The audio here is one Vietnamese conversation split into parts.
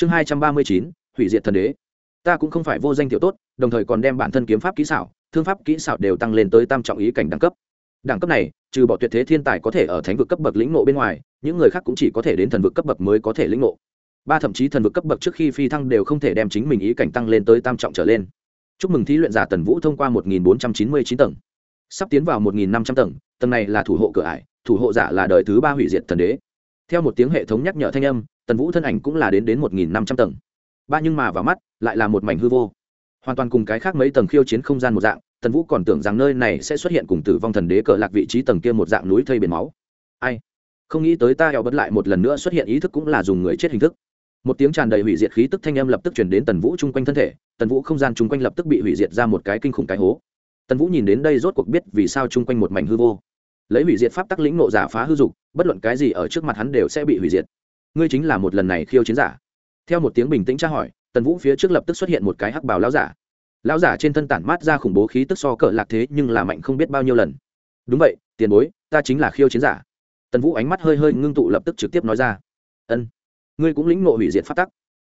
chương hai trăm ba mươi chín, hủy diệt thần đế. Ta cũng không phải vô danh tiểu tốt, đồng thời còn đem bản thân kiếm pháp kỹ xảo, thương pháp kỹ xảo đều tăng lên tới tam trọng ý cảnh đẳng cấp. Đẳng cấp này, trừ bỏ tuyệt thế thiên tài có thể ở thánh vực cấp bậc lĩnh ngộ bên ngoài, những người khác cũng chỉ có thể đến thần vực cấp bậc mới có thể lĩnh ngộ. Ba thậm chí thần vực cấp bậc trước khi phi thăng đều không thể đem chính mình ý cảnh tăng lên tới tam trọng trở lên. Chúc mừng thí luyện giả tần vũ thông qua một nghìn bốn trăm chín mươi chín tầng. Sắp tiến vào một nghìn năm trăm tầng tầng này là thủ hộ cửa ải, thủ hộ giả là đời thứ ba hủy diệt thần đế theo một tiếng hệ thống nhắc nhở thanh âm, tần vũ thân ảnh cũng là đến đến một nghìn năm trăm tầng. Ba nhưng mà vào mắt, lại là một mảnh hư vô. Hoàn toàn cùng cái khác mấy tầng khiêu chiến không gian một dạng, tần vũ còn tưởng rằng nơi này sẽ xuất hiện cùng tử vong thần đế cờ lạc vị trí tầng kia một dạng núi thây biển máu. Ai? Không nghĩ tới ta heo bất lại một lần nữa xuất hiện ý thức cũng là dùng người chết hình thức. Một tiếng tràn đầy hủy diệt khí tức thanh âm lập tức chuyển đến tần vũ chung quanh thân thể, tần vũ không gian chung quanh lập tức bị hủy diệt ra một cái kinh khủng cái hố. Tần vũ nhìn đến đây rốt cuộc biết vì sao chung quanh một mảnh hư vô lấy hủy diệt pháp tắc lĩnh nộ giả phá hư dục, bất luận cái gì ở trước mặt hắn đều sẽ bị hủy diệt. Ngươi chính là một lần này khiêu chiến giả. Theo một tiếng bình tĩnh tra hỏi, tần vũ phía trước lập tức xuất hiện một cái hắc bào lão giả. Lão giả trên thân tản mát ra khủng bố khí tức so cỡ lạc thế nhưng là mạnh không biết bao nhiêu lần. Đúng vậy, tiền bối, ta chính là khiêu chiến giả. Tần vũ ánh mắt hơi hơi ngưng tụ lập tức trực tiếp nói ra. Ân, ngươi cũng lĩnh ngộ hủy diệt phát tắc.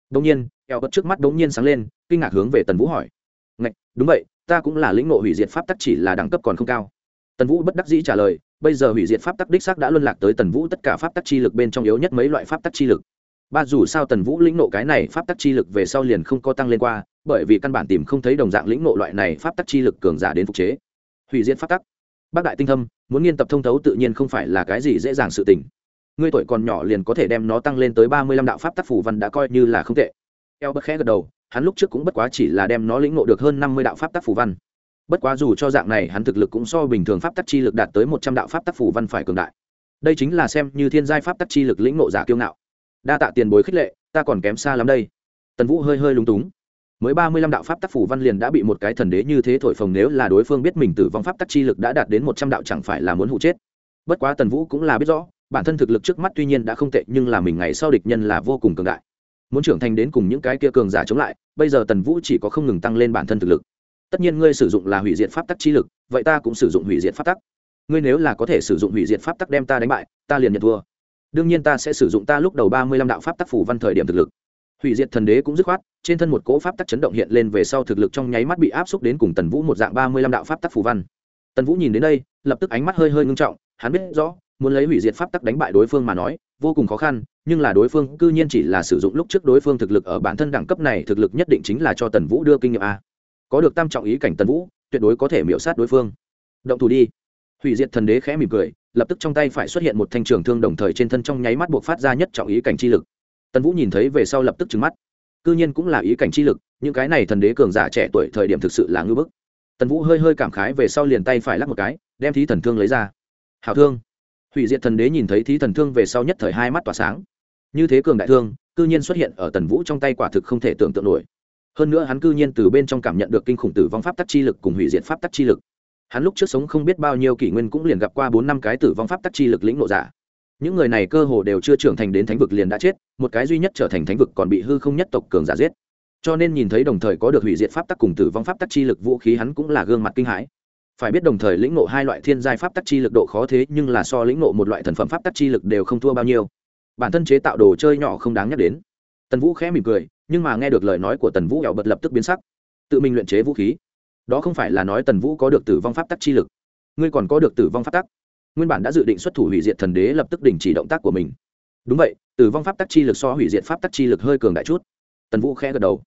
Đông nhiên, eo bật trước mắt đống nhiên sáng lên, kinh ngạc hướng về tần vũ hỏi. Ngạch, đúng vậy, ta cũng là lĩnh ngộ hủy diệt pháp tắc chỉ là đẳng cấp còn không cao tần vũ bất đắc dĩ trả lời, bây giờ hủy diệt pháp tắc đích xác đã luân lạc tới tần vũ tất cả pháp tắc chi lực bên trong yếu nhất mấy loại pháp tắc chi lực. Ba dù sao tần vũ lĩnh nộ cái này pháp tắc chi lực về sau liền không có tăng lên qua, bởi vì căn bản tìm không thấy đồng dạng lĩnh nộ loại này pháp tắc chi lực cường giả đến phục chế. Hủy diệt pháp tắc. Bác đại tinh thâm, muốn nghiên tập thông thấu tự nhiên không phải là cái gì dễ dàng sự tình. Ngươi tuổi còn nhỏ liền có thể đem nó tăng lên tới ba mươi lăm đạo pháp tắc phủ văn đã coi như là không tệ. Eo bất khẽ gật đầu, hắn lúc trước cũng bất quá chỉ là đem nó lĩnh ngộ được hơn năm mươi đạo pháp tác phủ văn bất quá dù cho dạng này, hắn thực lực cũng so bình thường pháp tắc chi lực đạt tới một trăm đạo pháp tắc phủ văn phải cường đại. Đây chính là xem như thiên giai pháp tắc chi lực lĩnh ngộ giả kiêu ngạo. Đa tạ tiền bối khích lệ, ta còn kém xa lắm đây. Tần vũ hơi hơi lúng túng. Mới ba mươi lăm đạo pháp tắc phủ văn liền đã bị một cái thần đế như thế thổi phồng nếu là đối phương biết mình tử vong pháp tắc chi lực đã đạt đến một trăm đạo chẳng phải là muốn hụ chết. Bất quá tần vũ cũng là biết rõ, bản thân thực lực trước mắt tuy nhiên đã không tệ, nhưng là mình ngày sau địch nhân là vô cùng cường đại. Muốn trưởng thành đến cùng những cái kia cường giả chống lại, bây giờ tần vũ chỉ có không ngừng tăng lên bản thân thực lực tất nhiên ngươi sử dụng là hủy diệt pháp tắc chi lực, vậy ta cũng sử dụng hủy diệt pháp tắc. Ngươi nếu là có thể sử dụng hủy diệt pháp tắc đem ta đánh bại, ta liền nhận thua. Đương nhiên ta sẽ sử dụng ta lúc đầu ba mươi lăm đạo pháp tắc phủ văn thời điểm thực lực. Hủy diệt thần đế cũng dứt khoát, trên thân một cỗ pháp tắc chấn động hiện lên về sau thực lực trong nháy mắt bị áp xúc đến cùng tần vũ một dạng ba mươi lăm đạo pháp tắc phủ văn. Tần vũ nhìn đến đây, lập tức ánh mắt hơi hơi ngưng trọng, hắn biết rõ, muốn lấy hủy diệt pháp tắc đánh bại đối phương mà nói, vô cùng khó khăn, nhưng là đối phương cư nhiên chỉ là sử dụng lúc trước đối phương thực lực ở bản thân đẳng cấp này, thực lực nhất định chính là cho tần vũ đưa kinh nghiệm a có được tam trọng ý cảnh tần vũ, tuyệt đối có thể miễu sát đối phương. Động thủ đi. Hủy diệt thần đế khẽ mỉm cười, lập tức trong tay phải xuất hiện một thanh trường thương đồng thời trên thân trong nháy mắt buộc phát ra nhất trọng ý cảnh chi lực. Tần vũ nhìn thấy về sau lập tức trừng mắt. Cư nhiên cũng là ý cảnh chi lực, những cái này thần đế cường giả trẻ tuổi thời điểm thực sự là ngư bức. Tần vũ hơi hơi cảm khái về sau liền tay phải lắc một cái, đem thí thần thương lấy ra. Hảo thương. Hủy diệt thần đế nhìn thấy thí thần thương về sau nhất thời hai mắt tỏa sáng. Như thế cường đại thương, cư nhiên xuất hiện ở tần vũ trong tay quả thực không thể tưởng tượng nổi hơn nữa hắn cư nhiên từ bên trong cảm nhận được kinh khủng tử vong pháp tắc chi lực cùng hủy diệt pháp tắc chi lực. Hắn lúc trước sống không biết bao nhiêu kỷ nguyên cũng liền gặp qua bốn năm cái tử vong pháp tắc chi lực lĩnh nộ giả. Những người này cơ hồ đều chưa trưởng thành đến thánh vực liền đã chết, một cái duy nhất trở thành thánh vực còn bị hư không nhất tộc cường giả giết. Cho nên nhìn thấy đồng thời có được hủy diệt pháp tắc cùng tử vong pháp tắc chi lực vũ khí hắn cũng là gương mặt kinh hãi. Phải biết đồng thời lĩnh ngộ hai loại thiên giai pháp tắc chi lực độ khó thế nhưng là so lĩnh ngộ một loại thần phẩm pháp tắc chi lực đều không thua bao nhiêu. Bản thân chế tạo đồ chơi nhỏ không đáng nhắc đến. Tần vũ khẽ mỉm cười nhưng mà nghe được lời nói của tần vũ ẻo bật lập tức biến sắc. Tự mình luyện chế vũ khí. Đó không phải là nói tần vũ có được tử vong pháp tắc chi lực. Ngươi còn có được tử vong pháp tắc. Nguyên bản đã dự định xuất thủ hủy diệt thần đế lập tức đình chỉ động tác của mình. Đúng vậy, tử vong pháp tắc chi lực so hủy diệt pháp tắc chi lực hơi cường đại chút. Tần vũ khẽ gật đầu.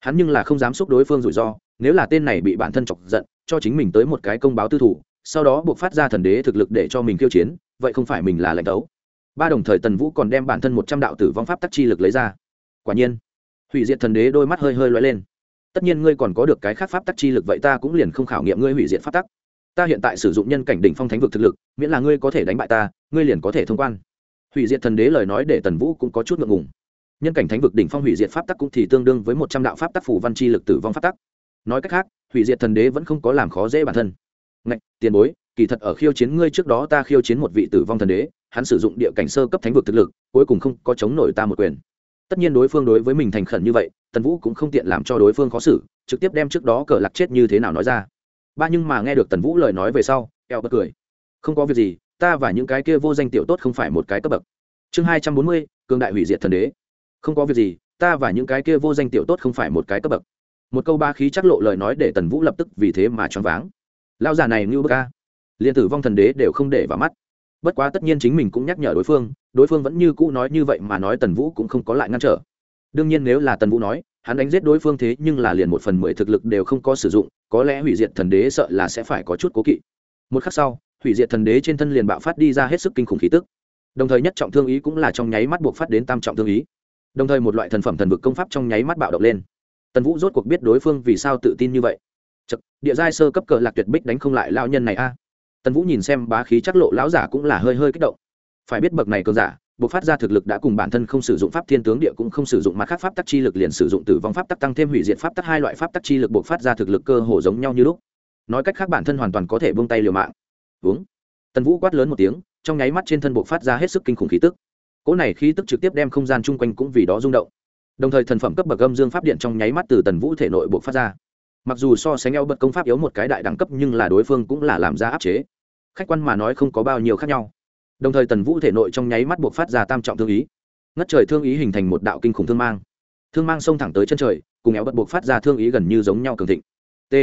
Hắn nhưng là không dám xúc đối phương rủi ro, nếu là tên này bị bản thân chọc giận, cho chính mình tới một cái công báo tư thủ, sau đó buộc phát ra thần đế thực lực để cho mình kiêu chiến, vậy không phải mình là lãnh tấu. Ba đồng thời tần vũ còn đem bản thân một trăm đạo tử vong pháp tắc chi lực lấy ra. Quả nhiên hủy diệt thần đế đôi mắt hơi hơi loay lên. Tất nhiên ngươi còn có được cái khác pháp tắc chi lực vậy ta cũng liền không khảo nghiệm ngươi hủy diệt pháp tắc. Ta hiện tại sử dụng nhân cảnh đỉnh phong thánh vực thực lực, miễn là ngươi có thể đánh bại ta, ngươi liền có thể thông quan. Hủy diệt thần đế lời nói để tần vũ cũng có chút ngượng ngùng. Nhân cảnh thánh vực đỉnh phong hủy diệt pháp tắc cũng thì tương đương với một trăm đạo pháp tắc phủ văn chi lực tử vong pháp tắc. Nói cách khác, hủy diệt thần đế vẫn không có làm khó dễ bản thân. Ngạch, tiền bối, kỳ thật ở khiêu chiến ngươi trước đó ta khiêu chiến một vị tử vong thần đế, hắn sử dụng địa cảnh sơ cấp thánh vực thực lực, cuối cùng không có chống nổi ta một quyền tất nhiên đối phương đối với mình thành khẩn như vậy, tần vũ cũng không tiện làm cho đối phương khó xử, trực tiếp đem trước đó cờ lạc chết như thế nào nói ra. Ba nhưng mà nghe được tần vũ lời nói về sau eo bật cười. Không có việc gì, ta và những cái kia vô danh tiểu tốt không phải một cái cấp bậc. Chương hai trăm bốn mươi, cường đại hủy diệt thần đế. Không có việc gì, ta và những cái kia vô danh tiểu tốt không phải một cái cấp bậc. Một câu ba khí chắc lộ lời nói để tần vũ lập tức vì thế mà choáng váng. Lao già này ngưu bơ ca liền tử vong thần đế đều không để vào mắt. Bất quá tất nhiên chính mình cũng nhắc nhở đối phương đối phương vẫn như cũ nói như vậy mà nói tần vũ cũng không có lại ngăn trở. Đương nhiên nếu là tần vũ nói hắn đánh giết đối phương thế nhưng là liền một phần mười thực lực đều không có sử dụng có lẽ hủy diệt thần đế sợ là sẽ phải có chút cố kỵ. Một khắc sau hủy diệt thần đế trên thân liền bạo phát đi ra hết sức kinh khủng khí tức. Đồng thời nhất trọng thương ý cũng là trong nháy mắt buộc phát đến tam trọng thương ý. Đồng thời một loại thần phẩm thần vực công pháp trong nháy mắt bạo động lên. Tần vũ rốt cuộc biết đối phương vì sao tự tin như vậy. Chật, địa giai sơ cấp cờ lạc tuyệt bích đánh không lại lao nhân này a. Tần vũ nhìn xem bá khí chắc lộ lão giả cũng là hơi hơi kích động phải biết bậc này cơn giả, buộc phát ra thực lực đã cùng bản thân không sử dụng pháp thiên tướng địa cũng không sử dụng mặt khác pháp tắc chi lực liền sử dụng tử vong pháp tắc tăng thêm hủy diệt pháp tắc hai loại pháp tắc chi lực buộc phát ra thực lực cơ hồ giống nhau như lúc. Nói cách khác bản thân hoàn toàn có thể buông tay liều mạng. Uống. Tần vũ quát lớn một tiếng, trong nháy mắt trên thân buộc phát ra hết sức kinh khủng khí tức. Cỗ này khí tức trực tiếp đem không gian chung quanh cũng vì đó rung động. Đồng thời thần phẩm cấp bậc âm dương pháp điện trong nháy mắt từ tần vũ thể nội buộc phát ra. Mặc dù so sánh eo bật công pháp yếu một cái đại đẳng cấp nhưng là đối phương cũng là làm ra áp chế. Khách quan mà nói không có bao nhiêu khác nhau đồng thời tần vũ thể nội trong nháy mắt buộc phát ra tam trọng thương ý. Ngất trời thương ý hình thành một đạo kinh khủng thương mang. Thương mang xông thẳng tới chân trời, cùng éo bật buộc phát ra thương ý gần như giống nhau cường thịnh. T.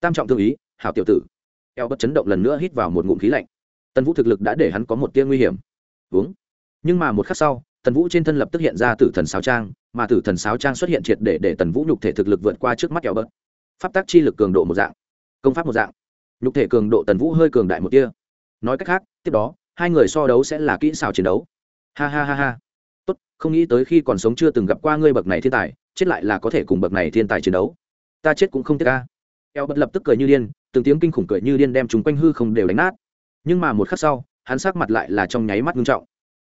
Tam trọng thương ý, hảo tiểu tử. Eo bật chấn động lần nữa hít vào một ngụm khí lạnh. Tần vũ thực lực đã để hắn có một tia nguy hiểm. Uống. Nhưng mà một khắc sau, tần vũ trên thân lập tức hiện ra tử thần sáo trang, mà tử thần sáo trang xuất hiện triệt để để tần vũ nhục thể thực lực vượt qua trước mắt éo bật. Pháp tác chi lực cường độ một dạng. Công pháp một dạng. Nhục thể cường độ tần vũ hơi cường đại một tia. Nói cách khác, tiếp đó hai người so đấu sẽ là kỹ xảo chiến đấu. Ha ha ha ha. Tốt, không nghĩ tới khi còn sống chưa từng gặp qua ngươi bậc này thiên tài, chết lại là có thể cùng bậc này thiên tài chiến đấu. Ta chết cũng không tiếc ca eo bật lập tức cười như điên, từng tiếng kinh khủng cười như điên đem chúng quanh hư không đều đánh nát. Nhưng mà một khắc sau, hắn sắc mặt lại là trong nháy mắt nghiêm trọng.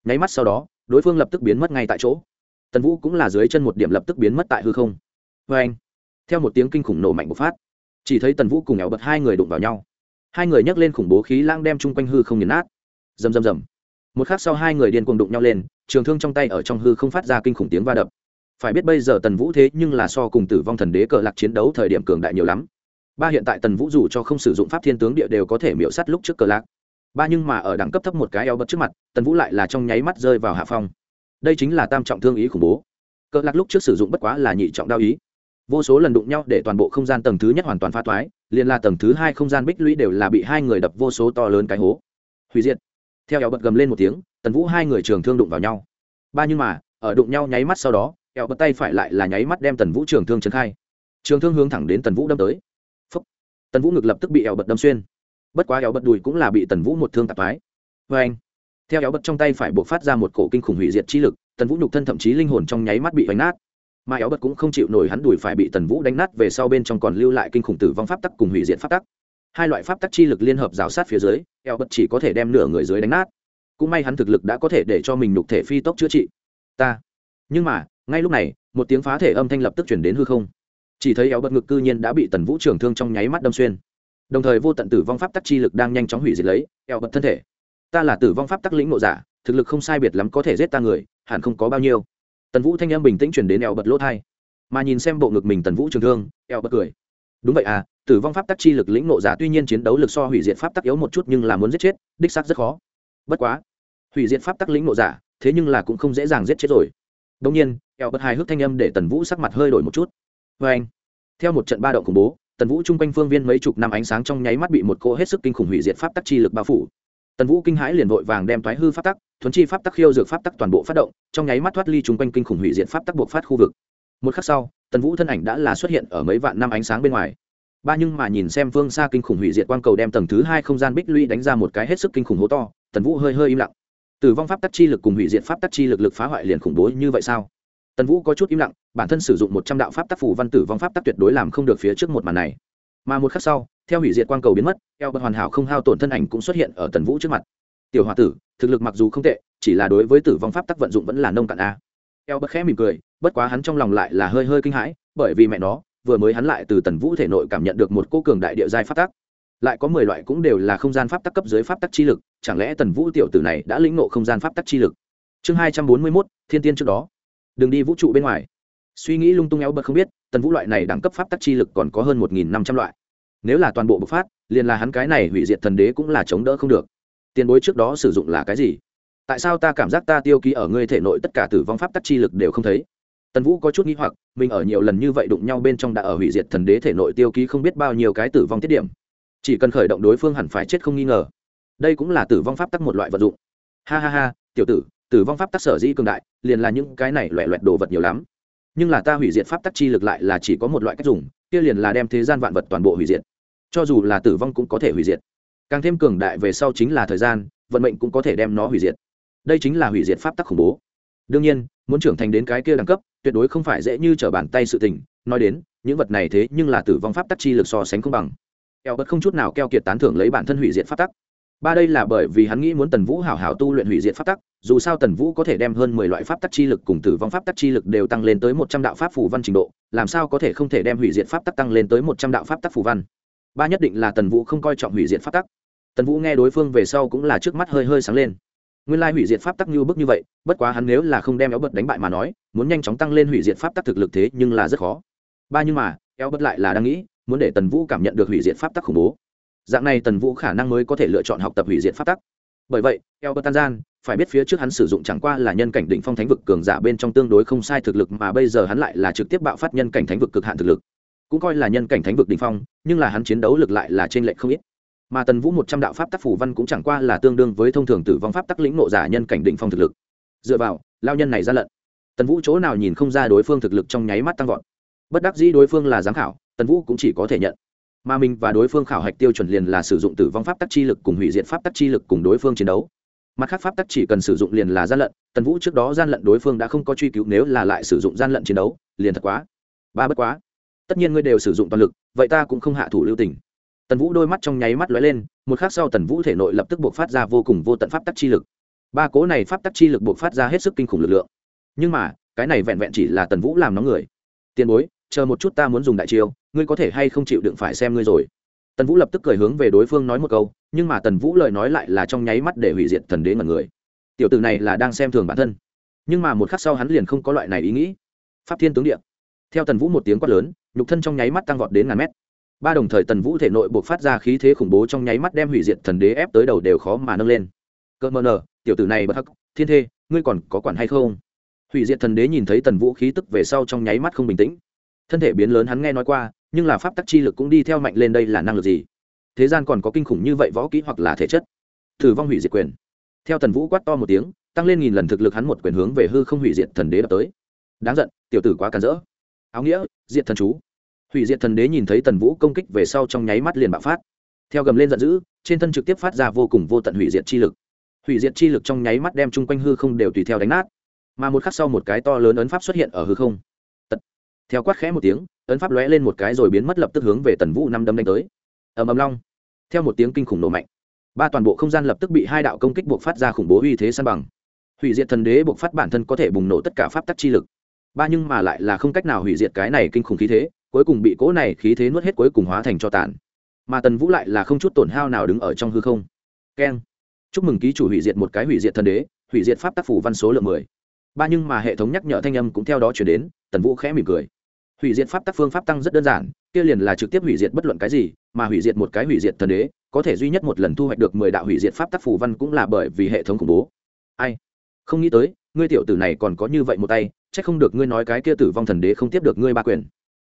Nháy mắt sau đó, đối phương lập tức biến mất ngay tại chỗ. Tần vũ cũng là dưới chân một điểm lập tức biến mất tại hư không. Vê anh, theo một tiếng kinh khủng nổ mạnh bộc phát, chỉ thấy tần vũ cùng eo bật hai người đụng vào nhau. Hai người nhấc lên khủng bố khí lang đem chung quanh hư không nghiền nát rầm rầm rầm. Một khắc sau hai người điên cuồng đụng nhau lên, trường thương trong tay ở trong hư không phát ra kinh khủng tiếng va đập. Phải biết bây giờ tần vũ thế nhưng là so cùng tử vong thần đế cờ lạc chiến đấu thời điểm cường đại nhiều lắm. Ba hiện tại tần vũ dù cho không sử dụng pháp thiên tướng địa đều có thể miễu sắt lúc trước cờ lạc. Ba nhưng mà ở đẳng cấp thấp một cái eo bật trước mặt, tần vũ lại là trong nháy mắt rơi vào hạ phong. Đây chính là tam trọng thương ý khủng bố. Cờ lạc lúc trước sử dụng bất quá là nhị trọng đao ý. Vô số lần đụng nhau để toàn bộ không gian tầng thứ nhất hoàn toàn pha toái, liền là tầng thứ hai không gian bích lũy đều là bị hai người đập vô số to lớn cái hố. Hủy diệt theo eo bật gầm lên một tiếng, tần vũ hai người trường thương đụng vào nhau. Ba nhưng mà, ở đụng nhau nháy mắt sau đó eo bật tay phải lại là nháy mắt đem tần vũ trường thương trấn khai. Trường thương hướng thẳng đến tần vũ đâm tới. Phúc. tần vũ ngực lập tức bị eo bật đâm xuyên. Bất quá eo bật đùi cũng là bị tần vũ một thương tạp mái vê anh. Theo eo bật trong tay phải buộc phát ra một cổ kinh khủng hủy diệt chi lực, tần vũ nhục thân thậm chí linh hồn trong nháy mắt bị vánh nát. Mà éo bật cũng không chịu nổi hắn đùi phải bị tần vũ đánh nát về sau bên trong còn lưu lại kinh khủng tử vong pháp tắc cùng hủy diệt pháp tắc hai loại pháp tắc chi lực liên hợp rào sát phía dưới, eo bật chỉ có thể đem nửa người dưới đánh nát. Cũng may hắn thực lực đã có thể để cho mình nhục thể phi tốc chữa trị. Ta. Nhưng mà, ngay lúc này, một tiếng phá thể âm thanh lập tức chuyển đến hư không. Chỉ thấy eo bật ngực cư nhiên đã bị tần vũ trưởng thương trong nháy mắt đâm xuyên. Đồng thời vô tận tử vong pháp tắc chi lực đang nhanh chóng hủy diệt lấy, eo bật thân thể. Ta là tử vong pháp tắc lĩnh ngộ giả, thực lực không sai biệt lắm có thể giết ta người, hẳn không có bao nhiêu. Tần vũ thanh âm bình tĩnh chuyển đến eo bật lỗ thai. Mà nhìn xem bộ ngực mình tần vũ trường thương, Eo bật cười. Đúng vậy à tử vong pháp tắc chi lực lĩnh nộ giả tuy nhiên chiến đấu lực so hủy diệt pháp tắc yếu một chút nhưng là muốn giết chết, đích xác rất khó. Bất quá, hủy diệt pháp tắc lĩnh nộ giả, thế nhưng là cũng không dễ dàng giết chết rồi. Đông nhiên eo bật hài hước thanh âm để tần vũ sắc mặt hơi đổi một chút. Vê anh, theo một trận ba động khủng bố, tần vũ chung quanh phương viên mấy chục năm ánh sáng trong nháy mắt bị một cỗ hết sức kinh khủng hủy diệt pháp tắc chi lực bao phủ. Tần vũ kinh hãi liền vội vàng đem thoái hư pháp tắc, thuấn chi pháp tắc khiêu dược pháp tắc toàn bộ phát động, trong nháy mắt thoát ly chung quanh kinh khủng hủy diệt pháp tắc buộc phát khu vực. Một khắc sau, tần vũ thân ảnh đã là xuất hiện ở mấy vạn năm ánh sáng bên ngoài ba nhưng mà nhìn xem phương xa kinh khủng hủy diệt quang cầu đem tầng thứ hai không gian bích lũy đánh ra một cái hết sức kinh khủng hố to, tần vũ hơi hơi im lặng. Tử vong pháp tắc chi lực cùng hủy diệt pháp tắc chi lực lực phá hoại liền khủng bố như vậy sao? Tần vũ có chút im lặng, bản thân sử dụng một trăm đạo pháp tác phủ văn tử vong pháp tắc tuyệt đối làm không được phía trước một màn này. Mà một khắc sau, theo hủy diệt quang cầu biến mất, eo bật hoàn hảo không hao tổn thân ảnh cũng xuất hiện ở tần vũ trước mặt. Tiểu h o a tử, thực lực mặc dù không tệ, chỉ là đối với tử vong pháp tắc vận dụng vẫn là nông cạn a. Eo bật khẽ mỉm cười, bất quá hắn trong lòng lại là hơi hơi kinh hãi, bởi vì mẹ nó vừa mới hắn lại từ tần vũ thể nội cảm nhận được một cô cường đại địa giai pháp tắc. Lại có mười loại cũng đều là không gian pháp tắc cấp dưới pháp tắc chi lực, chẳng lẽ tần vũ tiểu tử này đã lĩnh nộ không gian pháp tắc chi lực? Chương hai trăm bốn mươi mốt, thiên tiên trước đó. Đừng đi vũ trụ bên ngoài. Suy nghĩ lung tung éo bật không biết, tần vũ loại này đẳng cấp pháp tắc chi lực còn có hơn một nghìn năm trăm loại. Nếu là toàn bộ bộc phát, liền là hắn cái này hủy diệt thần đế cũng là chống đỡ không được. Tiền bối trước đó sử dụng là cái gì? Tại sao ta cảm giác ta tiêu ký ở ngươi thể nội tất cả tử vong pháp tắc chi lực đều không thấy? Tần vũ có chút nghĩ hoặc, mình ở nhiều lần như vậy đụng nhau bên trong đã ở hủy diệt thần đế thể nội tiêu ký không biết bao nhiêu cái tử vong tiết điểm. Chỉ cần khởi động đối phương hẳn phải chết không nghi ngờ. Đây cũng là tử vong pháp tắc một loại vật dụng. Ha ha ha, tiểu tử tử vong pháp tắc sở dĩ cường đại, liền là những cái này loẹ loẹt đồ vật nhiều lắm. Nhưng là ta hủy diệt pháp tắc chi lực lại là chỉ có một loại cách dùng, kia liền là đem thế gian vạn vật toàn bộ hủy diệt. Cho dù là tử vong cũng có thể hủy diệt. Càng thêm cường đại về sau chính là thời gian, vận mệnh cũng có thể đem nó hủy diệt. Đây chính là hủy diệt pháp tắc khủng bố. Đương nhiên, muốn trưởng thành đến cái kia đẳng cấp tuyệt đối không phải dễ như trở bàn tay sự tình, nói đến, những vật này thế nhưng là tử vong pháp tắc chi lực so sánh không bằng. Eo bất không chút nào keo kiệt tán thưởng lấy bản thân hủy diệt pháp tắc. Ba đây là bởi vì hắn nghĩ muốn tần vũ hảo hảo tu luyện hủy diệt pháp tắc, dù sao tần vũ có thể đem hơn mười loại pháp tắc chi lực cùng tử vong pháp tắc chi lực đều tăng lên tới một trăm đạo pháp phù văn trình độ, làm sao có thể không thể đem hủy diệt pháp tắc tăng lên tới một trăm đạo pháp tắc phù văn? Ba nhất định là tần vũ không coi trọng hủy diệt pháp tắc. Tần vũ nghe đối phương về sau cũng là trước mắt hơi hơi sáng lên nguyên lai hủy diệt pháp tắc như bức như vậy, bất quá hắn nếu là không đem éo bật đánh bại mà nói, muốn nhanh chóng tăng lên hủy diệt pháp tắc thực lực thế nhưng là rất khó. Ba nhưng mà éo bật lại là đang nghĩ, muốn để tần vũ cảm nhận được hủy diệt pháp tắc khủng bố. Dạng này tần vũ khả năng mới có thể lựa chọn học tập hủy diệt pháp tắc. Bởi vậy éo bật tan gian, phải biết phía trước hắn sử dụng chẳng qua là nhân cảnh định phong thánh vực cường giả bên trong tương đối không sai thực lực mà bây giờ hắn lại là trực tiếp bạo phát nhân cảnh thánh vực cực hạn thực lực. Cũng coi là nhân cảnh thánh vực định phong, nhưng là hắn chiến đấu lực lại là trên lệnh không ít mà tần vũ một trăm đạo pháp tác phủ văn cũng chẳng qua là tương đương với thông thường tử vong pháp tác lĩnh nộ giả nhân cảnh định phong thực lực. Dựa vào, lao nhân này ra lận. Tần vũ chỗ nào nhìn không ra đối phương thực lực trong nháy mắt tăng vọt. Bất đắc dĩ đối phương là giám khảo, tần vũ cũng chỉ có thể nhận. Mà mình và đối phương khảo hạch tiêu chuẩn liền là sử dụng tử vong pháp tắc chi lực cùng hủy diệt pháp tắc chi lực cùng đối phương chiến đấu. Mặt khác pháp tắc chỉ cần sử dụng liền là gian lận, tần vũ trước đó gian lận đối phương đã không có truy cứu nếu là lại sử dụng gian lận chiến đấu, liền thật quá. Ba bất quá. Tất nhiên ngươi đều sử dụng toàn lực, vậy ta cũng không hạ thủ lưu tình tần vũ đôi mắt trong nháy mắt lóe lên, một khắc sau tần vũ thể nội lập tức buộc phát ra vô cùng vô tận pháp tắc chi lực. Ba cố này pháp tắc chi lực buộc phát ra hết sức kinh khủng lực lượng. Nhưng mà, cái này vẹn vẹn chỉ là tần vũ làm nóng người. Tiền bối, chờ một chút ta muốn dùng đại chiêu, ngươi có thể hay không chịu đựng phải xem ngươi rồi? Tần vũ lập tức cười hướng về đối phương nói một câu, nhưng mà tần vũ lời nói lại là trong nháy mắt để hủy diệt thần đế ngần người. Tiểu tử này là đang xem thường bản thân. Nhưng mà một khắc sau hắn liền không có loại này ý nghĩ. Pháp thiên tướng điện theo tần vũ một tiếng quát lớn, nhục thân trong nháy mắt tăng vọt đến ngàn mét ba đồng thời tần vũ thể nội buộc phát ra khí thế khủng bố trong nháy mắt đem hủy diệt thần đế ép tới đầu đều khó mà nâng lên. Cơ mờ nờ, tiểu tử này bất hắc, thiên thê, ngươi còn có quản hay không? Hủy diệt thần đế nhìn thấy tần vũ khí tức về sau trong nháy mắt không bình tĩnh. Thân thể biến lớn hắn nghe nói qua, nhưng là pháp tắc chi lực cũng đi theo mạnh lên đây là năng lực gì? Thế gian còn có kinh khủng như vậy võ kỹ hoặc là thể chất? Thử vong hủy diệt quyền. Theo tần vũ quát to một tiếng, tăng lên nghìn lần thực lực hắn một quyền hướng về hư không hủy diệt thần đế đập tới. Đáng giận, tiểu tử quá càn rỡ. Áo nghĩa, diệt thần chú hủy diệt thần đế nhìn thấy tần vũ công kích về sau trong nháy mắt liền bạo phát. Theo gầm lên giận dữ, trên thân trực tiếp phát ra vô cùng vô tận hủy diệt chi lực. Hủy diệt chi lực trong nháy mắt đem chung quanh hư không đều tùy theo đánh nát. Mà một khắc sau một cái to lớn ấn pháp xuất hiện ở hư không. Tật. theo quát khẽ một tiếng, ấn pháp lóe lên một cái rồi biến mất lập tức hướng về tần vũ năm đâm đánh tới. Ầm ầm long. Theo một tiếng kinh khủng nổ mạnh, ba toàn bộ không gian lập tức bị hai đạo công kích buộc phát ra khủng bố uy thế san bằng. Hủy diệt thần đế buộc phát bản thân có thể bùng nổ tất cả pháp tắc chi lực. Ba nhưng mà lại là không cách nào hủy diệt cái này kinh khủng khí thế cuối cùng bị cỗ này khí thế nuốt hết cuối cùng hóa thành cho tàn. Mà tần vũ lại là không chút tổn hao nào đứng ở trong hư không. Keng. Chúc mừng ký chủ hủy diệt một cái hủy diệt thần đế, hủy diệt pháp tác phủ văn số lượng mười. Ba nhưng mà hệ thống nhắc nhở thanh âm cũng theo đó chuyển đến, tần vũ khẽ mỉm cười. Hủy diệt pháp tác phương pháp tăng rất đơn giản, kia liền là trực tiếp hủy diệt bất luận cái gì, mà hủy diệt một cái hủy diệt thần đế, có thể duy nhất một lần thu hoạch được mười đạo hủy diệt pháp tác phủ văn cũng là bởi vì hệ thống khủng bố. Ai? Không nghĩ tới, ngươi tiểu tử này còn có như vậy một tay c h ắ c không được ngươi nói cái kia tử vong thần đế không tiếp được ngươi ba quyền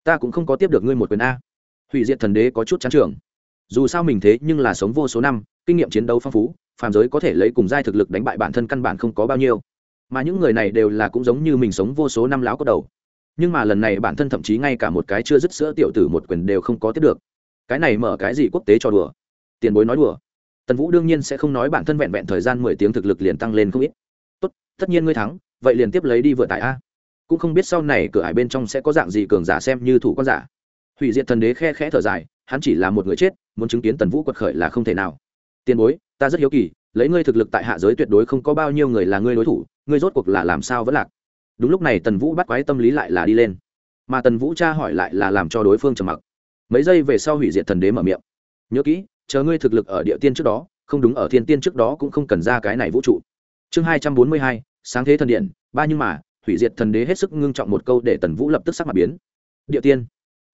ta cũng không có tiếp được ngươi một quyền a. Hủy diệt thần đế có chút chán trường dù sao mình thế nhưng là sống vô số năm, kinh nghiệm chiến đấu phong phú, phàm giới có thể lấy cùng giai thực lực đánh bại bản thân căn bản không có bao nhiêu. Mà những người này đều là cũng giống như mình sống vô số năm láo có đầu. Nhưng mà lần này bản thân thậm chí ngay cả một cái chưa dứt sữa tiểu tử một quyền đều không có tiếp được. Cái này mở cái gì quốc tế cho đùa? Tiền bối nói đùa. Tần vũ đương nhiên sẽ không nói bản thân vẹn vẹn thời gian mười tiếng thực lực liền tăng lên không ít. Tốt, tất nhiên ngươi thắng, vậy liền tiếp lấy đi vựa tại a cũng không biết sau này cửa hải bên trong sẽ có dạng gì cường giả xem như thủ quan giả. Hủy diệt thần đế khe khẽ thở dài, hắn chỉ là một người chết, muốn chứng kiến tần vũ quật khởi là không thể nào. Tiền bối, ta rất hiếu kỳ, lấy ngươi thực lực tại hạ giới tuyệt đối không có bao nhiêu người là ngươi đối thủ, ngươi rốt cuộc là làm sao vẫn lạc? Đúng lúc này tần vũ bắt quái tâm lý lại là đi lên. Mà tần vũ tra hỏi lại là làm cho đối phương trầm mặc. Mấy giây về sau hủy diệt thần đế mở miệng. Nhớ kỹ, chờ ngươi thực lực ở địa tiên trước đó, không đúng ở thiên tiên trước đó cũng không cần ra cái này vũ trụ. Chương hai trăm bốn mươi hai, sáng thế thần điện, ba nhưng mà hủy diệt thần đế hết sức ngưng trọng một câu để tần vũ lập tức sắc mặt biến. Địa tiên,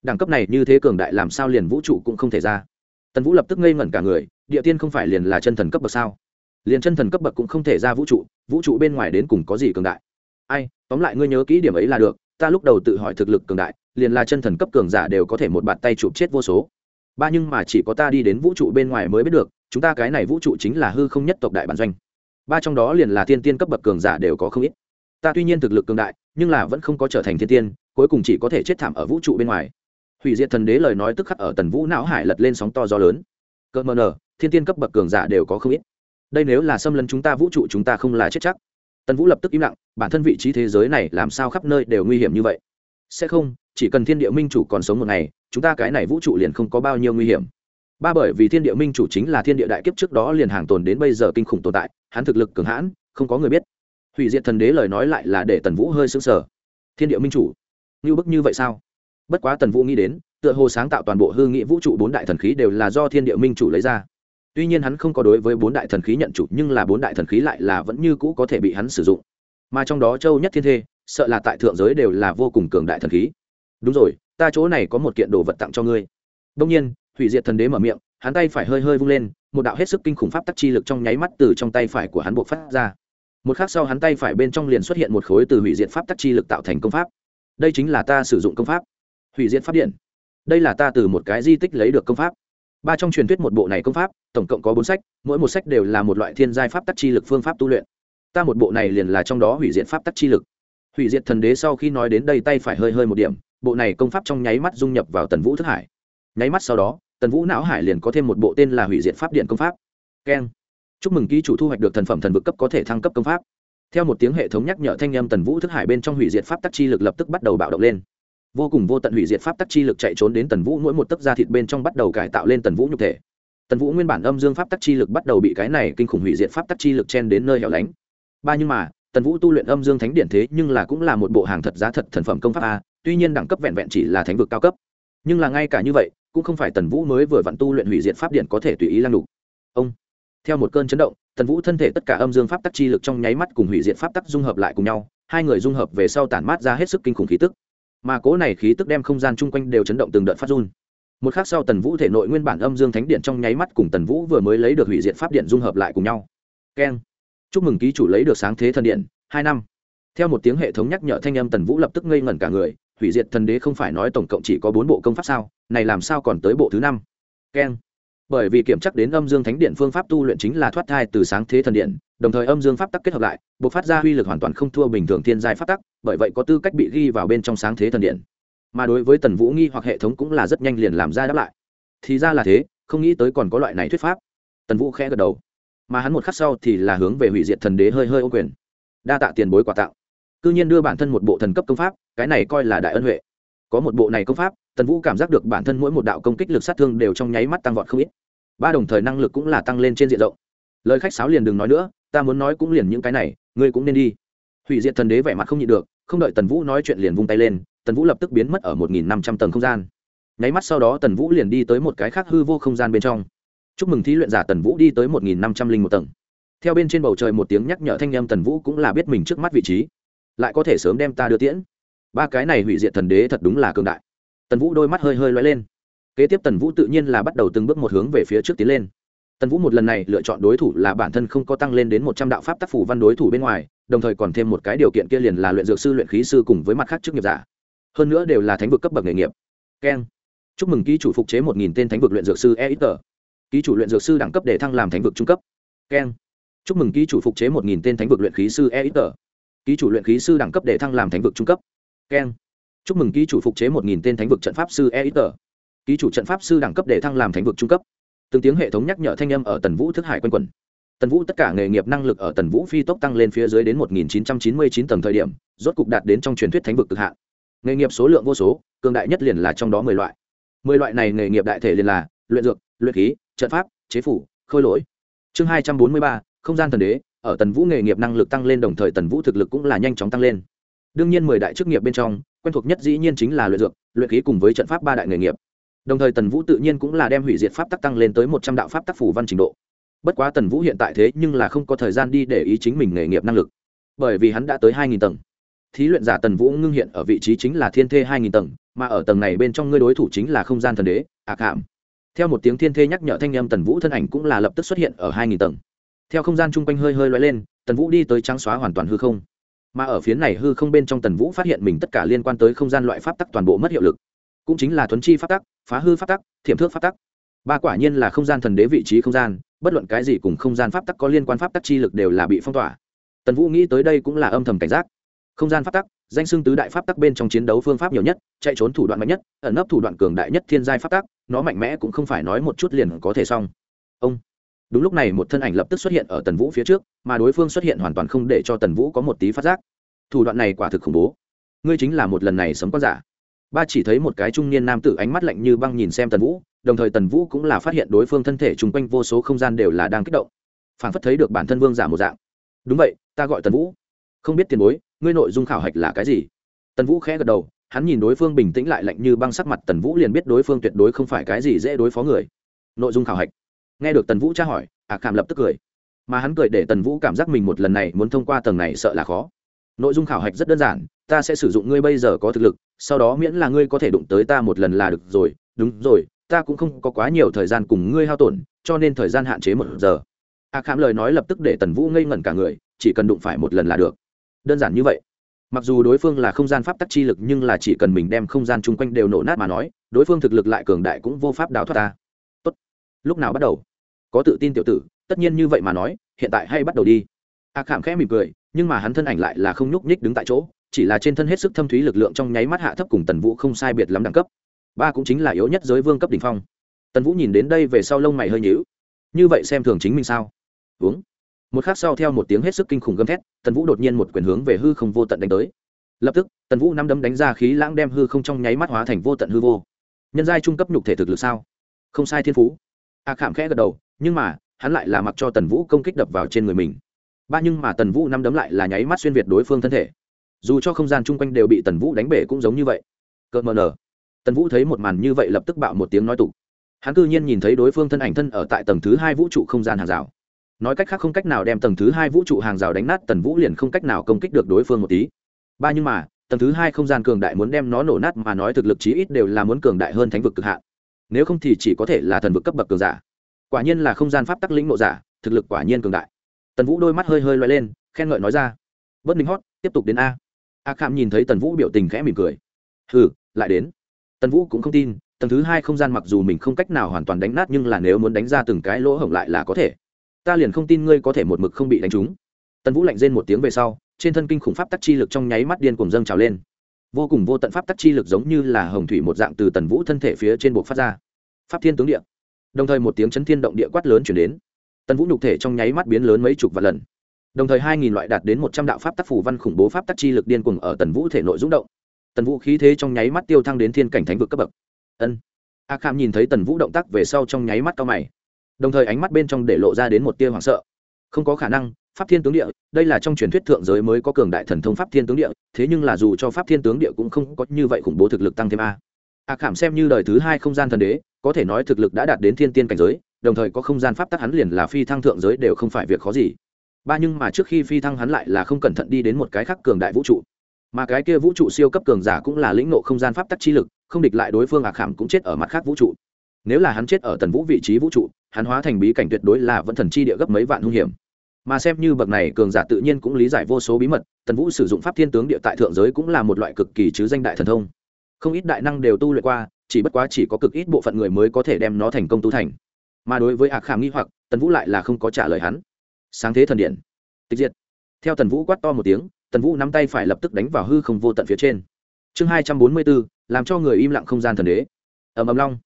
đẳng cấp này như thế cường đại làm sao liền vũ trụ cũng không thể ra. Tần vũ lập tức ngây ngẩn cả người, địa tiên không phải liền là chân thần cấp bậc sao? Liền chân thần cấp bậc cũng không thể ra vũ trụ vũ trụ bên ngoài đến cùng có gì cường đại? Ai, tóm lại ngươi nhớ kỹ điểm ấy là được, ta lúc đầu tự hỏi thực lực cường đại, liền là chân thần cấp cường giả đều có thể một bàn tay chụp chết vô số. Ba nhưng mà chỉ có ta đi đến vũ trụ bên ngoài mới biết được, chúng ta cái này vũ trụ chính là hư không nhất tộc đại bản doanh. Ba trong đó liền là thiên tiên cấp bậc cường giả đều có không ít ta tuy nhiên thực lực cường đại, nhưng là vẫn không có trở thành thiên tiên, cuối cùng chỉ có thể chết thảm ở vũ trụ bên ngoài. Hủy diệt thần đế lời nói tức khắc ở tần vũ não hải lật lên sóng to gió lớn. Cỡ mờ nờ, thiên tiên cấp bậc cường giả đều có không ít. Đây nếu là xâm lấn chúng ta vũ trụ chúng ta không là chết chắc. Tần vũ lập tức im lặng, bản thân vị trí thế giới này làm sao khắp nơi đều nguy hiểm như vậy? Sẽ không, chỉ cần thiên địa minh chủ còn sống một ngày, chúng ta cái này vũ trụ liền không có bao nhiêu nguy hiểm. Ba bởi vì thiên địa minh chủ chính là thiên địa đại kiếp trước đó liền hàng tồn đến bây giờ kinh khủng tồn tại, hắn thực lực cường hãn, không có người biết hủy diệt thần đế lời nói lại là để tần vũ hơi sững sờ. Thiên địa minh chủ như bức như vậy sao? Bất quá tần vũ nghĩ đến, tựa hồ sáng tạo toàn bộ hư nghị vũ trụ bốn đại thần khí đều là do thiên địa minh chủ lấy ra. Tuy nhiên hắn không có đối với bốn đại thần khí nhận chủ, nhưng là bốn đại thần khí lại là vẫn như cũ có thể bị hắn sử dụng. Mà trong đó châu nhất thiên thê, sợ là tại thượng giới đều là vô cùng cường đại thần khí. Đúng rồi, ta chỗ này có một kiện đồ vật tặng cho ngươi. Đông nhiên, hủy diệt thần đế mở miệng, hắn tay phải hơi hơi vung lên, một đạo hết sức kinh khủng pháp tắc chi lực trong nháy mắt từ trong tay phải của hắn buộc phát ra một khắc sau hắn tay phải bên trong liền xuất hiện một khối từ hủy diệt pháp tắc chi lực tạo thành công pháp. Đây chính là ta sử dụng công pháp. Hủy diệt pháp điện. Đây là ta từ một cái di tích lấy được công pháp. Ba trong truyền thuyết một bộ này công pháp, tổng cộng có bốn sách, mỗi một sách đều là một loại thiên giai pháp tắc chi lực phương pháp tu luyện. Ta một bộ này liền là trong đó hủy diệt pháp tắc chi lực. Hủy diệt thần đế sau khi nói đến đây tay phải hơi hơi một điểm, bộ này công pháp trong nháy mắt dung nhập vào tần vũ thức hải. Nháy mắt sau đó, tần vũ não hải liền có thêm một bộ tên là hủy diệt pháp điện công pháp. Keng chúc mừng ký chủ thu hoạch được thần phẩm thần vực cấp có thể thăng cấp công pháp. Theo một tiếng hệ thống nhắc nhở thanh â m tần vũ thức hải bên trong hủy diệt pháp tắc chi lực lập tức bắt đầu bạo động lên. Vô cùng vô tận hủy diệt pháp tắc chi lực chạy trốn đến tần vũ mỗi một tấc da thịt bên trong bắt đầu cải tạo lên tần vũ nhục thể. Tần vũ nguyên bản âm dương pháp tắc chi lực bắt đầu bị cái này kinh khủng hủy diệt pháp tắc chi lực chen đến nơi hẻo lánh. Ba nhưng mà, tần vũ tu luyện âm dương thánh điện thế nhưng là cũng là một bộ hàng thật giá thật thần phẩm công pháp a, tuy nhiên đẳng cấp vẹn vẹn chỉ là thánh vực cao cấp. Nhưng là ngay cả như vậy, cũng không phải tần vũ mới vừa vặn tu luyện hủy diệt pháp điện có thể tùy ý lăng đục ông theo một cơn chấn động, tần vũ thân thể tất cả âm dương pháp tắc chi lực trong nháy mắt cùng hủy diệt pháp tắc dung hợp lại cùng nhau, hai người dung hợp về sau tản mát ra hết sức kinh khủng khí tức. Mà cố này khí tức đem không gian chung quanh đều chấn động từng đợt phát run. Một khắc sau tần vũ thể nội nguyên bản âm dương thánh điện trong nháy mắt cùng tần vũ vừa mới lấy được hủy diệt pháp điện dung hợp lại cùng nhau. Keng. Chúc mừng ký chủ lấy được sáng thế thần điện, hai năm. Theo một tiếng hệ thống nhắc nhở thanh âm tần vũ lập tức ngây ngẩn cả người, hủy diệt thần đế không phải nói tổng cộng chỉ có bốn bộ công pháp sao, này làm sao còn tới bộ thứ năm? Keng bởi vì kiểm chắc đến âm dương thánh điện phương pháp tu luyện chính là thoát thai từ sáng thế thần điện, đồng thời âm dương pháp tắc kết hợp lại buộc phát ra uy lực hoàn toàn không thua bình thường thiên giai pháp tắc, bởi vậy có tư cách bị ghi vào bên trong sáng thế thần điện. Mà đối với tần vũ nghi hoặc hệ thống cũng là rất nhanh liền làm ra đáp lại. Thì ra là thế, không nghĩ tới còn có loại này thuyết pháp. Tần vũ khẽ gật đầu. Mà hắn một khắc sau thì là hướng về hủy diệt thần đế hơi hơi ô quyền. Đa tạ tiền bối quà tạo cư nhiên đưa bản thân một bộ thần cấp công pháp, cái này coi là đại ân huệ. Có một bộ này công pháp tần vũ cảm giác được bản thân mỗi một đạo công kích lực sát thương đều trong nháy mắt tăng vọt không ít. Ba đồng thời năng lực cũng là tăng lên trên diện rộng. Lời khách sáo liền đừng nói nữa, ta muốn nói cũng liền những cái này, ngươi cũng nên đi. Hủy diệt thần đế vẻ mặt không nhịn được, không đợi tần vũ nói chuyện liền vung tay lên, tần vũ lập tức biến mất ở một nghìn năm trăm tầng không gian. Nháy mắt sau đó tần vũ liền đi tới một cái khác hư vô không gian bên trong. Chúc mừng thí luyện giả tần vũ đi tới một nghìn năm trăm linh một tầng. Theo bên trên bầu trời một tiếng nhắc nhở thanh â m tần vũ cũng là biết mình trước mắt vị trí. Lại có thể sớm đem ta đưa tiễn. Ba cái này hủy diệt thần đế thật đúng là cường đại tần vũ đôi mắt hơi hơi loay lên. Kế tiếp tần vũ tự nhiên là bắt đầu từng bước một hướng về phía trước tiến lên. Tần vũ một lần này lựa chọn đối thủ là bản thân không có tăng lên đến một trăm đạo pháp tác phủ văn đối thủ bên ngoài, đồng thời còn thêm một cái điều kiện kia liền là luyện dược sư luyện khí sư cùng với mặt khác chức nghiệp giả. Hơn nữa đều là thánh vực cấp bậc nghề nghiệp. Keng. Chúc mừng ký chủ phục chế một nghìn tên thánh vực luyện dược sư e ít tờ ký chủ luyện dược sư đẳng cấp để thăng làm thánh vực trung cấp. Keng. Chúc mừng ký chủ phục chế một nghìn tên thánh vực luyện khí sư e ít tờ ký chủ luyện khí sư đẳng cấp để thăng làm thánh vực trung cấp. Keng chúc mừng ký chủ phục chế một nghìn tên thánh vực trận pháp sư e ít tờ ký chủ trận pháp sư đẳng cấp để thăng làm thánh vực trung cấp. Từng tiếng hệ thống nhắc nhở thanh âm ở tần vũ thức hải quân quần tần vũ tất cả nghề nghiệp năng lực ở tần vũ phi tốc tăng lên phía dưới đến một nghìn chín trăm chín mươi chín tầng thời điểm, rốt cục đạt đến trong truyền thuyết thánh vực cực hạn. Nghề nghiệp số lượng vô số, cường đại nhất liền là trong đó mười loại. Mười loại này nghề nghiệp đại thể liền là luyện dược, luyện khí, trận pháp, chế phủ, khôi lỗi. Chương hai trăm bốn mươi ba, không gian thần đế, ở tần vũ nghề nghiệp năng lực tăng lên đồng thời tần vũ thực lực cũng là nhanh chóng tăng lên đương nhiên mười đại chức nghiệp bên trong, quen thuộc nhất dĩ nhiên chính là luyện dược, luyện khí cùng với trận pháp ba đại nghề nghiệp. Đồng thời tần vũ tự nhiên cũng là đem hủy diệt pháp tắc tăng lên tới một trăm đạo pháp tắc phủ văn trình độ. Bất quá tần vũ hiện tại thế nhưng là không có thời gian đi để ý chính mình nghề nghiệp năng lực, bởi vì hắn đã tới hai nghìn tầng. Thí luyện giả tần vũ ngưng hiện ở vị trí chính là thiên thê hai nghìn tầng, mà ở tầng này bên trong ngươi đối thủ chính là không gian thần đế ạc hạm. Theo một tiếng thiên thê nhắc nhở thanh â m tần vũ thân ảnh cũng là lập tức xuất hiện ở hai nghìn tầng. Theo không gian chung quanh hơi hơi loay lên, tần vũ đi tới trắng xóa hoàn toàn hư không mà ở phía này hư không bên trong tần vũ phát hiện mình tất cả liên quan tới không gian loại pháp tắc toàn bộ mất hiệu lực. Cũng chính là thuấn chi pháp tắc, phá hư pháp tắc, thiểm thước pháp tắc. Ba quả nhiên là không gian thần đế vị trí không gian, bất luận cái gì cùng không gian pháp tắc có liên quan pháp tắc chi lực đều là bị phong tỏa. Tần vũ nghĩ tới đây cũng là âm thầm cảnh giác. Không gian pháp tắc, danh xưng tứ đại pháp tắc bên trong chiến đấu phương pháp nhiều nhất, chạy trốn thủ đoạn mạnh nhất, ẩn nấp thủ đoạn cường đại nhất thiên giai pháp tắc, nó mạnh mẽ cũng không phải nói một chút liền có thể xong. Ông đúng lúc này một thân ảnh lập tức xuất hiện ở tần vũ phía trước, mà đối phương xuất hiện hoàn toàn không để cho tần vũ có một tí phát giác. Thủ đoạn này quả thực khủng bố. Ngươi chính là một lần này sấm con giả. Ba chỉ thấy một cái trung niên nam tử ánh mắt lạnh như băng nhìn xem tần vũ, đồng thời tần vũ cũng là phát hiện đối phương thân thể chung quanh vô số không gian đều là đang kích động. Phản phất thấy được bản thân vương giả một dạng. Đúng vậy, ta gọi tần vũ. Không biết tiền bối, ngươi nội dung khảo hạch là cái gì? Tần vũ khẽ gật đầu, hắn nhìn đối phương bình tĩnh lại lạnh như băng sắc mặt tần vũ liền biết đối phương tuyệt đối không phải cái gì dễ đối phó người. Nội dung khảo hạch nghe được tần vũ tra hỏi ạ à lập tức cười. Mà hắn cười để tần vũ cảm giác mình một lần này muốn thông qua tầng này sợ là khó. Nội dung khảo hạch rất đơn giản, ta sẽ sử dụng ngươi bây giờ có thực lực, sau đó miễn là ngươi có thể đụng tới ta một lần là được rồi. Đúng rồi, ta cũng không có quá nhiều thời gian cùng ngươi hao tổn, cho nên thời gian hạn chế một giờ. A à lời nói lập tức để tần vũ ngây ngẩn cả người, chỉ cần đụng phải một lần là được. Đơn giản như vậy. Mặc dù đối phương là không gian pháp tắc chi lực nhưng là chỉ cần mình đem không gian chung quanh đều nổ nát mà nói, đối phương thực lực lại cường đại cũng vô pháp đào thoát ta. Tốt. Lúc nào bắt đầu? Có tự tin tiểu tử, tất nhiên như vậy mà nói, hiện tại hay bắt đầu đi. A à khảm khẽ mỉm cười, nhưng mà hắn thân ảnh lại là không nhúc nhích đứng tại chỗ, chỉ là trên thân hết sức thâm thúy lực lượng trong nháy mắt hạ thấp cùng tần vũ không sai biệt lắm đẳng cấp. Ba cũng chính là yếu nhất giới vương cấp đ ỉ n h phong. Tần vũ nhìn đến đây về sau lông mày hơi nhíu. Như vậy xem thường chính mình sao? Uống. Một khắc sau theo một tiếng hết sức kinh khủng gầm thét, tần vũ đột nhiên một quyền hướng về hư không vô tận đánh tới. Lập tức, tần vũ năm đấm đánh ra khí lãng đem hư không trong nháy mắt hóa thành vô tận hư vô. Nhân giai trung cấp nhục thể thực lực sao? Không sai thiên phú. A khảm khẽ gật đầu nhưng mà, hắn lại là mặc cho tần vũ công kích đập vào trên người mình. Ba nhưng mà tần vũ năm đấm lại là nháy mắt xuyên việt đối phương thân thể. Dù cho không gian chung quanh đều bị tần vũ đánh bể cũng giống như vậy. Cợt mờ nở. Tần vũ thấy một màn như vậy lập tức bạo một tiếng nói tục. Hắn cư nhiên nhìn thấy đối phương thân ảnh thân ở tại tầng thứ hai vũ trụ không gian hàng rào. Nói cách khác không cách nào đem tầng thứ hai vũ trụ hàng rào đánh nát, tần vũ liền không cách nào công kích được đối phương một tí. Ba nhưng mà, tầng thứ hai không gian cường đại muốn đem nó nổ nát mà nói thực lực chí ít đều là muốn cường đại hơn thánh vực cực hạn. Nếu không thì chỉ có thể là thần vực cấp bậc cường giả quả nhiên là không gian pháp tắc lĩnh nộ giả, thực lực quả nhiên cường đại. Tần vũ đôi mắt hơi hơi loay lên, khen ngợi nói ra, bất ninh hót, tiếp tục đến a. A kham nhìn thấy tần vũ biểu tình khẽ mỉm cười, hừ, lại đến. Tần vũ cũng không tin, tầng thứ hai không gian mặc dù mình không cách nào hoàn toàn đánh nát nhưng là nếu muốn đánh ra từng cái lỗ hổng lại là có thể. Ta liền không tin ngươi có thể một mực không bị đánh trúng. Tần vũ lạnh rên một tiếng về sau, trên thân kinh khủng pháp tắc chi lực trong nháy mắt điên cùng dâng trào lên. Vô cùng vô tận pháp tắc chi lực giống như là hồng thủy một dạng từ tần vũ thân thể phía trên buộc phát ra. Pháp thiên tướng địa đồng thời một tiếng chấn thiên động địa quát lớn chuyển đến. Tần vũ nhục thể trong nháy mắt biến lớn mấy chục vạn lần. Đồng thời hai nghìn loại đạt đến một trăm đạo pháp tác phủ văn khủng bố pháp tác chi lực điên cuồng ở tần vũ thể nội rúng động. Tần vũ khí thế trong nháy mắt tiêu thăng đến thiên cảnh thánh vực cấp bậc. Ân. A kham nhìn thấy tần vũ động tác về sau trong nháy mắt cao mày. Đồng thời ánh mắt bên trong để lộ ra đến một tia hoảng sợ. Không có khả năng, pháp thiên tướng địa, đây là trong truyền thuyết thượng giới mới có cường đại thần thông pháp thiên tướng địa, thế nhưng là dù cho pháp thiên tướng địa cũng không có như vậy khủng bố thực lực tăng thêm a. A khảm xem như đời thứ hai không gian thần đế có thể nói thực lực đã đạt đến thiên tiên cảnh giới, đồng thời có không gian pháp tắc hắn liền là phi thăng thượng giới đều không phải việc khó gì. Ba nhưng mà trước khi phi thăng hắn lại là không cẩn thận đi đến một cái khác cường đại vũ trụ. Mà cái kia vũ trụ siêu cấp cường giả cũng là lĩnh nộ không gian pháp tắc chi lực, không địch lại đối phương ạc khảm cũng chết ở mặt khác vũ trụ. Nếu là hắn chết ở tần vũ vị trí vũ trụ, hắn hóa thành bí cảnh tuyệt đối là vẫn thần chi địa gấp mấy vạn hung hiểm. Mà xem như bậc này cường giả tự nhiên cũng lý giải vô số bí mật, tần vũ sử dụng pháp thiên tướng địa tại thượng giới cũng là một loại cực kỳ chứ danh đại thần thông không ít đại năng đều tu luyện qua, chỉ bất quá chỉ có cực ít bộ phận người mới có thể đem nó thành công tu thành. Mà đối với ạc khảm nghi hoặc, tần vũ lại là không có trả lời hắn. Sáng thế thần điện. Tịch diệt. Theo tần vũ quát to một tiếng, tần vũ nắm tay phải lập tức đánh vào hư không vô tận phía trên. Chương hai trăm bốn mươi bốn làm cho người im lặng không gian thần đế. Ầm ầm long.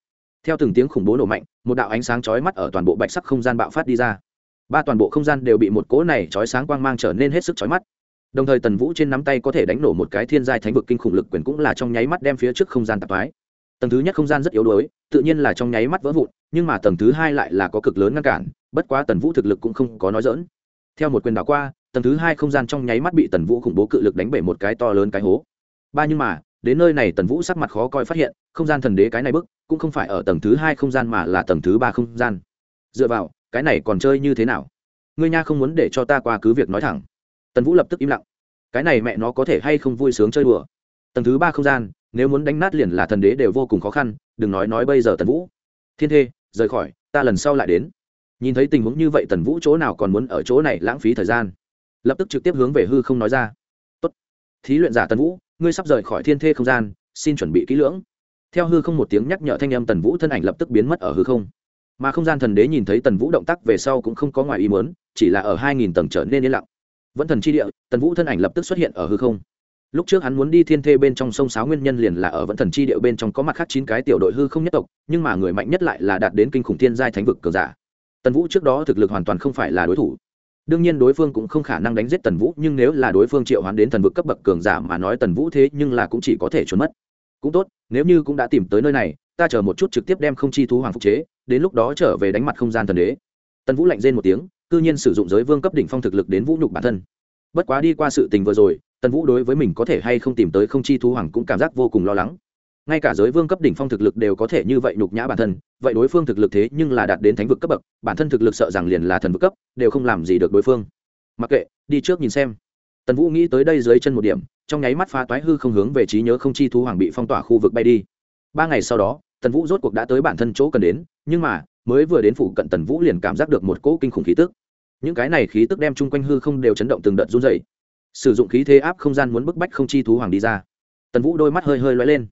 Theo từng tiếng khủng bố nổ mạnh, một đạo ánh sáng chói mắt ở toàn bộ bạch sắc không gian bạo phát đi ra. Ba toàn bộ không gian đều bị một cỗ này chói sáng quang mang trở nên hết sức chói mắt đồng thời tần vũ trên nắm tay có thể đánh nổ một cái thiên giai thánh vực kinh khủng lực quyền cũng là trong nháy mắt đem phía trước không gian tạp thoái. Tầng thứ nhất không gian rất yếu đuối, tự nhiên là trong nháy mắt vỡ vụn, nhưng mà tầng thứ hai lại là có cực lớn ngăn cản, bất quá tần vũ thực lực cũng không có nói dỡn theo một quyền đảo qua, tầng thứ hai không gian trong nháy mắt bị tần vũ khủng bố cự lực đánh bể một cái to lớn cái hố. Ba nhưng mà, đến nơi này tần vũ sắc mặt khó coi phát hiện, không gian thần đế cái này bức, cũng không phải ở tầng thứ hai không gian mà là tầng thứ ba không gian. Dựa vào, cái này còn chơi như thế nào? Ngươi nha không muốn để cho ta qua cứ việc nói thẳng tần vũ lập tức im lặng. Cái này mẹ nó có thể hay không vui sướng chơi đùa? Tầng thứ ba không gian nếu muốn đánh nát liền là thần đế đều vô cùng khó khăn đừng nói nói bây giờ tần vũ. Thiên thê rời khỏi ta lần sau lại đến. Nhìn thấy tình huống như vậy tần vũ chỗ nào còn muốn ở chỗ này lãng phí thời gian? Lập tức trực tiếp hướng về hư không nói ra. Tốt, thí luyện giả tần vũ ngươi sắp rời khỏi thiên thê không gian xin chuẩn bị kỹ lưỡng. Theo hư không một tiếng nhắc nhở thanh âm tần vũ thân ảnh lập tức biến mất ở hư không. Mà không gian thần đế nhìn thấy tần vũ động tác về sau cũng không có ngoài ý mớn chỉ là ở hai nghìn tầng trở nên yên lặng vẫn thần chi địa, tần vũ thân ảnh lập tức xuất hiện ở hư không. Lúc trước hắn muốn đi thiên thê bên trong sông sáo nguyên nhân liền là ở vẫn thần chi địa bên trong có mặt khác chín cái tiểu đội hư không nhất tộc, nhưng mà người mạnh nhất lại là đạt đến kinh khủng thiên giai thánh vực cờ giả. Tần vũ trước đó thực lực hoàn toàn không phải là đối thủ. Đương nhiên đối phương cũng không khả năng đánh giết tần vũ, nhưng nếu là đối phương triệu hoán đến thần vực cấp bậc cường giả mà nói tần vũ thế nhưng là cũng chỉ có thể trốn mất. Cũng tốt, nếu như cũng đã tìm tới nơi này, ta chờ một chút trực tiếp đem không chi thú hoàng phục chế, đến lúc đó trở về đánh mặt không gian thần đế. Tần vũ lạnh rên một tiếng cư nhiên sử dụng giới vương cấp đỉnh phong thực lực đến vũ nhục bản thân. Bất quá đi qua sự tình vừa rồi, tần vũ đối với mình có thể hay không tìm tới không chi thú hoàng cũng cảm giác vô cùng lo lắng. Ngay cả giới vương cấp đỉnh phong thực lực đều có thể như vậy nhục nhã bản thân, vậy đối phương thực lực thế nhưng là đạt đến thánh vực cấp bậc, bản thân thực lực sợ rằng liền là thần vực cấp, đều không làm gì được đối phương. Mặc kệ, đi trước nhìn xem. Tần vũ nghĩ tới đây dưới chân một điểm, trong nháy mắt phá toái hư không hướng về trí nhớ không chi thú hoàng bị phong tỏa khu vực bay đi. Ba ngày sau đó, tần vũ rốt cuộc đã tới bản thân chỗ cần đến, nhưng mà mới vừa đến phủ cận tần vũ liền cảm giác được một cỗ kinh khủng khí tức. Những cái này khí tức đem chung quanh hư không đều chấn động từng đợt run dày sử dụng khí thế áp không gian muốn bức bách không chi thú hoàng đi ra. Tần vũ đôi mắt hơi hơi loay lên.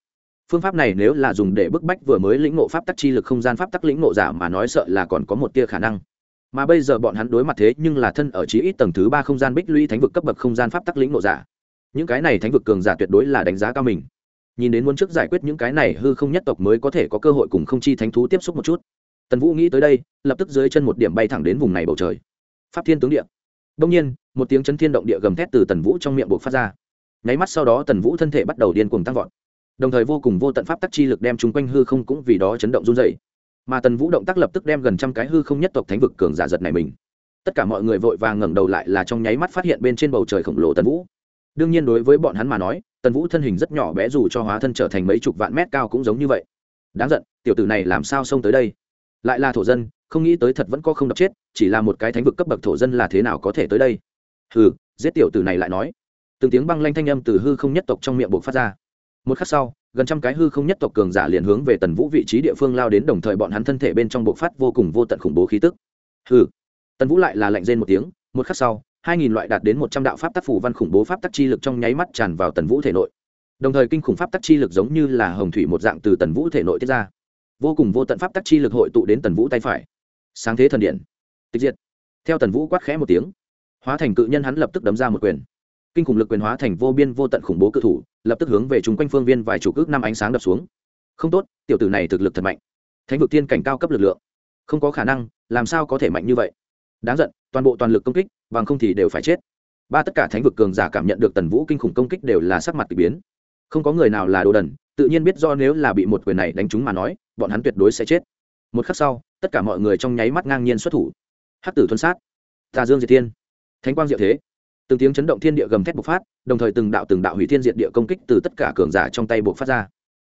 Phương pháp này nếu là dùng để bức bách vừa mới lĩnh ngộ pháp tắc chi lực không gian pháp tắc lĩnh ngộ giả mà nói sợ là còn có một tia khả năng. Mà bây giờ bọn hắn đối mặt thế nhưng là thân ở chí ít tầng thứ ba không gian bích lũy thánh vực cấp bậc không gian pháp tắc lĩnh ngộ giả. Những cái này thánh vực cường giả tuyệt đối là đánh giá cao mình. Nhìn đến muốn trước giải quyết những cái này hư không nhất tộc mới có thể có cơ hội cùng không chi thánh thú tiếp xúc một chút tần vũ nghĩ tới đây, lập tức dưới chân một điểm bay thẳng đến vùng này bầu trời. Pháp thiên tướng địa. Đông nhiên, một tiếng chấn thiên động địa gầm thét từ tần vũ trong miệng buộc phát ra. Nháy mắt sau đó tần vũ thân thể bắt đầu điên cuồng tăng vọt. Đồng thời vô cùng vô tận pháp tắc chi lực đem chung quanh hư không cũng vì đó chấn động run dày mà tần vũ động tác lập tức đem gần trăm cái hư không nhất tộc thánh vực cường giả giật này mình. Tất cả mọi người vội vàng ngẩng đầu lại là trong nháy mắt phát hiện bên trên bầu trời khổng lồ tần vũ. Đương nhiên đối với bọn hắn mà nói, tần vũ thân hình rất nhỏ bé dù cho hóa thân trở thành mấy chục vạn mét cao cũng giống như vậy. Đáng giận, tiểu tử này làm sao xông tới đây? Lại là thổ dân, không nghĩ tới thật vẫn có không đập chết, chỉ là một cái thánh vực cấp bậc thổ dân là thế nào có thể tới đây? Hừ, giết tiểu tử này lại nói. Từng tiếng băng lanh thanh âm từ hư không nhất tộc trong miệng buộc phát ra. Một khắc sau, gần trăm cái hư không nhất tộc cường giả liền hướng về tần vũ vị trí địa phương lao đến, đồng thời bọn hắn thân thể bên trong buộc phát vô cùng vô tận khủng bố khí tức. Hừ. Tần vũ lại là lạnh rên một tiếng, một khắc sau, hai nghìn loại đạt đến một trăm đạo pháp tác phủ văn khủng bố pháp tác chi lực trong nháy mắt tràn vào tần vũ thể nội. Đồng thời kinh khủng pháp tác chi lực giống như là hồng thủy một dạng từ tần vũ thể nội tiết ra vô cùng vô tận pháp tắc chi lực hội tụ đến tần vũ tay phải. Sáng thế thần điện. Tịch diệt. Theo tần vũ quát khẽ một tiếng, hóa thành cự nhân hắn lập tức đấm ra một quyền. Kinh khủng lực quyền hóa thành vô biên vô tận khủng bố cự thủ, lập tức hướng về chung quanh phương viên vài chủ cước năm ánh sáng đập xuống. Không tốt, tiểu tử này thực lực thật mạnh. Thánh vực tiên cảnh cao cấp lực lượng. Không có khả năng, làm sao có thể mạnh như vậy? Đáng giận, toàn bộ toàn lực công kích, bằng không thì đều phải chết. Ba tất cả thánh vực cường giả cảm nhận được tần vũ kinh khủng công kích đều là sắc mặt k ỳ biến. Không có người nào là đồ đần, tự nhiên biết do nếu là bị một quyền này đánh trúng mà nói bọn hắn tuyệt đối sẽ chết. Một khắc sau, tất cả mọi người trong nháy mắt ngang nhiên xuất thủ. Hắc tử thuần sát, tà dương diệt thiên, thánh quang diệu thế. Từng tiếng chấn động thiên địa gầm thét bộc phát, đồng thời từng đạo từng đạo hủy thiên diệt địa công kích từ tất cả cường giả trong tay bộc phát ra.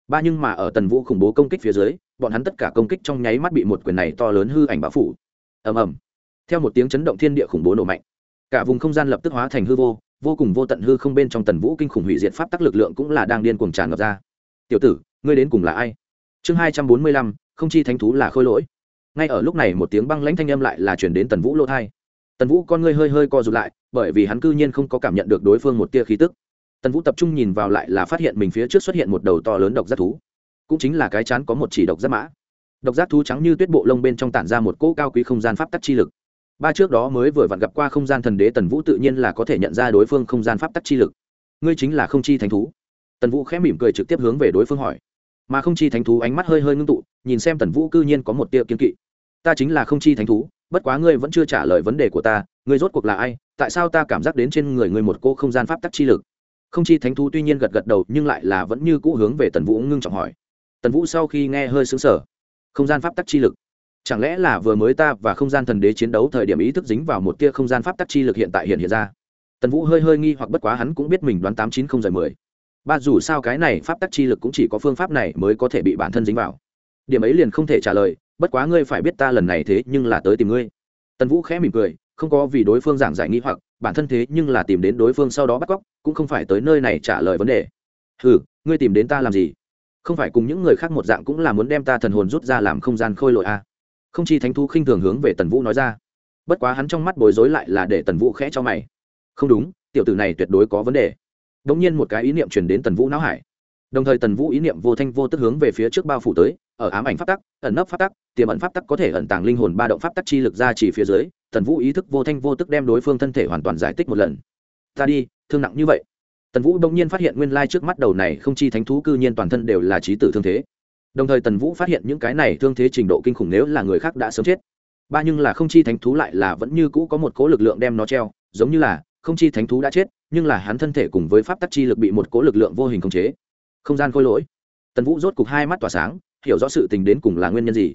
Ba nhưng mà ở tần vũ khủng bố công kích phía dưới, bọn hắn tất cả công kích trong nháy mắt bị một quyền này to lớn hư ảnh bão phủ. Ầm ầm. Theo một tiếng chấn động thiên địa khủng bố nổ mạnh, cả vùng không gian lập tức hóa thành hư vô vô cùng vô tận hư không bên trong tần vũ kinh khủng hủy diệt pháp tắc lực lượng cũng là đang điên cuồng tràn ngập ra. Tiểu tử, ngươi đến cùng là ai? Chương hai trăm bốn mươi lăm, không chi thánh thú là khôi lỗi. Ngay ở lúc này một tiếng băng lãnh thanh âm lại là chuyển đến tần vũ lỗ thai tần vũ con ngươi hơi hơi co rụt lại, bởi vì hắn cư nhiên không có cảm nhận được đối phương một tia khí tức. Tần vũ tập trung nhìn vào lại là phát hiện mình phía trước xuất hiện một đầu to lớn độc giác thú. Cũng chính là cái chán có một chỉ độc giác mã. Độc giác thú trắng như tuyết bộ lông bên trong tản ra một cỗ cao quý không gian pháp tắc chi lực. Ba trước đó mới vừa vặn gặp qua không gian thần đế tần vũ tự nhiên là có thể nhận ra đối phương không gian pháp tắc chi lực. Ngươi chính là không chi thánh thú. Tần vũ khẽ mỉm cười trực tiếp hướng về đối phương hỏi mà không chi thánh thú ánh mắt hơi hơi ngưng tụ, nhìn xem tần vũ cư nhiên có một tia kiên kỵ. Ta chính là không chi thánh thú, bất quá ngươi vẫn chưa trả lời vấn đề của ta, ngươi rốt cuộc là ai, tại sao ta cảm giác đến trên người ngươi một cô không gian pháp tắc chi lực? Không chi thánh thú tuy nhiên gật gật đầu, nhưng lại là vẫn như cũ hướng về tần vũ ngưng trọng hỏi. Tần vũ sau khi nghe hơi xứng sở không gian pháp tắc chi lực? Chẳng lẽ là vừa mới ta và không gian thần đế chiến đấu thời điểm ý thức dính vào một tia không gian pháp tắc chi lực hiện tại hiện hiện ra? Tần vũ hơi hơi nghi hoặc bất quá hắn cũng biết mình đoán tám chín không rời mười ba dù sao cái này pháp tắc chi lực cũng chỉ có phương pháp này mới có thể bị bản thân dính vào. Điểm ấy liền không thể trả lời, bất quá ngươi phải biết ta lần này thế nhưng là tới tìm ngươi. Tần vũ khẽ mỉm cười, không có vì đối phương giảng giải nghi hoặc, bản thân thế nhưng là tìm đến đối phương sau đó bắt cóc, cũng không phải tới nơi này trả lời vấn đề. Ừ ngươi tìm đến ta làm gì? Không phải cùng những người khác một dạng cũng là muốn đem ta thần hồn rút ra làm không gian khôi lội à. không chi thánh thú khinh thường hướng về tần vũ nói ra. Bất quá hắn trong mắt bối rối lại là để tần vũ khẽ cho mày. Không đúng, tiểu tử này tuyệt đối có vấn đề đ ỗ n g nhiên một cái ý niệm truyền đến tần vũ não hải. Đồng thời tần vũ ý niệm vô thanh vô tức hướng về phía trước bao phủ tới, ở ám ảnh pháp tắc, ẩn nấp pháp tắc, tiềm ẩn pháp tắc có thể ẩn tàng linh hồn ba động pháp tắc chi lực ra chỉ phía dưới, tần vũ ý thức vô thanh vô tức đem đối phương thân thể hoàn toàn giải tích một lần. Ta đi, thương nặng như vậy. Tần vũ đông nhiên phát hiện nguyên lai trước mắt đầu này không chi thánh thú cư nhiên toàn thân đều là trí tử thương thế. Đồng thời tần vũ phát hiện những cái này thương thế trình độ kinh khủng nếu là người khác đã sớm chết, ba nhưng là không chi thánh thú lại là vẫn như cũ có một cố lực lượng đem nó treo, giống như là không chi thánh thú đã chết nhưng là hắn thân thể cùng với pháp tắc chi lực bị một cỗ lực lượng vô hình khống chế. Không gian khôi lỗi. Tần vũ rốt cục hai mắt tỏa sáng, hiểu rõ sự tình đến cùng là nguyên nhân gì.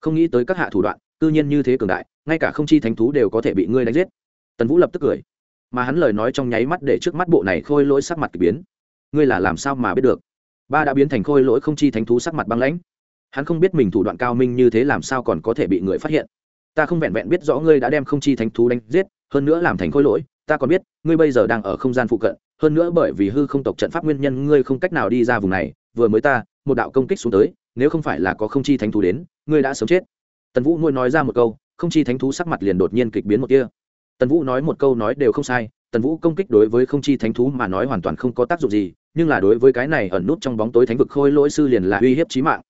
Không nghĩ tới các hạ thủ đoạn, cư nhiên như thế cường đại, ngay cả không chi thánh thú đều có thể bị ngươi đánh giết. Tần vũ lập tức cười. Mà hắn lời nói trong nháy mắt để trước mắt bộ này khôi lỗi sắc mặt k ỳ biến. Ngươi là làm sao mà biết được? Ba đã biến thành khôi lỗi không chi thánh thú sắc mặt băng lãnh. Hắn không biết mình thủ đoạn cao minh như thế làm sao còn có thể bị người phát hiện. Ta không vẹn vẹn biết rõ ngươi đã đem không chi thánh thú đánh giết, hơn nữa làm thành khôi lỗi ta còn biết, ngươi bây giờ đang ở không gian phụ cận, hơn nữa bởi vì hư không tộc trận pháp nguyên nhân ngươi không cách nào đi ra vùng này, vừa mới ta, một đạo công kích xuống tới, nếu không phải là có không chi thánh thú đến, ngươi đã sống chết. Tần vũ nuôi nói ra một câu, không chi thánh thú sắc mặt liền đột nhiên kịch biến một kia tần vũ nói một câu nói đều không sai, tần vũ công kích đối với không chi thánh thú mà nói hoàn toàn không có tác dụng gì, nhưng là đối với cái này ẩn nút trong bóng tối thánh vực khôi lỗi sư liền là uy hiếp chí mạng.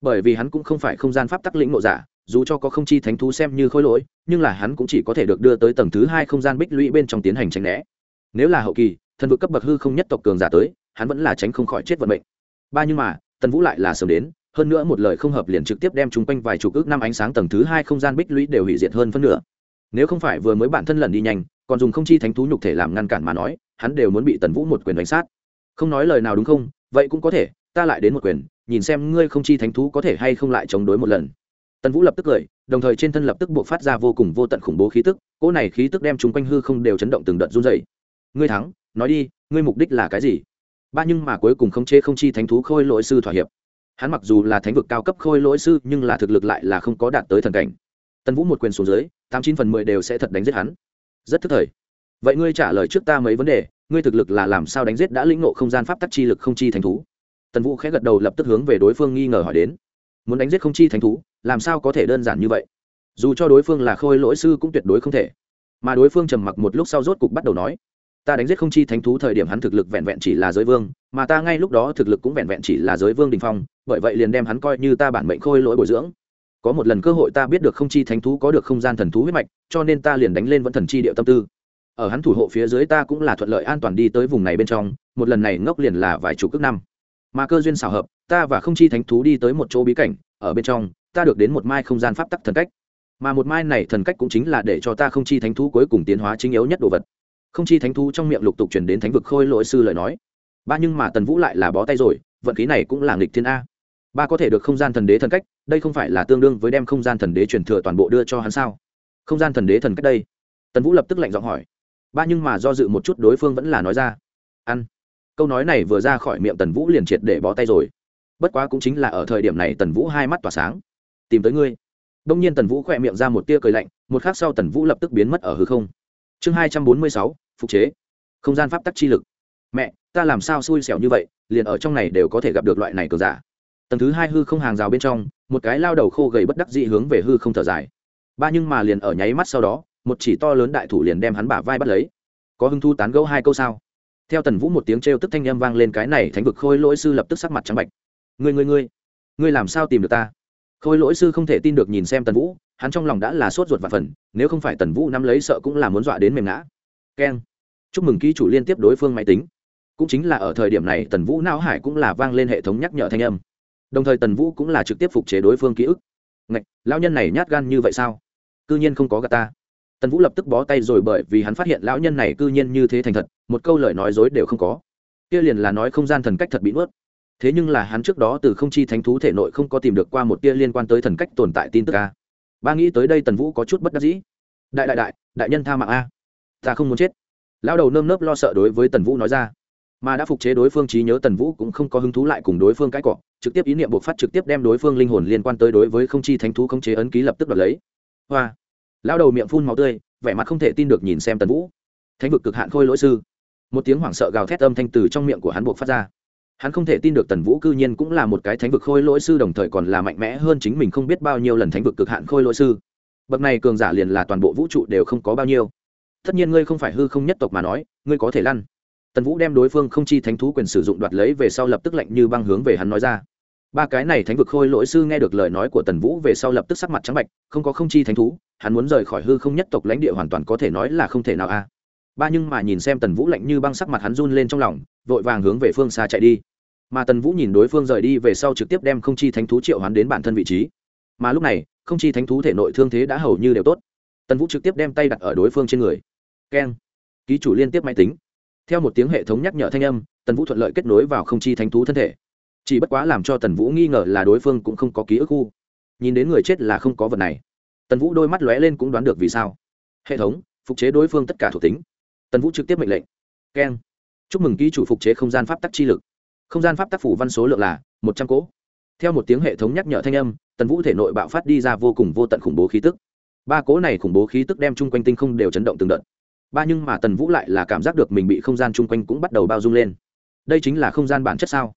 Bởi vì hắn cũng không phải không gian pháp tắc lĩnh nộ giả dù cho có không chi thánh thú xem như khôi lỗi, nhưng là hắn cũng chỉ có thể được đưa tới tầng thứ hai không gian bích lũy bên trong tiến hành tránh né. Nếu là hậu kỳ, thần vực cấp bậc hư không nhất tộc cường giả tới, hắn vẫn là tránh không khỏi chết vận mệnh. Ba nhưng mà, tần vũ lại là sớm đến, hơn nữa một lời không hợp liền trực tiếp đem chúng quanh vài chục ước năm ánh sáng tầng thứ hai không gian bích lũy đều hủy diệt hơn phân nửa. Nếu không phải vừa mới bản thân lần đi nhanh, còn dùng không chi thánh thú nhục thể làm ngăn cản mà nói, hắn đều muốn bị tần vũ một quyền đánh sát. Không nói lời nào đúng không? Vậy cũng có thể, ta lại đến một quyền, nhìn xem ngươi không chi thánh thú có thể hay không lại chống đối một lần tần vũ lập tức cười, đồng thời trên thân lập tức buộc phát ra vô cùng vô tận khủng bố khí tức, cỗ này khí tức đem chúng quanh hư không đều chấn động từng đợt run dày ngươi thắng, nói đi, ngươi mục đích là cái gì? Ba nhưng mà cuối cùng không chế không chi thánh thú khôi lỗi sư thỏa hiệp. Hắn mặc dù là thánh vực cao cấp khôi lỗi sư, nhưng là thực lực lại là không có đạt tới thần cảnh. Tần vũ một quyền xuống dưới, tám chín phần mười đều sẽ thật đánh giết hắn. Rất thức thời. Vậy ngươi trả lời trước ta mấy vấn đề, ngươi thực lực là làm sao đánh giết đã lĩnh ngộ không gian pháp tắc chi lực không chi thánh thú? Tần vũ khẽ gật đầu lập tức hướng về đối phương nghi ngờ hỏi đến. Muốn đánh giết không chi thánh thú làm sao có thể đơn giản như vậy? Dù cho đối phương là khôi lỗi sư cũng tuyệt đối không thể. Mà đối phương trầm mặc một lúc sau rốt cục bắt đầu nói, ta đánh giết không chi thánh thú thời điểm hắn thực lực vẹn vẹn chỉ là giới vương, mà ta ngay lúc đó thực lực cũng vẹn vẹn chỉ là giới vương đình phong, bởi vậy liền đem hắn coi như ta bản mệnh khôi lỗi bồi dưỡng. Có một lần cơ hội ta biết được không chi thánh thú có được không gian thần thú huyết mạch, cho nên ta liền đánh lên vẫn thần chi điệu tâm tư. Ở hắn thủ hộ phía dưới ta cũng là thuận lợi an toàn đi tới vùng này bên trong, một lần này ngốc liền là vài chục ước năm. Mà cơ duyên xảo hợp, ta và không chi thánh thú đi tới một chỗ bí cảnh, ở bên trong ta được đến một mai không gian pháp tắc thần cách. Mà một mai này thần cách cũng chính là để cho ta không chi thánh thú cuối cùng tiến hóa chính yếu nhất đồ vật. Không chi thánh thú trong miệng lục tục chuyển đến thánh vực khôi lỗi sư lời nói. Ba nhưng mà tần vũ lại là bó tay rồi, vận khí này cũng là nghịch thiên a. Ba có thể được không gian thần đế thần cách, đây không phải là tương đương với đem không gian thần đế truyền thừa toàn bộ đưa cho hắn sao? Không gian thần đế thần cách đây? Tần vũ lập tức lạnh giọng hỏi. Ba nhưng mà do dự một chút đối phương vẫn là nói ra. Ăn. Câu nói này vừa ra khỏi miệng tần vũ liền triệt để bó tay rồi. Bất quá cũng chính là ở thời điểm này tần vũ hai mắt tỏa sáng tìm tới ngươi. Đông nhiên tần vũ khỏe miệng ra một tia cười lạnh, một khác sau tần vũ lập tức biến mất ở hư không. Chương hai trăm bốn mươi sáu, phục chế. Không gian pháp tắc chi lực. Mẹ, ta làm sao xui xẻo như vậy, liền ở trong này đều có thể gặp được loại này cờ giả. Tầng thứ hai hư không hàng rào bên trong, một cái lao đầu khô gầy bất đắc dị hướng về hư không thở dài. Ba nhưng mà liền ở nháy mắt sau đó, một chỉ to lớn đại thủ liền đem hắn bả vai bắt lấy. Có hưng thu tán gẫu hai câu sao? Theo tần vũ một tiếng trêu tức thanh â m vang lên cái này thánh vực khôi lỗi sư lập tức sắc mặt trắng bạch. Người người người người làm sao tìm được ta? Khôi lỗi sư không thể tin được nhìn xem tần vũ, hắn trong lòng đã là sốt ruột và phần nếu không phải tần vũ nắm lấy sợ cũng là muốn dọa đến mềm ngã. Keng. Chúc mừng ký chủ liên tiếp đối phương máy tính. Cũng chính là ở thời điểm này tần vũ não hải cũng là vang lên hệ thống nhắc nhở thanh âm. Đồng thời tần vũ cũng là trực tiếp phục chế đối phương ký ức. Ngạch, lão nhân này nhát gan như vậy sao? C ư nhiên không có gà ta. Tần vũ lập tức bó tay rồi bởi vì hắn phát hiện lão nhân này c ư nhiên như thế thành thật, một câu lời nói dối đều không có. Kia liền là nói không gian thần cách thật bị nuốt thế nhưng là hắn trước đó từ không chi thánh thú thể nội không có tìm được qua một tia liên quan tới thần cách tồn tại tin tức a. Ba nghĩ tới đây tần vũ có chút bất đắc dĩ. Đại đại đại đại nhân tha mạng a. Ta không muốn chết. Lão đầu nơm nớp lo sợ đối với tần vũ nói ra. Mà đã phục chế đối phương trí nhớ tần vũ cũng không có hứng thú lại cùng đối phương cãi cọ, trực tiếp ý niệm buộc phát trực tiếp đem đối phương linh hồn liên quan tới đối với không chi thánh thú không chế ấn ký lập tức đoạt lấy. Hoa. Lao đầu miệng phun màu tươi, vẻ mặt không thể tin được nhìn xem tần vũ. Thánh vực cực hạn khôi lỗi sư. Một tiếng hoảng sợ gào thét âm thanh từ trong miệng của hắn buộc phát ra hắn không thể tin được tần vũ cư nhiên cũng là một cái thánh vực khôi lỗi sư, đồng thời còn là mạnh mẽ hơn chính mình không biết bao nhiêu lần thánh vực cực hạn khôi lỗi sư. Bậc này cường giả liền là toàn bộ vũ trụ đều không có bao nhiêu. Tất nhiên ngươi không phải hư không nhất tộc mà nói, ngươi có thể lăn. Tần vũ đem đối phương không chi thánh thú quyền sử dụng đoạt lấy về sau lập tức lạnh như băng hướng về hắn nói ra. Ba cái này thánh vực khôi lỗi sư nghe được lời nói của tần vũ về sau lập tức sắc mặt trắng bạch không có không chi thánh thú, hắn muốn rời khỏi hư không nhất tộc lãnh địa hoàn toàn có thể nói là không thể nào a ba nhưng mà nhìn xem tần vũ lạnh như băng sắc mặt hắn run lên trong lòng, vội vàng hướng về phương xa chạy đi. Mà tần vũ nhìn đối phương rời đi về sau trực tiếp đem không chi thánh thú triệu hắn đến bản thân vị trí. Mà lúc này, không chi thánh thú thể nội thương thế đã hầu như đều tốt. Tần vũ trực tiếp đem tay đặt ở đối phương trên người. Keng. Ký chủ liên tiếp máy tính. Theo một tiếng hệ thống nhắc nhở thanh âm, tần vũ thuận lợi kết nối vào không chi thánh thú thân thể. Chỉ bất quá làm cho tần vũ nghi ngờ là đối phương cũng không có ký ức khu. Nhìn đến người chết là không có vật này. Tần vũ đôi mắt lóe lên cũng đoán được vì sao. Hệ thống, phục chế đối phương tất cả thuộc tính tần vũ trực tiếp mệnh lệnh. Keng. Chúc mừng ký chủ phục chế không gian pháp tắc chi lực. Không gian pháp tắc phủ văn số lượng là một trăm cỗ. Theo một tiếng hệ thống nhắc nhở thanh âm, tần vũ thể nội bạo phát đi ra vô cùng vô tận khủng bố khí tức. Ba cỗ này khủng bố khí tức đem chung quanh tinh không đều chấn động từng đợt. Ba nhưng mà tần vũ lại là cảm giác được mình bị không gian chung quanh cũng bắt đầu bao dung lên. Đây chính là không gian bản chất sao?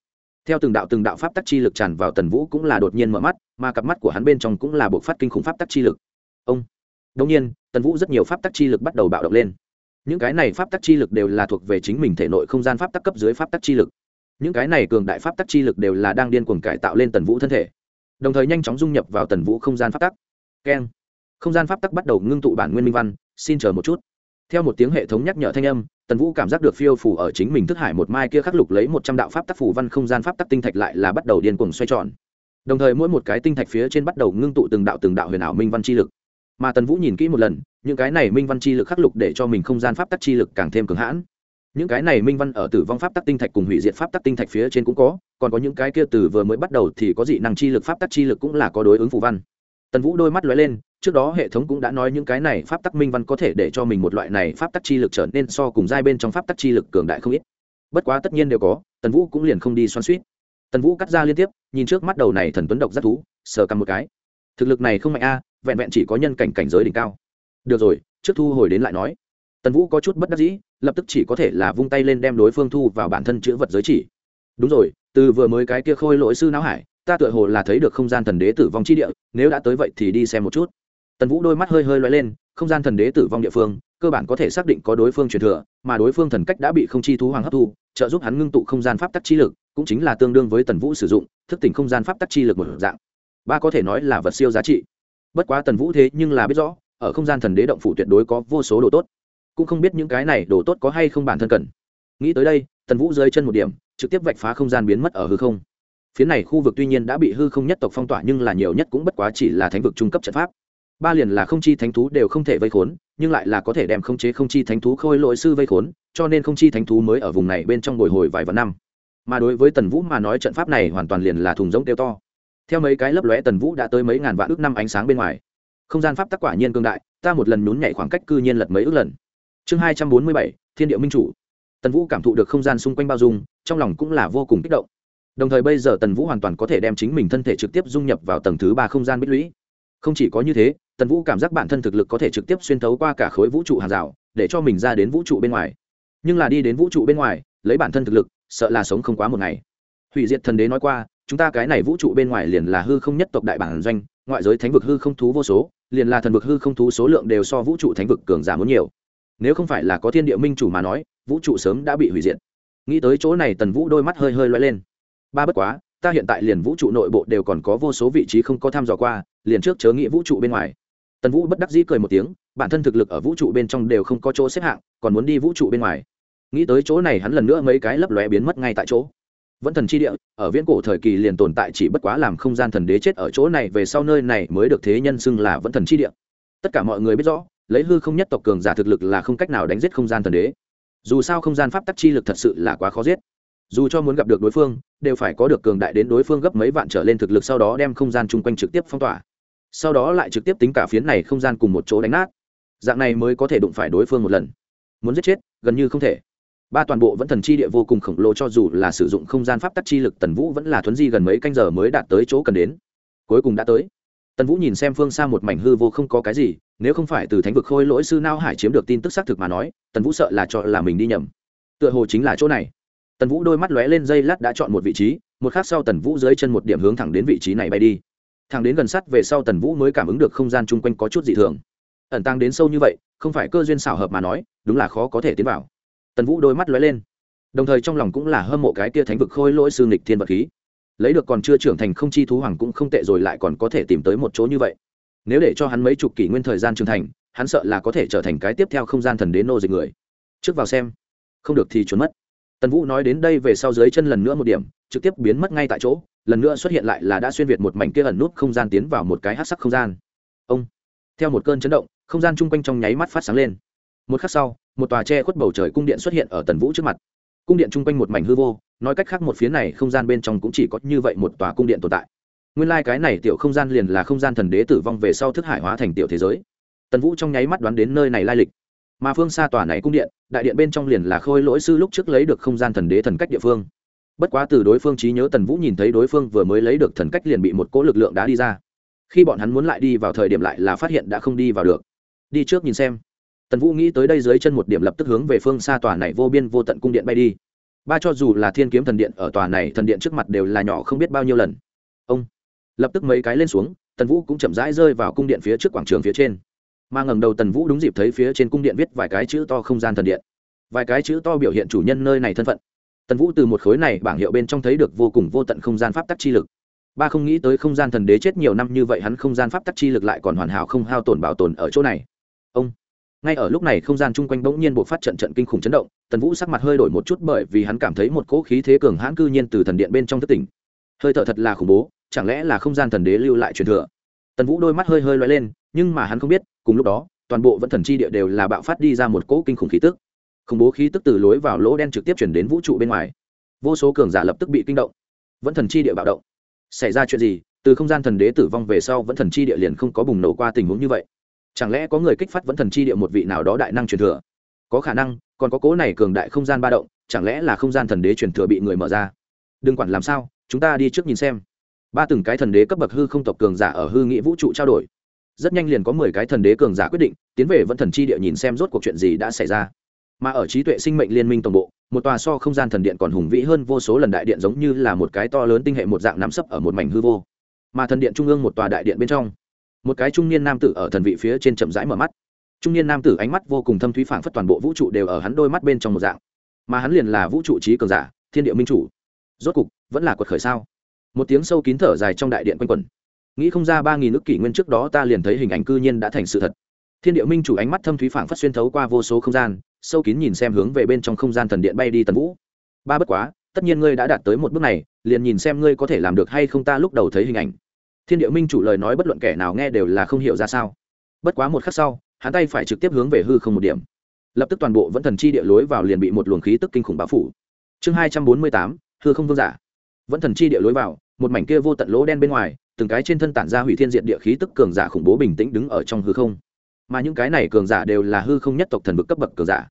Theo từng đạo từng đạo pháp tắc chi lực tràn vào tần vũ cũng là đột nhiên mở mắt, mà cặp mắt của hắn bên trong cũng là buộc phát kinh khủng pháp tắc chi lực. Ông. Đông nhiên, tần vũ rất nhiều pháp tắc chi lực bắt đầu bạo động lên những cái này pháp tắc chi lực đều là thuộc về chính mình thể nội không gian pháp tắc cấp dưới pháp tắc chi lực. Những cái này cường đại pháp tắc chi lực đều là đang điên cuồng cải tạo lên tần vũ thân thể. Đồng thời nhanh chóng dung nhập vào tần vũ không gian pháp tắc. Keng. Không gian pháp tắc bắt đầu ngưng tụ bản nguyên minh văn, xin chờ một chút. Theo một tiếng hệ thống nhắc nhở thanh âm, tần vũ cảm giác được phiêu phủ ở chính mình thức hải một mai kia khắc lục lấy một trăm đạo pháp tắc phủ văn không gian pháp tắc tinh thạch lại là bắt đầu điên cuồng xoay tròn. Đồng thời mỗi một cái tinh thạch phía trên bắt đầu ngưng tụ từng đạo từng đạo huyền ảo minh văn chi lực. Mà tần vũ nhìn kỹ một lần những cái này minh văn chi lực khắc lục để cho mình không gian pháp tắc chi lực càng thêm cường hãn. Những cái này minh văn ở tử vong pháp tắc tinh thạch cùng hủy diệt pháp tắc tinh thạch phía trên cũng có, còn có những cái kia từ vừa mới bắt đầu thì có dị năng chi lực, pháp tắc chi lực cũng là có đối ứng phù văn. Tần vũ đôi mắt lóe lên, trước đó hệ thống cũng đã nói những cái này pháp tắc minh văn có thể để cho mình một loại này pháp tắc chi lực trở nên so cùng giai bên trong pháp tắc chi lực cường đại không ít. Bất quá tất nhiên đều có, tần vũ cũng liền không đi xoan suýt tần vũ cắt ra liên tiếp, nhìn trước mắt đầu này thần tuấn độc rất thú, sờ cầm một cái. Thực lực này không mạnh a, vẹn vẹn chỉ có nhân cảnh cảnh giới đỉnh cao được rồi, trước thu hồi đến lại nói. Tần vũ có chút bất đắc dĩ, lập tức chỉ có thể là vung tay lên đem đối phương thu vào bản thân chữ vật giới chỉ. Đúng rồi, từ vừa mới cái kia khôi lỗi sư não hải, ta tựa hồ là thấy được không gian thần đế tử vong chi địa, nếu đã tới vậy thì đi xem một chút. Tần vũ đôi mắt hơi hơi loay lên, không gian thần đế tử vong địa phương, cơ bản có thể xác định có đối phương truyền thừa, mà đối phương thần cách đã bị không chi thú hoàng hấp thu, trợ giúp hắn ngưng tụ không gian pháp tắc chi lực, cũng chính là tương đương với tần vũ sử dụng, thức tỉnh không gian pháp tắc chi lực một dạng. Ba có thể nói là vật siêu giá trị. Bất quá tần vũ thế nhưng là biết rõ ở không gian thần đế động phủ tuyệt đối có vô số đồ tốt. Cũng không biết những cái này đồ tốt có hay không bản thân cần. Nghĩ tới đây, tần vũ rơi chân một điểm, trực tiếp vạch phá không gian biến mất ở hư không. Phía này khu vực tuy nhiên đã bị hư không nhất tộc phong tỏa nhưng là nhiều nhất cũng bất quá chỉ là thánh vực trung cấp trận pháp. Ba liền là không chi thánh thú đều không thể vây khốn, nhưng lại là có thể đem không chế không chi thánh thú khôi lỗi sư vây khốn, cho nên không chi thánh thú mới ở vùng này bên trong bồi hồi vài vạn năm. Mà đối với tần vũ mà nói trận pháp này hoàn toàn liền là thùng giống kêu to. Theo mấy cái lấp lóe tần vũ đã tới mấy ngàn vạn ước năm ánh sáng bên ngoài không gian pháp tắc quả nhiên cương đại, ta một lần nhún nhảy khoảng cách cư nhiên lật mấy ước lần. Chương hai trăm bốn mươi bảy, thiên địa minh chủ. Tần vũ cảm thụ được không gian xung quanh bao dung, trong lòng cũng là vô cùng kích động. Đồng thời bây giờ tần vũ hoàn toàn có thể đem chính mình thân thể trực tiếp dung nhập vào tầng thứ ba không gian bích lũy. Không chỉ có như thế, tần vũ cảm giác bản thân thực lực có thể trực tiếp xuyên thấu qua cả khối vũ trụ hàng rào, để cho mình ra đến vũ trụ bên ngoài. Nhưng là đi đến vũ trụ bên ngoài, lấy bản thân thực lực, sợ là sống không quá một ngày. Hủy diệt thần đế nói qua, chúng ta cái này vũ trụ bên ngoài liền là hư không nhất tộc đại bản doanh ngoại giới thánh vực hư không thú vô số, liền là thần vực hư không thú số lượng đều so vũ trụ thánh vực cường giả muốn nhiều. Nếu không phải là có thiên địa minh chủ mà nói, vũ trụ sớm đã bị hủy diệt. Nghĩ tới chỗ này tần vũ đôi mắt hơi hơi loay lên. Ba bất quá, ta hiện tại liền vũ trụ nội bộ đều còn có vô số vị trí không có tham dò qua, liền trước chớ nghĩ vũ trụ bên ngoài. Tần vũ bất đắc dĩ cười một tiếng, bản thân thực lực ở vũ trụ bên trong đều không có chỗ xếp hạng, còn muốn đi vũ trụ bên ngoài. Nghĩ tới chỗ này hắn lần nữa mấy cái lấp lóe biến mất ngay tại chỗ vẫn thần chi địa, ở viễn cổ thời kỳ liền tồn tại chỉ bất quá làm không gian thần đế chết ở chỗ này, về sau nơi này mới được thế nhân xưng là vẫn thần chi địa. Tất cả mọi người biết rõ, lấy hư không nhất tộc cường giả thực lực là không cách nào đánh giết không gian thần đế. Dù sao không gian pháp tắc chi lực thật sự là quá khó giết. Dù cho muốn gặp được đối phương, đều phải có được cường đại đến đối phương gấp mấy vạn trở lên thực lực sau đó đem không gian chung quanh trực tiếp phong tỏa. Sau đó lại trực tiếp tính cả phiến này không gian cùng một chỗ đánh nát. Dạng này mới có thể đụng phải đối phương một lần. Muốn giết chết, gần như không thể ba toàn bộ vẫn thần chi địa vô cùng khổng lồ cho dù là sử dụng không gian pháp tắc chi lực, tần vũ vẫn là thuấn di gần mấy canh giờ mới đạt tới chỗ cần đến. Cuối cùng đã tới. Tần vũ nhìn xem phương xa một mảnh hư vô không có cái gì, nếu không phải từ thánh vực khôi lỗi sư nao hải chiếm được tin tức xác thực mà nói, tần vũ sợ là cho là mình đi nhầm. Tựa hồ chính là chỗ này. Tần vũ đôi mắt lóe lên dây lát đã chọn một vị trí, một khác sau tần vũ dưới chân một điểm hướng thẳng đến vị trí này bay đi. Thẳng đến gần sắt về sau tần vũ mới cảm ứng được không gian chung quanh có chút dị thường. Ẩn tăng đến sâu như vậy, không phải cơ duyên xảo hợp mà nói, đúng là khó có thể tiến vào tần vũ đôi mắt lóe lên. Đồng thời trong lòng cũng là hâm mộ cái kia thánh vực khôi lỗi sư nghịch thiên vật khí. Lấy được còn chưa trưởng thành không chi thú hoàng cũng không tệ rồi lại còn có thể tìm tới một chỗ như vậy. Nếu để cho hắn mấy chục kỷ nguyên thời gian trưởng thành, hắn sợ là có thể trở thành cái tiếp theo không gian thần đến nô dịch người. Trước vào xem. Không được thì trốn mất. Tần vũ nói đến đây về sau dưới chân lần nữa một điểm, trực tiếp biến mất ngay tại chỗ, lần nữa xuất hiện lại là đã xuyên việt một mảnh kia ẩn nút không gian tiến vào một cái hát sắc không gian. Ông, theo một cơn chấn động, không gian chung quanh trong nháy mắt phát sáng lên. Một khắc sau một tòa tre khuất bầu trời cung điện xuất hiện ở tần vũ trước mặt. Cung điện chung quanh một mảnh hư vô, nói cách khác một phía này không gian bên trong cũng chỉ có như vậy một tòa cung điện tồn tại. Nguyên lai、like、cái này tiểu không gian liền là không gian thần đế tử vong về sau thức hải hóa thành tiểu thế giới. Tần vũ trong nháy mắt đoán đến nơi này lai lịch. Mà phương xa tòa này cung điện, đại điện bên trong liền là khôi lỗi sư lúc trước lấy được không gian thần đế thần cách địa phương. Bất quá từ đối phương trí nhớ tần vũ nhìn thấy đối phương vừa mới lấy được thần cách liền bị một cỗ lực lượng đá đi ra. Khi bọn hắn muốn lại đi vào thời điểm lại là phát hiện đã không đi vào được. Đi trước nhìn xem tần vũ nghĩ tới đây dưới chân một điểm lập tức hướng về phương xa tòa này vô biên vô tận cung điện bay đi. Ba cho dù là thiên kiếm thần điện ở tòa này thần điện trước mặt đều là nhỏ không biết bao nhiêu lần. Ông lập tức mấy cái lên xuống, tần vũ cũng chậm rãi rơi vào cung điện phía trước quảng trường phía trên. Mà ngẩng đầu tần vũ đúng dịp thấy phía trên cung điện viết vài cái chữ to không gian thần điện. Vài cái chữ to biểu hiện chủ nhân nơi này thân phận. Tần vũ từ một khối này bảng hiệu bên trong thấy được vô cùng vô tận không gian pháp tắc chi lực. Ba không nghĩ tới không gian thần đế chết nhiều năm như vậy hắn không gian pháp tắc chi lực lại còn hoàn hảo không hao tổn bảo tồn ở chỗ này. Ông ngay ở lúc này không gian chung quanh bỗng nhiên buộc phát trận trận kinh khủng chấn động, tần vũ sắc mặt hơi đổi một chút bởi vì hắn cảm thấy một cỗ khí thế cường hãn cư nhiên từ thần điện bên trong thất tỉnh. Hơi thở thật là khủng bố, chẳng lẽ là không gian thần đế lưu lại truyền thừa? Tần vũ đôi mắt hơi hơi loay lên, nhưng mà hắn không biết, cùng lúc đó, toàn bộ vẫn thần chi địa đều là bạo phát đi ra một cỗ kinh khủng khí tức. Khủng bố khí tức từ lối vào lỗ đen trực tiếp chuyển đến vũ trụ bên ngoài. Vô số cường giả lập tức bị kinh động. Vẫn thần chi địa bạo động. Xảy ra chuyện gì? Từ không gian thần đế tử vong về sau vẫn thần chi địa liền không có bùng nổ qua tình huống như vậy chẳng lẽ có người kích phát vẫn thần chi địa một vị nào đó đại năng truyền thừa? Có khả năng, còn có cố này cường đại không gian ba động, chẳng lẽ là không gian thần đế truyền thừa bị người mở ra? Đừng quản làm sao, chúng ta đi trước nhìn xem. Ba từng cái thần đế cấp bậc hư không tộc cường giả ở hư nghĩa vũ trụ trao đổi. Rất nhanh liền có mười cái thần đế cường giả quyết định, tiến về vẫn thần chi địa nhìn xem rốt cuộc chuyện gì đã xảy ra. Mà ở trí tuệ sinh mệnh liên minh tổng bộ, một tòa so không gian thần điện còn hùng vĩ hơn vô số lần đại điện giống như là một cái to lớn tinh hệ một dạng nắm sấp ở một mảnh hư vô. Mà thần điện trung ương một tòa đại điện bên trong một cái trung niên nam tử ở thần vị phía trên chậm rãi mở mắt. Trung niên nam tử ánh mắt vô cùng thâm thúy phảng phất toàn bộ vũ trụ đều ở hắn đôi mắt bên trong một dạng. Mà hắn liền là vũ trụ trí cường giả, thiên địa minh chủ. Rốt cục, vẫn là quật khởi sao? Một tiếng sâu kín thở dài trong đại điện quanh quẩn. Nghĩ không ra ba nghìn nước kỷ nguyên trước đó ta liền thấy hình ảnh cư nhiên đã thành sự thật. Thiên địa minh chủ ánh mắt thâm thúy phảng phất xuyên thấu qua vô số không gian, sâu kín nhìn xem hướng về bên trong không gian thần điện bay đi tần vũ. Ba bất quá, tất nhiên ngươi đã đạt tới một bước này, liền nhìn xem ngươi có thể làm được hay không ta lúc đầu thấy hình ảnh thiên địa minh chủ lời nói bất luận kẻ nào nghe đều là không hiểu ra sao. Bất quá một khắc sau, hắn tay phải trực tiếp hướng về hư không một điểm. Lập tức toàn bộ vẫn thần chi địa lối vào liền bị một luồng khí tức kinh khủng bao phủ. Chương hai trăm bốn mươi tám, hư không vương giả. Vẫn thần chi địa lối vào, một mảnh kia vô tận lỗ đen bên ngoài, từng cái trên thân tản ra hủy thiên diện địa khí tức cường giả khủng bố bình tĩnh đứng ở trong hư không. Mà những cái này cường giả đều là hư không nhất tộc thần vực cấp bậc cường giả.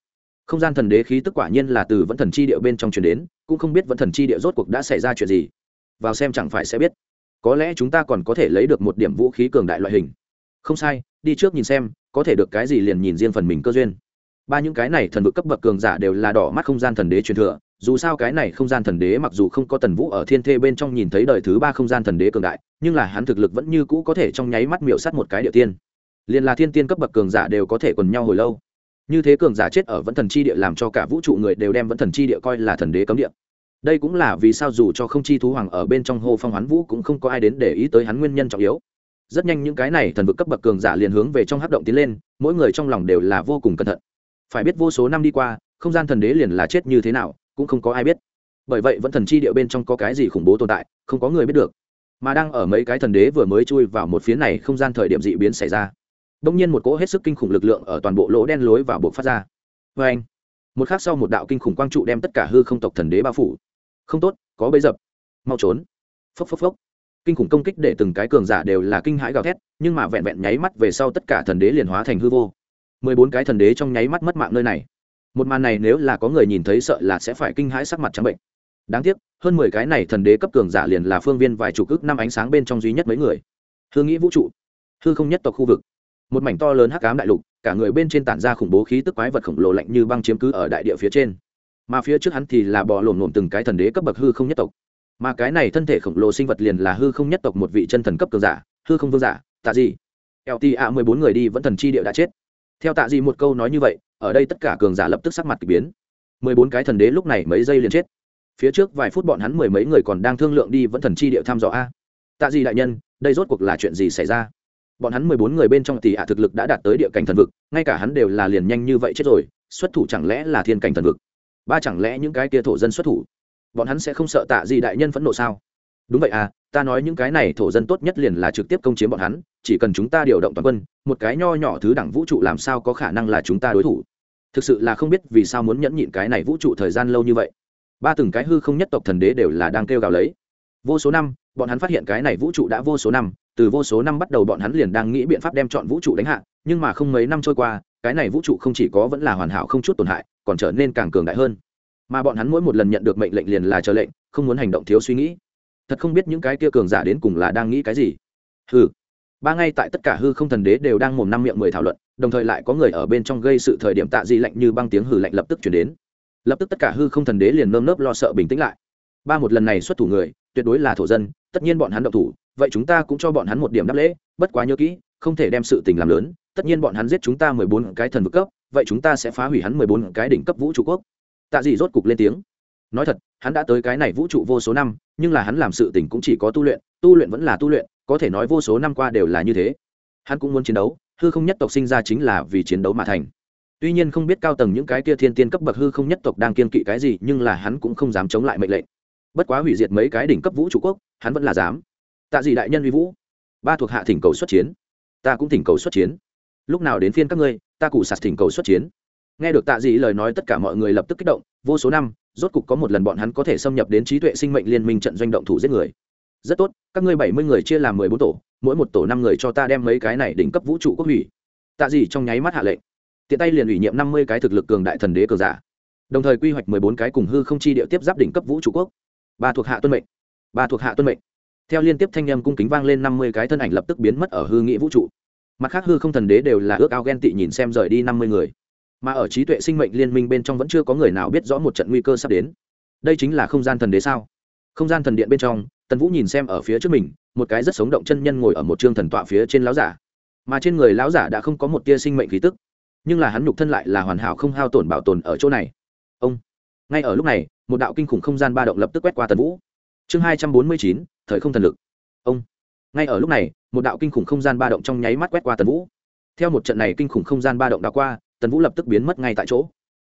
Không gian thần đế khí tức quả nhiên là từ vẫn thần chi địa bên trong truyền đến, cũng không biết vẫn thần chi địa rốt cuộc đã xảy ra chuyện gì. Vào xem chẳng phải sẽ biết có lẽ chúng ta còn có thể lấy được một điểm vũ khí cường đại loại hình. Không sai, đi trước nhìn xem, có thể được cái gì liền nhìn riêng phần mình cơ duyên. Ba những cái này thần vực cấp bậc cường giả đều là đỏ mắt không gian thần đế truyền thừa, dù sao cái này không gian thần đế mặc dù không có tần vũ ở thiên thê bên trong nhìn thấy đời thứ ba không gian thần đế cường đại, nhưng là hắn thực lực vẫn như cũ có thể trong nháy mắt miểu s á t một cái địa tiên. Liền là thiên tiên cấp bậc cường giả đều có thể quần nhau hồi lâu. Như thế cường giả chết ở vẫn thần chi địa làm cho cả vũ trụ người đều đem vẫn thần chi địa coi là thần đế cấm địa đây cũng là vì sao dù cho không chi thú hoàng ở bên trong hô phong hoán vũ cũng không có ai đến để ý tới hắn nguyên nhân trọng yếu. Rất nhanh những cái này thần vực cấp bậc cường giả liền hướng về trong hát động tiến lên, mỗi người trong lòng đều là vô cùng cẩn thận. Phải biết vô số năm đi qua, không gian thần đế liền là chết như thế nào, cũng không có ai biết. Bởi vậy vẫn thần chi địa bên trong có cái gì khủng bố tồn tại, không có người biết được. Mà đang ở mấy cái thần đế vừa mới chui vào một phía này, không gian thời điểm dị biến xảy ra. Đông nhiên một cỗ hết sức kinh khủng lực lượng ở toàn bộ lỗ đen lối vào buộc phát ra. Vê anh một khác sau một đạo kinh khủng quang trụ đem tất cả hư không tộc thần đế bao phủ không tốt, có bấy dập. Mau trốn. Phốc phốc phốc. Kinh khủng công kích để từng cái cường giả đều là kinh hãi gào thét, nhưng mà vẹn vẹn nháy mắt về sau tất cả thần đế liền hóa thành hư vô. Mười bốn cái thần đế trong nháy mắt mất mạng nơi này. Một màn này nếu là có người nhìn thấy sợ là sẽ phải kinh hãi sắc mặt trắng bệnh. Đáng tiếc, hơn mười cái này thần đế cấp cường giả liền là phương viên vài chục ức năm ánh sáng bên trong duy nhất mấy người. Hư nghĩ vũ trụ. Hư không nhất tộc khu vực. Một mảnh to lớn hắc ám đại lục, cả người bên trên tản ra khủng bố khí tức quái vật khổng lồ lạnh như băng chiếm cứ ở đại địa phía trên mà phía trước hắn thì là bò lổm lổm từng cái thần đế cấp bậc hư không nhất tộc. Mà cái này thân thể khổng lồ sinh vật liền là hư không nhất tộc một vị chân thần cấp cường giả, hư không vương giả, tạ gì lt a mười bốn người đi vẫn thần chi địa đã chết. Theo tạ gì một câu nói như vậy, ở đây tất cả cường giả lập tức sắc mặt k ỳ biến. mười bốn cái thần đế lúc này mấy giây liền chết. Phía trước vài phút bọn hắn mười mấy người còn đang thương lượng đi vẫn thần chi địa thăm dò a. Tạ gì đại nhân, đây rốt cuộc là chuyện gì xảy ra? Bọn hắn mười bốn người bên trong tỷ ạ thực lực đã đạt tới địa cảnh thần vực, ngay cả hắn đều là liền nhanh như vậy chết rồi, xuất thủ chẳng lẽ là thiên cảnh thần vực? Ba chẳng lẽ những cái kia thổ dân xuất thủ? Bọn hắn sẽ không sợ tạ gì đại nhân phẫn nộ sao? Đúng vậy à ta nói những cái này thổ dân tốt nhất liền là trực tiếp công chiếm bọn hắn, chỉ cần chúng ta điều động toàn quân, một cái nho nhỏ thứ đẳng vũ trụ làm sao có khả năng là chúng ta đối thủ? Thực sự là không biết vì sao muốn nhẫn nhịn cái này vũ trụ thời gian lâu như vậy. Ba từng cái hư không nhất tộc thần đế đều là đang kêu gào lấy. Vô số năm, bọn hắn phát hiện cái này vũ trụ đã vô số năm, từ vô số năm bắt đầu bọn hắn liền đang nghĩ biện pháp đem chọn vũ trụ đánh hạ, nhưng mà không mấy năm trôi qua, cái này vũ trụ không chỉ có vẫn là hoàn hảo không chút tổn hại còn trở nên càng cường đại hơn. Mà bọn hắn mỗi một lần nhận được mệnh lệnh liền là chờ lệnh, không muốn hành động thiếu suy nghĩ. Thật không biết những cái kia cường giả đến cùng là đang nghĩ cái gì. Hừ. Ba ngay tại tất cả hư không thần đế đều đang mồm năm miệng mười thảo luận, đồng thời lại có người ở bên trong gây sự thời điểm tạ di lạnh như băng tiếng hử lạnh lập tức chuyển đến. Lập tức tất cả hư không thần đế liền nơm nớp lo sợ bình tĩnh lại. Ba một lần này xuất thủ người, tuyệt đối là thổ dân, tất nhiên bọn hắn động thủ, vậy chúng ta cũng cho bọn hắn một điểm đáp lễ, bất quá nhớ kỹ, không thể đem sự tình làm lớn, tất nhiên bọn hắn giết chúng ta mười bốn cái thần vực cấp vậy chúng ta sẽ phá hủy hắn mười bốn cái đỉnh cấp vũ trụ quốc. Tạ dị rốt cục lên tiếng. Nói thật, hắn đã tới cái này vũ trụ vô số năm, nhưng là hắn làm sự tình cũng chỉ có tu luyện tu luyện vẫn là tu luyện, có thể nói vô số năm qua đều là như thế. Hắn cũng muốn chiến đấu, hư không nhất tộc sinh ra chính là vì chiến đấu mà thành. Tuy nhiên không biết cao tầng những cái kia thiên tiên cấp bậc hư không nhất tộc đang kiên kỵ cái gì, nhưng là hắn cũng không dám chống lại mệnh lệnh. Bất quá hủy diệt mấy cái đỉnh cấp vũ trụ quốc, hắn vẫn là dám. Tạ dĩ đại nhân uy vũ. Ba thuộc hạ thỉnh cầu xuất chiến. Ta cũng thỉnh cầu xuất chiến lúc nào đến phiên các ngươi, ta cụ sạt thỉnh cầu xuất chiến. Nghe được tạ dị lời nói tất cả mọi người lập tức kích động, vô số năm, rốt cục có một lần bọn hắn có thể xâm nhập đến trí tuệ sinh mệnh liên minh trận doanh động thủ giết người. Rất tốt, các ngươi bảy mươi người chia làm mười bốn tổ, mỗi một tổ năm người cho ta đem mấy cái này đỉnh cấp vũ trụ quốc hủy. Tạ dị trong nháy mắt hạ lệnh. Tiện tay liền ủy nhiệm năm mươi cái thực lực cường đại thần đế cờ giả. Đồng thời quy hoạch mười bốn cái cùng hư không chi địa tiếp giáp đỉnh cấp vũ trụ quốc. Ba thuộc hạ tuân mệnh. Ba thuộc hạ tuân mệnh. Theo liên tiếp thanh âm cung kính vang lên năm mươi cái thân ảnh lập tức biến mất ở hư nghị vũ trụ mặt khác hư không thần đế đều là ước ao ghen tị nhìn xem rời đi năm mươi người. Mà ở trí tuệ sinh mệnh liên minh bên trong vẫn chưa có người nào biết rõ một trận nguy cơ sắp đến. Đây chính là không gian thần đế sao? Không gian thần điện bên trong, tần vũ nhìn xem ở phía trước mình, một cái rất sống động chân nhân ngồi ở một chương thần tọa phía trên láo giả. Mà trên người láo giả đã không có một tia sinh mệnh khí tức, nhưng là hắn nhục thân lại là hoàn hảo không hao tổn bảo tồn ở chỗ này. Ông! Ngay ở lúc này, một đạo kinh khủng không gian ba động lập tức quét qua tần vũ. Chương hai trăm bốn mươi chín, thời không thần lực. Ông! Ngay ở lúc này, một đạo kinh khủng không gian ba động trong nháy mắt quét qua tần vũ. Theo một trận này kinh khủng không gian ba động đã qua, tần vũ lập tức biến mất ngay tại chỗ.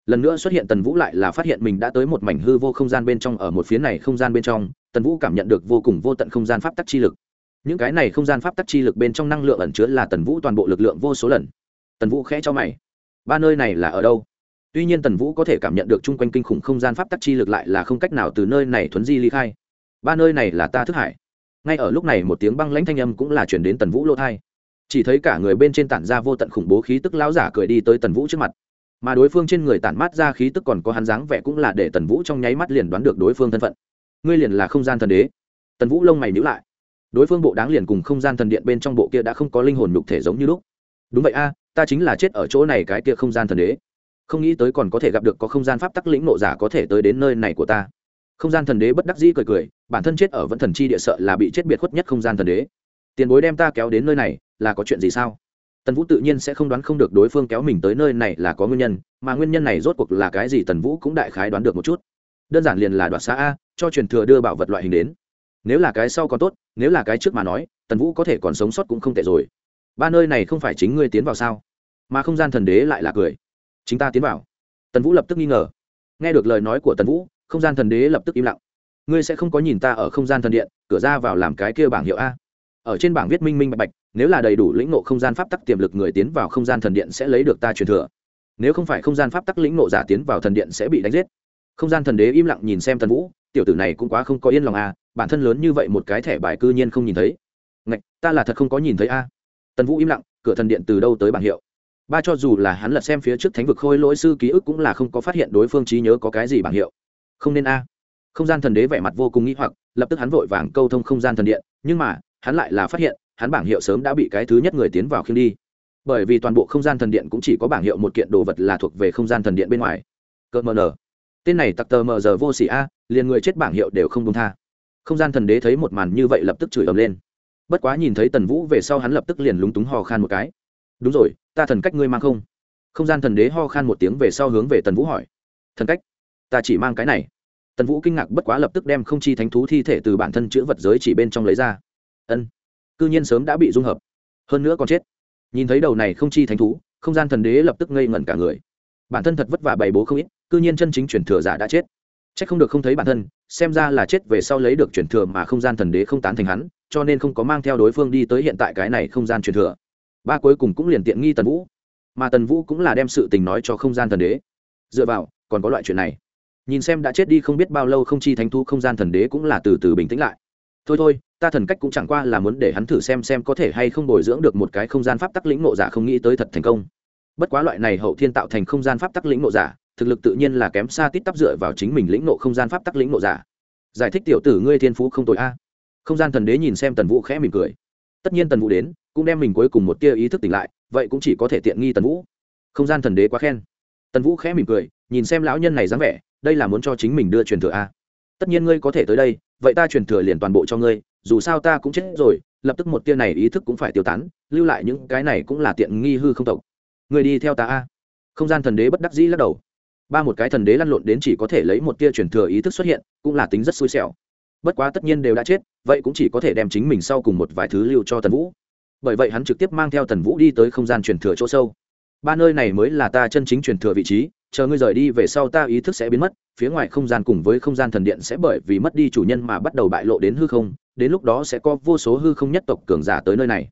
Lần nữa xuất hiện tần vũ lại là phát hiện mình đã tới một mảnh hư vô không gian bên trong, ở một phía này không gian bên trong, tần vũ cảm nhận được vô cùng vô tận không gian pháp tắc chi lực. Những cái này không gian pháp tắc chi lực bên trong năng lượng ẩn chứa là tần vũ toàn bộ lực lượng vô số lần. Tần vũ khẽ cho mày. Ba nơi này là ở đâu? Tuy nhiên tần vũ có thể cảm nhận được chung quanh kinh khủng không gian pháp tắc chi lực lại là không cách nào từ nơi này thuấn di ly khai. Ba nơi này là ta thức hải ngay ở lúc này một tiếng băng lãnh thanh âm cũng là chuyển đến tần vũ lô thai chỉ thấy cả người bên trên tản ra vô tận khủng bố khí tức lão giả cười đi tới tần vũ trước mặt. Mà đối phương trên người tản mát ra khí tức còn có hắn dáng vẻ cũng là để tần vũ trong nháy mắt liền đoán được đối phương thân phận. Ngươi liền là không gian thần đế. Tần vũ lông mày nhữ lại. Đối phương bộ đáng liền cùng không gian thần điện bên trong bộ kia đã không có linh hồn nhục thể giống như lúc. Đúng vậy a, ta chính là chết ở chỗ này cái kia không gian thần đế. Không nghĩ tới còn có thể gặp được có không gian pháp tắc lĩnh nộ giả có thể tới đến nơi này của ta. Không gian thần đế bất đắc dĩ cười cười bản thân chết ở vẫn thần chi địa sợ là bị chết biệt khuất nhất không gian thần đế. Tiền bối đem ta kéo đến nơi này, là có chuyện gì sao? Tần vũ tự nhiên sẽ không đoán không được đối phương kéo mình tới nơi này là có nguyên nhân, mà nguyên nhân này rốt cuộc là cái gì tần vũ cũng đại khái đoán được một chút. Đơn giản liền là đoạt xã a, cho truyền thừa đưa bảo vật loại hình đến. Nếu là cái sau còn tốt, nếu là cái trước mà nói, tần vũ có thể còn sống sót cũng không tệ rồi. Ba nơi này không phải chính ngươi tiến vào sao? Mà không gian thần đế lại là cười. Chính ta tiến vào. Tần vũ lập tức nghi ngờ. Nghe được lời nói của tần vũ, không gian thần đế lập tức im lặng ngươi sẽ không có nhìn ta ở không gian thần điện, cửa ra vào làm cái kia bảng hiệu a. Ở trên bảng viết minh minh bạch bạch, nếu là đầy đủ lĩnh nộ không gian pháp tắc tiềm lực người tiến vào không gian thần điện sẽ lấy được ta truyền thừa. Nếu không phải không gian pháp tắc lĩnh nộ giả tiến vào thần điện sẽ bị đánh giết. Không gian thần đế im lặng nhìn xem tần vũ, tiểu tử này cũng quá không có yên lòng a, bản thân lớn như vậy một cái thẻ bài cư nhiên không nhìn thấy. Ngạch, ta là thật không có nhìn thấy a. Tần vũ im lặng, cửa thần điện từ đâu tới bảng hiệu? Ba cho dù là hắn lật xem phía trước thánh vực khôi lỗi sư ký ức cũng là không có phát hiện đối phương trí nhớ có cái gì bảng hiệu. Không nên a không gian thần đế vẻ mặt vô cùng nghĩ hoặc, lập tức hắn vội vàng câu thông không gian thần điện, nhưng mà, hắn lại là phát hiện, hắn bảng hiệu sớm đã bị cái thứ nhất người tiến vào khiêng đi. Bởi vì toàn bộ không gian thần điện cũng chỉ có bảng hiệu một kiện đồ vật là thuộc về không gian thần điện bên ngoài. Cợt mờ nở tên này tặc tờ mờ giờ vô xỉ a, liền người chết bảng hiệu đều không đúng tha. Không gian thần đế thấy một màn như vậy lập tức chửi ầm lên. Bất quá nhìn thấy tần vũ về sau hắn lập tức liền lúng túng ho khan một cái. Đúng rồi, ta thần cách ngươi mang không? Không gian thần đế ho khan một tiếng về sau hướng về tần vũ hỏi. Thần cách? Ta chỉ mang cái này tần vũ kinh ngạc bất quá lập tức đem không chi thánh thú thi thể từ bản thân chữ vật giới chỉ bên trong lấy ra. Ân, cư nhiên sớm đã bị dung hợp. Hơn nữa còn chết. Nhìn thấy đầu này không chi thánh thú, không gian thần đế lập tức ngây ngẩn cả người. Bản thân thật vất vả bày bố không ít, cư nhiên chân chính chuyển thừa giả đã chết. C h ắ c không được không thấy bản thân, xem ra là chết về sau lấy được chuyển thừa mà không gian thần đế không tán thành hắn, cho nên không có mang theo đối phương đi tới hiện tại cái này không gian chuyển thừa. Ba cuối cùng cũng liền tiện nghi tần vũ. Mà tần vũ cũng là đem sự tình nói cho không gian thần đế. Dựa vào, còn có loại chuyện này nhìn xem đã chết đi không biết bao lâu không chi thánh thu không gian thần đế cũng là từ từ bình tĩnh lại. Thôi thôi, ta thần cách cũng chẳng qua là muốn để hắn thử xem xem có thể hay không bồi dưỡng được một cái không gian pháp tắc lĩnh nộ giả không nghĩ tới thật thành công. Bất quá loại này hậu thiên tạo thành không gian pháp tắc lĩnh nộ giả, thực lực tự nhiên là kém xa tít tắp dựa vào chính mình lĩnh nộ không gian pháp tắc lĩnh nộ giả. Giải thích tiểu tử ngươi thiên phú không tội a. À. Không gian thần đế nhìn xem tần vũ khẽ mỉm cười. Tất nhiên tần vũ đến, cũng đem mình cuối cùng một tia ý thức tỉnh lại, vậy cũng chỉ có thể tiện nghi tần vũ. Không gian thần đế quá khen. Tần vũ khẽ mỉm cười, nhìn xem lão nhân này dáng vẻ đây là muốn cho chính mình đưa truyền thừa a. Tất nhiên ngươi có thể tới đây, vậy ta truyền thừa liền toàn bộ cho ngươi, dù sao ta cũng chết rồi, lập tức một tia này ý thức cũng phải tiêu tán, lưu lại những cái này cũng là tiện nghi hư không tộc. Người đi theo ta a. Không gian thần đế bất đắc dĩ lắc đầu. Ba một cái thần đế lăn lộn đến chỉ có thể lấy một tia truyền thừa ý thức xuất hiện, cũng là tính rất xui xẻo. Bất quá tất nhiên đều đã chết, vậy cũng chỉ có thể đem chính mình sau cùng một vài thứ lưu cho tần vũ. Bởi vậy hắn trực tiếp mang theo tần vũ đi tới không gian truyền thừa chỗ sâu. Ba nơi này mới là ta chân chính truyền thừa vị trí chờ ngươi rời đi về sau ta ý thức sẽ biến mất, phía ngoài không gian cùng với không gian thần điện sẽ bởi vì mất đi chủ nhân mà bắt đầu bại lộ đến hư không, đến lúc đó sẽ có vô số hư không nhất tộc cường giả tới nơi này.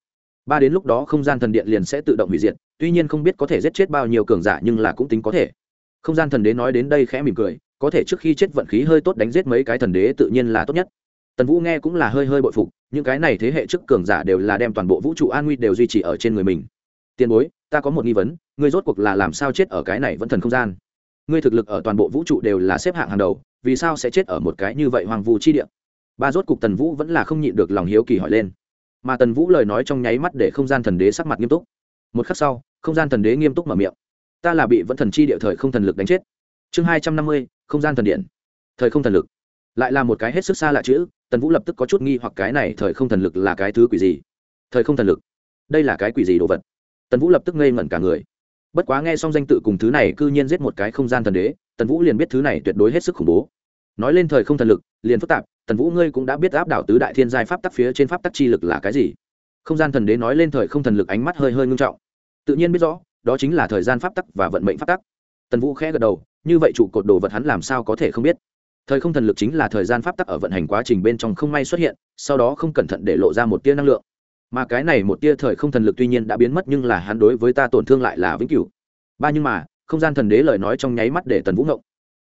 Ba đến lúc đó không gian thần điện liền sẽ tự động hủy diệt, tuy nhiên không biết có thể giết chết bao nhiêu cường giả nhưng là cũng tính có thể. Không gian thần đế nói đến đây khẽ mỉm cười, có thể trước khi chết vận khí hơi tốt đánh giết mấy cái thần đế tự nhiên là tốt nhất. Tần vũ nghe cũng là hơi hơi bội phục, những cái này thế hệ trước cường giả đều là đem toàn bộ vũ trụ an nguy đều duy trì ở trên người mình. Tiền bối, ta có một nghi vấn ngươi rốt cuộc là làm sao chết ở cái này vẫn thần không gian? Ngươi thực lực ở toàn bộ vũ trụ đều là xếp hạng hàng đầu, vì sao sẽ chết ở một cái như vậy hoàng vũ chi địa? Ba rốt cục tần vũ vẫn là không nhịn được lòng hiếu kỳ hỏi lên. Mà tần vũ lời nói trong nháy mắt để không gian thần đế sắc mặt nghiêm túc. Một khắc sau, không gian thần đế nghiêm túc mở miệng. Ta là bị vẫn thần chi địa thời không thần lực đánh chết. Chương hai trăm năm mươi, không gian thần điện. Thời không thần lực. Lại là một cái hết sức xa lạ chữ, tần vũ lập tức có chút nghi hoặc cái này thời không thần lực là cái thứ quỷ gì? Thời không thần lực. Đây là cái quỷ gì đồ vật? Tần vũ lập tức ngây ngẩn cả người bất quá nghe xong danh tự cùng thứ này c ư nhiên giết một cái không gian thần đế, tần vũ liền biết thứ này tuyệt đối hết sức khủng bố. Nói lên thời không thần lực, liền phức tạp, tần vũ ngươi cũng đã biết áp đảo tứ đại thiên giai pháp tắc phía trên pháp tắc chi lực là cái gì. Không gian thần đế nói lên thời không thần lực ánh mắt hơi hơi ngưng trọng. Tự nhiên biết rõ, đó chính là thời gian pháp tắc và vận mệnh pháp tắc. Tần vũ khẽ gật đầu, như vậy trụ cột đồ vật hắn làm sao có thể không biết? Thời không thần lực chính là thời gian pháp tắc ở vận hành quá trình bên trong không may xuất hiện, sau đó không cẩn thận để lộ ra một tia năng lượng mà cái này một tia thời không thần lực tuy nhiên đã biến mất nhưng là hắn đối với ta tổn thương lại là vĩnh cửu. Ba nhưng mà, không gian thần đế lời nói trong nháy mắt để tần vũ ngộng.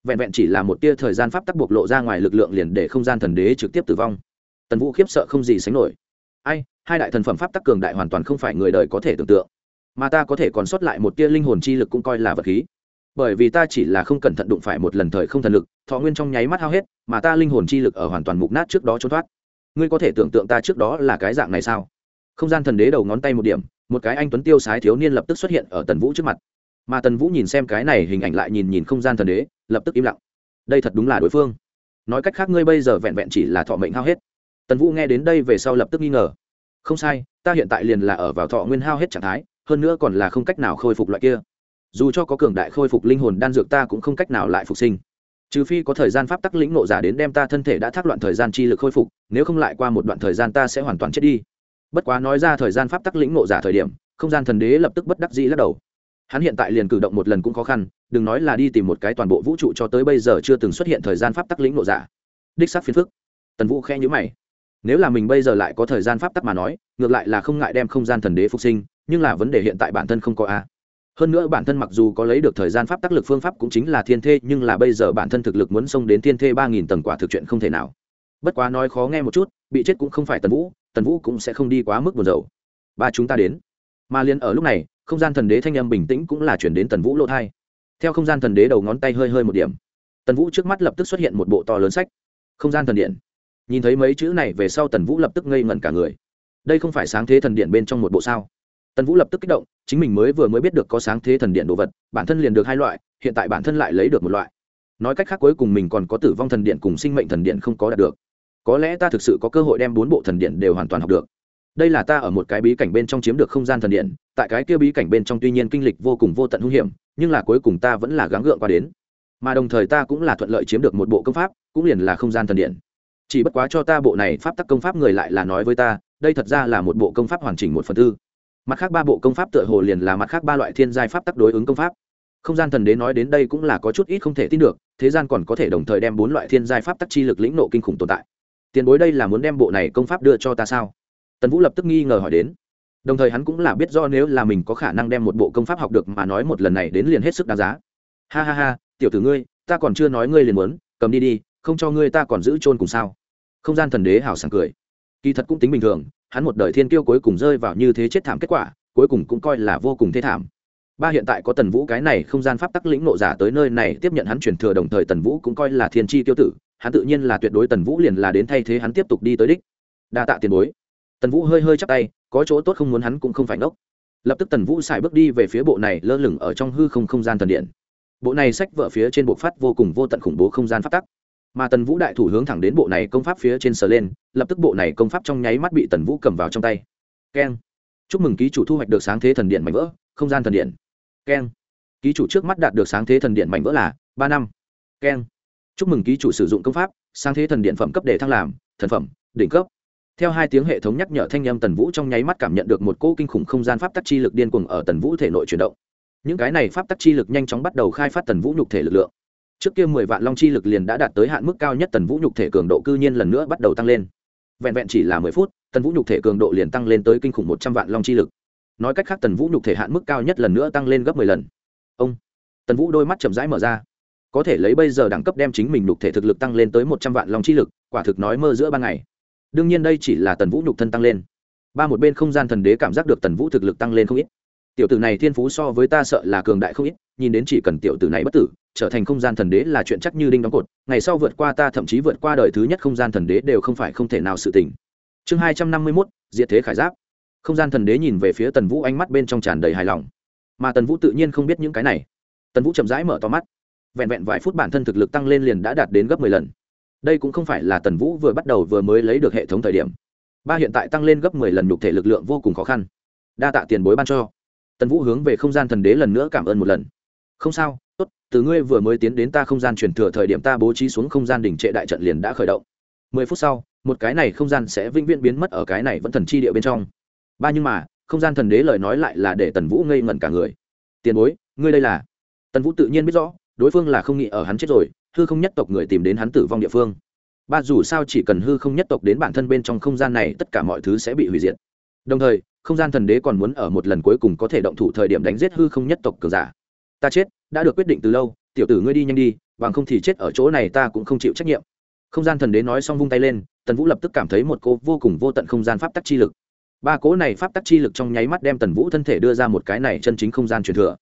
Vẹn vẹn chỉ là một tia thời gian pháp tắc bộc lộ ra ngoài lực lượng liền để không gian thần đế trực tiếp tử vong. Tần vũ khiếp sợ không gì sánh nổi. Ai, hai đại thần phẩm pháp tắc cường đại hoàn toàn không phải người đời có thể tưởng tượng. Mà ta có thể còn sót lại một tia linh hồn chi lực cũng coi là vật khí. Bởi vì ta chỉ là không cẩn thận đụng phải một lần thời không thần lực, thọ nguyên trong nháy mắt hao hết, mà ta linh hồn chi lực ở hoàn toàn mục nát trước đó trốn thoát. Ngươi có thể tưởng tượng ta trước đó là cái dạng này sao? Không gian thần đế đầu ngón tay một điểm, một cái anh tuấn tiêu sái thiếu niên lập tức xuất hiện ở tần vũ trước mặt. Mà tần vũ nhìn xem cái này hình ảnh lại nhìn nhìn không gian thần đế, lập tức im lặng. Đây thật đúng là đối phương. Nói cách khác ngươi bây giờ vẹn vẹn chỉ là thọ mệnh hao hết. Tần vũ nghe đến đây về sau lập tức nghi ngờ. Không sai, ta hiện tại liền là ở vào thọ nguyên hao hết trạng thái, hơn nữa còn là không cách nào khôi phục loại kia. Dù cho có cường đại khôi phục linh hồn đan dược ta cũng không cách nào lại phục sinh. Trừ phi có thời gian pháp tắc lĩnh nộ giả đến đem ta thân thể đã thác loạn thời gian chi lực khôi phục, nếu không lại qua một đoạn thời gian ta sẽ hoàn toàn chết đi bất quá nói ra thời gian pháp tắc lĩnh ngộ giả thời điểm, không gian thần đế lập tức bất đắc dĩ lắc đầu. Hắn hiện tại liền cử động một lần cũng khó khăn, đừng nói là đi tìm một cái toàn bộ vũ trụ cho tới bây giờ chưa từng xuất hiện thời gian pháp tắc lĩnh ngộ giả. Đích sắc phiền phức. Tần vũ khe nhữ mày. Nếu là mình bây giờ lại có thời gian pháp tắc mà nói, ngược lại là không ngại đem không gian thần đế phục sinh, nhưng là vấn đề hiện tại bản thân không có a. Hơn nữa bản thân mặc dù có lấy được thời gian pháp tác lực phương pháp cũng chính là thiên thê, nhưng là bây giờ bản thân thực lực muốn xông đến thiên thê ba nghìn tầng quả thực chuyện không thể nào. Bất quá nói khó nghe một chút, bị chết cũng không phải tần vũ tần vũ cũng sẽ không đi quá mức buồn dầu ba chúng ta đến. Mà liền ở lúc này, không gian thần đế thanh âm bình tĩnh cũng là chuyển đến tần vũ lỗ thai theo không gian thần đế đầu ngón tay hơi hơi một điểm, tần vũ trước mắt lập tức xuất hiện một bộ to lớn sách. Không gian thần điện. Nhìn thấy mấy chữ này về sau tần vũ lập tức ngây ngẩn cả người. Đây không phải sáng thế thần điện bên trong một bộ sao? Tần vũ lập tức kích động, chính mình mới vừa mới biết được có sáng thế thần điện đồ vật, bản thân liền được hai loại, hiện tại bản thân lại lấy được một loại. Nói cách khác cuối cùng mình còn có tử vong thần điện cùng sinh mệnh thần điện không có đạt được có lẽ ta thực sự có cơ hội đem bốn bộ thần điện đều hoàn toàn học được. Đây là ta ở một cái bí cảnh bên trong chiếm được không gian thần điện, tại cái kia bí cảnh bên trong tuy nhiên kinh lịch vô cùng vô tận hung hiểm, nhưng là cuối cùng ta vẫn là gắng gượng qua đến. Mà đồng thời ta cũng là thuận lợi chiếm được một bộ công pháp, cũng liền là không gian thần điện. Chỉ bất quá cho ta bộ này pháp tắc công pháp người lại là nói với ta, đây thật ra là một bộ công pháp hoàn chỉnh một phần tư. Mặt khác ba bộ công pháp tựa hồ liền là mặt khác ba loại thiên giai pháp tắc đối ứng công pháp. Không gian thần đế nói đến đây cũng là có chút ít không thể tin được, thế gian còn có thể đồng thời đem bốn loại thiên giai pháp tắc chi lực lĩnh nộ kinh khủng tồn tại tiền bối đây là muốn đem bộ này công pháp đưa cho ta sao? Tần vũ lập tức nghi ngờ hỏi đến. Đồng thời hắn cũng là biết do nếu là mình có khả năng đem một bộ công pháp học được mà nói một lần này đến liền hết sức đáng giá. Ha ha ha, tiểu tử ngươi, ta còn chưa nói ngươi liền muốn, cầm đi đi, không cho ngươi ta còn giữ chôn cùng sao? Không gian thần đế hào sảng cười. Kỳ thật cũng tính bình thường, hắn một đời thiên kiêu cuối cùng rơi vào như thế chết thảm kết quả, cuối cùng cũng coi là vô cùng thê thảm. Ba hiện tại có tần vũ cái này không gian pháp tắc lĩnh nộ giả tới nơi này tiếp nhận hắn truyền thừa đồng thời tần vũ cũng coi là thiên tri tiêu tử hắn tự nhiên là tuyệt đối tần vũ liền là đến thay thế hắn tiếp tục đi tới đích. Đa tạ tiền bối. Tần vũ hơi hơi chắc tay, có chỗ tốt không muốn hắn cũng không phải ngốc. Lập tức tần vũ xài bước đi về phía bộ này lơ lửng ở trong hư không không gian thần điện. Bộ này sách vợ phía trên bộ phát vô cùng vô tận khủng bố không gian pháp tắc. Mà tần vũ đại thủ hướng thẳng đến bộ này công pháp phía trên sờ lên, lập tức bộ này công pháp trong nháy mắt bị tần vũ cầm vào trong tay. Keng. Chúc mừng ký chủ thu hoạch được sáng thế thần điện mảnh vỡ, không gian thần điện. Keng. Ký chủ trước mắt đạt được sáng thế thần điện mảnh vỡ là ba năm. Keng chúc mừng ký chủ sử dụng công pháp, sáng thế thần điện phẩm cấp để thăng làm, thần phẩm, đỉnh cấp. Theo hai tiếng hệ thống nhắc nhở thanh âm tần vũ trong nháy mắt cảm nhận được một cỗ kinh khủng không gian pháp tắc chi lực điên cuồng ở tần vũ thể nội chuyển động. Những cái này pháp tắc chi lực nhanh chóng bắt đầu khai phát tần vũ nhục thể lực lượng. Trước kia mười vạn long chi lực liền đã đạt tới hạn mức cao nhất tần vũ nhục thể cường độ cư nhiên lần nữa bắt đầu tăng lên. Vẹn vẹn chỉ là mười phút, tần vũ nhục thể cường độ liền tăng lên tới kinh khủng một trăm vạn long chi lực. Nói cách khác tần vũ nhục thể hạn mức cao nhất lần nữa tăng lên gấp mười lần. Ông. Tần vũ đôi mắt chậm rãi mở ra có thể lấy bây giờ đẳng cấp đem chính mình nhục thể thực lực tăng lên tới một trăm vạn long chi lực, quả thực nói mơ giữa ban ngày. Đương nhiên đây chỉ là tần vũ nhục thân tăng lên. Ba một bên không gian thần đế cảm giác được tần vũ thực lực tăng lên không ít. Tiểu tử này thiên phú so với ta sợ là cường đại không ít, nhìn đến chỉ cần tiểu tử này bất tử, trở thành không gian thần đế là chuyện chắc như đinh đóng cột, ngày sau vượt qua ta thậm chí vượt qua đời thứ nhất không gian thần đế đều không phải không thể nào sự tình. Chương hai trăm năm mươi mốt, diệt thế khải giáp. Không gian thần đế nhìn về phía tần vũ ánh mắt bên trong tràn đầy hài lòng. Mà tần vũ tự nhiên không biết những cái này. Tần vũ chậm rãi mở to mắt vẹn vẹn vài phút bản thân thực lực tăng lên liền đã đạt đến gấp mười lần. Đây cũng không phải là tần vũ vừa bắt đầu vừa mới lấy được hệ thống thời điểm. Ba hiện tại tăng lên gấp mười lần nhục thể lực lượng vô cùng khó khăn. Đa tạ tiền bối ban cho. Tần vũ hướng về không gian thần đế lần nữa cảm ơn một lần. Không sao, tốt, từ ngươi vừa mới tiến đến ta không gian truyền thừa thời điểm ta bố trí xuống không gian đỉnh trệ đại trận liền đã khởi động. Mười phút sau, một cái này không gian sẽ vĩnh viễn biến mất ở cái này vẫn thần chi địa bên trong. Ba nhưng mà, không gian thần đế lời nói lại là để tần vũ ngây ngẩn cả người. Tiền bối, ngươi đây là? Tần vũ tự nhiên biết rõ đối phương là không nghĩ ở hắn chết rồi, hư không nhất tộc người tìm đến hắn tử vong địa phương. Ba dù sao chỉ cần hư không nhất tộc đến bản thân bên trong không gian này, tất cả mọi thứ sẽ bị hủy diệt. Đồng thời, không gian thần đế còn muốn ở một lần cuối cùng có thể động thủ thời điểm đánh giết hư không nhất tộc cường giả. Ta chết, đã được quyết định từ lâu, tiểu tử ngươi đi nhanh đi, bằng không thì chết ở chỗ này ta cũng không chịu trách nhiệm. Không gian thần đế nói xong vung tay lên, tần vũ lập tức cảm thấy một cô vô cùng vô tận không gian pháp tắc chi lực. Ba cố này pháp tắc chi lực trong nháy mắt đem tần vũ thân thể đưa ra một cái này chân chính không gian truyền thừa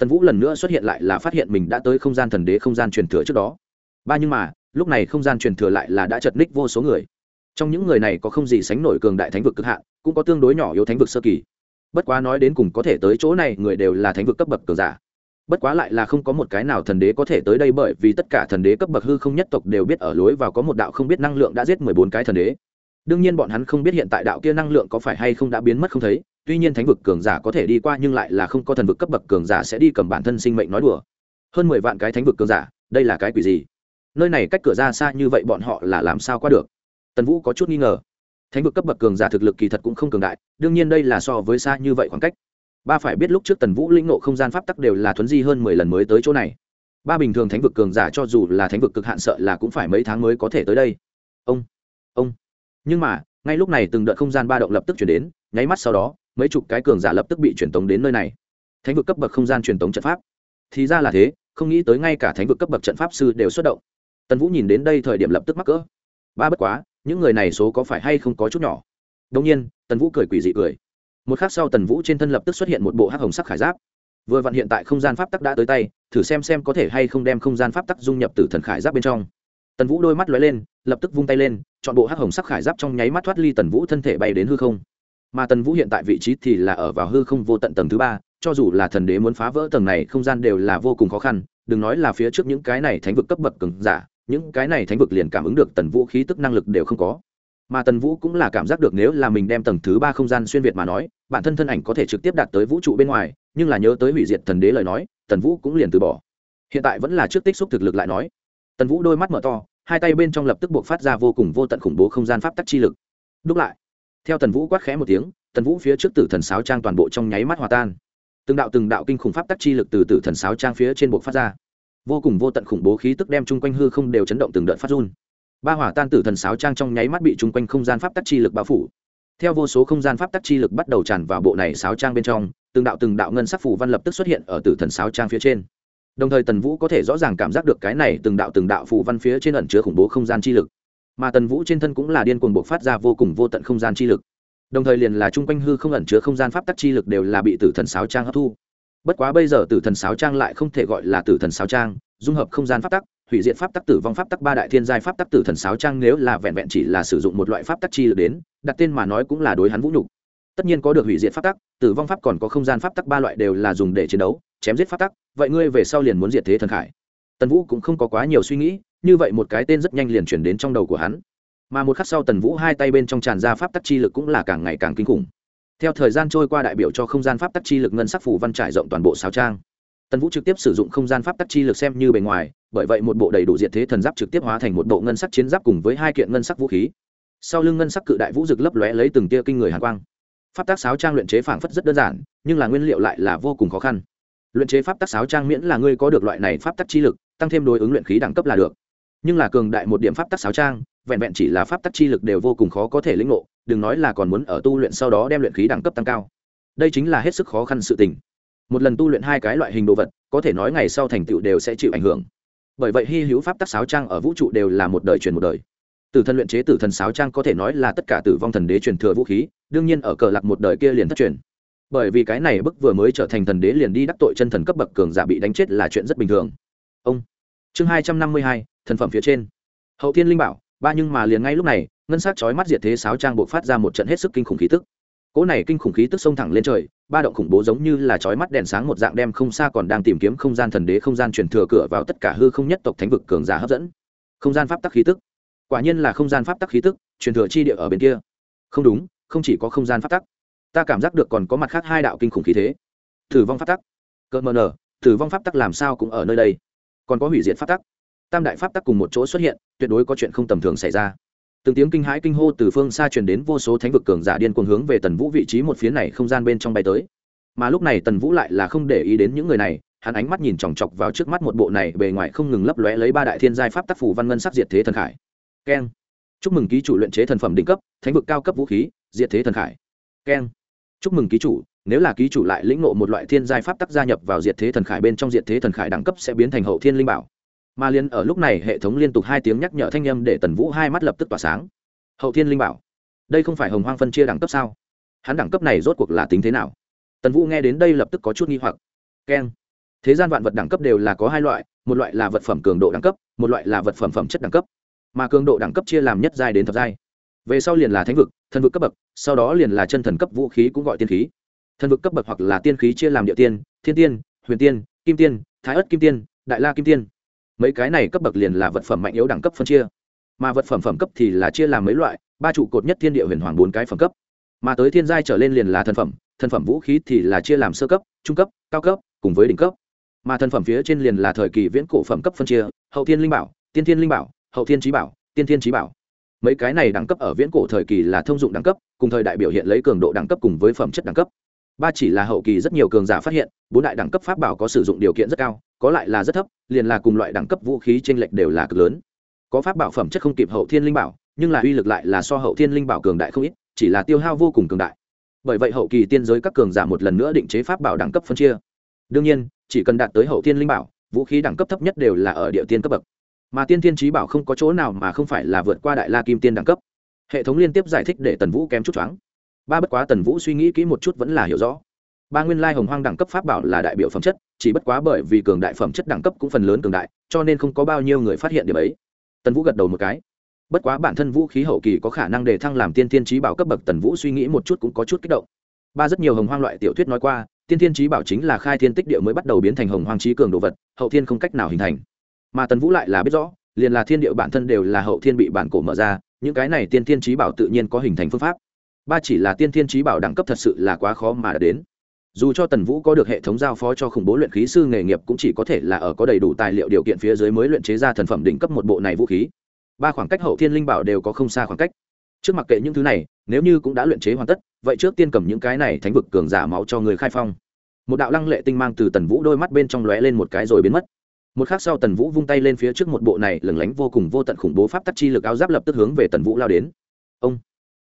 tần vũ lần nữa xuất hiện lại là phát hiện mình đã tới không gian thần đế không gian truyền thừa trước đó. Ba nhưng mà, lúc này không gian truyền thừa lại là đã chật ních vô số người. Trong những người này có không gì sánh nổi cường đại thánh vực cực hạn, cũng có tương đối nhỏ yếu thánh vực sơ kỳ. Bất quá nói đến cùng có thể tới chỗ này, người đều là thánh vực cấp bậc cường giả. Bất quá lại là không có một cái nào thần đế có thể tới đây bởi vì tất cả thần đế cấp bậc hư không nhất tộc đều biết ở lối vào có một đạo không biết năng lượng đã giết mười bốn cái thần đế đương nhiên bọn hắn không biết hiện tại đạo kia năng lượng có phải hay không đã biến mất không thấy, tuy nhiên thánh vực cường giả có thể đi qua nhưng lại là không có thần vực cấp bậc cường giả sẽ đi cầm bản thân sinh mệnh nói đùa. Hơn mười vạn cái thánh vực cường giả, đây là cái quỷ gì? Nơi này cách cửa ra xa như vậy bọn họ là làm sao qua được? Tần vũ có chút nghi ngờ. Thánh vực cấp bậc cường giả thực lực kỳ thật cũng không cường đại, đương nhiên đây là so với xa như vậy khoảng cách. Ba phải biết lúc trước tần vũ lĩnh nộ không gian pháp tắc đều là thuấn di hơn mười lần mới tới chỗ này. Ba bình thường thánh vực cường giả cho dù là thánh vực cực hạn sợ là cũng phải mấy tháng mới có thể tới đây. Ông nhưng mà, ngay lúc này từng đợt không gian ba động lập tức chuyển đến, nháy mắt sau đó, mấy chục cái cường giả lập tức bị truyền tống đến nơi này. Thánh vực cấp bậc không gian truyền tống trận pháp. Thì ra là thế, không nghĩ tới ngay cả thánh vực cấp bậc trận pháp sư đều xuất động. Tần vũ nhìn đến đây thời điểm lập tức mắc cỡ. Ba bất quá, những người này số có phải hay không có chút nhỏ? Đông nhiên, tần vũ cười quỷ dị cười. Một k h ắ c sau tần vũ trên thân lập tức xuất hiện một bộ hắc hồng sắc khải giáp. Vừa vặn hiện tại không gian pháp tắc đã tới tay, thử xem xem có thể hay không đem không gian pháp tắc dung nhập từ thần khải giáp bên trong tần vũ đôi mắt lóe lên, lập tức vung tay lên, chọn bộ hắc hồng sắc khải giáp trong nháy mắt thoát ly tần vũ thân thể bay đến hư không. Mà tần vũ hiện tại vị trí thì là ở vào hư không vô tận tầng thứ ba, cho dù là thần đế muốn phá vỡ tầng này, không gian đều là vô cùng khó khăn. Đừng nói là phía trước những cái này thánh vực cấp bậc cứng giả, những cái này thánh vực liền cảm ứng được tần vũ khí tức năng lực đều không có. Mà tần vũ cũng là cảm giác được nếu là mình đem tầng thứ ba không gian xuyên việt mà nói, bản thân thân ảnh có thể trực tiếp đạt tới vũ trụ bên ngoài, nhưng là nhớ tới hủy diệt thần đế lời nói, tần vũ cũng liền từ bỏ. Hiện tại vẫn là trước tích xúc thực lực lại nói tần vũ đôi mắt mở to, hai tay bên trong lập tức buộc phát ra vô cùng vô tận khủng bố không gian pháp tắc chi lực. Đúc lại. Theo tần vũ quát khẽ một tiếng, tần vũ phía trước tử thần sáo trang toàn bộ trong nháy mắt hòa tan. Từng đạo từng đạo kinh khủng pháp tắc chi lực từ tử thần sáo trang phía trên buộc phát ra. Vô cùng vô tận khủng bố khí tức đem chung quanh hư không đều chấn động từng đợt phát run. Ba hỏa tan tử thần sáo trang trong nháy mắt bị chung quanh không gian pháp tắc chi lực bao phủ. Theo vô số không gian pháp tắc chi lực bắt đầu tràn vào bộ này sáo trang bên trong, từng đạo từng đạo ngân sắc phủ văn lập tức xuất hiện ở tử thần sáo trang phía trên đồng thời tần vũ có thể rõ ràng cảm giác được cái này từng đạo từng đạo phù văn phía trên ẩn chứa khủng bố không gian chi lực. Mà tần vũ trên thân cũng là điên cuồng buộc phát ra vô cùng vô tận không gian chi lực. Đồng thời liền là chung quanh hư không ẩn chứa không gian pháp tắc chi lực đều là bị tử thần sáo trang hấp thu. Bất quá bây giờ tử thần sáo trang lại không thể gọi là tử thần sáo trang, dung hợp không gian pháp tắc, hủy diệt pháp tắc, tử vong pháp tắc, ba đại thiên giai pháp tắc, tử thần sáo trang nếu là vẹn vẹn chỉ là sử dụng một loại pháp tắc chi lực đến, đặt tên mà nói cũng là đối hắn vũ nhục. Tất nhiên có được hủy diệt pháp tắc, tử vong pháp còn có không gian pháp tắc, ba loại đều là dùng để chiến đấu chém giết pháp tắc, vậy ngươi về sau liền muốn diệt thế thần khải. Tần vũ cũng không có quá nhiều suy nghĩ, như vậy một cái tên rất nhanh liền chuyển đến trong đầu của hắn. Mà một khắc sau tần vũ hai tay bên trong tràn ra pháp tắc chi lực cũng là càng ngày càng kinh khủng. Theo thời gian trôi qua đại biểu cho không gian pháp tắc chi lực ngân sắc phủ văn trải rộng toàn bộ sáo trang. Tần vũ trực tiếp sử dụng không gian pháp tắc chi lực xem như bề ngoài, bởi vậy một bộ đầy đủ diệt thế thần giáp trực tiếp hóa thành một bộ ngân sắc chiến giáp cùng với hai kiện ngân sắc vũ khí. Sau lưng ngân sắc cự đại vũ rực lấp lóe lấy từng tia kinh người hàn quang. Pháp tác sáo trang luyện chế phảng phất rất đơn giản, nhưng là nguyên liệu lại là vô cùng khó khăn luyện chế pháp tắc sáo trang miễn là ngươi có được loại này pháp tắc chi lực, tăng thêm đối ứng luyện khí đẳng cấp là được. Nhưng là cường đại một điểm pháp tắc sáo trang, vẹn vẹn chỉ là pháp tắc chi lực đều vô cùng khó có thể lĩnh ngộ, đừng nói là còn muốn ở tu luyện sau đó đem luyện khí đẳng cấp tăng cao. Đây chính là hết sức khó khăn sự tình. Một lần tu luyện hai cái loại hình đồ vật, có thể nói ngày sau thành tựu đều sẽ chịu ảnh hưởng. Bởi vậy hy hữu pháp tắc sáo trang ở vũ trụ đều là một đời truyền một đời. Tử thần luyện chế tử thần sáo trang có thể nói là tất cả tử vong thần đế truyền thừa vũ khí, đương nhiên ở cờ lạc một đời kia liền thất truyền bởi vì cái này bức vừa mới trở thành thần đế liền đi đắc tội chân thần cấp bậc cường giả bị đánh chết là chuyện rất bình thường. Ông, chương hai trăm năm mươi hai, thần phẩm phía trên. Hậu thiên linh bảo, ba nhưng mà liền ngay lúc này, ngân sắc chói mắt diệt thế sáo trang buộc phát ra một trận hết sức kinh khủng khí tức. Cỗ này kinh khủng khí tức xông thẳng lên trời, ba động khủng bố giống như là chói mắt đèn sáng một dạng đem không xa còn đang tìm kiếm không gian thần đế không gian truyền thừa cửa vào tất cả hư không nhất tộc thánh vực cường giả hấp dẫn. Không gian pháp tắc khí tức. Quả nhiên là không gian pháp tắc khí tức, truyền thừa chi địa ở bên kia. Không đúng, không chỉ có không gian pháp tắc ta cảm giác được còn có mặt khác hai đạo kinh khủng khí thế. Thử vong pháp tắc. Cỡ mờ nở thử vong pháp tắc làm sao cũng ở nơi đây. Còn có hủy diệt pháp tắc. Tam đại pháp tắc cùng một chỗ xuất hiện, tuyệt đối có chuyện không tầm thường xảy ra. Từng tiếng kinh hãi kinh hô từ phương xa truyền đến vô số thánh vực cường giả điên cuồng hướng về tần vũ vị trí một phía này không gian bên trong bay tới. Mà lúc này tần vũ lại là không để ý đến những người này, hắn ánh mắt nhìn chòng chọc vào trước mắt một bộ này bề ngoài không ngừng lấp lóe lấy ba đại thiên giai pháp tác phủ văn ngân sắc diệt thế thần khải. Keng. Chúc mừng ký chủ luyện chế thần phẩm đỉnh cấp, thánh vực cao cấp vũ khí, diệt thế thần khải. Keng chúc mừng ký chủ, nếu là ký chủ lại lĩnh ngộ một loại thiên giai pháp tắc gia nhập vào diệt thế thần khải bên trong diệt thế thần khải đẳng cấp sẽ biến thành hậu thiên linh bảo. Mà liên ở lúc này hệ thống liên tục hai tiếng nhắc nhở thanh â m để tần vũ hai mắt lập tức tỏa sáng. Hậu thiên linh bảo? Đây không phải hồng hoang phân chia đẳng cấp sao? Hắn đẳng cấp này rốt cuộc là tính thế nào? Tần vũ nghe đến đây lập tức có chút nghi hoặc. Keng. Thế gian vạn vật đẳng cấp đều là có hai loại, một loại là vật phẩm cường độ đẳng cấp, một loại là vật phẩm phẩm chất đẳng cấp. Mà cường độ đẳng cấp chia làm nhất giai đến thập giai về sau liền là thánh vực, thần vực cấp bậc, sau đó liền là chân thần cấp vũ khí cũng gọi tiên khí. Thần vực cấp bậc hoặc là tiên khí chia làm địa tiên, thiên tiên, huyền tiên, kim tiên, thái ất kim tiên, đại la kim tiên. Mấy cái này cấp bậc liền là vật phẩm mạnh yếu đẳng cấp phân chia. Mà vật phẩm phẩm cấp thì là chia làm mấy loại, ba trụ cột nhất thiên địa huyền hoàng bốn cái phẩm cấp. Mà tới thiên giai trở lên liền là thần phẩm thần phẩm vũ khí thì là chia làm sơ cấp, trung cấp, cao cấp, cùng với đỉnh cấp. Mà thần phẩm phía trên liền là thời kỳ viễn cổ phẩm cấp phân chia, hậu thiên linh bảo, tiên thiên linh bảo, hậu thiên trí bảo, tiên thiên trí bảo mấy cái này đẳng cấp ở viễn cổ thời kỳ là thông dụng đẳng cấp, cùng thời đại biểu hiện lấy cường độ đẳng cấp cùng với phẩm chất đẳng cấp. Ba chỉ là hậu kỳ rất nhiều cường giả phát hiện, bốn đại đẳng cấp pháp bảo có sử dụng điều kiện rất cao, có lại là rất thấp, liền là cùng loại đẳng cấp vũ khí t r ê n lệch đều là cực lớn. Có pháp bảo phẩm chất không kịp hậu thiên linh bảo, nhưng là uy lực lại là so hậu thiên linh bảo cường đại không ít, chỉ là tiêu hao vô cùng cường đại. Bởi vậy hậu kỳ tiên giới các cường giả một lần nữa định chế pháp bảo đẳng cấp phân chia. Đương nhiên, chỉ cần đạt tới hậu thiên linh bảo, vũ khí đẳng cấp thấp nhất đều là ở địa tiên cấp bậc mà tiên thiên trí bảo không có chỗ nào mà không phải là vượt qua đại la kim tiên đẳng cấp. Hệ thống liên tiếp giải thích để tần vũ kém chút choáng. Ba bất quá tần vũ suy nghĩ kỹ một chút vẫn là hiểu rõ. Ba nguyên lai hồng hoang đẳng cấp pháp bảo là đại biểu phẩm chất, chỉ bất quá bởi vì cường đại phẩm chất đẳng cấp cũng phần lớn cường đại, cho nên không có bao nhiêu người phát hiện điểm ấy. Tần vũ gật đầu một cái. Bất quá bản thân vũ khí hậu kỳ có khả năng đề thăng làm tiên thiên trí bảo cấp bậc, tần vũ suy nghĩ một chút cũng có chút kích động. Ba rất nhiều hồng hoang loại tiểu thuyết nói qua, tiên thiên trí bảo chính là khai thiên tích địa mới bắt đầu biến thành hồng hoang trí cường đồ vật, hậu thiên không cách nào hình thành mà tần vũ lại là biết rõ, liền là thiên địa bản thân đều là hậu thiên bị bản cổ mở ra, những cái này tiên thiên trí bảo tự nhiên có hình thành phương pháp. Ba chỉ là tiên thiên trí bảo đẳng cấp thật sự là quá khó mà đến. Dù cho tần vũ có được hệ thống giao phó cho khủng bố luyện khí sư nghề nghiệp cũng chỉ có thể là ở có đầy đủ tài liệu điều kiện phía dưới mới luyện chế ra thần phẩm đỉnh cấp một bộ này vũ khí. Ba khoảng cách hậu thiên linh bảo đều có không xa khoảng cách. Trước mặc kệ những thứ này, nếu như cũng đã luyện chế hoàn tất, vậy trước tiên cầm những cái này thánh vực cường giả máu cho người khai phong. Một đạo lăng lệ tinh mang từ tần vũ đôi mắt bên trong lóe lên một cái rồi biến mất một khắc sau tần vũ vung tay lên phía trước một bộ này lừng lánh vô cùng vô tận khủng bố pháp tắc chi lực áo giáp lập tức hướng về tần vũ lao đến. Ông!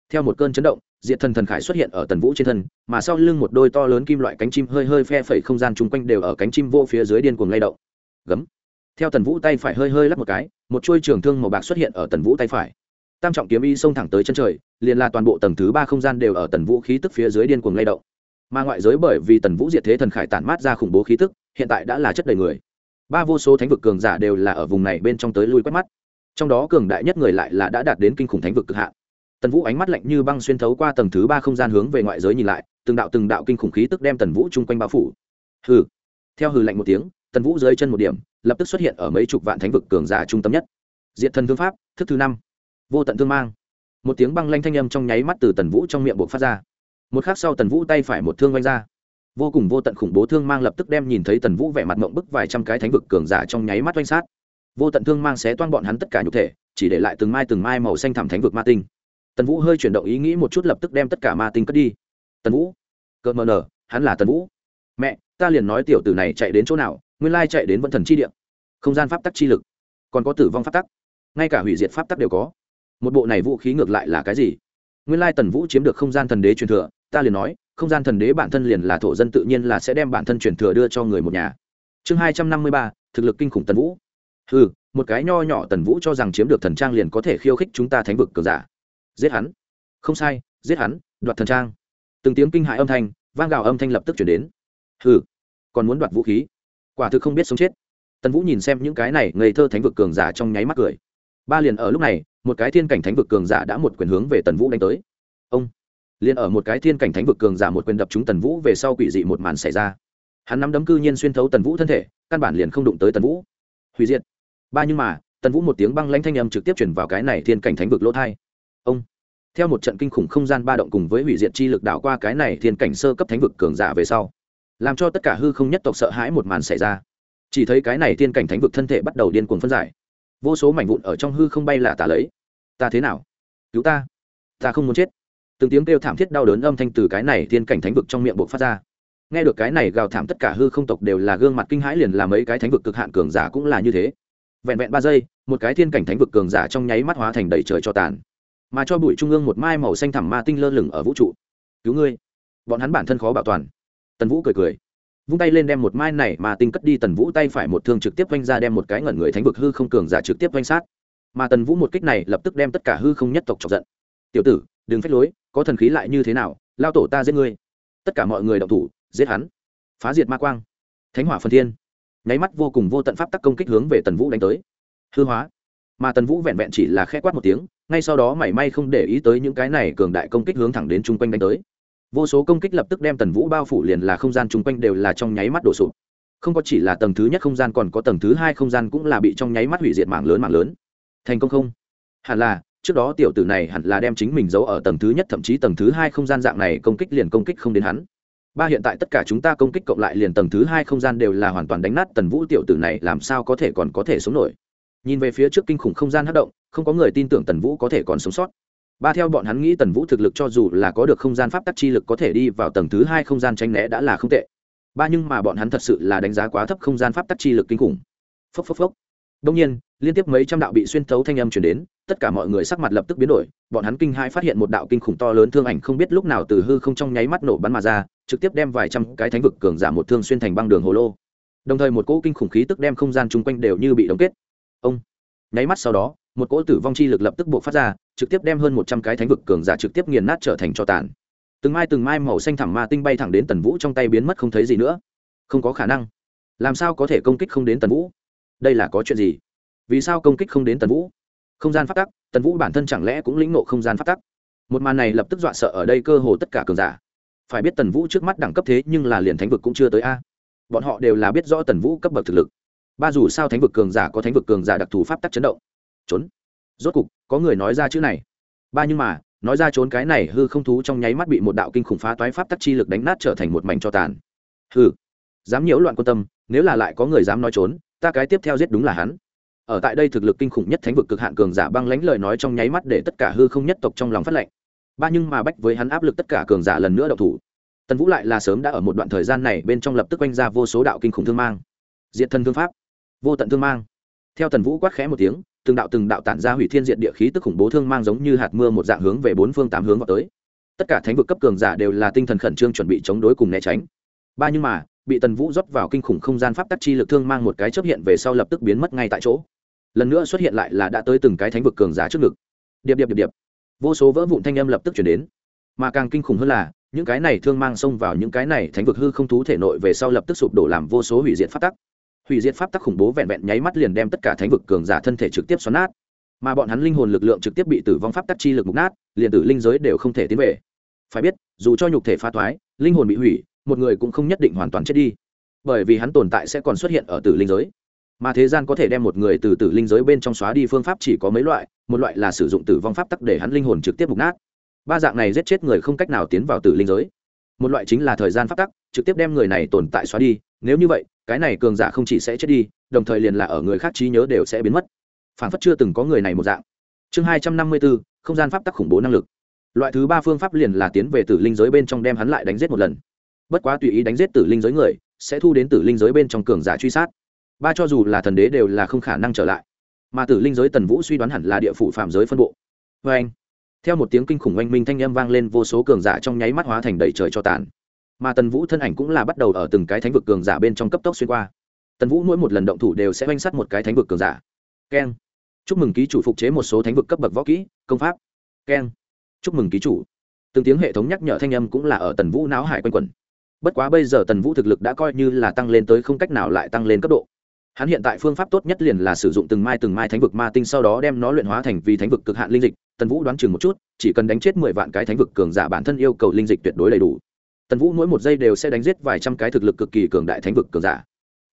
Theo một cơn chấn động diện thần thần khải xuất hiện ở tần vũ trên thân, mà sau lưng một đôi to lớn kim loại cánh chim hơi hơi phe phẩy không gian chung quanh đều ở cánh chim vô phía dưới điên cuồng lay động. Gấm! Theo tần vũ tay phải hơi hơi lắp một cái, một chuôi trường thương màu bạc xuất hiện ở tần vũ tay phải. Tam trọng kiếm y xông thẳng tới chân trời, liền là toàn bộ tầng thứ ba không gian đều ở tần vũ khí tức phía dưới điên cuồng lay động. Mà ngoại giới bởi vì tần vũ diệt thế thần khải tản mát ra khủng bố khí tức, hiện tại đã là chất đầy người ba vô số thánh vực cường giả đều là ở vùng này bên trong tới lui quét mắt. Trong đó cường đại nhất người lại là đã đạt đến kinh khủng thánh vực cực hạn. Tần vũ ánh mắt lạnh như băng xuyên thấu qua tầng thứ ba không gian hướng về ngoại giới nhìn lại, từng đạo từng đạo kinh khủng khí tức đem tần vũ chung quanh bao phủ. Hừ. Theo hừ lạnh một tiếng, tần vũ dưới chân một điểm, lập tức xuất hiện ở mấy chục vạn thánh vực cường giả trung tâm nhất. Diện thần thương pháp, thức thứ năm. Vô tận thương mang. Một tiếng băng lanh thanh âm trong nháy mắt từ tần vũ trong miệng buộc phát ra. Một khắc sau tần vũ tay phải một thương oanh ra vô cùng vô tận khủng bố thương mang lập tức đem nhìn thấy tần vũ vẻ mặt mộng bức vài trăm cái thánh vực cường giả trong nháy mắt oanh sát. Vô tận thương mang sẽ toan bọn hắn tất cả nhục thể, chỉ để lại từng mai từng mai màu xanh thảm thánh vực ma tinh. Tần vũ hơi chuyển động ý nghĩ một chút lập tức đem tất cả ma tinh cất đi. Tần vũ cợt mờ nở hắn là tần vũ. Mẹ, ta liền nói tiểu tử này chạy đến chỗ nào, nguyên lai chạy đến vận thần chi địa. Không gian pháp tắc chi lực, còn có tử vong pháp tắc. Ngay cả hủy diệt pháp tắc đều có. Một bộ này vũ khí ngược lại là cái gì? Nguyên lai tần vũ chiếm được không gian thần đế truyền thừa, ta liền nói không gian thần đế bản thân liền là thổ dân tự nhiên là sẽ đem bản thân truyền thừa đưa cho người một nhà. Chương hai trăm năm mươi ba, thực lực kinh khủng tần vũ. Ừ một cái nho nhỏ tần vũ cho rằng chiếm được thần trang liền có thể khiêu khích chúng ta thánh vực cường giả. Giết hắn. Không sai, giết hắn, đoạt thần trang. Từng tiếng kinh hại âm thanh, vang gào âm thanh lập tức chuyển đến. Hừ, còn muốn đoạt vũ khí? Quả thực không biết sống chết. Tần vũ nhìn xem những cái này ngây thơ thánh vực cường giả trong nháy mắt cười. Ba liền ở lúc này, một cái thiên cảnh thánh vực cường giả đã một quyền hướng về tần vũ đánh tới. Ông liền ở một cái thiên cảnh thánh vực cường giả một quyền đập chúng tần vũ về sau quỷ dị một màn xảy ra. Hắn nắm đấm cư nhiên xuyên thấu tần vũ thân thể, căn bản liền không đụng tới tần vũ. Hủy diệt. Ba nhưng mà, tần vũ một tiếng băng lanh thanh âm trực tiếp chuyển vào cái này thiên cảnh thánh vực lỗ thai. Ông. Theo một trận kinh khủng không gian ba động cùng với hủy diệt chi lực đảo qua cái này thiên cảnh sơ cấp thánh vực cường giả về sau, làm cho tất cả hư không nhất tộc sợ hãi một màn xảy ra. Chỉ thấy cái này thiên cảnh thánh vực thân thể bắt đầu điên cuồng phân giải. Vô số mảnh vụn ở trong hư không bay là tả lấy. Ta thế nào? Cứu ta. Ta không muốn chết từng tiếng kêu thảm thiết đau đớn âm thanh từ cái này thiên cảnh thánh vực trong miệng buộc phát ra. Nghe được cái này gào thảm tất cả hư không tộc đều là gương mặt kinh hãi liền làm mấy cái thánh vực cực hạn cường giả cũng là như thế. Vẹn vẹn ba giây, một cái thiên cảnh thánh vực cường giả trong nháy mắt hóa thành đầy trời cho tàn. Mà cho bụi trung ương một mai màu xanh thẳm ma tinh lơ lửng ở vũ trụ. Cứu ngươi! Bọn hắn bản thân khó bảo toàn. Tần vũ cười cười, vung tay lên đem một mai này mà tinh cất đi. Tần vũ tay phải một thương trực tiếp vanh ra đem một cái ngẩn người thánh vực hư không cường giả trực tiếp vanh sát. Mà tần vũ một kích này lập tức đem tất cả hư không nhất tộc chọc giận. Tiểu tử, đừng phép lối có thần khí lại như thế nào, lao tổ ta giết ngươi. Tất cả mọi người động thủ, giết hắn. Phá diệt ma quang. Thánh hỏa phần thiên. Nháy mắt vô cùng vô tận pháp tắc công kích hướng về tần vũ đánh tới. Hư hóa. Mà tần vũ vẹn vẹn chỉ là khẽ quát một tiếng, ngay sau đó mảy may không để ý tới những cái này cường đại công kích hướng thẳng đến chung quanh đánh tới. Vô số công kích lập tức đem tần vũ bao phủ liền là không gian chung quanh đều là trong nháy mắt đổ sụp. Không có chỉ là tầng thứ nhất không gian còn có tầng thứ hai không gian cũng là bị trong nháy mắt hủy diệt mạng lớn mạng lớn. Thành công không? Hẳn là trước đó tiểu tử này hẳn là đem chính mình giấu ở tầng thứ nhất, thậm chí tầng thứ hai không gian dạng này công kích liền công kích không đến hắn. Ba hiện tại tất cả chúng ta công kích cộng lại liền tầng thứ hai không gian đều là hoàn toàn đánh nát tần vũ tiểu tử này, làm sao có thể còn có thể sống nổi? Nhìn về phía trước kinh khủng không gian hát động, không có người tin tưởng tần vũ có thể còn sống sót. Ba theo bọn hắn nghĩ tần vũ thực lực cho dù là có được không gian pháp tắc chi lực có thể đi vào tầng thứ hai không gian tranh né đã là không tệ. Ba nhưng mà bọn hắn thật sự là đánh giá quá thấp không gian pháp tắc chi lực kinh khủng. Phốc phốc phốc. Đông nhiên, liên tiếp mấy trăm đạo bị xuyên thấu thanh âm chuyển đến tất cả mọi người sắc mặt lập tức biến đổi, bọn hắn kinh hai phát hiện một đạo kinh khủng to lớn thương ảnh không biết lúc nào từ hư không trong nháy mắt nổ bắn mà ra, trực tiếp đem vài trăm cái thánh vực cường giả một thương xuyên thành băng đường hồ lô. Đồng thời một cỗ kinh khủng khí tức đem không gian chung quanh đều như bị đóng kết. Ông! Nháy mắt sau đó, một cỗ tử vong chi lực lập tức buộc phát ra, trực tiếp đem hơn một trăm cái thánh vực cường giả trực tiếp nghiền nát trở thành cho tàn. Từng mai từng mai màu xanh thẳm ma tinh bay thẳng đến tần vũ trong tay biến mất không thấy gì nữa. Không có khả năng. Làm sao có thể công kích không đến tần vũ? Đây là có chuyện gì? Vì sao công kích không đến tần vũ? Không gian phát tắc, tần vũ bản thân chẳng lẽ cũng lĩnh nộ không gian phát tắc? Một màn này lập tức dọa sợ ở đây cơ hồ tất cả cường giả. Phải biết tần vũ trước mắt đẳng cấp thế nhưng là liền thánh vực cũng chưa tới a. Bọn họ đều là biết rõ tần vũ cấp bậc thực lực. Ba dù sao thánh vực cường giả có thánh vực cường giả đặc thù pháp tắc chấn động. Trốn. Rốt cục, có người nói ra chữ này. Ba nhưng mà, nói ra trốn cái này hư không thú trong nháy mắt bị một đạo kinh khủng phá toái pháp tắc chi lực đánh nát trở thành một mảnh cho tàn. Hư dám nhiễu loạn quan tâm, nếu là lại có người dám nói trốn, ta cái tiếp theo giết đúng là hắn ở tại đây thực lực kinh khủng nhất thánh vực cực hạn cường giả băng lãnh lời nói trong nháy mắt để tất cả hư không nhất tộc trong lòng phát lệnh. Ba nhưng mà bách với hắn áp lực tất cả cường giả lần nữa đậu thủ. Tần vũ lại là sớm đã ở một đoạn thời gian này bên trong lập tức quanh ra vô số đạo kinh khủng thương mang. Diện thân thương pháp, vô tận thương mang. Theo tần vũ quát khẽ một tiếng, từng đạo từng đạo tản ra hủy thiên diện địa khí tức khủng bố thương mang giống như hạt mưa một dạng hướng về bốn phương tám hướng vào tới. Tất cả thánh vực cấp cường giả đều là tinh thần khẩn trương chuẩn bị chống đối cùng né tránh. Ba nhưng mà, bị tần vũ rót vào kinh khủng không gian pháp tắc chi lực thương mang một cái chấp hiện về sau lập tức biến mất ngay tại chỗ lần nữa xuất hiện lại là đã tới từng cái thánh vực cường giả trước ngực. Điệp điệp điệp điệp. Vô số vỡ vụn thanh âm lập tức chuyển đến. Mà càng kinh khủng hơn là, những cái này thương mang xông vào những cái này thánh vực hư không thú thể nội về sau lập tức sụp đổ làm vô số hủy diệt pháp tắc. Hủy diệt pháp tắc khủng bố vẹn vẹn nháy mắt liền đem tất cả thánh vực cường giả thân thể trực tiếp xoắn nát. Mà bọn hắn linh hồn lực lượng trực tiếp bị tử vong pháp tắc chi lực mục nát, liền tử linh giới đều không thể tiến về. Phải biết, dù cho nhục thể phá thoái, linh hồn bị hủy, một người cũng không nhất định hoàn toàn chết đi. Bởi vì hắn tồn tại sẽ còn xuất hiện ở tử linh giới mà thế gian có thể đem một người từ tử linh giới bên trong xóa đi phương pháp chỉ có mấy loại, một loại là sử dụng tử vong pháp tắc để hắn linh hồn trực tiếp mục nát. Ba dạng này giết chết người không cách nào tiến vào tử linh giới. Một loại chính là thời gian pháp tắc, trực tiếp đem người này tồn tại xóa đi, nếu như vậy, cái này cường giả không chỉ sẽ chết đi, đồng thời liền là ở người khác trí nhớ đều sẽ biến mất. Phản phất chưa từng có người này một dạng. Chương hai trăm năm mươi bốn, không gian pháp tắc khủng bố năng lực. Loại thứ ba phương pháp liền là tiến về tử linh giới bên trong đem hắn lại đánh giết một lần. Bất quá tùy ý đánh giết tử linh giới người, sẽ thu đến tử linh giới bên trong cường giả truy sát ba cho dù là thần đế đều là không khả năng trở lại. Mà tử linh giới tần vũ suy đoán hẳn là địa phủ phạm giới phân bộ. Vê anh, theo một tiếng kinh khủng oanh minh thanh â m vang lên, vô số cường giả trong nháy mắt hóa thành đầy trời cho tàn. Mà tần vũ thân ảnh cũng là bắt đầu ở từng cái thánh vực cường giả bên trong cấp tốc xuyên qua. Tần vũ mỗi một lần động thủ đều sẽ oanh sắt một cái thánh vực cường giả. Keng. Chúc mừng ký chủ phục chế một số thánh vực cấp bậc võ kỹ, công pháp. Keng. Chúc mừng ký chủ. Từng tiếng hệ thống nhắc nhở thanh âm cũng là ở tần vũ não hải quanh quẩn. Bất quá bây giờ tần vũ thực lực đã coi như là tăng lên tới không cách nào lại tăng lên cấp độ hắn hiện tại phương pháp tốt nhất liền là sử dụng từng mai từng mai thánh vực ma tinh sau đó đem nó luyện hóa thành vì thánh vực cực hạn linh dịch. Tần vũ đoán chừng một chút, chỉ cần đánh chết mười vạn cái thánh vực cường giả bản thân yêu cầu linh dịch tuyệt đối đầy đủ. Tần vũ mỗi một giây đều sẽ đánh giết vài trăm cái thực lực cực kỳ cường đại thánh vực cường giả.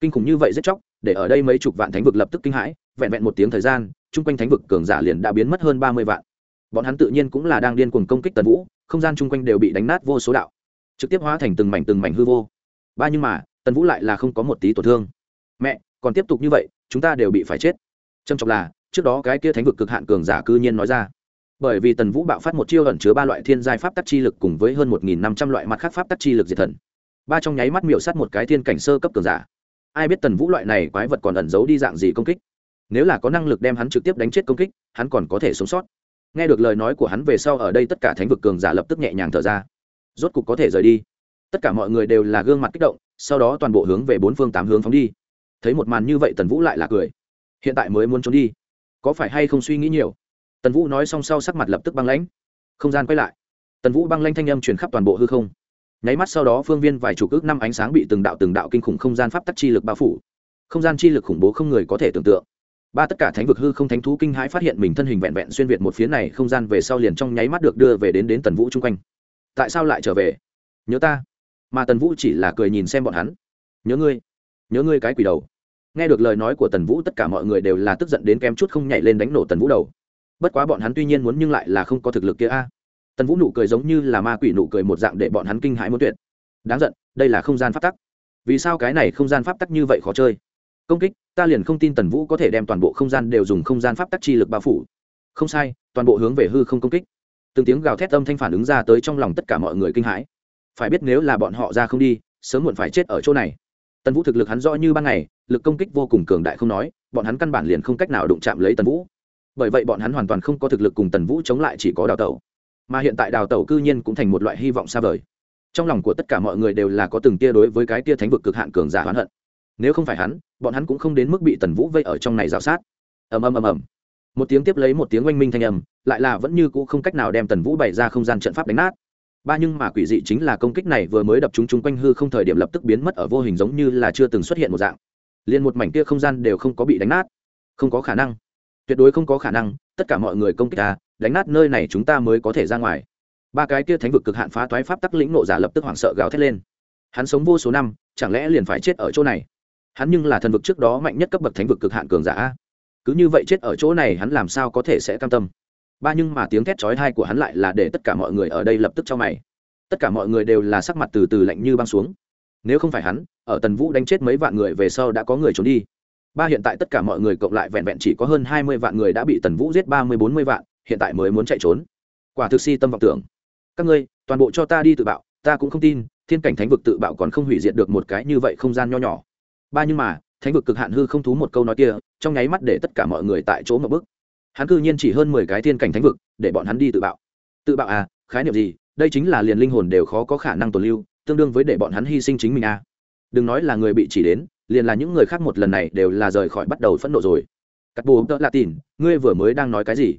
Kinh khủng như vậy giết chóc, để ở đây mấy chục vạn thánh vực lập tức kinh hãi, vẹn vẹn một tiếng thời gian, chung quanh thánh vực cường giả liền đã biến mất hơn ba mươi vạn. Bọn hắn tự nhiên cũng là đang điên cuồng công kích tần vũ, không gian chung quanh đều bị đánh nát vô số đạo, trực tiếp hóa thành từng mảnh từng mảnh hư vô. Ba nhưng mà, tần vũ lại là không có một tí tổn thương. Mẹ còn tiếp tục như vậy, chúng ta đều bị phải chết. Trầm trọng là, trước đó cái kia thánh vực cực hạn cường giả cư nhiên nói ra. Bởi vì tần vũ bạo phát một chiêu ẩn chứa ba loại thiên giai pháp tắc chi lực cùng với hơn một nghìn năm trăm loại mặt khác pháp tắc chi lực diệt thần. Ba trong nháy mắt miệu sát một cái thiên cảnh sơ cấp cường giả. Ai biết tần vũ loại này quái vật còn ẩn giấu đi dạng gì công kích? Nếu là có năng lực đem hắn trực tiếp đánh chết công kích, hắn còn có thể sống sót. Nghe được lời nói của hắn về sau ở đây tất cả thánh vực cường giả lập tức nhẹ nhàng thở ra. Rốt cục có thể rời đi. Tất cả mọi người đều là gương mặt kích động, sau đó toàn bộ hướng về bốn phương tám hướng phóng đi thấy một màn như vậy tần vũ lại là cười. Hiện tại mới muốn trốn đi. Có phải hay không suy nghĩ nhiều? Tần vũ nói xong sau sắc mặt lập tức băng lãnh. Không gian quay lại. Tần vũ băng lanh thanh âm truyền khắp toàn bộ hư không. Nháy mắt sau đó phương viên vài chục ước năm ánh sáng bị từng đạo từng đạo kinh khủng không gian pháp tắc chi lực bao phủ. Không gian chi lực khủng bố không người có thể tưởng tượng. Ba tất cả thánh vực hư không thánh thú kinh hãi phát hiện mình thân hình vẹn vẹn xuyên việt một phía này, không gian về sau liền trong nháy mắt được đưa về đến đến tần vũ chung quanh. Tại sao lại trở về? Nhớ ta. Mà tần vũ chỉ là cười nhìn xem bọn hắn. Nhớ ngươi nhớ ngươi cái quỷ đầu. Nghe được lời nói của tần vũ, tất cả mọi người đều là tức giận đến kém chút không nhảy lên đánh nổ tần vũ đầu. Bất quá bọn hắn tuy nhiên muốn nhưng lại là không có thực lực kia a. Tần vũ nụ cười giống như là ma quỷ nụ cười một dạng để bọn hắn kinh hãi muốn tuyệt. Đáng giận, đây là không gian pháp tắc. Vì sao cái này không gian pháp tắc như vậy khó chơi? Công kích, ta liền không tin tần vũ có thể đem toàn bộ không gian đều dùng không gian pháp tắc chi lực bao phủ. Không sai, toàn bộ hướng về hư không công kích. Từng tiếng gào thét âm thanh phản ứng ra tới trong lòng tất cả mọi người kinh hãi. Phải biết nếu là bọn họ ra không đi, sớm muộn phải chết ở chỗ này tần vũ thực lực hắn rõ như ban ngày, lực công kích vô cùng cường đại không nói, bọn hắn căn bản liền không cách nào đụng chạm lấy tần vũ. Bởi vậy bọn hắn hoàn toàn không có thực lực cùng tần vũ chống lại chỉ có đào tẩu. Mà hiện tại đào tẩu cư nhiên cũng thành một loại hy vọng xa vời. Trong lòng của tất cả mọi người đều là có từng tia đối với cái tia thánh vực cực hạn cường giả hoán hận. Nếu không phải hắn, bọn hắn cũng không đến mức bị tần vũ vây ở trong này rào sát. Ầm ầm ầm ầm. Một tiếng tiếp lấy một tiếng oanh minh thanh âm, lại là vẫn như cũ không cách nào đem tần vũ bày ra không gian trận pháp đánh nát ba nhưng mà quỷ dị chính là công kích này vừa mới đập chúng chung quanh hư không thời điểm lập tức biến mất ở vô hình giống như là chưa từng xuất hiện một dạng. Liền một mảnh kia không gian đều không có bị đánh nát. Không có khả năng. Tuyệt đối không có khả năng, tất cả mọi người công kích ta, đánh nát nơi này chúng ta mới có thể ra ngoài. Ba cái kia thánh vực cực hạn phá toái pháp tắc lĩnh nộ giả lập tức hoảng sợ gào thét lên. Hắn sống vô số năm, chẳng lẽ liền phải chết ở chỗ này? Hắn nhưng là thần vực trước đó mạnh nhất cấp bậc thánh vực cực hạn cường giả. Cứ như vậy chết ở chỗ này hắn làm sao có thể sẽ cam tâm? Ba nhưng mà tiếng thét chói tai của hắn lại là để tất cả mọi người ở đây lập tức cho mày. Tất cả mọi người đều là sắc mặt từ từ lạnh như băng xuống. Nếu không phải hắn, ở tần vũ đánh chết mấy vạn người về sau đã có người trốn đi. Ba hiện tại tất cả mọi người cộng lại vẹn vẹn chỉ có hơn hai mươi vạn người đã bị tần vũ giết ba mươi bốn mươi vạn, hiện tại mới muốn chạy trốn. Quả thực si tâm vọng tưởng. Các ngươi, toàn bộ cho ta đi tự bạo, ta cũng không tin, thiên cảnh thánh vực tự bạo còn không hủy diệt được một cái như vậy không gian nho nhỏ. Ba nhưng mà, thánh vực cực hạn hư không thú một câu nói kia, trong nháy mắt để tất cả mọi người tại chỗ một bức hắn cư nhiên chỉ hơn mười cái thiên cảnh thánh vực, để bọn hắn đi tự bạo. Tự bạo à khái niệm gì? Đây chính là liền linh hồn đều khó có khả năng tồn lưu, tương đương với để bọn hắn hy sinh chính mình à. Đừng nói là người bị chỉ đến, liền là những người khác một lần này đều là rời khỏi bắt đầu phẫn nộ rồi. Cắt bù tợ lạ tìn ngươi vừa mới đang nói cái gì?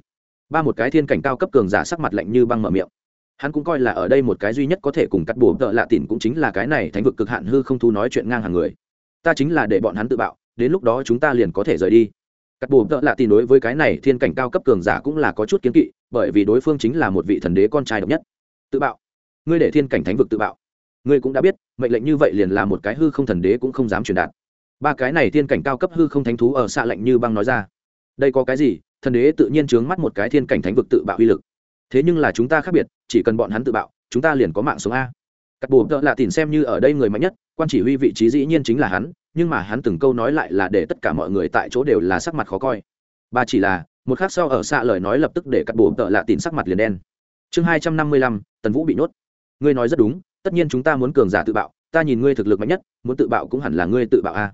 Ba một cái thiên cảnh cao cấp cường giả sắc mặt lạnh như băng mở miệng. Hắn cũng coi là ở đây một cái duy nhất có thể cùng cắt bù tợ lạ tìn cũng chính là cái này thánh vực cực hạn hư không thu nói chuyện ngang hàng người. Ta chính là để bọn hắn tự bạo, đến lúc đó chúng ta liền có thể rời đi cắt bùm tợ lạ tìn đối với cái này thiên cảnh cao cấp cường giả cũng là có chút kiến kỵ, bởi vì đối phương chính là một vị thần đế con trai độc nhất. Tự bạo. Ngươi để thiên cảnh thánh vực tự bạo. Ngươi cũng đã biết, mệnh lệnh như vậy liền là một cái hư không thần đế cũng không dám truyền đạt. Ba cái này thiên cảnh cao cấp hư không thánh thú ở xạ lạnh như băng nói ra. Đây có cái gì? Thần đế tự nhiên trướng mắt một cái thiên cảnh thánh vực tự bạo uy lực. Thế nhưng là chúng ta khác biệt, chỉ cần bọn hắn tự bạo, chúng ta liền có mạng sống a cắt bù tợ lạ tìm xem như ở đây người mạnh nhất, quan chỉ huy vị trí dĩ nhiên chính là hắn, nhưng mà hắn từng câu nói lại là để tất cả mọi người tại chỗ đều là sắc mặt khó coi. Ba chỉ là, một khác sau ở xạ lời nói lập tức để cắt bù tợ lạ tìm sắc mặt liền đen. Chương hai trăm năm mươi lăm, tần vũ bị nhốt. Ngươi nói rất đúng, tất nhiên chúng ta muốn cường giả tự bạo, ta nhìn ngươi thực lực mạnh nhất, muốn tự bạo cũng hẳn là ngươi tự bạo a.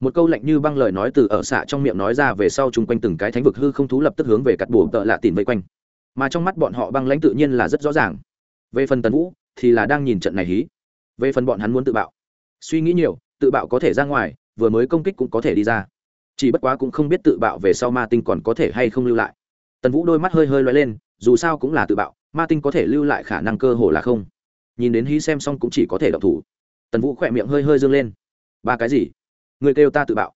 Một câu lạnh như băng lời nói từ ở xạ trong miệng nói ra về sau chung quanh từng cái thánh vực hư không thú lập tức hướng về cắt bù tợ lạ tìm vây quanh. Mà trong mắt bọn họ băng lãnh tự nhiên là rất rõ ràng. Về phần tần vũ thì là đang nhìn trận này hí. Về phần bọn hắn muốn tự bạo. Suy nghĩ nhiều, tự bạo có thể ra ngoài, vừa mới công kích cũng có thể đi ra. Chỉ bất quá cũng không biết tự bạo về sau ma tinh còn có thể hay không lưu lại. Tần vũ đôi mắt hơi hơi loay lên, dù sao cũng là tự bạo, ma tinh có thể lưu lại khả năng cơ hồ là không. Nhìn đến hí xem xong cũng chỉ có thể đọc thủ. Tần vũ khỏe miệng hơi hơi dâng lên. Ba cái gì? Người kêu ta tự bạo.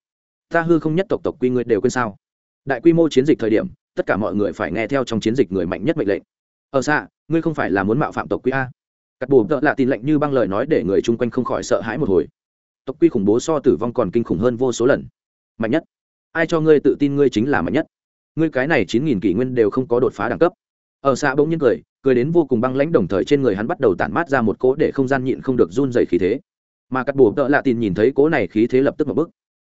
Ta hư không nhất tộc tộc quy người đều quên sao? Đại quy mô chiến dịch thời điểm, tất cả mọi người phải nghe theo trong chiến dịch người mạnh nhất mệnh lệnh. Ờ Ở xa ngươi không phải là muốn mạo phạm tộc quy a cắt bù tợ lạ tin lệnh như băng lời nói để người chung quanh không khỏi sợ hãi một hồi. Tộc quy khủng bố so tử vong còn kinh khủng hơn vô số lần. Mạnh nhất. Ai cho ngươi tự tin ngươi chính là mạnh nhất. Ngươi cái này chín nghìn kỷ nguyên đều không có đột phá đẳng cấp. Ở xa bỗng nhiên cười cười đến vô cùng băng lãnh đồng thời trên người hắn bắt đầu tản mát ra một cỗ để không gian nhịn không được run dày khí thế. Mà cắt bù tợ lạ tin nhìn thấy cỗ này khí thế lập tức một bức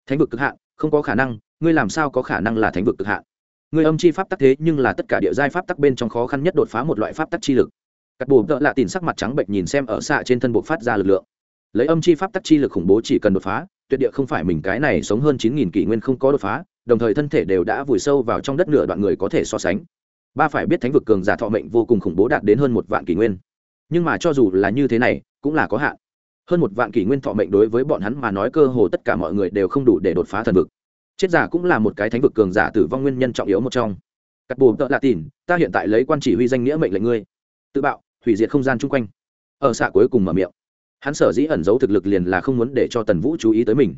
thánh vực cực hạn, không có khả năng, ngươi làm sao có khả năng là thánh vực cực hạn? Ngươi âm chi pháp tắc thế nhưng là tất cả địa giai pháp tắc bên trong khó khăn nhất đột phá một loại pháp tắc chi lực cắt bùm tợ lạ tìm sắc mặt trắng bệnh nhìn xem ở xạ trên thân buộc phát ra lực lượng. Lấy âm chi pháp tắc chi lực khủng bố chỉ cần đột phá, tuyệt địa không phải mình cái này sống hơn chín nghìn kỷ nguyên không có đột phá, đồng thời thân thể đều đã vùi sâu vào trong đất nửa đoạn người có thể so sánh. Ba phải biết thánh vực cường giả thọ mệnh vô cùng khủng bố đạt đến hơn một vạn kỷ nguyên. Nhưng mà cho dù là như thế này, cũng là có hạn. Hơn một vạn kỷ nguyên thọ mệnh đối với bọn hắn mà nói cơ hồ tất cả mọi người đều không đủ để đột phá thần vực. Chết giả cũng là một cái thánh vực cường giả tử vong nguyên nhân trọng yếu một trong. Cắt bùm tợ lạ tìm ta hiện tại lấy quan chỉ huy danh nghĩa mệnh lệnh ngươi. Tự bạo hủy diệt không gian chung quanh. Ở xạ cuối cùng mở miệng, hắn sở dĩ ẩn giấu thực lực liền là không muốn để cho tần vũ chú ý tới mình.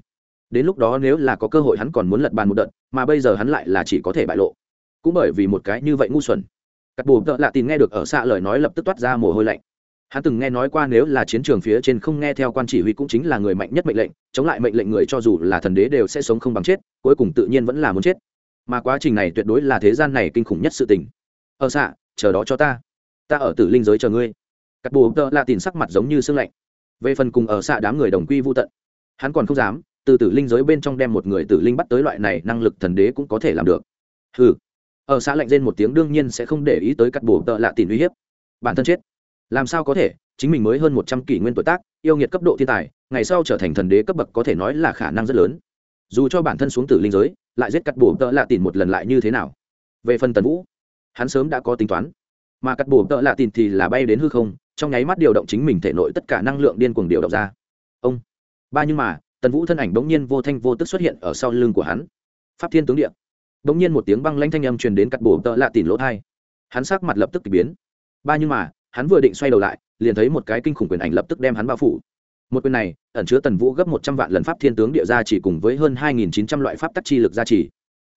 Đến lúc đó nếu là có cơ hội hắn còn muốn lật bàn một đợt, mà bây giờ hắn lại là chỉ có thể bại lộ. Cũng bởi vì một cái như vậy ngu xuẩn. Cắt bù tợ lạ tìm nghe được ở xạ lời nói lập tức toát ra mồ hôi lạnh. Hắn từng nghe nói qua nếu là chiến trường phía trên không nghe theo quan chỉ huy cũng chính là người mạnh nhất mệnh lệnh, chống lại mệnh lệnh người cho dù là thần đế đều sẽ sống không bằng chết, cuối cùng tự nhiên vẫn là muốn chết. Mà quá trình này tuyệt đối là thế gian này kinh khủng nhất sự tình. Ở xạ, chờ đó cho ta ta ở tử linh giới chờ ngươi. Cắt bù tợ lạ tìm sắc mặt giống như sương lạnh. Về phần cùng ở xạ đám người đồng quy vô tận, hắn còn không dám, từ tử linh giới bên trong đem một người tử linh bắt tới loại này năng lực thần đế cũng có thể làm được. Ừ ở xã lạnh rên một tiếng đương nhiên sẽ không để ý tới cắt bổ tợ lạ tìm uy hiếp. Bản thân chết. Làm sao có thể? Chính mình mới hơn một trăm kỷ nguyên tuổi tác, yêu nghiệt cấp độ thiên tài, ngày sau trở thành thần đế cấp bậc có thể nói là khả năng rất lớn. Dù cho bản thân xuống tử linh giới, lại giết cắt bổ tợ lạ tìm một lần lại như thế nào? Về phần tần vũ, hắn sớm đã có tính toán mà cắt bổ tợ lạ tìm thì là bay đến hư không, trong nháy mắt điều động chính mình thể nội tất cả năng lượng điên cuồng điều động ra. Ông. Ba nhưng mà, tần vũ thân ảnh bỗng nhiên vô thanh vô tức xuất hiện ở sau lưng của hắn. Pháp thiên tướng điện bỗng nhiên một tiếng băng lanh thanh âm truyền đến cắt bổ tợ lạ tỉn lỗ thai. Hắn sắc mặt lập tức k biến. Ba nhưng mà, hắn vừa định xoay đầu lại, liền thấy một cái kinh khủng quyền ảnh lập tức đem hắn bao phủ. Một quyền này, ẩn chứa tần vũ gấp một trăm vạn lần pháp thiên tướng địa gia chỉ cùng với hơn hai nghìn chín trăm loại pháp tắc chi lực gia trì.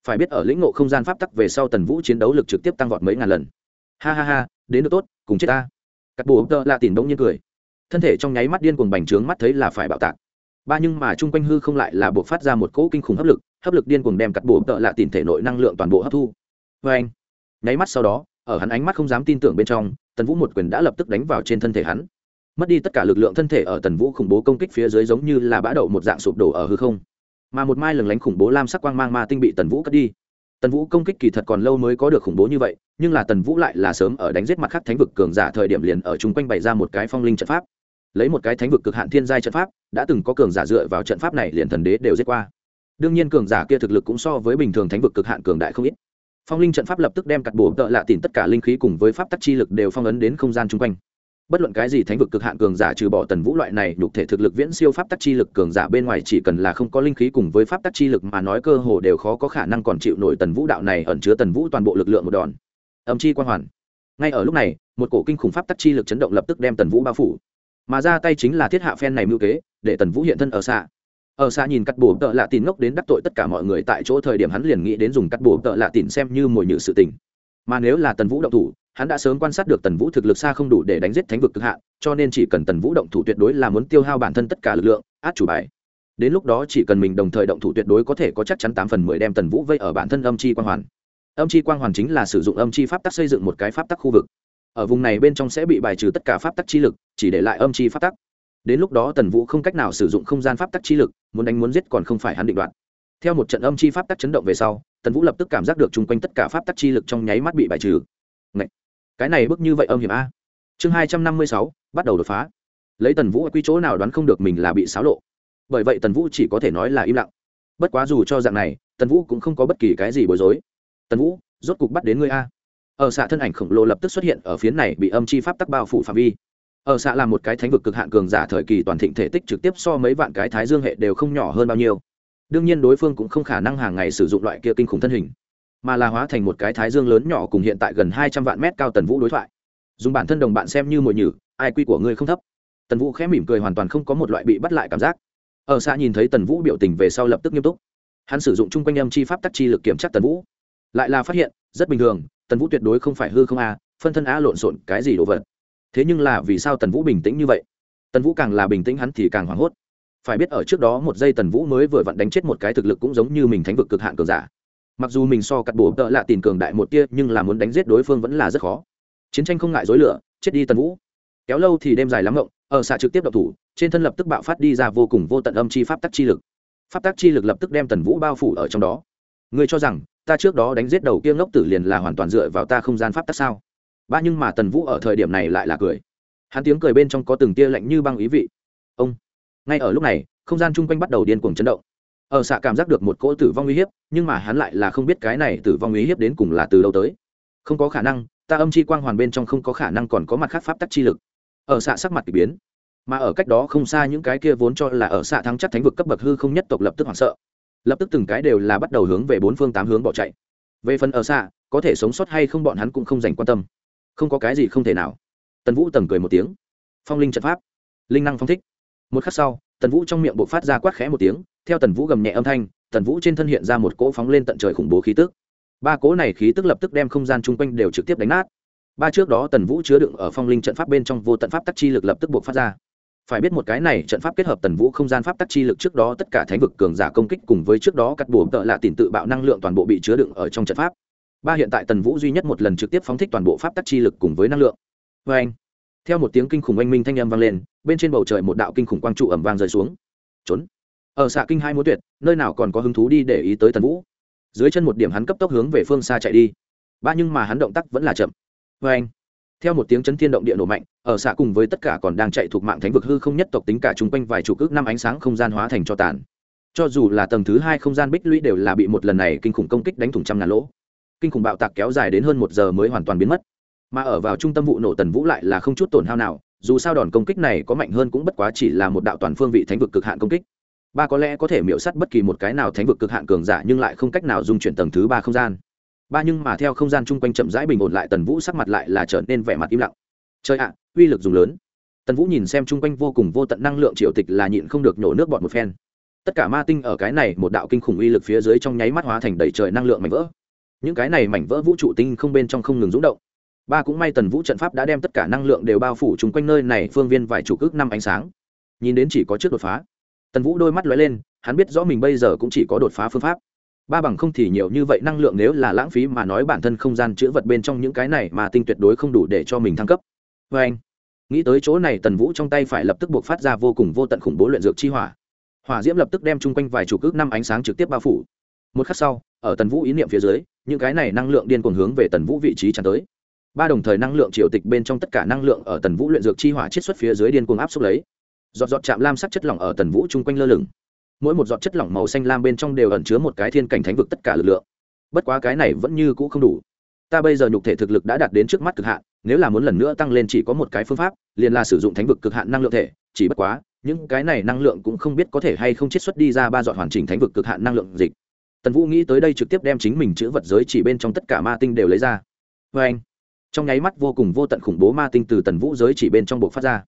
Phải biết ở lĩnh ngộ không gian pháp tắc về sau tần vũ chiến đấu lực trực tiếp tăng vọt mấy ngàn lần ha ha ha, đến được tốt, cùng chết ta. Cắt bổ tợ lạ tìm bỗng nhiên cười. Thân thể trong nháy mắt điên cuồng bành trướng mắt thấy là phải bạo tạc. Ba nhưng mà chung quanh hư không lại là buộc phát ra một cỗ kinh khủng hấp lực hấp lực điên cuồng đem cắt bổ tợ lạ tìm thể nội năng lượng toàn bộ hấp thu. Vê anh, nháy mắt sau đó, ở hắn ánh mắt không dám tin tưởng bên trong, tần vũ một quyền đã lập tức đánh vào trên thân thể hắn. Mất đi tất cả lực lượng thân thể ở tần vũ khủng bố công kích phía dưới giống như là bã đậu một dạng sụp đổ ở hư không. Mà một mai lừng lánh khủng bố lam sắc quang mang ma tinh bị tần vũ cất đi tần vũ công kích kỳ thật còn lâu mới có được khủng bố như vậy, nhưng là tần vũ lại là sớm ở đánh giết mặt khác thánh vực cường giả thời điểm liền ở chung quanh bày ra một cái phong linh trận pháp. Lấy một cái thánh vực cực hạn thiên giai trận pháp, đã từng có cường giả dựa vào trận pháp này liền thần đế đều giết qua. Đương nhiên cường giả kia thực lực cũng so với bình thường thánh vực cực hạn cường đại không ít. Phong linh trận pháp lập tức đem cặt bổ tợ lạ tìm tất cả linh khí cùng với pháp tắc chi lực đều phong ấn đến không gian chung quanh bất luận cái gì thánh vực cực hạn cường giả trừ bỏ tần vũ loại này nhục thể thực lực viễn siêu pháp tắc chi lực cường giả bên ngoài chỉ cần là không có linh khí cùng với pháp tắc chi lực mà nói cơ hồ đều khó có khả năng còn chịu nổi tần vũ đạo này ẩn chứa tần vũ toàn bộ lực lượng một đòn. Âm chi quan hoàn. Ngay ở lúc này, một cổ kinh khủng pháp tắc chi lực chấn động lập tức đem tần vũ bao phủ. Mà ra tay chính là thiết hạ phen này mưu kế, để tần vũ hiện thân ở xa. Ở xa nhìn cắt bổ tợ lạ tìm ngốc đến đắc tội tất cả mọi người tại chỗ thời điểm hắn liền nghĩ đến dùng cắt bổ tợ lạ tìm xem như mồi nhự sự tình. Mà nếu là tần vũ động thủ hắn đã sớm quan sát được tần vũ thực lực xa không đủ để đánh giết thánh vực cực hạn, cho nên chỉ cần tần vũ động thủ tuyệt đối là muốn tiêu hao bản thân tất cả lực lượng, át chủ bài. Đến lúc đó chỉ cần mình đồng thời động thủ tuyệt đối có thể có chắc chắn tám phần mười đem tần vũ vây ở bản thân âm chi quang hoàn. Âm chi quang hoàn chính là sử dụng âm chi pháp tắc xây dựng một cái pháp tắc khu vực. Ở vùng này bên trong sẽ bị bài trừ tất cả pháp tắc chi lực, chỉ để lại âm chi pháp tắc. Đến lúc đó tần vũ không cách nào sử dụng không gian pháp tắc chi lực, muốn đánh muốn giết còn không phải hắn định đoạt. theo một trận âm chi pháp tắc chấn động về sau, tần vũ lập tức cảm giác được chung quanh tất cả pháp tắc chi lực trong nháy mắt bị bài trừ. Ngậy! Cái này bức như vậy âm hiểm a. Chương hai trăm năm mươi sáu, bắt đầu đột phá. Lấy tần vũ ở quy chỗ nào đoán không được mình là bị xáo lộ. Bởi vậy tần vũ chỉ có thể nói là im lặng. Bất quá dù cho dạng này, tần vũ cũng không có bất kỳ cái gì bối rối. Tần vũ, rốt cục bắt đến ngươi a. Ở xạ thân ảnh khổng lồ lập tức xuất hiện ở phía này bị âm chi pháp tắc bao phủ phạm vi. Ở xạ là một cái thánh vực cực hạn cường giả thời kỳ toàn thịnh thể tích trực tiếp so mấy vạn cái thái dương hệ đều không nhỏ hơn bao nhiêu. Đương nhiên đối phương cũng không khả năng hàng ngày sử dụng loại kia kinh khủng thân hình mà là hóa thành một cái thái dương lớn nhỏ cùng hiện tại gần hai trăm vạn mét cao tần vũ đối thoại. Dùng bản thân đồng bạn xem như mồi nhử, ai quy của ngươi không thấp. Tần vũ khẽ mỉm cười hoàn toàn không có một loại bị bắt lại cảm giác. Ở xa nhìn thấy tần vũ biểu tình về sau lập tức nghiêm túc. Hắn sử dụng chung quanh âm chi pháp tắc chi lực kiểm tra tần vũ. Lại là phát hiện, rất bình thường, tần vũ tuyệt đối không phải hư không a, phân thân a lộn xộn cái gì đồ vật. Thế nhưng là vì sao tần vũ bình tĩnh như vậy? Tần vũ càng là bình tĩnh hắn thì càng hoảng hốt. Phải biết ở trước đó một giây tần vũ mới vừa vặn đánh chết một cái thực lực cũng giống như mình thánh vực cực hạn cường giả mặc dù mình so cắt bổ tợ lạ tìm cường đại một tia, nhưng là muốn đánh giết đối phương vẫn là rất khó. Chiến tranh không ngại dối lửa, chết đi tần vũ. Kéo lâu thì đêm dài lắm ngộng, ở xạ trực tiếp độc thủ, trên thân lập tức bạo phát đi ra vô cùng vô tận âm chi pháp tắc chi lực. Pháp tắc chi lực lập tức đem tần vũ bao phủ ở trong đó. Ngươi cho rằng, ta trước đó đánh giết đầu kia ngốc tử liền là hoàn toàn dựa vào ta không gian pháp tắc sao? Ba nhưng mà tần vũ ở thời điểm này lại là cười. Hắn tiếng cười bên trong có từng tia lạnh như băng ý vị. Ông, ngay ở lúc này, không gian chung quanh bắt đầu điên cuồng chấn động ở xạ cảm giác được một cỗ tử vong uy hiếp, nhưng mà hắn lại là không biết cái này tử vong uy hiếp đến cùng là từ đâu tới. Không có khả năng, ta âm chi quang hoàn bên trong không có khả năng còn có mặt khác pháp tắc chi lực. Ở xạ sắc mặt k ỳ biến. Mà ở cách đó không xa những cái kia vốn cho là ở xạ thắng chắc thánh vực cấp bậc hư không nhất tộc lập tức hoảng sợ. Lập tức từng cái đều là bắt đầu hướng về bốn phương tám hướng bỏ chạy. Về phần ở xạ, có thể sống sót hay không bọn hắn cũng không dành quan tâm. Không có cái gì không thể nào. Tần vũ tầng cười một tiếng. Phong linh trận pháp. Linh năng phong thích. Một khắc sau tần vũ trong miệng bộ phát ra quát khẽ một tiếng, theo tần vũ gầm nhẹ âm thanh, tần vũ trên thân hiện ra một cỗ phóng lên tận trời khủng bố khí tức. Ba cỗ này khí tức lập tức đem không gian chung quanh đều trực tiếp đánh nát. Ba trước đó tần vũ chứa đựng ở phong linh trận pháp bên trong vô tận pháp tắc chi lực lập tức buộc phát ra. Phải biết một cái này trận pháp kết hợp tần vũ không gian pháp tắc chi lực trước đó tất cả thánh vực cường giả công kích cùng với trước đó cắt bùa tợ lạ tìm tự bạo năng lượng toàn bộ bị chứa đựng ở trong trận pháp. Ba hiện tại tần vũ duy nhất một lần trực tiếp phóng thích toàn bộ pháp tắc chi lực cùng với năng lượng. Vê anh theo một tiếng kinh khủng oanh minh thanh âm vang lên, bên trên bầu trời một đạo kinh khủng quang trụ ẩm vang rơi xuống. Trốn. Ở xạ kinh hai muốn tuyệt, nơi nào còn có hứng thú đi để ý tới tần vũ. Dưới chân một điểm hắn cấp tốc hướng về phương xa chạy đi. Ba nhưng mà hắn động tác vẫn là chậm. Vê anh theo một tiếng chấn thiên động địa nổ mạnh, ở xạ cùng với tất cả còn đang chạy thuộc mạng thánh vực hư không nhất tộc tính cả chung quanh vài chục ước năm ánh sáng không gian hóa thành cho tàn. Cho dù là tầng thứ hai không gian bích lũy đều là bị một lần này kinh khủng công kích đánh thủng trăm ngàn lỗ. Kinh khủng bạo tạc kéo dài đến hơn một giờ mới hoàn toàn biến mất mà ở vào trung tâm vụ nổ tần vũ lại là không chút tổn hao nào, dù sao đòn công kích này có mạnh hơn cũng bất quá chỉ là một đạo toàn phương vị thánh vực cực hạn công kích. Ba có lẽ có thể miễu sắt bất kỳ một cái nào thánh vực cực hạn cường giả nhưng lại không cách nào dung chuyển tầng thứ ba không gian. Ba nhưng mà theo không gian chung quanh chậm rãi bình ổn lại tần vũ sắc mặt lại là trở nên vẻ mặt im lặng. Chơi ạ, uy lực dùng lớn. Tần vũ nhìn xem chung quanh vô cùng vô tận năng lượng triệu tịch là nhịn không được nhổ nước bọt một phen. Tất cả ma tinh ở cái này một đạo kinh khủng uy lực phía dưới trong nháy mắt hóa thành đầy trời năng lượng mảnh vỡ. Những cái này mảnh vỡ vũ trụ tinh không bên trong không ngừng rúng động ba cũng may tần vũ trận pháp đã đem tất cả năng lượng đều bao phủ chung quanh nơi này, phương viên vài chủ cước năm ánh sáng. Nhìn đến chỉ có trước đột phá. Tần vũ đôi mắt lóe lên, hắn biết rõ mình bây giờ cũng chỉ có đột phá phương pháp. Ba bằng không thì nhiều như vậy năng lượng nếu là lãng phí mà nói bản thân không gian chữ vật bên trong những cái này mà tinh tuyệt đối không đủ để cho mình thăng cấp. Vê anh, nghĩ tới chỗ này tần vũ trong tay phải lập tức buộc phát ra vô cùng vô tận khủng bố luyện dược chi hỏa. Hỏa diễm lập tức đem chung quanh vài chục ước năm ánh sáng trực tiếp bao phủ. Một khắc sau, ở tần vũ ý niệm phía dưới, những cái này năng lượng điên cuồng hướng về tần vũ vị trí tràn tới ba đồng thời năng lượng triều tịch bên trong tất cả năng lượng ở tần vũ luyện dược chi hỏa chiết xuất phía dưới điên cuồng áp xúc lấy. Giọt giọt chạm lam sắc chất lỏng ở tần vũ chung quanh lơ lửng. Mỗi một giọt chất lỏng màu xanh lam bên trong đều ẩn chứa một cái thiên cảnh thánh vực tất cả lực lượng. Bất quá cái này vẫn như cũ không đủ. Ta bây giờ nhục thể thực lực đã đạt đến trước mắt cực hạn, nếu là muốn lần nữa tăng lên chỉ có một cái phương pháp, liền là sử dụng thánh vực cực hạn năng lượng thể, chỉ bất quá, những cái này năng lượng cũng không biết có thể hay không chiết xuất đi ra ba dọn hoàn chỉnh thánh vực cực hạn năng lượng dịch. Tần vũ nghĩ tới đây trực tiếp đem chính mình chữ vật giới chỉ bên trong tất cả ma tinh đều lấy ra. Vê anh trong nháy mắt vô cùng vô tận khủng bố ma tinh từ tần vũ giới chỉ bên trong buộc phát ra.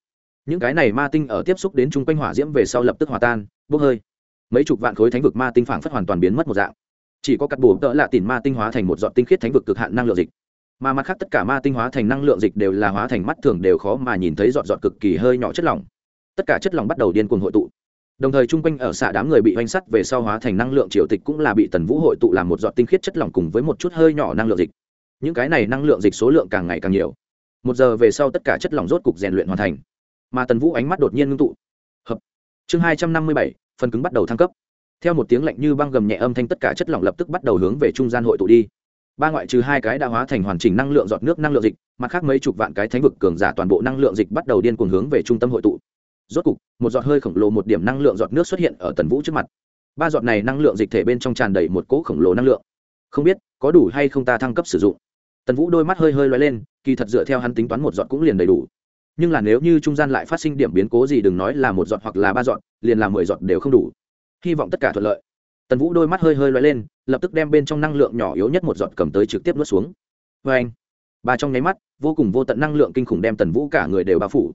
Những cái này ma tinh ở tiếp xúc đến chung quanh hỏa diễm về sau lập tức hòa tan, bốc hơi. Mấy chục vạn khối thánh vực ma tinh phảng phất hoàn toàn biến mất một dạng. Chỉ có cắt bổ tợ lạ tìm ma tinh hóa thành một dọn tinh khiết thánh vực cực hạn năng lượng dịch. Mà mặt khác tất cả ma tinh hóa thành năng lượng dịch đều là hóa thành mắt thường đều khó mà nhìn thấy dọn dọn cực kỳ hơi nhỏ chất lỏng. Tất cả chất lỏng bắt đầu điên cuồng hội tụ. Đồng thời chung quanh ở xạ đám người bị oanh sắt về sau hóa thành năng lượng triều tịch cũng là bị tần vũ hội tụ làm một dọn tinh khiết chất lỏng cùng với một chút hơi nhỏ năng lượng dịch những cái này năng lượng dịch số lượng càng ngày càng nhiều. Một giờ về sau tất cả chất lỏng rốt cục rèn luyện hoàn thành. Mà tần vũ ánh mắt đột nhiên ngưng tụ. Hợp. Chương hai trăm năm mươi bảy, phần cứng bắt đầu thăng cấp. Theo một tiếng lạnh như băng gầm nhẹ âm thanh tất cả chất lỏng lập tức bắt đầu hướng về trung gian hội tụ đi. Ba ngoại trừ hai cái đã hóa thành hoàn chỉnh năng lượng giọt nước năng lượng dịch, mặt khác mấy chục vạn cái thánh vực cường giả toàn bộ năng lượng dịch bắt đầu điên cuồng hướng về trung tâm hội tụ. Rốt cục, một giọt hơi khổng lồ một điểm năng lượng giọt nước xuất hiện ở tần vũ trước mặt. Ba giọt này năng lượng dịch thể bên trong tràn đầy một cỗ khổng lồ năng lượng. Không biết, có đủ hay không ta thăng cấp sử dụng? Tần vũ đôi mắt hơi hơi loay lên, kỳ thật dựa theo hắn tính toán một giọt cũng liền đầy đủ. Nhưng là nếu như trung gian lại phát sinh điểm biến cố gì đừng nói là một giọt hoặc là ba giọt, liền là mười giọt đều không đủ. Hy vọng tất cả thuận lợi. Tần vũ đôi mắt hơi hơi loay lên, lập tức đem bên trong năng lượng nhỏ yếu nhất một giọt cầm tới trực tiếp nuốt xuống. Vê anh, ba trong nháy mắt, vô cùng vô tận năng lượng kinh khủng đem tần vũ cả người đều bao phủ.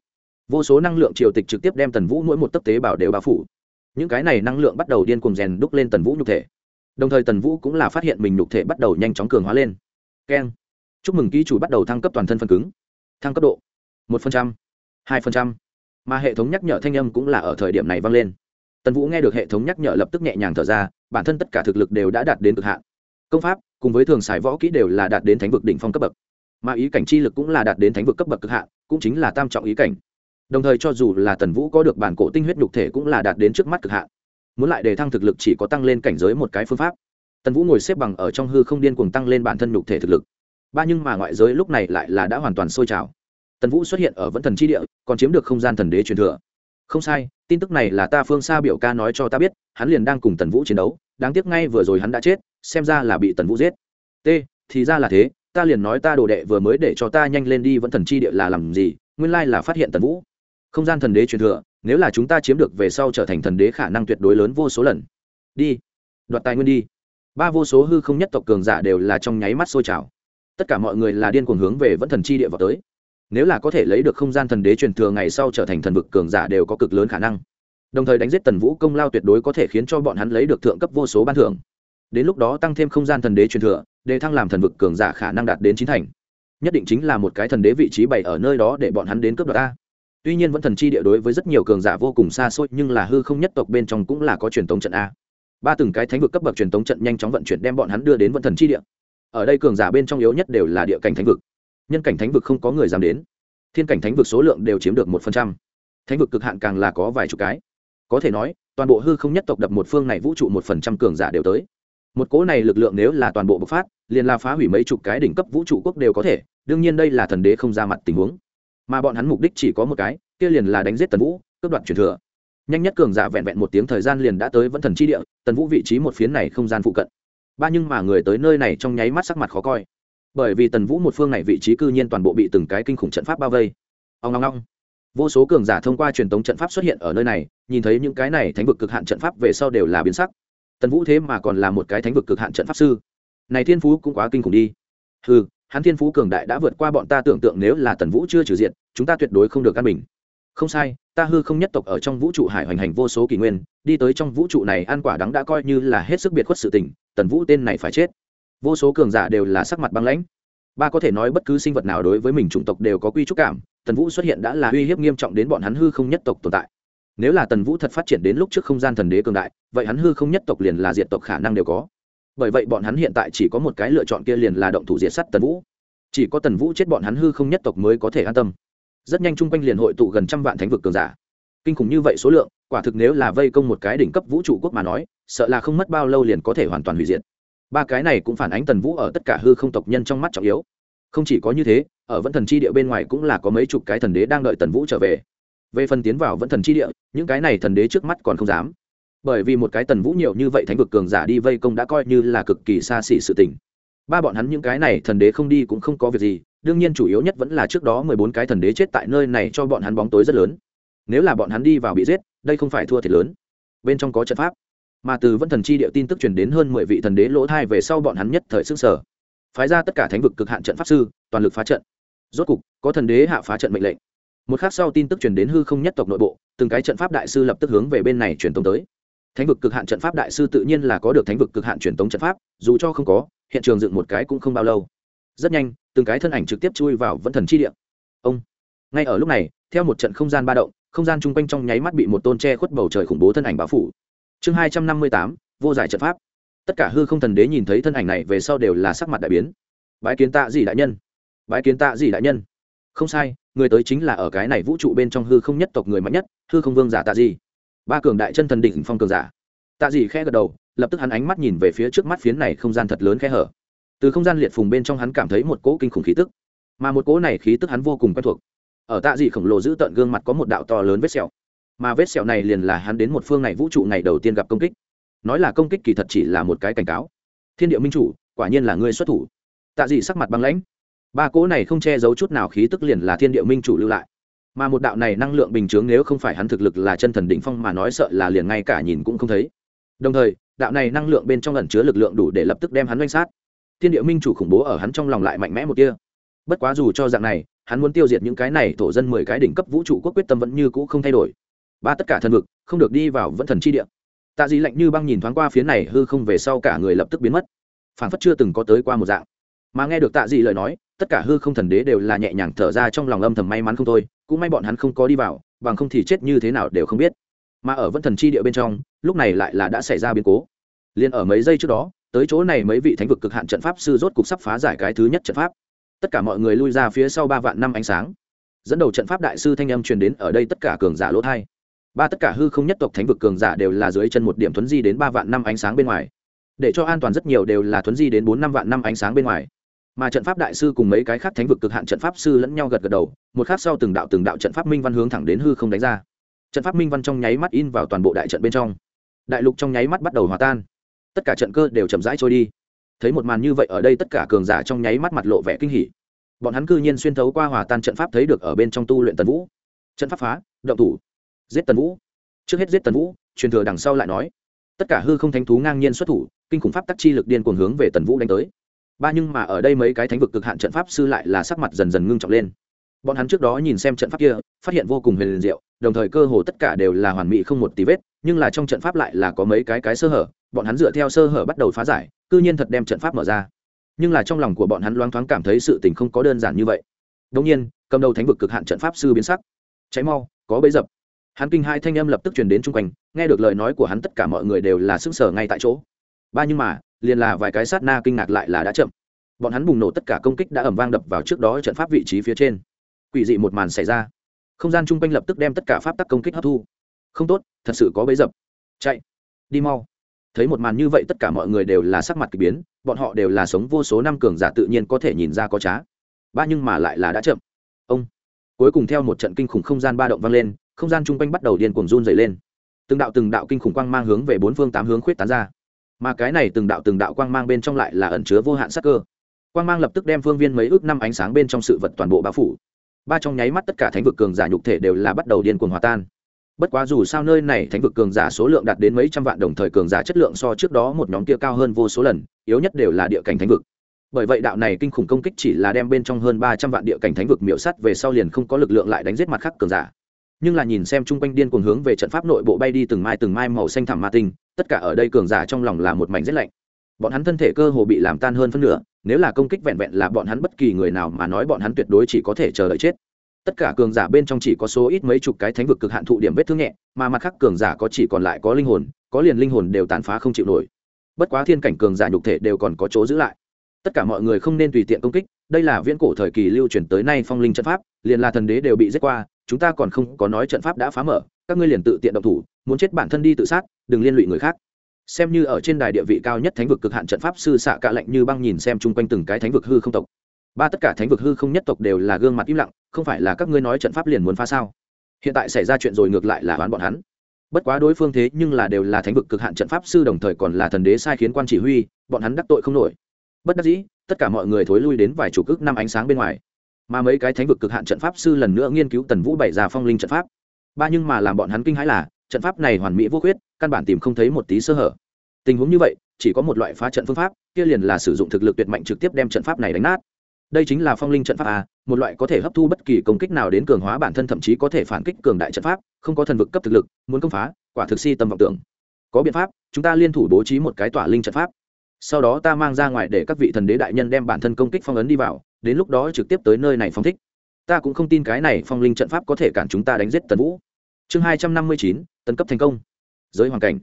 Vô số năng lượng triều tịch trực tiếp đem tần vũ mỗi một tấc tế bào đều bao phủ. Những cái này năng lượng bắt đầu điên cuồng rèn đúc lên tần vũ nhục thể. Đồng thời tần vũ cũng là phát hiện mình nhục thể bắt đầu nhanh chóng cường hóa lên. Keng chúc mừng ký chủ bắt đầu thăng cấp toàn thân phân cứng. Thăng cấp độ một phần trăm, hai phần trăm. Mà hệ thống nhắc nhở thanh âm cũng là ở thời điểm này vang lên. Tần vũ nghe được hệ thống nhắc nhở lập tức nhẹ nhàng thở ra, bản thân tất cả thực lực đều đã đạt đến cực hạn. Công pháp cùng với thường xài võ kỹ đều là đạt đến thánh vực đỉnh phong cấp bậc. Mà ý cảnh chi lực cũng là đạt đến thánh vực cấp bậc cực hạn, cũng chính là tam trọng ý cảnh. Đồng thời cho dù là tần vũ có được bản cổ tinh huyết nhục thể cũng là đạt đến trước mắt cực hạn. Muốn lại đề thăng thực lực chỉ có tăng lên cảnh giới một cái phương pháp. Tần vũ ngồi xếp bằng ở trong hư không điên cuồng tăng lên bản thân nhục thể thực lực ba nhưng mà ngoại giới lúc này lại là đã hoàn toàn sôi trào. Tần vũ xuất hiện ở vẫn thần chi địa, còn chiếm được không gian thần đế truyền thừa. Không sai, tin tức này là ta phương xa biểu ca nói cho ta biết, hắn liền đang cùng tần vũ chiến đấu, đáng tiếc ngay vừa rồi hắn đã chết, xem ra là bị tần vũ giết. T, thì ra là thế, ta liền nói ta đồ đệ vừa mới để cho ta nhanh lên đi vẫn thần chi địa là làm gì, nguyên lai là phát hiện tần vũ. Không gian thần đế truyền thừa, nếu là chúng ta chiếm được về sau trở thành thần đế khả năng tuyệt đối lớn vô số lần. Đi, đoạt tài nguyên đi. Ba vô số hư không nhất tộc cường giả đều là trong nháy mắt sôi trào tất cả mọi người là điên cuồng hướng về vẫn thần chi địa vào tới. Nếu là có thể lấy được không gian thần đế truyền thừa ngày sau trở thành thần vực cường giả đều có cực lớn khả năng. Đồng thời đánh giết tần vũ công lao tuyệt đối có thể khiến cho bọn hắn lấy được thượng cấp vô số ban thưởng. Đến lúc đó tăng thêm không gian thần đế truyền thừa, đề thăng làm thần vực cường giả khả năng đạt đến chín thành. Nhất định chính là một cái thần đế vị trí bày ở nơi đó để bọn hắn đến cướp đoạt ta. Tuy nhiên vẫn thần chi địa đối với rất nhiều cường giả vô cùng xa xôi, nhưng là hư không nhất tộc bên trong cũng là có truyền thống trận a. Ba từng cái thánh vực cấp bậc truyền thống trận nhanh chóng vận chuyển đem bọn hắn đưa đến vẫn thần chi địa ở đây cường giả bên trong yếu nhất đều là địa cảnh thánh vực. Nhân cảnh thánh vực không có người dám đến. Thiên cảnh thánh vực số lượng đều chiếm được một phần trăm. Thánh vực cực hạn càng là có vài chục cái. Có thể nói, toàn bộ hư không nhất tộc đập một phương này vũ trụ một phần trăm cường giả đều tới. Một cỗ này lực lượng nếu là toàn bộ bộc phát, liền là phá hủy mấy chục cái đỉnh cấp vũ trụ quốc đều có thể, đương nhiên đây là thần đế không ra mặt tình huống. Mà bọn hắn mục đích chỉ có một cái, kia liền là đánh giết tần vũ, cướp đoạt truyền thừa. Nhanh nhất cường giả vẹn vẹn một tiếng thời gian liền đã tới vẫn thần chi địa, tần vũ vị trí một phiến này không gian phụ cận ba nhưng mà người tới nơi này trong nháy mắt sắc mặt khó coi. Bởi vì tần vũ một phương này vị trí cư nhiên toàn bộ bị từng cái kinh khủng trận pháp bao vây. Ông long long, vô số cường giả thông qua truyền thống trận pháp xuất hiện ở nơi này nhìn thấy những cái này thánh vực cực hạn trận pháp về sau đều là biến sắc. Tần vũ thế mà còn là một cái thánh vực cực hạn trận pháp sư. Này thiên phú cũng quá kinh khủng đi. Ừ hắn thiên phú cường đại đã vượt qua bọn ta tưởng tượng nếu là tần vũ chưa trừ diện chúng ta tuyệt đối không được căn bình. Không sai ta hư không nhất tộc ở trong vũ trụ hải hoành hành vô số kỷ nguyên, đi tới trong vũ trụ này ăn quả đắng đã coi như là hết sức biệt khuất sự tình, tần vũ tên này phải chết. Vô số cường giả đều là sắc mặt băng lãnh. Ba có thể nói bất cứ sinh vật nào đối với mình chủng tộc đều có quy trúc cảm, tần vũ xuất hiện đã là uy hiếp nghiêm trọng đến bọn hắn hư không nhất tộc tồn tại. Nếu là tần vũ thật phát triển đến lúc trước không gian thần đế cường đại, vậy hắn hư không nhất tộc liền là diện tộc khả năng đều có. Bởi vậy bọn hắn hiện tại chỉ có một cái lựa chọn kia liền là động thủ diệt sắt tần vũ. Chỉ có tần vũ chết bọn hắn hư không nhất tộc mới có thể an tâm rất nhanh chung quanh liền hội tụ gần trăm vạn thánh vực cường giả. Kinh khủng như vậy số lượng, quả thực nếu là vây công một cái đỉnh cấp vũ trụ quốc mà nói, sợ là không mất bao lâu liền có thể hoàn toàn hủy diệt. Ba cái này cũng phản ánh tần vũ ở tất cả hư không tộc nhân trong mắt trọng yếu. Không chỉ có như thế, ở vẫn thần chi địa bên ngoài cũng là có mấy chục cái thần đế đang đợi tần vũ trở về. Về phần tiến vào vẫn thần chi địa, những cái này thần đế trước mắt còn không dám. Bởi vì một cái tần vũ nhiều như vậy thánh vực cường giả đi vây công đã coi như là cực kỳ xa xỉ sự tình. Ba bọn hắn những cái này thần đế không đi cũng không có việc gì đương nhiên chủ yếu nhất vẫn là trước đó mười bốn cái thần đế chết tại nơi này cho bọn hắn bóng tối rất lớn. Nếu là bọn hắn đi vào bị giết, đây không phải thua thiệt lớn. Bên trong có trận pháp, mà từ vẫn thần chi địa tin tức truyền đến hơn mười vị thần đế lỗ thai về sau bọn hắn nhất thời sức sở phái ra tất cả thánh vực cực hạn trận pháp sư, toàn lực phá trận. Rốt cục, có thần đế hạ phá trận mệnh lệnh. Một khác sau tin tức truyền đến hư không nhất tộc nội bộ, từng cái trận pháp đại sư lập tức hướng về bên này truyền tống tới. Thánh vực cực hạn trận pháp đại sư tự nhiên là có được thánh vực cực hạn truyền tống trận pháp, dù cho không có, hiện trường dựng một cái cũng không bao lâu rất nhanh, từng cái thân ảnh trực tiếp chui vào vẫn thần chi địa. Ông, ngay ở lúc này, theo một trận không gian ba động, không gian chung quanh trong nháy mắt bị một tôn che khuất bầu trời khủng bố thân ảnh bao phủ. Chương hai trăm năm mươi tám, vô giải trận pháp. Tất cả hư không thần đế nhìn thấy thân ảnh này về sau đều là sắc mặt đại biến. Bái kiến tạ gì đại nhân. Bái kiến tạ gì đại nhân. Không sai, người tới chính là ở cái này vũ trụ bên trong hư không nhất tộc người mạnh nhất, hư không vương giả tạ gì ba cường đại chân thần đỉnh phong cường giả. Tạ gì khẽ gật đầu, lập tức hắn ánh mắt nhìn về phía trước mắt phiến này không gian thật lớn khẽ hở từ không gian liệt phùng bên trong hắn cảm thấy một cỗ kinh khủng khí tức. Mà một cỗ này khí tức hắn vô cùng quen thuộc. Ở tạ dị khổng lồ giữ tận gương mặt có một đạo to lớn vết sẹo. Mà vết sẹo này liền là hắn đến một phương này vũ trụ ngày đầu tiên gặp công kích. Nói là công kích kỳ thật chỉ là một cái cảnh cáo. Thiên địa minh chủ, quả nhiên là ngươi xuất thủ. Tạ dị sắc mặt băng lãnh. Ba cỗ này không che giấu chút nào khí tức liền là thiên địa minh chủ lưu lại. Mà một đạo này năng lượng bình chướng nếu không phải hắn thực lực là chân thần đỉnh phong mà nói sợ là liền ngay cả nhìn cũng không thấy. Đồng thời, đạo này năng lượng bên trong ẩn chứa lực lượng đủ để lập tức đem hắn oanh sát thiên địa minh chủ khủng bố ở hắn trong lòng lại mạnh mẽ một kia bất quá dù cho dạng này, hắn muốn tiêu diệt những cái này thổ dân mười cái đỉnh cấp vũ trụ quốc quyết tâm vẫn như cũ không thay đổi. Ba tất cả thần vực, không được đi vào vẫn thần chi địa. Tạ dị lạnh như băng nhìn thoáng qua phía này hư không về sau cả người lập tức biến mất. Phản phất chưa từng có tới qua một dạng. Mà nghe được tạ dị lời nói, tất cả hư không thần đế đều là nhẹ nhàng thở ra trong lòng âm thầm may mắn không thôi, cũng may bọn hắn không có đi vào, bằng không thì chết như thế nào đều không biết. Mà ở vẫn thần chi địa bên trong, lúc này lại là đã xảy ra biến cố. Liền ở mấy giây trước đó tới chỗ này mấy vị thánh vực cực hạn trận pháp sư rốt cục sắp phá giải cái thứ nhất trận pháp. Tất cả mọi người lui ra phía sau ba vạn năm ánh sáng. Dẫn đầu trận pháp đại sư thanh âm truyền đến ở đây tất cả cường giả lỗ thai. Ba tất cả hư không nhất tộc thánh vực cường giả đều là dưới chân một điểm thuấn di đến ba vạn năm ánh sáng bên ngoài. Để cho an toàn rất nhiều đều là thuấn di đến bốn năm vạn năm ánh sáng bên ngoài. Mà trận pháp đại sư cùng mấy cái khác thánh vực cực hạn trận pháp sư lẫn nhau gật gật đầu, một khác sau từng đạo từng đạo trận pháp minh văn hướng thẳng đến hư không đánh ra. Trận pháp minh văn trong nháy mắt in vào toàn bộ đại trận bên trong. Đại lục trong nháy mắt bắt đầu hòa tan tất cả trận cơ đều chậm rãi trôi đi. Thấy một màn như vậy ở đây tất cả cường giả trong nháy mắt mặt lộ vẻ kinh hỉ. Bọn hắn cư nhiên xuyên thấu qua hòa tan trận pháp thấy được ở bên trong tu luyện tần vũ. Trận pháp phá, động thủ, giết tần vũ. Trước hết giết tần vũ, truyền thừa đằng sau lại nói. Tất cả hư không thánh thú ngang nhiên xuất thủ, kinh khủng pháp tắc chi lực điên cuồng hướng về tần vũ đánh tới. Ba nhưng mà ở đây mấy cái thánh vực cực hạn trận pháp sư lại là sắc mặt dần dần ngưng trọng lên. Bọn hắn trước đó nhìn xem trận pháp kia, phát hiện vô cùng huyền liền diệu, đồng thời cơ hồ tất cả đều là hoàn mỹ không một tí vết, nhưng là trong trận pháp lại là có mấy cái cái sơ hở bọn hắn dựa theo sơ hở bắt đầu phá giải, cư nhiên thật đem trận pháp mở ra. Nhưng là trong lòng của bọn hắn loáng thoáng cảm thấy sự tình không có đơn giản như vậy. Đông nhiên, cầm đầu thánh vực cực hạn trận pháp sư biến sắc. Cháy mau, có bấy dập. Hắn kinh hai thanh âm lập tức truyền đến chung quanh, nghe được lời nói của hắn tất cả mọi người đều là sững sở ngay tại chỗ. Ba nhưng mà, liền là vài cái sát na kinh ngạc lại là đã chậm. Bọn hắn bùng nổ tất cả công kích đã ẩm vang đập vào trước đó trận pháp vị trí phía trên. Quỷ dị một màn xảy ra. Không gian chung quanh lập tức đem tất cả pháp tắc công kích hấp thu. Không tốt, thật sự có bấy dập. Chạy. Đi mau thấy một màn như vậy tất cả mọi người đều là sắc mặt k ỳ biến, bọn họ đều là sống vô số năm cường giả tự nhiên có thể nhìn ra có trá. Ba nhưng mà lại là đã chậm. Ông. Cuối cùng theo một trận kinh khủng không gian ba động vang lên, không gian chung quanh bắt đầu điên cuồng run dày lên. Từng đạo từng đạo kinh khủng quang mang hướng về bốn phương tám hướng khuyết tán ra. Mà cái này từng đạo từng đạo quang mang bên trong lại là ẩn chứa vô hạn sắc cơ. Quang mang lập tức đem phương viên mấy ước năm ánh sáng bên trong sự vật toàn bộ bao phủ. Ba trong nháy mắt tất cả thánh vực cường giả nhục thể đều là bắt đầu điên cuồng hòa tan bất quá dù sao nơi này thánh vực cường giả số lượng đạt đến mấy trăm vạn đồng thời cường giả chất lượng so trước đó một nhóm kia cao hơn vô số lần, yếu nhất đều là địa cảnh thánh vực. Bởi vậy đạo này kinh khủng công kích chỉ là đem bên trong hơn ba trăm vạn địa cảnh thánh vực miễu sắt về sau liền không có lực lượng lại đánh giết mặt khác cường giả. Nhưng là nhìn xem chung quanh điên cuồng hướng về trận pháp nội bộ bay đi từng mai từng mai màu xanh thẳm ma tinh, tất cả ở đây cường giả trong lòng là một mảnh rét lạnh. Bọn hắn thân thể cơ hồ bị làm tan hơn phân nửa, nếu là công kích vẹn vẹn là bọn hắn bất kỳ người nào mà nói bọn hắn tuyệt đối chỉ có thể chờ đợi chết tất cả cường giả bên trong chỉ có số ít mấy chục cái thánh vực cực hạn thụ điểm vết thương nhẹ, mà mặt khác cường giả có chỉ còn lại có linh hồn, có liền linh hồn đều tàn phá không chịu nổi. Bất quá thiên cảnh cường giả nhục thể đều còn có chỗ giữ lại. Tất cả mọi người không nên tùy tiện công kích, đây là viễn cổ thời kỳ lưu truyền tới nay phong linh trận pháp, liền là thần đế đều bị giết qua, chúng ta còn không có nói trận pháp đã phá mở, các ngươi liền tự tiện động thủ, muốn chết bản thân đi tự sát, đừng liên lụy người khác. Xem như ở trên đài địa vị cao nhất thánh vực cực hạn trận pháp sư xạ cạ lạnh như băng nhìn xem chung quanh từng cái thánh vực hư không tộc. Ba tất cả thánh vực hư không nhất tộc đều là gương mặt im lặng không phải là các ngươi nói trận pháp liền muốn phá sao? Hiện tại xảy ra chuyện rồi ngược lại là đoán bọn hắn. Bất quá đối phương thế nhưng là đều là thánh vực cực hạn trận pháp sư đồng thời còn là thần đế sai khiến quan chỉ huy, bọn hắn đắc tội không nổi. Bất đắc dĩ, tất cả mọi người thối lui đến vài chủ cước năm ánh sáng bên ngoài. Mà mấy cái thánh vực cực hạn trận pháp sư lần nữa nghiên cứu tần vũ bảy già phong linh trận pháp. Ba nhưng mà làm bọn hắn kinh hãi là, trận pháp này hoàn mỹ vô khuyết, căn bản tìm không thấy một tí sơ hở. Tình huống như vậy, chỉ có một loại phá trận phương pháp, kia liền là sử dụng thực lực tuyệt mạnh trực tiếp đem trận pháp này đánh nát đây chính là phong linh trận pháp a một loại có thể hấp thu bất kỳ công kích nào đến cường hóa bản thân thậm chí có thể phản kích cường đại trận pháp, không có thần vực cấp thực lực, muốn công phá, quả thực si tâm vọng tưởng. Có biện pháp, chúng ta liên thủ bố trí một cái tỏa linh trận pháp. Sau đó ta mang ra ngoài để các vị thần đế đại nhân đem bản thân công kích phong ấn đi vào, đến lúc đó trực tiếp tới nơi này phong thích. Ta cũng không tin cái này phong linh trận pháp có thể cản chúng ta đánh giết tần vũ. Chương hai trăm năm mươi chín, tấn cấp thành công. Giới hoàn cảnh.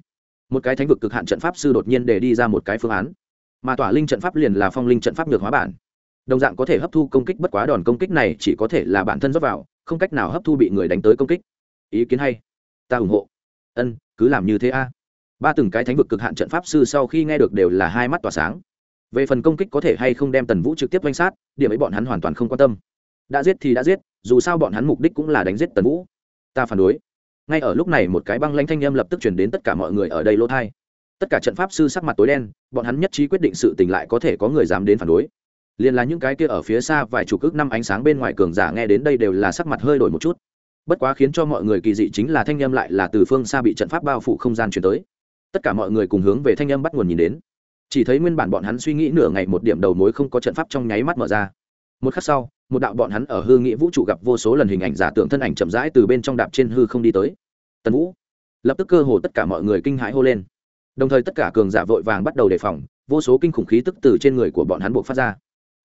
Một cái thánh vực cực hạn trận pháp sư đột nhiên để đi ra một cái phương án. Mà tỏa linh trận pháp liền là phong linh trận pháp ngược hóa bản đồng dạng có thể hấp thu công kích bất quá đòn công kích này chỉ có thể là bản thân rót vào, không cách nào hấp thu bị người đánh tới công kích. Ý kiến hay. Ta ủng hộ. Ân, cứ làm như thế a. Ba từng cái thánh vực cực hạn trận pháp sư sau khi nghe được đều là hai mắt tỏa sáng. Về phần công kích có thể hay không đem tần vũ trực tiếp danh sát, điểm ấy bọn hắn hoàn toàn không quan tâm. Đã giết thì đã giết, dù sao bọn hắn mục đích cũng là đánh giết tần vũ. Ta phản đối. Ngay ở lúc này một cái băng lanh thanh â m lập tức chuyển đến tất cả mọi người ở đây lỗ thai tất cả trận pháp sư sắc mặt tối đen, bọn hắn nhất trí quyết định sự tình lại có thể có người dám đến phản đối liền là những cái kia ở phía xa vài chục ước năm ánh sáng bên ngoài cường giả nghe đến đây đều là sắc mặt hơi đổi một chút. Bất quá khiến cho mọi người kỳ dị chính là thanh â m lại là từ phương xa bị trận pháp bao phủ không gian chuyển tới. Tất cả mọi người cùng hướng về thanh â m bắt nguồn nhìn đến. Chỉ thấy nguyên bản bọn hắn suy nghĩ nửa ngày một điểm đầu mối không có trận pháp trong nháy mắt mở ra. Một khắc sau, một đạo bọn hắn ở hư nghĩa vũ trụ gặp vô số lần hình ảnh giả tưởng thân ảnh chậm rãi từ bên trong đạp trên hư không đi tới. Tần vũ, lập tức cơ hồ tất cả mọi người kinh hãi hô lên. Đồng thời tất cả cường giả vội vàng bắt đầu đề phòng, vô số kinh khủng khí tức từ trên người của bọn hắn buộc phát ra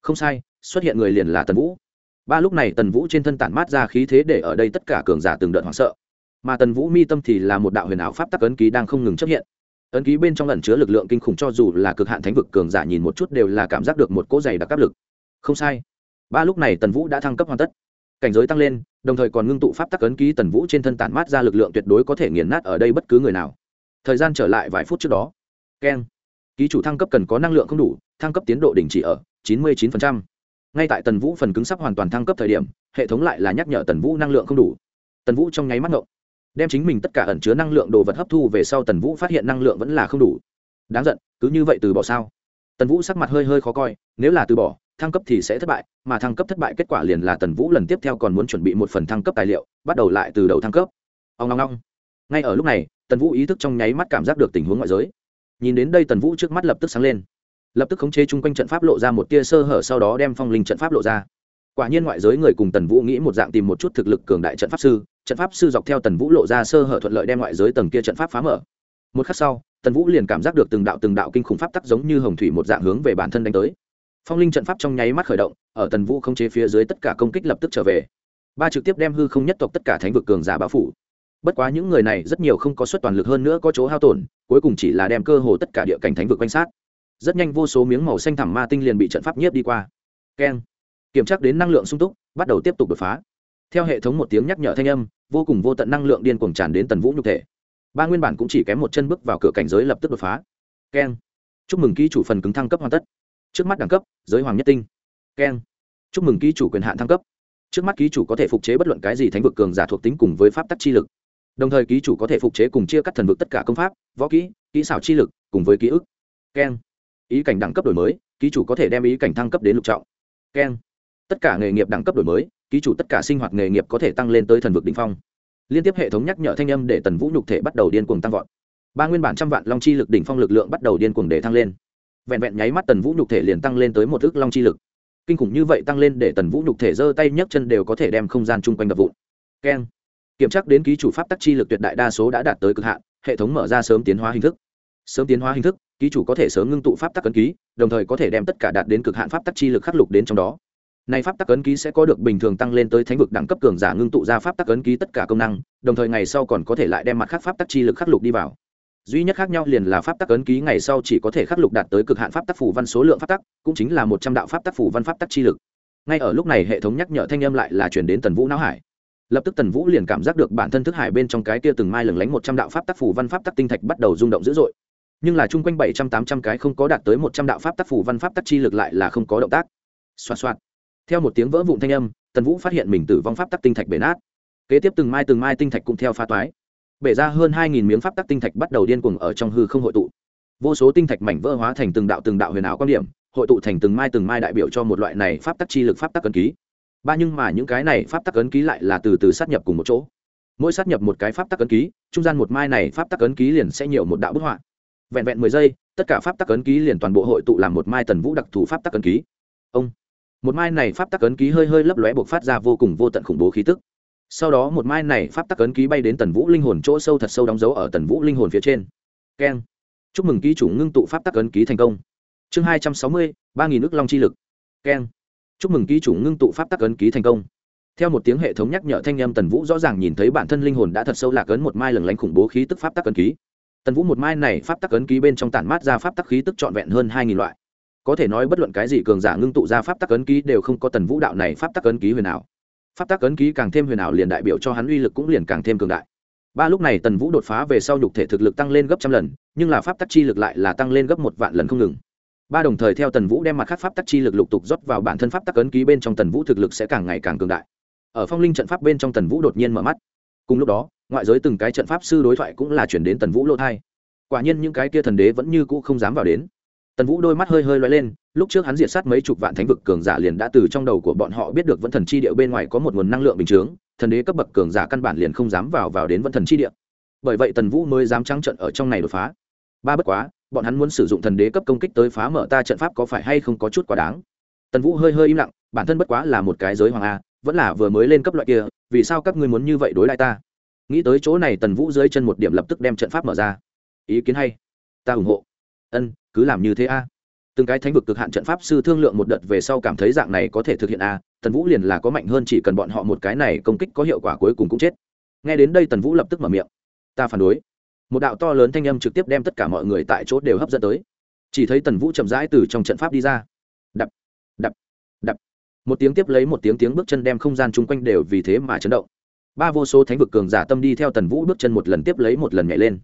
không sai, xuất hiện người liền là tần vũ. Ba lúc này tần vũ trên thân tản mát ra khí thế để ở đây tất cả cường giả từng đợt hoảng sợ. Mà tần vũ mi tâm thì là một đạo huyền ảo pháp tắc ấn ký đang không ngừng chấp hiện. Ấn ký bên trong ẩn chứa lực lượng kinh khủng cho dù là cực hạn thánh vực cường giả nhìn một chút đều là cảm giác được một cỗ dày đặc áp lực. Không sai. Ba lúc này tần vũ đã thăng cấp hoàn tất. Cảnh giới tăng lên, đồng thời còn ngưng tụ pháp tắc ấn ký tần vũ trên thân tản mát ra lực lượng tuyệt đối có thể nghiền nát ở đây bất cứ người nào. Thời gian trở lại vài phút trước đó. Keng ký chủ thăng cấp cần có năng lượng không đủ, thăng cấp tiến độ đình chỉ ở 99%. ngay tại tần vũ phần cứng sắp hoàn toàn thăng cấp thời điểm, hệ thống lại là nhắc nhở tần vũ năng lượng không đủ. Tần vũ trong nháy mắt ngộng đem chính mình tất cả ẩn chứa năng lượng đồ vật hấp thu về sau tần vũ phát hiện năng lượng vẫn là không đủ. Đáng giận, cứ như vậy từ bỏ sao? Tần vũ sắc mặt hơi hơi khó coi, nếu là từ bỏ, thăng cấp thì sẽ thất bại, mà thăng cấp thất bại kết quả liền là tần vũ lần tiếp theo còn muốn chuẩn bị một phần thăng cấp tài liệu, bắt đầu lại từ đầu thăng cấp. Ông long long ngay ở lúc này, tần vũ ý thức trong nháy mắt cảm giác được tình huống ngoại giới nhìn đến đây tần vũ trước mắt lập tức sáng lên. Lập tức khống chế chung quanh trận pháp lộ ra một tia sơ hở sau đó đem phong linh trận pháp lộ ra. Quả nhiên ngoại giới người cùng tần vũ nghĩ một dạng tìm một chút thực lực cường đại trận pháp sư, trận pháp sư dọc theo tần vũ lộ ra sơ hở thuận lợi đem ngoại giới tầng kia trận pháp phá mở. Một khắc sau, tần vũ liền cảm giác được từng đạo từng đạo kinh khủng pháp tắc giống như hồng thủy một dạng hướng về bản thân đánh tới. Phong linh trận pháp trong nháy mắt khởi động, ở tần vũ không chế phía dưới tất cả công kích lập tức trở về. Ba trực tiếp đem hư không nhất tộc tất cả thánh vực cường giả bao phủ. Bất quá những người này rất nhiều không có suất toàn lực hơn nữa có chỗ hao tổn cuối cùng chỉ là đem cơ hồ tất cả địa cảnh thánh vực quanh sát. Rất nhanh vô số miếng màu xanh thẳm ma tinh liền bị trận pháp nhiếp đi qua. Keng. Kiểm tra đến năng lượng sung túc, bắt đầu tiếp tục đột phá. Theo hệ thống một tiếng nhắc nhở thanh âm, vô cùng vô tận năng lượng điên cuồng tràn đến tần vũ nhục thể. Ba nguyên bản cũng chỉ kém một chân bước vào cửa cảnh giới lập tức đột phá. Keng. Chúc mừng ký chủ phần cứng thăng cấp hoàn tất. Trước mắt đẳng cấp, giới hoàng nhất tinh. Keng. Chúc mừng ký chủ quyền hạn thăng cấp. Trước mắt ký chủ có thể phục chế bất luận cái gì thánh vực cường giả thuộc tính cùng với pháp tắc chi lực đồng thời ký chủ có thể phục chế cùng chia cắt thần vực tất cả công pháp, võ kỹ kỹ xảo chi lực, cùng với ký ức. Keng. Ý cảnh đẳng cấp đổi mới, ký chủ có thể đem ý cảnh thăng cấp đến lục trọng. Keng. Tất cả nghề nghiệp đẳng cấp đổi mới, ký chủ tất cả sinh hoạt nghề nghiệp có thể tăng lên tới thần vực đ ỉ n h phong. Liên tiếp hệ thống nhắc nhở thanh âm để tần vũ nhục thể bắt đầu điên cuồng tăng vọt. Ba nguyên bản trăm vạn long chi lực đỉnh phong lực lượng bắt đầu điên cuồng để thăng lên. Vẹn vẹn nháy mắt tần vũ nhục thể liền tăng lên tới một ước long chi lực. Kinh khủng như vậy tăng lên để tần vũ nhục thể giơ tay nhấc chân đều có thể đem không gian chung quanh đập vụn. Keng kiểm tra đến ký chủ pháp tắc chi lực tuyệt đại đa số đã đạt tới cực hạn hệ thống mở ra sớm tiến hóa hình thức sớm tiến hóa hình thức ký chủ có thể sớm ngưng tụ pháp tắc cấn ký đồng thời có thể đem tất cả đạt đến cực hạn pháp tắc chi lực khắc lục đến trong đó nay pháp tắc cấn ký sẽ có được bình thường tăng lên tới thánh vực đẳng cấp cường giả ngưng tụ ra pháp tắc cấn ký tất cả công năng đồng thời ngày sau còn có thể lại đem mặt khác pháp tắc chi lực khắc lục đi vào duy nhất khác nhau liền là pháp tắc ấn ký ngày sau chỉ có thể khắc lục đạt tới cực hạn pháp tắc phủ văn số lượng pháp tắc cũng chính là một trăm đạo pháp tắc phủ văn pháp tắc chi lực ngay ở lúc này hệ thống nhắc nhở thanh âm lại là chuyển đến tần vũ não hải lập tức tần vũ liền cảm giác được bản thân thức hải bên trong cái kia từng mai lừng lánh một trăm đạo pháp tác phủ văn pháp tắc tinh thạch bắt đầu rung động dữ dội. Nhưng là chung quanh bảy trăm tám trăm cái không có đạt tới một trăm đạo pháp tác phủ văn pháp tắc chi lực lại là không có động tác. Xoa xoa theo một tiếng vỡ vụn thanh âm, tần vũ phát hiện mình tử vong pháp tắc tinh thạch bể nát. Kế tiếp từng mai từng mai tinh thạch cũng theo pha toái. Bể ra hơn hai nghìn miếng pháp tắc tinh thạch bắt đầu điên cuồng ở trong hư không hội tụ. Vô số tinh thạch mảnh vỡ hóa thành từng đạo từng đạo huyền ảo quan điểm, hội tụ thành từng mai từng mai đại biểu cho một loại này pháp tắc chi lực pháp tắc cần ký ba nhưng mà những cái này pháp tắc ấn ký lại là từ từ sát nhập cùng một chỗ. Mỗi sát nhập một cái pháp tắc ấn ký, trung gian một mai này pháp tắc ấn ký liền sẽ nhiều một đạo bức họa. Vẹn vẹn mười giây, tất cả pháp tắc ấn ký liền toàn bộ hội tụ làm một mai tần vũ đặc thù pháp tắc ấn ký. Ông. Một mai này pháp tắc ấn ký hơi hơi lấp lóe buộc phát ra vô cùng vô tận khủng bố khí tức. Sau đó một mai này pháp tắc ấn ký bay đến tần vũ linh hồn chỗ sâu thật sâu đóng dấu ở tần vũ linh hồn phía trên. Keng. Chúc mừng ký chủ ngưng tụ pháp tắc ấn ký thành công. Chương hai trăm sáu mươi, ba nghìn ước long chi lực. Keng chúc mừng ký chủ ngưng tụ pháp tắc ấn ký thành công. Theo một tiếng hệ thống nhắc nhở thanh em tần vũ rõ ràng nhìn thấy bản thân linh hồn đã thật sâu lạc ấn một mai lừng lánh khủng bố khí tức pháp tắc ấn ký. Tần vũ một mai này pháp tắc ấn ký bên trong tản mát ra pháp tắc khí tức trọn vẹn hơn hai nghìn loại. Có thể nói bất luận cái gì cường giả ngưng tụ ra pháp tắc ấn ký đều không có tần vũ đạo này pháp tắc ấn ký huyền ảo. Pháp tắc ấn ký càng thêm huyền ảo liền đại biểu cho hắn uy lực cũng liền càng thêm cường đại. Ba lúc này tần vũ đột phá về sau nhục thể thực lực tăng lên gấp trăm lần, nhưng là pháp tắc chi lực lại là tăng lên gấp một vạn lần không ngừng ba đồng thời theo tần vũ đem mặt khác pháp tắc chi lực lục tục rót vào bản thân pháp tắc ấn ký bên trong tần vũ thực lực sẽ càng ngày càng cường đại. Ở phong linh trận pháp bên trong tần vũ đột nhiên mở mắt. Cùng lúc đó, ngoại giới từng cái trận pháp sư đối thoại cũng là chuyển đến tần vũ lỗ thai quả nhiên những cái kia thần đế vẫn như cũ không dám vào đến. Tần vũ đôi mắt hơi hơi loay lên, lúc trước hắn diệt sát mấy chục vạn thánh vực cường giả liền đã từ trong đầu của bọn họ biết được vẫn thần chi địa bên ngoài có một nguồn năng lượng bình chướng, thần đế cấp bậc cường giả căn bản liền không dám vào vào đến vẫn thần chi địa. Bởi vậy tần vũ mới dám trắng trận ở trong này đột phá. Ba bất quá bọn hắn muốn sử dụng thần đế cấp công kích tới phá mở ta trận pháp có phải hay không có chút quá đáng? Tần vũ hơi hơi im lặng, bản thân bất quá là một cái giới hoàng a, vẫn là vừa mới lên cấp loại kia, vì sao các ngươi muốn như vậy đối lại ta? Nghĩ tới chỗ này tần vũ dưới chân một điểm lập tức đem trận pháp mở ra. Ý kiến hay. Ta ủng hộ. Ân, cứ làm như thế a. Từng cái thánh vực cực hạn trận pháp sư thương lượng một đợt về sau cảm thấy dạng này có thể thực hiện a, tần vũ liền là có mạnh hơn chỉ cần bọn họ một cái này công kích có hiệu quả cuối cùng cũng chết. Nghe đến đây tần vũ lập tức mở miệng. Ta phản đối một đạo to lớn thanh âm trực tiếp đem tất cả mọi người tại chỗ đều hấp dẫn tới. Chỉ thấy tần vũ chậm rãi từ trong trận pháp đi ra. Đập đập đập. Một tiếng tiếp lấy một tiếng tiếng bước chân đem không gian chung quanh đều vì thế mà chấn động. Ba vô số thánh vực cường giả tâm đi theo tần vũ bước chân một lần tiếp lấy một lần nhảy lên.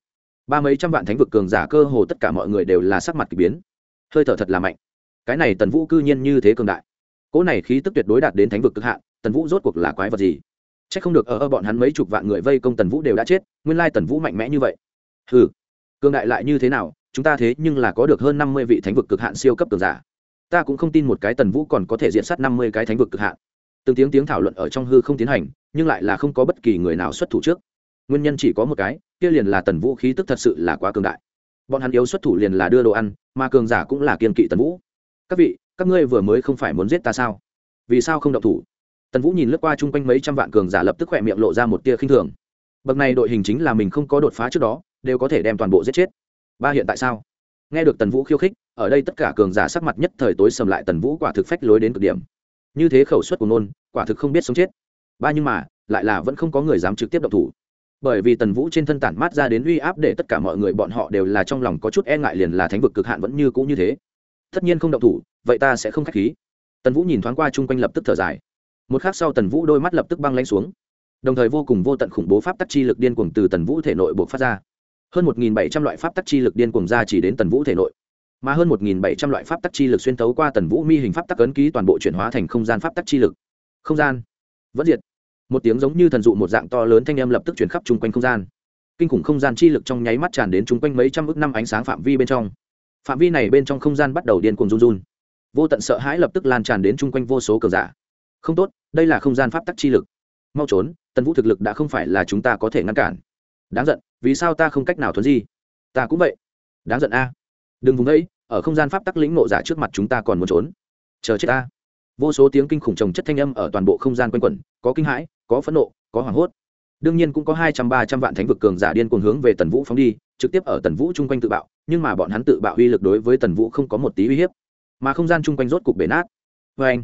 Ba mấy trăm vạn thánh vực cường giả cơ hồ tất cả mọi người đều là sắc mặt k ỳ biến. Hơi thở thật là mạnh. Cái này tần vũ cư nhiên như thế cường đại. Cỗ này khí tức tuyệt đối đạt đến thánh vực cực hạn, tần vũ rốt cuộc là quái vật gì? C h ắ c không được ở ở bọn hắn mấy chục vạn người vây công tần vũ đều đã chết, nguyên lai tần vũ mạnh mẽ như vậy ừ cường đại lại như thế nào, chúng ta thế nhưng là có được hơn năm mươi vị thánh vực cực hạn siêu cấp cường giả. Ta cũng không tin một cái tần vũ còn có thể diện sát năm mươi cái thánh vực cực hạn. Từng tiếng tiếng thảo luận ở trong hư không tiến hành, nhưng lại là không có bất kỳ người nào xuất thủ trước. Nguyên nhân chỉ có một cái, kia liền là tần vũ khí tức thật sự là quá cường đại. Bọn hắn yếu xuất thủ liền là đưa đồ ăn, mà cường giả cũng là kiên kỵ tần vũ. Các vị, các ngươi vừa mới không phải muốn giết ta sao? Vì sao không động thủ? Tần vũ nhìn lướt qua chung quanh mấy trăm vạn cường giả lập tức khỏe miệng lộ ra một tia khinh thường. Bậc này đội hình chính là mình không có đột phá trước đó đều có thể đem toàn bộ giết chết. Ba hiện tại sao? Nghe được tần vũ khiêu khích, ở đây tất cả cường giả sắc mặt nhất thời tối sầm lại, tần vũ quả thực phách lối đến cực điểm. Như thế khẩu suất của nôn, quả thực không biết sống chết. Ba nhưng mà, lại là vẫn không có người dám trực tiếp động thủ. Bởi vì tần vũ trên thân tản mát ra đến uy áp để tất cả mọi người bọn họ đều là trong lòng có chút e ngại liền là thánh vực cực hạn vẫn như cũ như thế. Tất nhiên không động thủ, vậy ta sẽ không k h á c h khí. Tần vũ nhìn thoáng qua chung quanh lập tức thở dài. Một k h ắ c sau tần vũ đôi mắt lập tức băng lanh xuống. Đồng thời vô cùng vô tận khủng bố pháp tắc chi lực điên cuồng từ tần vũ thể nội buộc phát ra hơn một bảy trăm loại pháp tắc chi lực điên cuồng ra chỉ đến tần vũ thể nội. Mà hơn một bảy trăm loại pháp tắc chi lực xuyên thấu qua tần vũ mi hình pháp tắc ấn ký toàn bộ chuyển hóa thành không gian pháp tắc chi lực. Không gian. Vẫn diệt. Một tiếng giống như thần dụ một dạng to lớn thanh âm lập tức chuyển khắp chung quanh không gian. Kinh khủng không gian chi lực trong nháy mắt tràn đến chung quanh mấy trăm ước năm ánh sáng phạm vi bên trong. Phạm vi này bên trong không gian bắt đầu điên cuồng run run. Vô tận sợ hãi lập tức lan tràn đến chung quanh vô số cờ giả. Không tốt, đây là không gian pháp tắc chi lực. Mau trốn, tần vũ thực lực đã không phải là chúng ta có thể ngăn cản đáng giận, vì sao ta không cách nào thuấn di? Ta cũng vậy. Đáng giận a. Đừng vùng ấy ở không gian pháp tắc lĩnh nộ giả trước mặt chúng ta còn muốn trốn. Chờ chết ta. Vô số tiếng kinh khủng trồng chất thanh âm ở toàn bộ không gian quanh quẩn, có kinh hãi, có phẫn nộ, có hoảng hốt. Đương nhiên cũng có hai trăm, ba trăm vạn thánh vực cường giả điên cuồng hướng về tần vũ phóng đi, trực tiếp ở tần vũ chung quanh tự bạo, nhưng mà bọn hắn tự bạo uy lực đối với tần vũ không có một tí uy hiếp. Mà không gian chung quanh rốt cục bể nát. Vê anh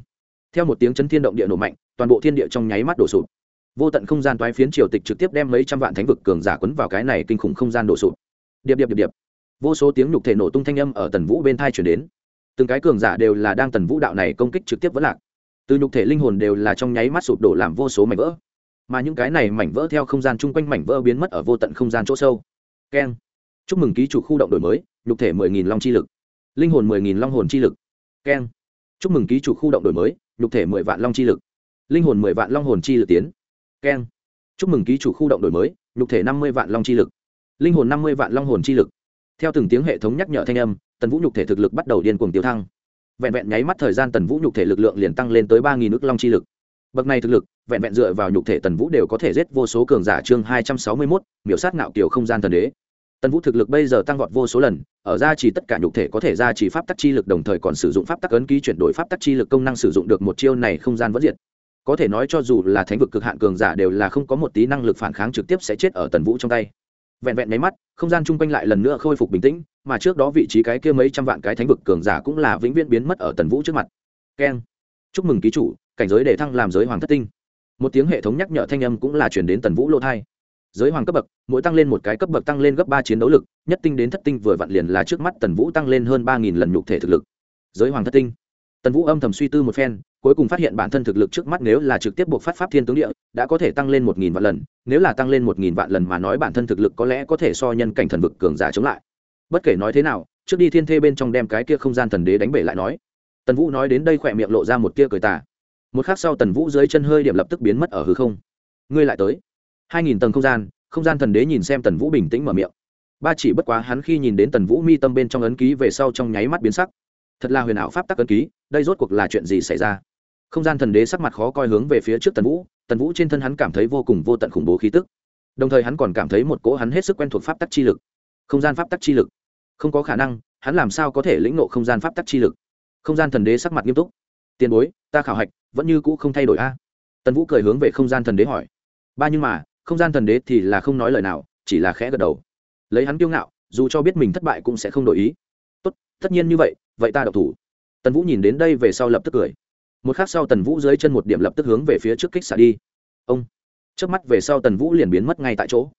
theo một tiếng chấn thiên động địa nổ mạnh, toàn bộ thiên địa trong nháy mắt đổ sụp vô tận không gian toái phiến triều tịch trực tiếp đem mấy trăm vạn thánh vực cường giả quấn vào cái này kinh khủng không gian đổ sụp. Điệp điệp điệp điệp. Vô số tiếng nhục thể nổ tung thanh âm ở tần vũ bên thai chuyển đến. Từng cái cường giả đều là đang tần vũ đạo này công kích trực tiếp vẫn lạc. Từ nhục thể linh hồn đều là trong nháy mắt sụp đổ làm vô số mảnh vỡ. Mà những cái này mảnh vỡ theo không gian chung quanh mảnh vỡ biến mất ở vô tận không gian chỗ sâu. Keng. Chúc mừng ký chủ khu động đổi mới, nhục thể mười nghìn long chi lực. Linh hồn mười nghìn long hồn chi lực. Keng. Chúc mừng ký chủ khu động đổi mới, nhục thể mười vạn long chi lực. Linh hồn mười vạn long hồn chi lực tiến keng. Chúc mừng ký chủ khu động đổi mới, nhục thể năm mươi vạn long chi lực. Linh hồn năm mươi vạn long hồn chi lực. Theo từng tiếng hệ thống nhắc nhở thanh âm, tần vũ nhục thể thực lực bắt đầu điên cuồng tiêu thăng. Vẹn vẹn nháy mắt thời gian tần vũ nhục thể lực lượng liền tăng lên tới ba nghìn ước long chi lực. Bậc này thực lực, vẹn vẹn dựa vào nhục thể tần vũ đều có thể giết vô số cường giả chương hai trăm sáu mươi mốt, miểu sát ngạo kiểu không gian thần đế. Tần vũ thực lực bây giờ tăng vọt vô số lần, ở ra chỉ tất cả nhục thể có thể ra chỉ pháp tắc chi lực đồng thời còn sử dụng pháp tắc ấn ký chuyển đổi pháp tắc chi lực công năng sử dụng được một chiêu này không gian vẫn diệt có thể nói cho dù là thánh vực cực hạn cường giả đều là không có một tí năng lực phản kháng trực tiếp sẽ chết ở tần vũ trong tay. Vẹn vẹn nháy mắt, không gian chung quanh lại lần nữa khôi phục bình tĩnh, mà trước đó vị trí cái kia mấy trăm vạn cái thánh vực cường giả cũng là vĩnh viễn biến mất ở tần vũ trước mặt. Keng. Chúc mừng ký chủ, cảnh giới để thăng làm giới hoàng thất tinh. Một tiếng hệ thống nhắc nhở thanh âm cũng là chuyển đến tần vũ lô thai giới hoàng cấp bậc, mỗi tăng lên một cái cấp bậc tăng lên gấp ba chiến đấu lực, nhất tinh đến thất tinh vừa vặn liền là trước mắt tần vũ tăng lên hơn ba nghìn lần nhục thể thực lực. Giới hoàng thất tinh tần vũ âm thầm suy tư một phen, cuối cùng phát hiện bản thân thực lực trước mắt nếu là trực tiếp buộc phát pháp thiên tướng địa, đã có thể tăng lên một nghìn vạn lần. Nếu là tăng lên một nghìn vạn lần mà nói bản thân thực lực có lẽ có thể so nhân cảnh thần vực cường giả chống lại. Bất kể nói thế nào, trước đi thiên thê bên trong đem cái kia không gian thần đế đánh bể lại nói. Tần vũ nói đến đây khỏe miệng lộ ra một tia cười tà. Một khắc sau tần vũ dưới chân hơi điểm lập tức biến mất ở hư không. Ngươi lại tới. Hai nghìn tầng không gian không gian thần đế nhìn xem tần vũ bình tĩnh mở miệng. Ba chỉ bất quá hắn khi nhìn đến tần vũ mi tâm bên trong ấn ký về sau trong nháy mắt biến sắc thật là huyền ảo pháp tắc ấn ký, đây rốt cuộc là chuyện gì xảy ra? Không gian thần đế sắc mặt khó coi hướng về phía trước tần vũ tần vũ trên thân hắn cảm thấy vô cùng vô tận khủng bố khí tức. Đồng thời hắn còn cảm thấy một cỗ hắn hết sức quen thuộc pháp tắc chi lực. Không gian pháp tắc chi lực. Không có khả năng, hắn làm sao có thể lĩnh nộ không gian pháp tắc chi lực? Không gian thần đế sắc mặt nghiêm túc. Tiền bối, ta khảo hạch, vẫn như cũ không thay đổi a. Tần vũ cười hướng về không gian thần đế hỏi. Ba nhưng mà, không gian thần đế thì là không nói lời nào, chỉ là khẽ gật đầu. Lấy hắn kiêu ngạo, dù cho biết mình thất bại cũng sẽ không đổi ý tốt, tất nhiên như vậy vậy ta độc thủ. Tần vũ nhìn đến đây về sau lập tức cười. Một khắc sau tần vũ dưới chân một điểm lập tức hướng về phía trước kích xả đi. Ông! Trước mắt về sau tần vũ liền biến mất ngay tại chỗ.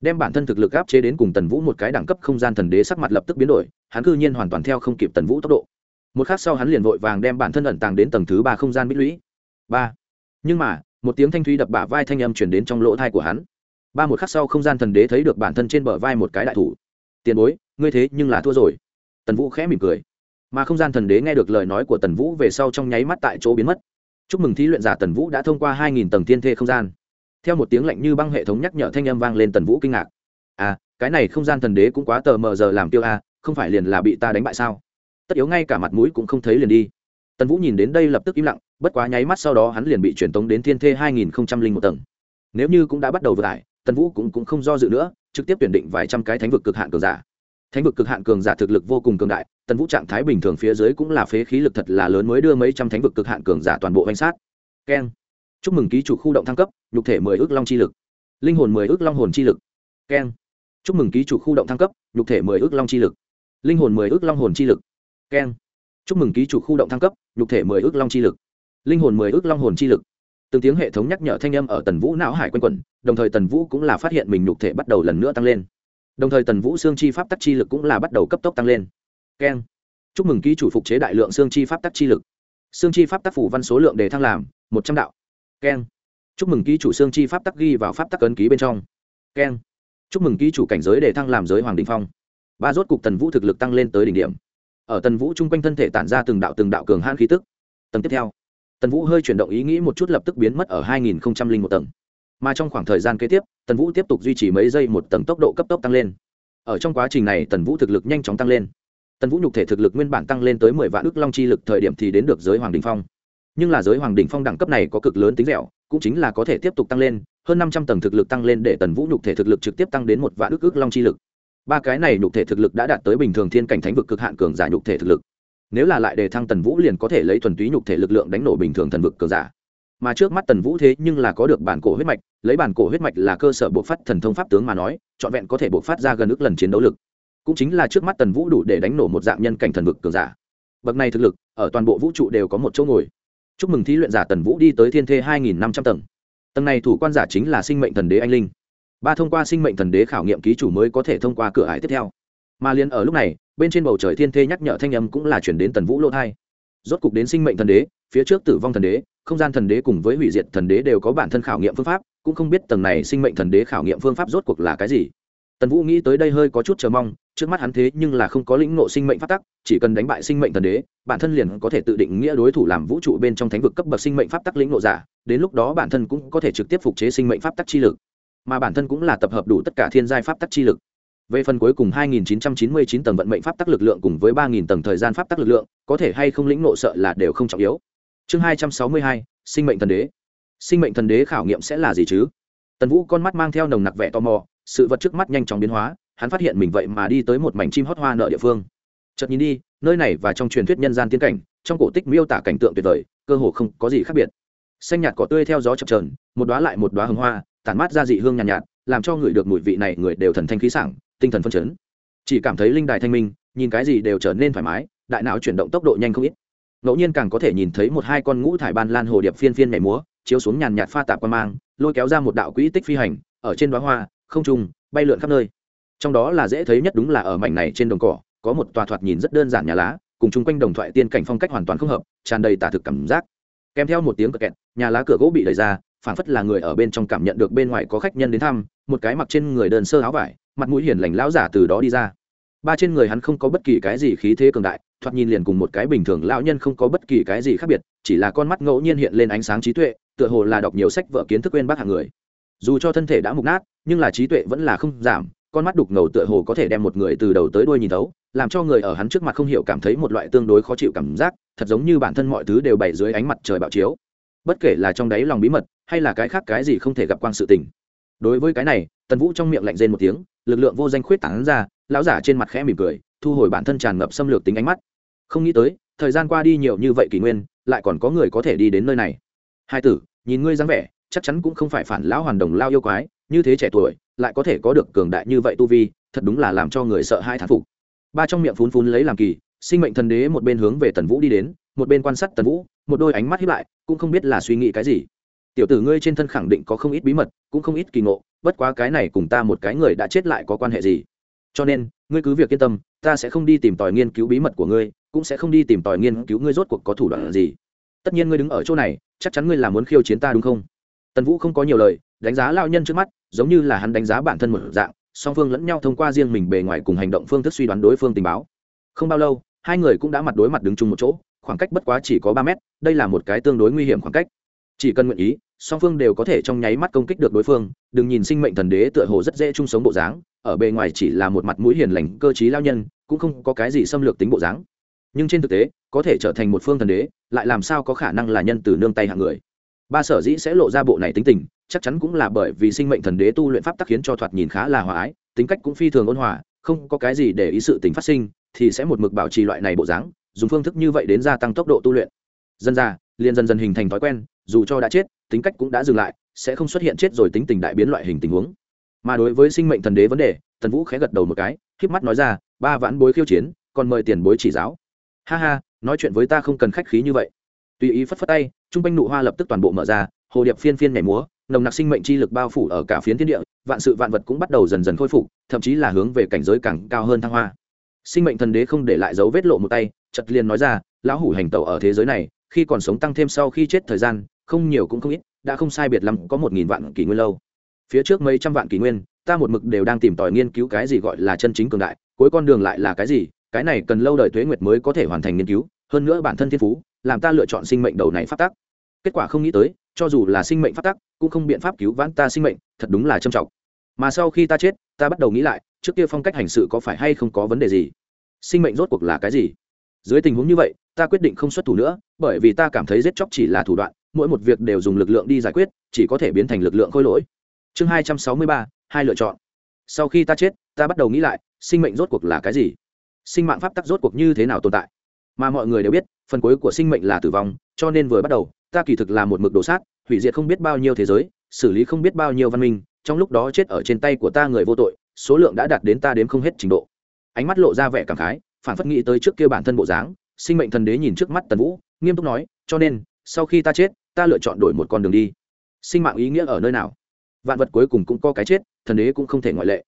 Đem bản thân thực lực áp chế đến cùng tần vũ một cái đẳng cấp không gian thần đế sắc mặt lập tức biến đổi, hắn cư nhiên hoàn toàn theo không kịp tần vũ tốc độ. Một khắc sau hắn liền vội vàng đem bản thân ẩn tàng đến tầng thứ ba không gian bích lũy. Ba! Nhưng mà, một tiếng thanh thúy đập bả vai thanh âm chuyển đến trong lỗ thai của hắn. Ba một khắc sau không gian thần đế thấy được bản thân trên bờ vai một cái đại thủ. Tiền bối, ngươi thế nhưng là thua rồi tần vũ khẽ mỉm cười. Mà không gian thần đế nghe được lời nói của tần vũ về sau trong nháy mắt tại chỗ biến mất. Chúc mừng thí luyện giả tần vũ đã thông qua hai nghìn tầng tiên thê không gian. Theo một tiếng lạnh như băng hệ thống nhắc nhở thanh âm vang lên tần vũ kinh ngạc. À cái này không gian thần đế cũng quá tờ mờ giờ làm tiêu a à, không phải liền là bị ta đánh bại sao? Tất yếu ngay cả mặt mũi cũng không thấy liền đi. Tần vũ nhìn đến đây lập tức im lặng bất quá nháy mắt sau đó hắn liền bị truyền tống đến thiên thê hai nghìn một tầng. Nếu như cũng đã bắt đầu vượt lại tần vũ cũng, cũng không do dự nữa trực tiếp tuyển định vài trăm cái thánh vực cực hạn cường giả thánh vực cực hạn cường giả thực lực vô cùng cường đại, tần vũ trạng thái bình thường phía dưới cũng là phế khí lực thật là lớn mới đưa mấy trăm thánh vực cực hạn cường giả toàn bộ danh sát. Keng. Chúc mừng ký chủ khu động thăng cấp, nhục thể mười ước long chi lực. Linh hồn mười ước long hồn chi lực. Keng. Chúc mừng ký chủ khu động thăng cấp, nhục thể mười ước long chi lực. Linh hồn mười ước long hồn chi lực. Keng. Chúc mừng ký chủ khu động thăng cấp, nhục thể mười ước long chi lực. Linh hồn mười ước long hồn chi lực. Từng tiếng hệ thống nhắc nhở thanh âm ở tần vũ não hải quanh quẩn, đồng thời tần vũ cũng là phát hiện mình nhục thể bắt đầu lần nữa tăng lên đồng thời tần vũ xương chi pháp tắc chi lực cũng là bắt đầu cấp tốc tăng lên. Keng. Chúc mừng ký chủ phục chế đại lượng xương chi pháp tắc chi lực. Xương chi pháp tắc phủ văn số lượng để thăng làm một trăm đạo. Keng. Chúc mừng ký chủ xương chi pháp tắc ghi vào pháp tắc ấn ký bên trong. Keng. Chúc mừng ký chủ cảnh giới để thăng làm giới hoàng đình phong. Ba rốt cục tần vũ thực lực tăng lên tới đỉnh điểm. Ở tần vũ chung quanh thân thể tản ra từng đạo từng đạo cường hãn khí tức. Tầng tiếp theo, tần vũ hơi chuyển động ý nghĩ một chút lập tức biến mất ở hai nghìn một tầng mà trong khoảng thời gian kế tiếp, tần vũ tiếp tục duy trì mấy giây một tầng tốc độ cấp tốc tăng lên. Ở trong quá trình này, tần vũ thực lực nhanh chóng tăng lên. Tần vũ nhục thể thực lực nguyên bản tăng lên tới mười vạn ước long chi lực thời điểm thì đến được giới hoàng đình phong. Nhưng là giới hoàng đình phong đẳng cấp này có cực lớn tính dẻo, cũng chính là có thể tiếp tục tăng lên, hơn năm trăm tầng thực lực tăng lên để tần vũ nhục thể thực lực trực tiếp tăng đến một vạn ước ước long chi lực. Ba cái này nhục thể thực lực đã đạt tới bình thường thiên cảnh thánh vực cực hạn cường giả nhục thể thực lực. Nếu là lại đề thăng tần vũ liền có thể lấy thuần túy nhục thể lực lượng đánh nổ bình thường thần vực cường giả. Mà trước mắt tần vũ thế nhưng là có được bản cổ huyết mạch lấy bản cổ huyết mạch là cơ sở buộc phát thần thông pháp tướng mà nói, trọn vẹn có thể buộc phát ra gần ước lần chiến đấu lực. Cũng chính là trước mắt tần vũ đủ để đánh nổ một dạng nhân cảnh thần vực cường giả. Bậc này thực lực, ở toàn bộ vũ trụ đều có một chỗ ngồi. Chúc mừng thí luyện giả tần vũ đi tới thiên thê hai nghìn năm trăm tầng. Tầng này thủ quan giả chính là sinh mệnh thần đế anh linh. Ba thông qua sinh mệnh thần đế khảo nghiệm ký chủ mới có thể thông qua cửa ải tiếp theo. Mà liền ở lúc này, bên trên bầu trời thiên thê nhắc nhở thanh âm cũng là chuyển đến tần vũ lỗ thai rốt cục đến sinh mệnh thần đế, phía trước tử vong thần đế, không gian thần đế cùng với hủy diệt thần đế đều có bản thân khảo nghiệm phương pháp cũng không biết tầng này sinh mệnh thần đế khảo nghiệm phương pháp rốt cuộc là cái gì tần vũ nghĩ tới đây hơi có chút chờ mong trước mắt hắn thế nhưng là không có lĩnh ngộ sinh mệnh pháp tắc chỉ cần đánh bại sinh mệnh thần đế bản thân liền có thể tự định nghĩa đối thủ làm vũ trụ bên trong thánh vực cấp bậc sinh mệnh pháp tắc lĩnh ngộ giả đến lúc đó bản thân cũng có thể trực tiếp phục chế sinh mệnh pháp tắc chi lực mà bản thân cũng là tập hợp đủ tất cả thiên giai pháp tắc chi lực về phần cuối cùng 2999 tầng vận mệnh pháp tắc lực lượng cùng với 3000 tầng thời gian pháp tắc lực lượng, có thể hay không lĩnh ngộ sợ là đều không trọng yếu. Chương 262, sinh mệnh thần đế. Sinh mệnh thần đế khảo nghiệm sẽ là gì chứ? Tần Vũ con mắt mang theo nồng nặc vẻ tò mò, sự vật trước mắt nhanh chóng biến hóa, hắn phát hiện mình vậy mà đi tới một mảnh chim hót hoa nợ địa phương. Chợt nhìn đi, nơi này và trong truyền thuyết nhân gian tiên cảnh, trong cổ tích miêu tả cảnh tượng tuyệt vời, cơ hồ không có gì khác biệt. Xanh nhạt cỏ tươi theo gió chập trờn, một đóa lại một đóa hương hoa, tản mát ra dị hương nhàn nhạt, nhạt, làm cho người được mùi vị này người đều thần thanh khí sảng, tinh thần phân chấn chỉ cảm thấy linh đài thanh minh nhìn cái gì đều trở nên thoải mái đại não chuyển động tốc độ nhanh không ít ngẫu nhiên càng có thể nhìn thấy một hai con ngũ thải ban lan hồ điệp phiên phiên nhảy múa chiếu xuống nhàn nhạt pha tạp qua mang, lôi kéo ra một đạo quỹ tích phi hành, ở trên đoá hoa, không trùng bay lượn khắp nơi. Trong đó là dễ thấy nhất đúng là ở mảnh này trên đồng cỏ, có một tòa thoạt nhìn rất đơn giản nhà lá, cùng chung quanh đồng thoại tiên cảnh phong cách hoàn toàn không hợp, tràn đầy tả thực cảm giác. Kèm theo một tiếng cờ kẹt, nhà lá cửa gỗ bị đẩy ra, phảng phất là người ở bên trong cảm nhận được bên ngoài có khách nhân đến thăm, một cái mặc trên người đơn sơ áo vải, mặt mũi hiền lành lão giả từ đó đi ra. Ba trên người hắn không có bất kỳ cái gì khí thế cường đại, thoạt nhìn liền cùng một cái bình thường lão nhân không có bất kỳ cái gì khác biệt, chỉ là con mắt ngẫu nhiên hiện lên ánh sáng trí tuệ tựa hồ là đọc nhiều sách vợ kiến thức quên bác hàng người. Dù cho thân thể đã mục nát, nhưng là trí tuệ vẫn là không giảm, con mắt đục ngầu tựa hồ có thể đem một người từ đầu tới đuôi nhìn thấu, làm cho người ở hắn trước mặt không hiểu cảm thấy một loại tương đối khó chịu cảm giác, thật giống như bản thân mọi thứ đều bày dưới ánh mặt trời bạo chiếu. Bất kể là trong đáy lòng bí mật, hay là cái khác cái gì không thể gặp quang sự tình. Đối với cái này, tần vũ trong miệng lạnh rên một tiếng, lực lượng vô danh khuyết tảng ra, lão giả trên mặt khẽ mỉm cười, thu hồi bản thân tràn ngập xâm lược tính ánh mắt. Không nghĩ tới, thời gian qua đi nhiều như vậy kỷ nguyên, lại còn có người có thể đi đến nơi này hai tử, nhìn ngươi dáng vẻ, chắc chắn cũng không phải phản lão hoàn đồng lao yêu quái, như thế trẻ tuổi, lại có thể có được cường đại như vậy tu vi, thật đúng là làm cho người sợ hai thán phục. Ba trong miệng phún phún lấy làm kỳ, sinh mệnh thần đế một bên hướng về tần vũ đi đến, một bên quan sát tần vũ, một đôi ánh mắt hiếp lại, cũng không biết là suy nghĩ cái gì. Tiểu tử ngươi trên thân khẳng định có không ít bí mật, cũng không ít kỳ ngộ, bất quá cái này cùng ta một cái người đã chết lại có quan hệ gì? Cho nên, ngươi cứ việc yên tâm, ta sẽ không đi tìm tòi nghiên cứu bí mật của ngươi, cũng sẽ không đi tìm tòi nghiên cứu ngươi rốt cuộc có thủ đoạn gì. Tất nhiên ngươi đứng ở chỗ này chắc chắn ngươi là muốn khiêu chiến ta đúng không? Tần vũ không có nhiều lời, đánh giá lao nhân trước mắt, giống như là hắn đánh giá bản thân một dạng, song phương lẫn nhau thông qua riêng mình bề ngoài cùng hành động phương thức suy đoán đối phương tình báo. Không bao lâu, hai người cũng đã mặt đối mặt đứng chung một chỗ, khoảng cách bất quá chỉ có ba mét, đây là một cái tương đối nguy hiểm khoảng cách. Chỉ cần nguyện ý, song phương đều có thể trong nháy mắt công kích được đối phương, đừng nhìn sinh mệnh thần đế tựa hồ rất dễ chung sống bộ dáng, ở bề ngoài chỉ là một mặt mũi hiền lành, cơ t lao nhân, cũng không có cái gì xâm lược tính bộ dáng nhưng trên thực tế, có thể trở thành một phương thần đế, lại làm sao có khả năng là nhân từ nương tay hạng người? Ba sở dĩ sẽ lộ ra bộ này tính tình, chắc chắn cũng là bởi vì sinh mệnh thần đế tu luyện pháp tắc khiến cho thoạt nhìn khá là hòa ái, tính cách cũng phi thường ôn hòa, không có cái gì để ý sự tính phát sinh, thì sẽ một mực bảo trì loại này bộ dáng, dùng phương thức như vậy đến gia tăng tốc độ tu luyện. Dân ra liền dần dần hình thành thói quen, dù cho đã chết, tính cách cũng đã dừng lại, sẽ không xuất hiện chết rồi tính tình đại biến loại hình tình huống. Mà đối với sinh mệnh thần đế vấn đề, tần vũ khẽ gật đầu một cái k mắt nói ra, ba vãn bối khiêu chiến, còn mời tiền bối chỉ giáo ha ha, nói chuyện với ta không cần khách khí như vậy. Tùy ý phất phất tay t r u n g quanh nụ hoa lập tức toàn bộ mở ra, hồ điệp phiên phiên nhảy múa, nồng nặc sinh mệnh chi lực bao phủ ở cả phiến thiên địa, vạn sự vạn vật cũng bắt đầu dần dần khôi phục, thậm chí là hướng về cảnh giới càng cao hơn thăng hoa. Sinh mệnh thần đế không để lại dấu vết lộ một tay chật liền nói ra, lão hủ hành tẩu ở thế giới này, khi còn sống tăng thêm sau khi chết thời gian, không nhiều cũng không ít, đã không sai biệt lắm có một nghìn vạn kỷ nguyên lâu. Phía trước mấy trăm vạn kỷ nguyên, ta một mực đều đang tìm tòi nghiên cứu cái gì gọi là chân chính cường đại, cuối con đường lại là cái gì cái này cần lâu đời tuế nguyệt mới có thể hoàn thành nghiên cứu, hơn nữa bản thân thiên phú, làm ta lựa chọn sinh mệnh đầu này phát tắc. Kết quả không nghĩ tới, cho dù là sinh mệnh phát tắc, cũng không biện pháp cứu vãn ta sinh mệnh, thật đúng là trầm trọng. Mà sau khi ta chết, ta bắt đầu nghĩ lại, trước kia phong cách hành sự có phải hay không có vấn đề gì? Sinh mệnh rốt cuộc là cái gì? Dưới tình huống như vậy, ta quyết định không xuất thủ nữa, bởi vì ta cảm thấy giết chóc chỉ là thủ đoạn, mỗi một việc đều dùng lực lượng đi giải quyết, chỉ có thể biến thành lực lượng khôi lỗi. Chương hai trăm sáu mươi ba, hai lựa chọn. Sau khi ta chết, ta bắt đầu nghĩ lại, sinh mệnh rốt cuộc là cái gì? Sinh mạng pháp tắc rốt cuộc như thế nào tồn tại? Mà mọi người đều biết, phần cuối của sinh mệnh là tử vong, cho nên vừa bắt đầu, ta kỳ thực là một mực đồ sát, hủy diệt không biết bao nhiêu thế giới, xử lý không biết bao nhiêu văn minh, trong lúc đó chết ở trên tay của ta người vô tội, số lượng đã đạt đến ta đếm không hết trình độ. Ánh mắt lộ ra vẻ cảm khái, phản phất nghĩ tới trước kia bản thân bộ dáng, sinh mệnh thần đế nhìn trước mắt tần vũ, nghiêm túc nói, cho nên, sau khi ta chết, ta lựa chọn đổi một con đường đi. Sinh mạng ý nghĩa ở nơi nào? Vạn vật cuối cùng cũng có cái chết, thần đế cũng không thể ngoại lệ.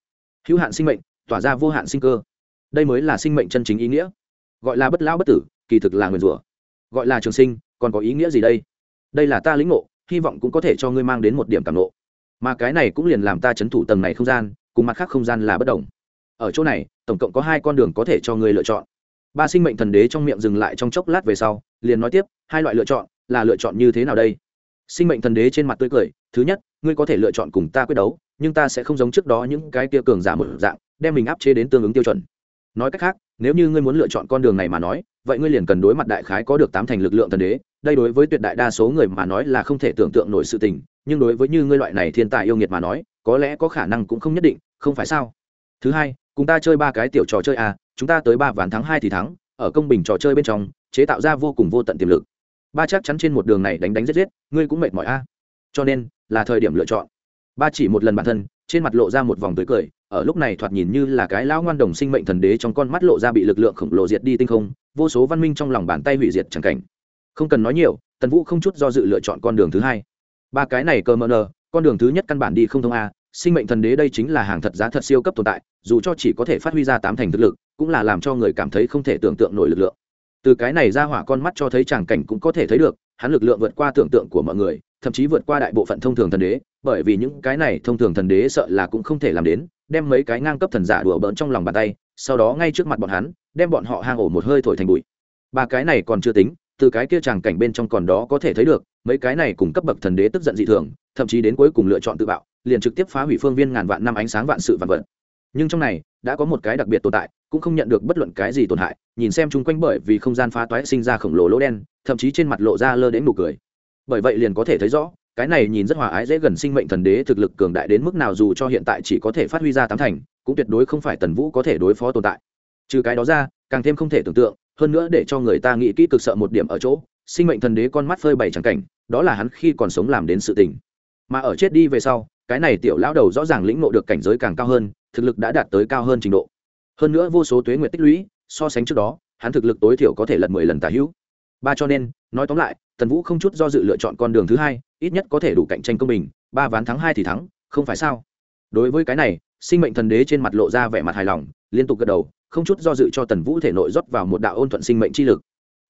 Hữu hạn sinh mệnh, tỏa ra vô hạn sinh cơ đây mới là sinh mệnh chân chính ý nghĩa. Gọi là bất lão bất tử, kỳ thực là nguyền rủa. Gọi là trường sinh, còn có ý nghĩa gì đây? Đây là ta lĩnh ngộ, hy vọng cũng có thể cho ngươi mang đến một điểm cảm ngộ. Mà cái này cũng liền làm ta chấn thủ tầng này không gian, cùng mặt khác không gian là bất đồng. Ở chỗ này, tổng cộng có hai con đường có thể cho ngươi lựa chọn. Ba sinh mệnh thần đế trong miệng dừng lại trong chốc lát về sau, liền nói tiếp, hai loại lựa chọn, là lựa chọn như thế nào đây? Sinh mệnh thần đế trên mặt tươi cười, thứ nhất, ngươi có thể lựa chọn cùng ta quyết đấu, nhưng ta sẽ không giống trước đó những cái tia cường giả một dạng, đem mình áp chế đến tương ứng tiêu chuẩn nói cách khác, nếu như ngươi muốn lựa chọn con đường này mà nói, vậy ngươi liền cần đối mặt đại khái có được tám thành lực lượng thần đế. Đây đối với tuyệt đại đa số người mà nói là không thể tưởng tượng nổi sự tình, nhưng đối với như ngươi loại này thiên tài yêu nghiệt mà nói, có lẽ có khả năng cũng không nhất định, không phải sao? Thứ hai, cùng ta chơi ba cái tiểu trò chơi à chúng ta tới ba ván thắng hai thì thắng, ở công bình trò chơi bên trong, chế tạo ra vô cùng vô tận tiềm lực. Ba chắc chắn trên một đường này đánh đánh giết giết, ngươi cũng mệt mỏi a à. cho nên, là thời điểm lựa chọn. Ba chỉ một lần bản thân trên mặt lộ ra một vòng tươi cười, ở lúc này thoạt nhìn như là cái lão ngoan đồng sinh mệnh thần đế trong con mắt lộ ra bị lực lượng khổng lồ diệt đi tinh không, vô số văn minh trong lòng bàn tay hủy diệt chẳng cảnh. Không cần nói nhiều, tần vũ không chút do dự lựa chọn con đường thứ hai. Ba cái này cơ mờ nờ, con đường thứ nhất căn bản đi không thông a, sinh mệnh thần đế đây chính là hàng thật giá thật siêu cấp tồn tại, dù cho chỉ có thể phát huy ra tám thành thực lực, cũng là làm cho người cảm thấy không thể tưởng tượng nổi lực lượng. Từ cái này ra hỏa con mắt cho thấy tràng cảnh cũng có thể thấy được, hắn lực lượng vượt qua tưởng tượng của mọi người thậm chí vượt qua đại bộ phận thông thường thần đế, bởi vì những cái này thông thường thần đế sợ là cũng không thể làm đến, đem mấy cái ngang cấp thần giả đùa bỡn trong lòng bàn tay, sau đó ngay trước mặt bọn hắn, đem bọn họ hang ổ một hơi thổi thành bụi. Ba cái này còn chưa tính, từ cái kia tràng cảnh bên trong còn đó có thể thấy được, mấy cái này cùng cấp bậc thần đế tức giận dị thường, thậm chí đến cuối cùng lựa chọn tự bạo, liền trực tiếp phá hủy phương viên ngàn vạn năm ánh sáng vạn sự vạn vật. Nhưng trong này, đã có một cái đặc biệt tồn tại, cũng không nhận được bất luận cái gì tổn hại, nhìn xem chung quanh bởi vì không gian phá toái sinh ra khổng lồ lỗ đen, thậm chí trên mặt lộ ra lơ đến nụ cười bởi vậy liền có thể thấy rõ, cái này nhìn rất hòa ái dễ gần sinh mệnh thần đế thực lực cường đại đến mức nào dù cho hiện tại chỉ có thể phát huy ra tám thành, cũng tuyệt đối không phải tần vũ có thể đối phó tồn tại. Trừ cái đó ra, càng thêm không thể tưởng tượng, hơn nữa để cho người ta nghĩ kỹ cực sợ một điểm ở chỗ, sinh mệnh thần đế con mắt phơi bày trắng cảnh, đó là hắn khi còn sống làm đến sự tình. Mà ở chết đi về sau, cái này tiểu lão đầu rõ ràng lĩnh ngộ được cảnh giới càng cao hơn, thực lực đã đạt tới cao hơn trình độ. Hơn nữa vô số tuế nguyện tích lũy, so sánh trước đó, hắn thực lực tối thiểu có thể lật mười lần tả hữu ba cho nên, nói tóm lại, tần vũ không chút do dự lựa chọn con đường thứ hai, ít nhất có thể đủ cạnh tranh công bình, ba ván thắng hai thì thắng, không phải sao? Đối với cái này, sinh mệnh thần đế trên mặt lộ ra vẻ mặt hài lòng, liên tục gật đầu, không chút do dự cho tần vũ thể nội rót vào một đạo ôn thuận sinh mệnh chi lực.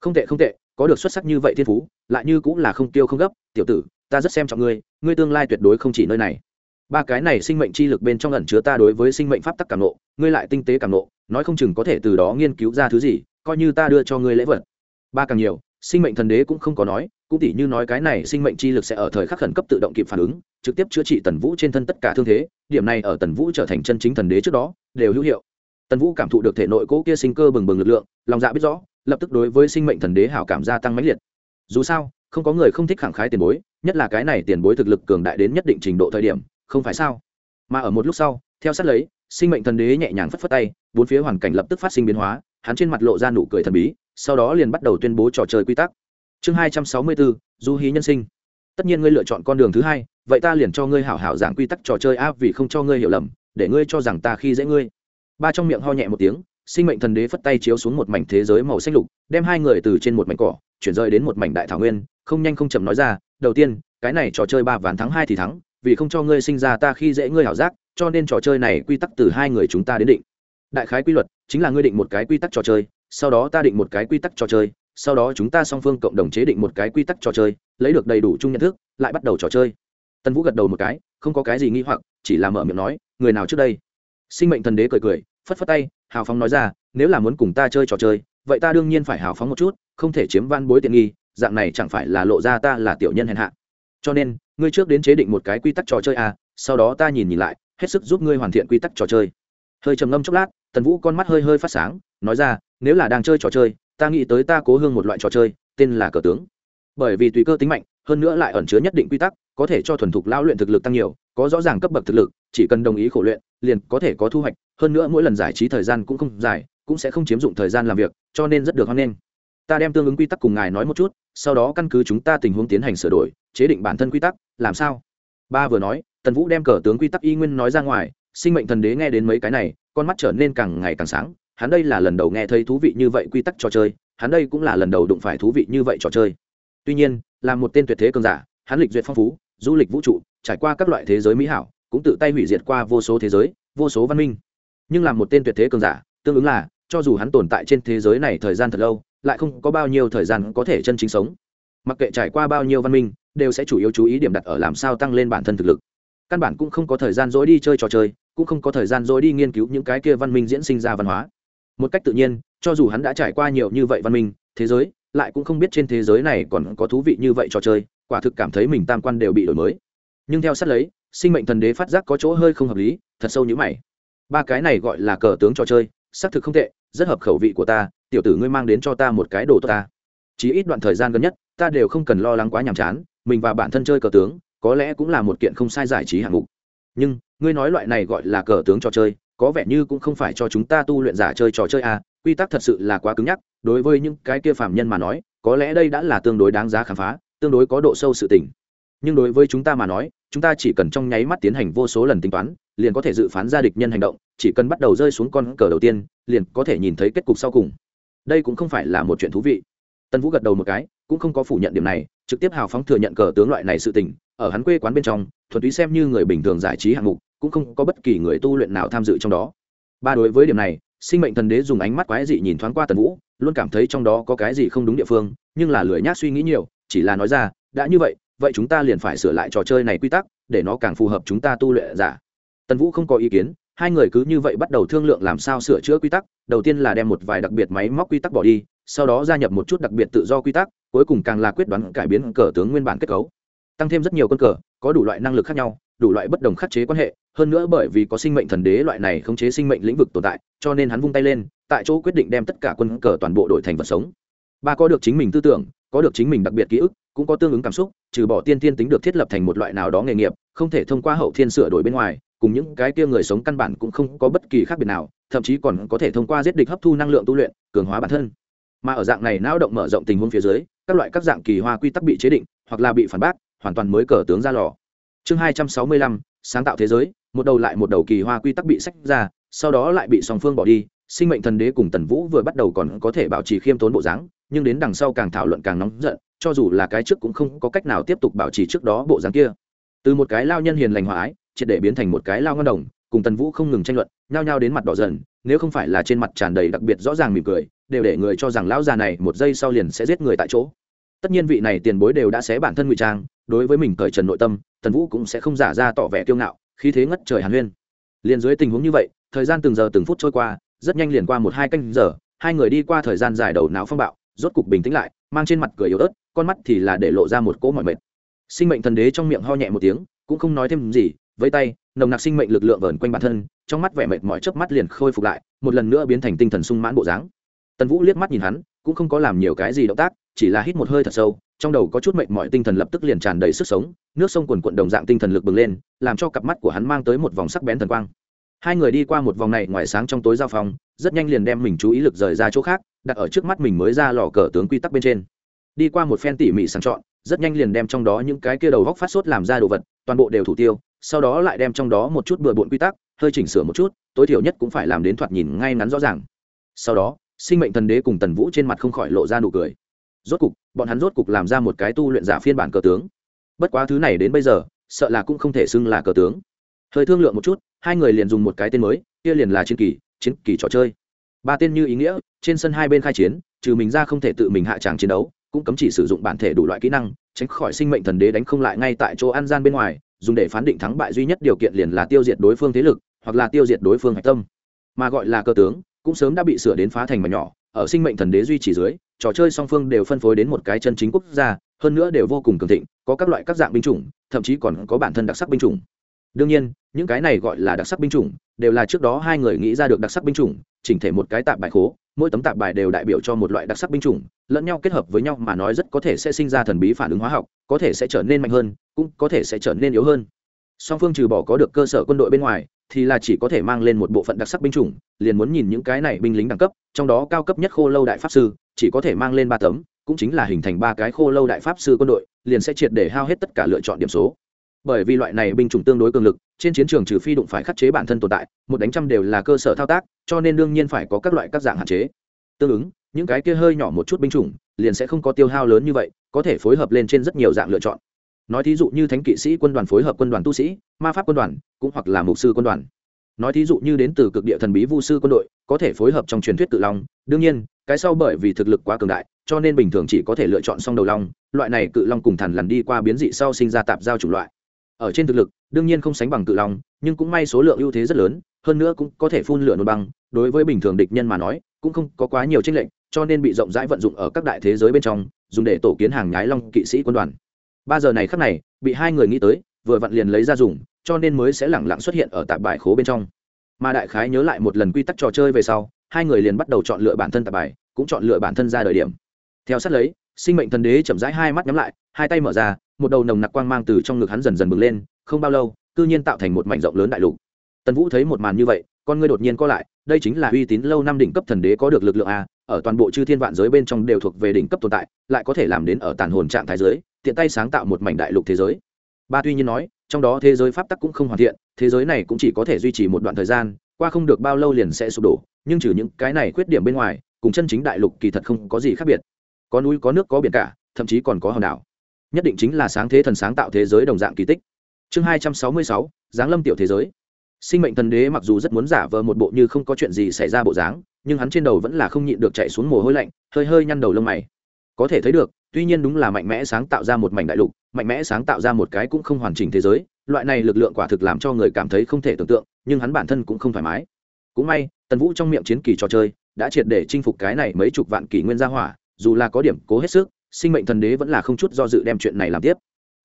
Không tệ không tệ, có được xuất sắc như vậy thiên phú, lại như cũng là không tiêu không gấp, tiểu tử, ta rất xem trọng ngươi ngươi tương lai tuyệt đối không chỉ nơi này. Ba cái này sinh mệnh chi lực bên trong ẩn chứa ta đối với sinh mệnh pháp tắc cảm nộ ngươi lại tinh tế cảm nộ nói không chừng có thể từ đó nghiên cứu ra thứ gì, coi như ta đưa cho ngươi lễ vật ba càng nhiều, sinh mệnh thần đế cũng không có nói, cũng tỉ như nói cái này sinh mệnh chi lực sẽ ở thời khắc khẩn cấp tự động kịp phản ứng, trực tiếp chữa trị tần vũ trên thân tất cả thương thế, điểm này ở tần vũ trở thành chân chính thần đế trước đó, đều hữu hiệu. Tần vũ cảm thụ được thể nội cỗ kia sinh cơ bừng bừng lực lượng, lòng dạ biết rõ, lập tức đối với sinh mệnh thần đế hảo cảm gia tăng mãnh liệt. Dù sao, không có người không thích khẳng khái tiền bối, nhất là cái này tiền bối thực lực cường đại đến nhất định trình độ thời điểm, không phải sao? Mà ở một lúc sau, theo sát lấy, sinh mệnh thần đế nhẹ nhàng phất phất tay, bốn phía hoàn cảnh lập tức phát sinh biến hóa, hắn trên mặt lộ ra nụ cười thần bí sau đó liền bắt đầu tuyên bố trò chơi quy tắc. Chương hai trăm sáu mươi bốn du hí nhân sinh. Tất nhiên ngươi lựa chọn con đường thứ hai, vậy ta liền cho ngươi hảo hảo giảng quy tắc trò chơi a, vì không cho ngươi hiểu lầm, để ngươi cho rằng ta khi dễ ngươi. Ba trong miệng ho nhẹ một tiếng, sinh mệnh thần đế phất tay chiếu xuống một mảnh thế giới màu xanh lục, đem hai người từ trên một mảnh cỏ, chuyển rời đến một mảnh đại thảo nguyên, không nhanh không chậm nói ra, đầu tiên, cái này trò chơi ba ván thắng hai thì thắng, vì không cho ngươi sinh ra ta khi dễ ngươi hảo giác, cho nên trò chơi này quy tắc từ hai người chúng ta đến định. Đại khái quy luật chính là ngươi định một cái quy tắc trò chơi, sau đó ta định một cái quy tắc trò chơi, sau đó chúng ta song phương cộng đồng chế định một cái quy tắc trò chơi, lấy được đầy đủ chung nhận thức, lại bắt đầu trò chơi. Tân vũ gật đầu một cái, không có cái gì nghi hoặc, chỉ là mở miệng nói, người nào trước đây? Sinh mệnh thần đế cười cười, phất phất tay, hào phóng nói ra, nếu là muốn cùng ta chơi trò chơi, vậy ta đương nhiên phải hào phóng một chút, không thể chiếm van bối tiện nghi, dạng này chẳng phải là lộ ra ta là tiểu nhân hèn hạ. Cho nên, ngươi trước đến chế định một cái quy tắc trò chơi à sau đó ta nhìn nhìn lại, hết sức giúp ngươi hoàn thiện quy tắc trò chơi. Hơi trầm ngâm chốc lát tần vũ con mắt hơi hơi phát sáng, nói ra, nếu là đang chơi trò chơi, ta nghĩ tới ta cố hương một loại trò chơi, tên là cờ tướng. Bởi vì tùy cơ tính mạnh, hơn nữa lại ẩn chứa nhất định quy tắc, có thể cho thuần thục lao luyện thực lực tăng nhiều, có rõ ràng cấp bậc thực lực, chỉ cần đồng ý khổ luyện, liền có thể có thu hoạch, hơn nữa mỗi lần giải trí thời gian cũng không dài, cũng sẽ không chiếm dụng thời gian làm việc, cho nên rất được hoan nghênh. Ta đem tương ứng quy tắc cùng ngài nói một chút, sau đó căn cứ chúng ta tình huống tiến hành sửa đổi, chế định bản thân quy tắc, làm sao? Ba vừa nói, tần vũ đem cờ tướng quy tắc y nguyên nói ra ngoài, sinh mệnh thần đế nghe đến mấy cái này con mắt trở nên càng ngày càng sáng, hắn đây là lần đầu nghe thấy thú vị như vậy quy tắc trò chơi, hắn đây cũng là lần đầu đụng phải thú vị như vậy trò chơi. Tuy nhiên, là một tên tuyệt thế cường giả, hắn lịch duyệt phong phú, du lịch vũ trụ, trải qua các loại thế giới mỹ hảo, cũng tự tay hủy diệt qua vô số thế giới, vô số văn minh. Nhưng làm một tên tuyệt thế cường giả, tương ứng là, cho dù hắn tồn tại trên thế giới này thời gian thật lâu, lại không có bao nhiêu thời gian có thể chân chính sống. Mặc kệ trải qua bao nhiêu văn minh, đều sẽ chủ yếu chú ý điểm đặt ở làm sao tăng lên bản thân thực lực. Căn bản cũng không có thời gian dối đi chơi trò chơi cũng không có thời gian rồi đi nghiên cứu những cái kia văn minh diễn sinh ra văn hóa. Một cách tự nhiên, cho dù hắn đã trải qua nhiều như vậy văn minh, thế giới, lại cũng không biết trên thế giới này còn có thú vị như vậy trò chơi, quả thực cảm thấy mình tam quan đều bị đổi mới. Nhưng theo sát lấy, sinh mệnh thần đế phát giác có chỗ hơi không hợp lý, thật sâu như mày. Ba cái này gọi là cờ tướng trò chơi, xác thực không tệ, rất hợp khẩu vị của ta, tiểu tử ngươi mang đến cho ta một cái đồ tốt ta. Chỉ ít đoạn thời gian gần nhất, ta đều không cần lo lắng quá nhàm chán, mình và bản thân chơi cờ tướng, có lẽ cũng là một kiện không sai giải trí hạng mục nhưng, ngươi nói loại này gọi là cờ tướng trò chơi, có vẻ như cũng không phải cho chúng ta tu luyện giả chơi trò chơi à quy tắc thật sự là quá cứng nhắc, đối với những cái kia phạm nhân mà nói, có lẽ đây đã là tương đối đáng giá khám phá, tương đối có độ sâu sự tình. Nhưng đối với chúng ta mà nói, chúng ta chỉ cần trong nháy mắt tiến hành vô số lần tính toán, liền có thể dự phán ra địch nhân hành động, chỉ cần bắt đầu rơi xuống con cờ đầu tiên, liền có thể nhìn thấy kết cục sau cùng. Đây cũng không phải là một chuyện thú vị. Tân vũ gật đầu một cái, cũng không có phủ nhận điểm này trực tiếp hào phóng thừa nhận cờ tướng loại này sự tình, ở hắn quê quán bên trong, thuần túy xem như người bình thường giải trí hạng mục, cũng không có bất kỳ người tu luyện nào tham dự trong đó. Ba đối với điểm này, sinh mệnh thần đế dùng ánh mắt quái dị nhìn thoáng qua tần vũ, luôn cảm thấy trong đó có cái gì không đúng địa phương, nhưng là lười nhác suy nghĩ nhiều, chỉ là nói ra, đã như vậy vậy chúng ta liền phải sửa lại trò chơi này quy tắc, để nó càng phù hợp chúng ta tu luyện giả. Tần vũ không có ý kiến, hai người cứ như vậy bắt đầu thương lượng làm sao sửa chữa quy tắc, đầu tiên là đem một vài đặc biệt máy móc quy tắc bỏ đi sau đó gia nhập một chút đặc biệt tự do quy tắc, cuối cùng càng là quyết đoán cải biến cờ tướng nguyên bản kết cấu. Tăng thêm rất nhiều con cờ, có đủ loại năng lực khác nhau, đủ loại bất đồng khắc chế quan hệ, hơn nữa bởi vì có sinh mệnh thần đế loại này khống chế sinh mệnh lĩnh vực tồn tại, cho nên hắn vung tay lên, tại chỗ quyết định đem tất cả quân cờ toàn bộ đổi thành vật sống. Ba có được chính mình tư tưởng, có được chính mình đặc biệt ký ức, cũng có tương ứng cảm xúc, trừ bỏ tiên tiên tính được thiết lập thành một loại nào đó nghề nghiệp, không thể thông qua hậu thiên sửa đổi bên ngoài, cùng những cái kia người sống căn bản cũng không có bất kỳ khác biệt nào, thậm chí còn có thể thông qua giết địch hấp thu năng lượng tu luyện, cường hóa bản thân mà ở dạng này não động mở rộng tình huống phía dưới, các loại các dạng kỳ hoa quy tắc bị chế định, hoặc là bị phản bác, hoàn toàn mới cờ tướng ra lò. Chương hai trăm sáu mươi lăm, sáng tạo thế giới, một đầu lại một đầu kỳ hoa quy tắc bị sách ra, sau đó lại bị song phương bỏ đi, sinh mệnh thần đế cùng tần vũ vừa bắt đầu còn có thể bảo trì khiêm tốn bộ dáng, nhưng đến đằng sau càng thảo luận càng nóng giận, cho dù là cái trước cũng không có cách nào tiếp tục bảo trì trước đó bộ dáng kia. Từ một cái lao nhân hiền lành hòa ái, triệt để biến thành một cái lao ngân đồng, cùng tần vũ không ngừng tranh luận, nhao nhao đến mặt đỏ dần, nếu không phải là trên mặt tràn đầy đặc biệt rõ ràng mỉm cười đều để người cho rằng lão già này một giây sau liền sẽ giết người tại chỗ. Tất nhiên vị này tiền bối đều đã xé bản thân ngụy trang, đối với mình cởi trần nội tâm, tần vũ cũng sẽ không giả ra tỏ vẻ kiêu ngạo khi thế ngất trời hàn huyên. Liền dưới tình huống như vậy, thời gian từng giờ từng phút trôi qua, rất nhanh liền qua một hai canh giờ, hai người đi qua thời gian dài đầu não phong bạo, rốt cục bình tĩnh lại, mang trên mặt cười yếu ớt, con mắt thì là để lộ ra một cỗ mọi mệt. Sinh mệnh thần đế trong miệng ho nhẹ một tiếng, cũng không nói thêm gì với tay, nồng nặc sinh mệnh lực lượng vờn quanh bản thân, trong mắt vẻ mệt mỏi chớp mắt liền khôi phục lại, một lần nữa biến thành tinh thần sung mãn bộ dáng tần vũ liếc mắt nhìn hắn, cũng không có làm nhiều cái gì động tác, chỉ là hít một hơi thật sâu, trong đầu có chút mệnh mọi tinh thần lập tức liền tràn đầy sức sống, nước sông quần quận đồng dạng tinh thần lực bừng lên, làm cho cặp mắt của hắn mang tới một vòng sắc bén thần quang. Hai người đi qua một vòng này ngoài sáng trong tối giao phòng, rất nhanh liền đem mình chú ý lực rời ra chỗ khác, đặt ở trước mắt mình mới ra lò cờ tướng quy tắc bên trên. Đi qua một phen tỉ mỉ sang chọn, rất nhanh liền đem trong đó những cái kia đầu góc phát sốt làm ra đồ vật, toàn bộ đều thủ tiêu, sau đó lại đem trong đó một chút bừa bộn quy tắc, hơi chỉnh sửa một chút, tối thiểu nhất cũng phải làm đến thoạt nhìn ngay ngắn rõ ràng. Sau đó sinh mệnh thần đế cùng tần vũ trên mặt không khỏi lộ ra nụ cười. Rốt cục, bọn hắn rốt cục làm ra một cái tu luyện giả phiên bản cờ tướng. Bất quá thứ này đến bây giờ, sợ là cũng không thể xưng là cờ tướng. Hơi thương lượng một chút, hai người liền dùng một cái tên mới, kia liền là chiến kỳ chiến kỳ trò chơi. Ba tên như ý nghĩa, trên sân hai bên khai chiến, trừ mình ra không thể tự mình hạ tràng chiến đấu, cũng cấm chỉ sử dụng bản thể đủ loại kỹ năng, tránh khỏi sinh mệnh thần đế đánh không lại ngay tại chỗ an gian bên ngoài, dùng để phán định thắng bại duy nhất điều kiện liền là tiêu diệt đối phương thế lực, hoặc là tiêu diệt đối phương hạch tâm. Mà gọi là cơ tướng cũng sớm đã bị sửa đến phá thành mà nhỏ, ở sinh mệnh thần đế duy trì dưới, trò chơi song phương đều phân phối đến một cái chân chính quốc gia, hơn nữa đều vô cùng cường thịnh, có các loại các dạng binh chủng, thậm chí còn có bản thân đặc sắc binh chủng. Đương nhiên, những cái này gọi là đặc sắc binh chủng, đều là trước đó hai người nghĩ ra được đặc sắc binh chủng, chỉnh thể một cái tạp bài khố, mỗi tấm tạp bài đều đại biểu cho một loại đặc sắc binh chủng, lẫn nhau kết hợp với nhau mà nói rất có thể sẽ sinh ra thần bí phản ứng hóa học, có thể sẽ trở nên mạnh hơn, cũng có thể sẽ trở nên yếu hơn. Song phương trừ bỏ có được cơ sở quân đội bên ngoài thì là chỉ có thể mang lên một bộ phận đặc sắc binh chủng, liền muốn nhìn những cái này binh lính đẳng cấp, trong đó cao cấp nhất khô lâu đại pháp sư, chỉ có thể mang lên ba tấm, cũng chính là hình thành ba cái khô lâu đại pháp sư quân đội, liền sẽ triệt để hao hết tất cả lựa chọn điểm số. Bởi vì loại này binh chủng tương đối cường lực, trên chiến trường trừ phi đụng phải khắc chế bản thân tồn tại, một đánh trăm đều là cơ sở thao tác, cho nên đương nhiên phải có các loại các dạng hạn chế. Tương ứng, những cái kia hơi nhỏ một chút binh chủng, liền sẽ không có tiêu hao lớn như vậy, có thể phối hợp lên trên rất nhiều dạng lựa chọn nói thí dụ như thánh kỵ sĩ quân đoàn phối hợp quân đoàn tu sĩ, ma pháp quân đoàn, cũng hoặc là mục sư quân đoàn. Nói thí dụ như đến từ cực địa thần bí vu sư quân đội, có thể phối hợp trong truyền thuyết tự long. Đương nhiên, cái sau bởi vì thực lực quá cường đại, cho nên bình thường chỉ có thể lựa chọn song đầu long. Loại này cự long cùng thần lần đi qua biến dị sau sinh ra tạp giao chủng loại. Ở trên thực lực, đương nhiên không sánh bằng cự long, nhưng cũng may số lượng ưu thế rất lớn, hơn nữa cũng có thể phun lửa nôn băng. Đối với bình thường địch nhân mà nói, cũng không có quá nhiều tranh lệnh cho nên bị rộng rãi vận dụng ở các đại thế giới bên trong, dùng để tổ kiến hàng nhái long kỵ sĩ quân đoàn ba giờ này khắc này, bị hai người nghĩ tới, vừa vặn liền lấy ra dùng, cho nên mới sẽ lẳng lặng xuất hiện ở tạp bài khố bên trong. Mà đại khái nhớ lại một lần quy tắc trò chơi về sau, hai người liền bắt đầu chọn lựa bản thân tạp bài, cũng chọn lựa bản thân ra đời điểm. Theo sát lấy, sinh mệnh thần đế chậm rãi hai mắt nhắm lại, hai tay mở ra, một đầu nồng nặc quang mang từ trong ngực hắn dần dần bừng lên, không bao lâu, cư nhiên tạo thành một mảnh rộng lớn đại lục. Tần vũ thấy một màn như vậy, con ngươi đột nhiên co lại, đây chính là uy tín lâu năm đỉnh cấp thần đế có được lực lượng a, ở toàn bộ chư thiên vạn giới bên trong đều thuộc về đỉnh cấp tồn tại, lại có thể làm đến ở tàn hồn trạng thái giới tiện tay sáng tạo một mảnh đại lục thế giới. Ba tuy nhiên nói, trong đó thế giới pháp tắc cũng không hoàn thiện, thế giới này cũng chỉ có thể duy trì một đoạn thời gian, qua không được bao lâu liền sẽ sụp đổ, nhưng trừ những cái này khuyết điểm bên ngoài, cùng chân chính đại lục kỳ thật không có gì khác biệt. Có núi, có nước, có biển cả, thậm chí còn có hòn đảo. Nhất định chính là sáng thế thần sáng tạo thế giới đồng dạng kỳ tích. Chương hai trăm sáu mươi sáu, giáng lâm tiểu thế giới. Sinh mệnh thần đế mặc dù rất muốn giả vờ một bộ như không có chuyện gì xảy ra bộ dáng, nhưng hắn trên đầu vẫn là không nhịn được chạy xuống mồ hôi lạnh, hơi hơi nhăn đầu lông mày. Có thể thấy được tuy nhiên đúng là mạnh mẽ sáng tạo ra một mảnh đại lục, mạnh mẽ sáng tạo ra một cái cũng không hoàn chỉnh thế giới, loại này lực lượng quả thực làm cho người cảm thấy không thể tưởng tượng, nhưng hắn bản thân cũng không thoải mái. Cũng may, tần vũ trong miệng chiến kỳ trò chơi đã triệt để chinh phục cái này mấy chục vạn kỷ nguyên gia hỏa, dù là có điểm cố hết sức, sinh mệnh thần đế vẫn là không chút do dự đem chuyện này làm tiếp.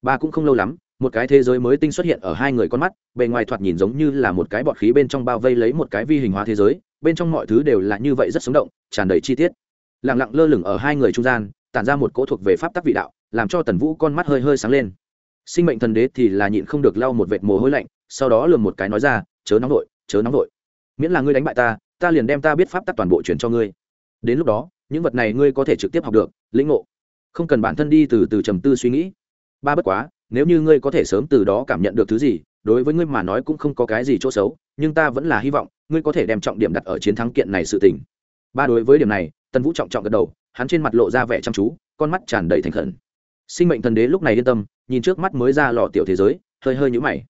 Ba cũng không lâu lắm, một cái thế giới mới tinh xuất hiện ở hai người con mắt, bề ngoài thoạt nhìn giống như là một cái bọt khí bên trong bao vây lấy một cái vi hình hóa thế giới, bên trong mọi thứ đều là như vậy rất sống động, tràn đầy chi tiết. Lẳng lặng lơ lửng ở hai người trung gian tản ra một cỗ thuộc về pháp tắc vị đạo, làm cho tần vũ con mắt hơi hơi sáng lên. Sinh mệnh thần đế thì là nhịn không được lau một vệt mồ hôi lạnh, sau đó lườm một cái nói ra, chớ nóng vội, chớ nóng vội. Miễn là ngươi đánh bại ta ta liền đem ta biết pháp tắc toàn bộ chuyển cho ngươi. Đến lúc đó, những vật này ngươi có thể trực tiếp học được, lĩnh ngộ. Không cần bản thân đi từ từ trầm tư suy nghĩ. Ba bất quá, nếu như ngươi có thể sớm từ đó cảm nhận được thứ gì, đối với ngươi mà nói cũng không có cái gì chỗ xấu, nhưng ta vẫn là hy vọng, ngươi có thể đem trọng điểm đặt ở chiến thắng kiện này sự tình. Ba đối với điểm này, tần vũ trọng trọng gật đầu hắn trên mặt lộ ra vẻ chăm chú, con mắt tràn đầy thành khẩn. Sinh mệnh thần đế lúc này yên tâm, nhìn trước mắt mới ra lò tiểu thế giới, hơi hơi nhũ mày.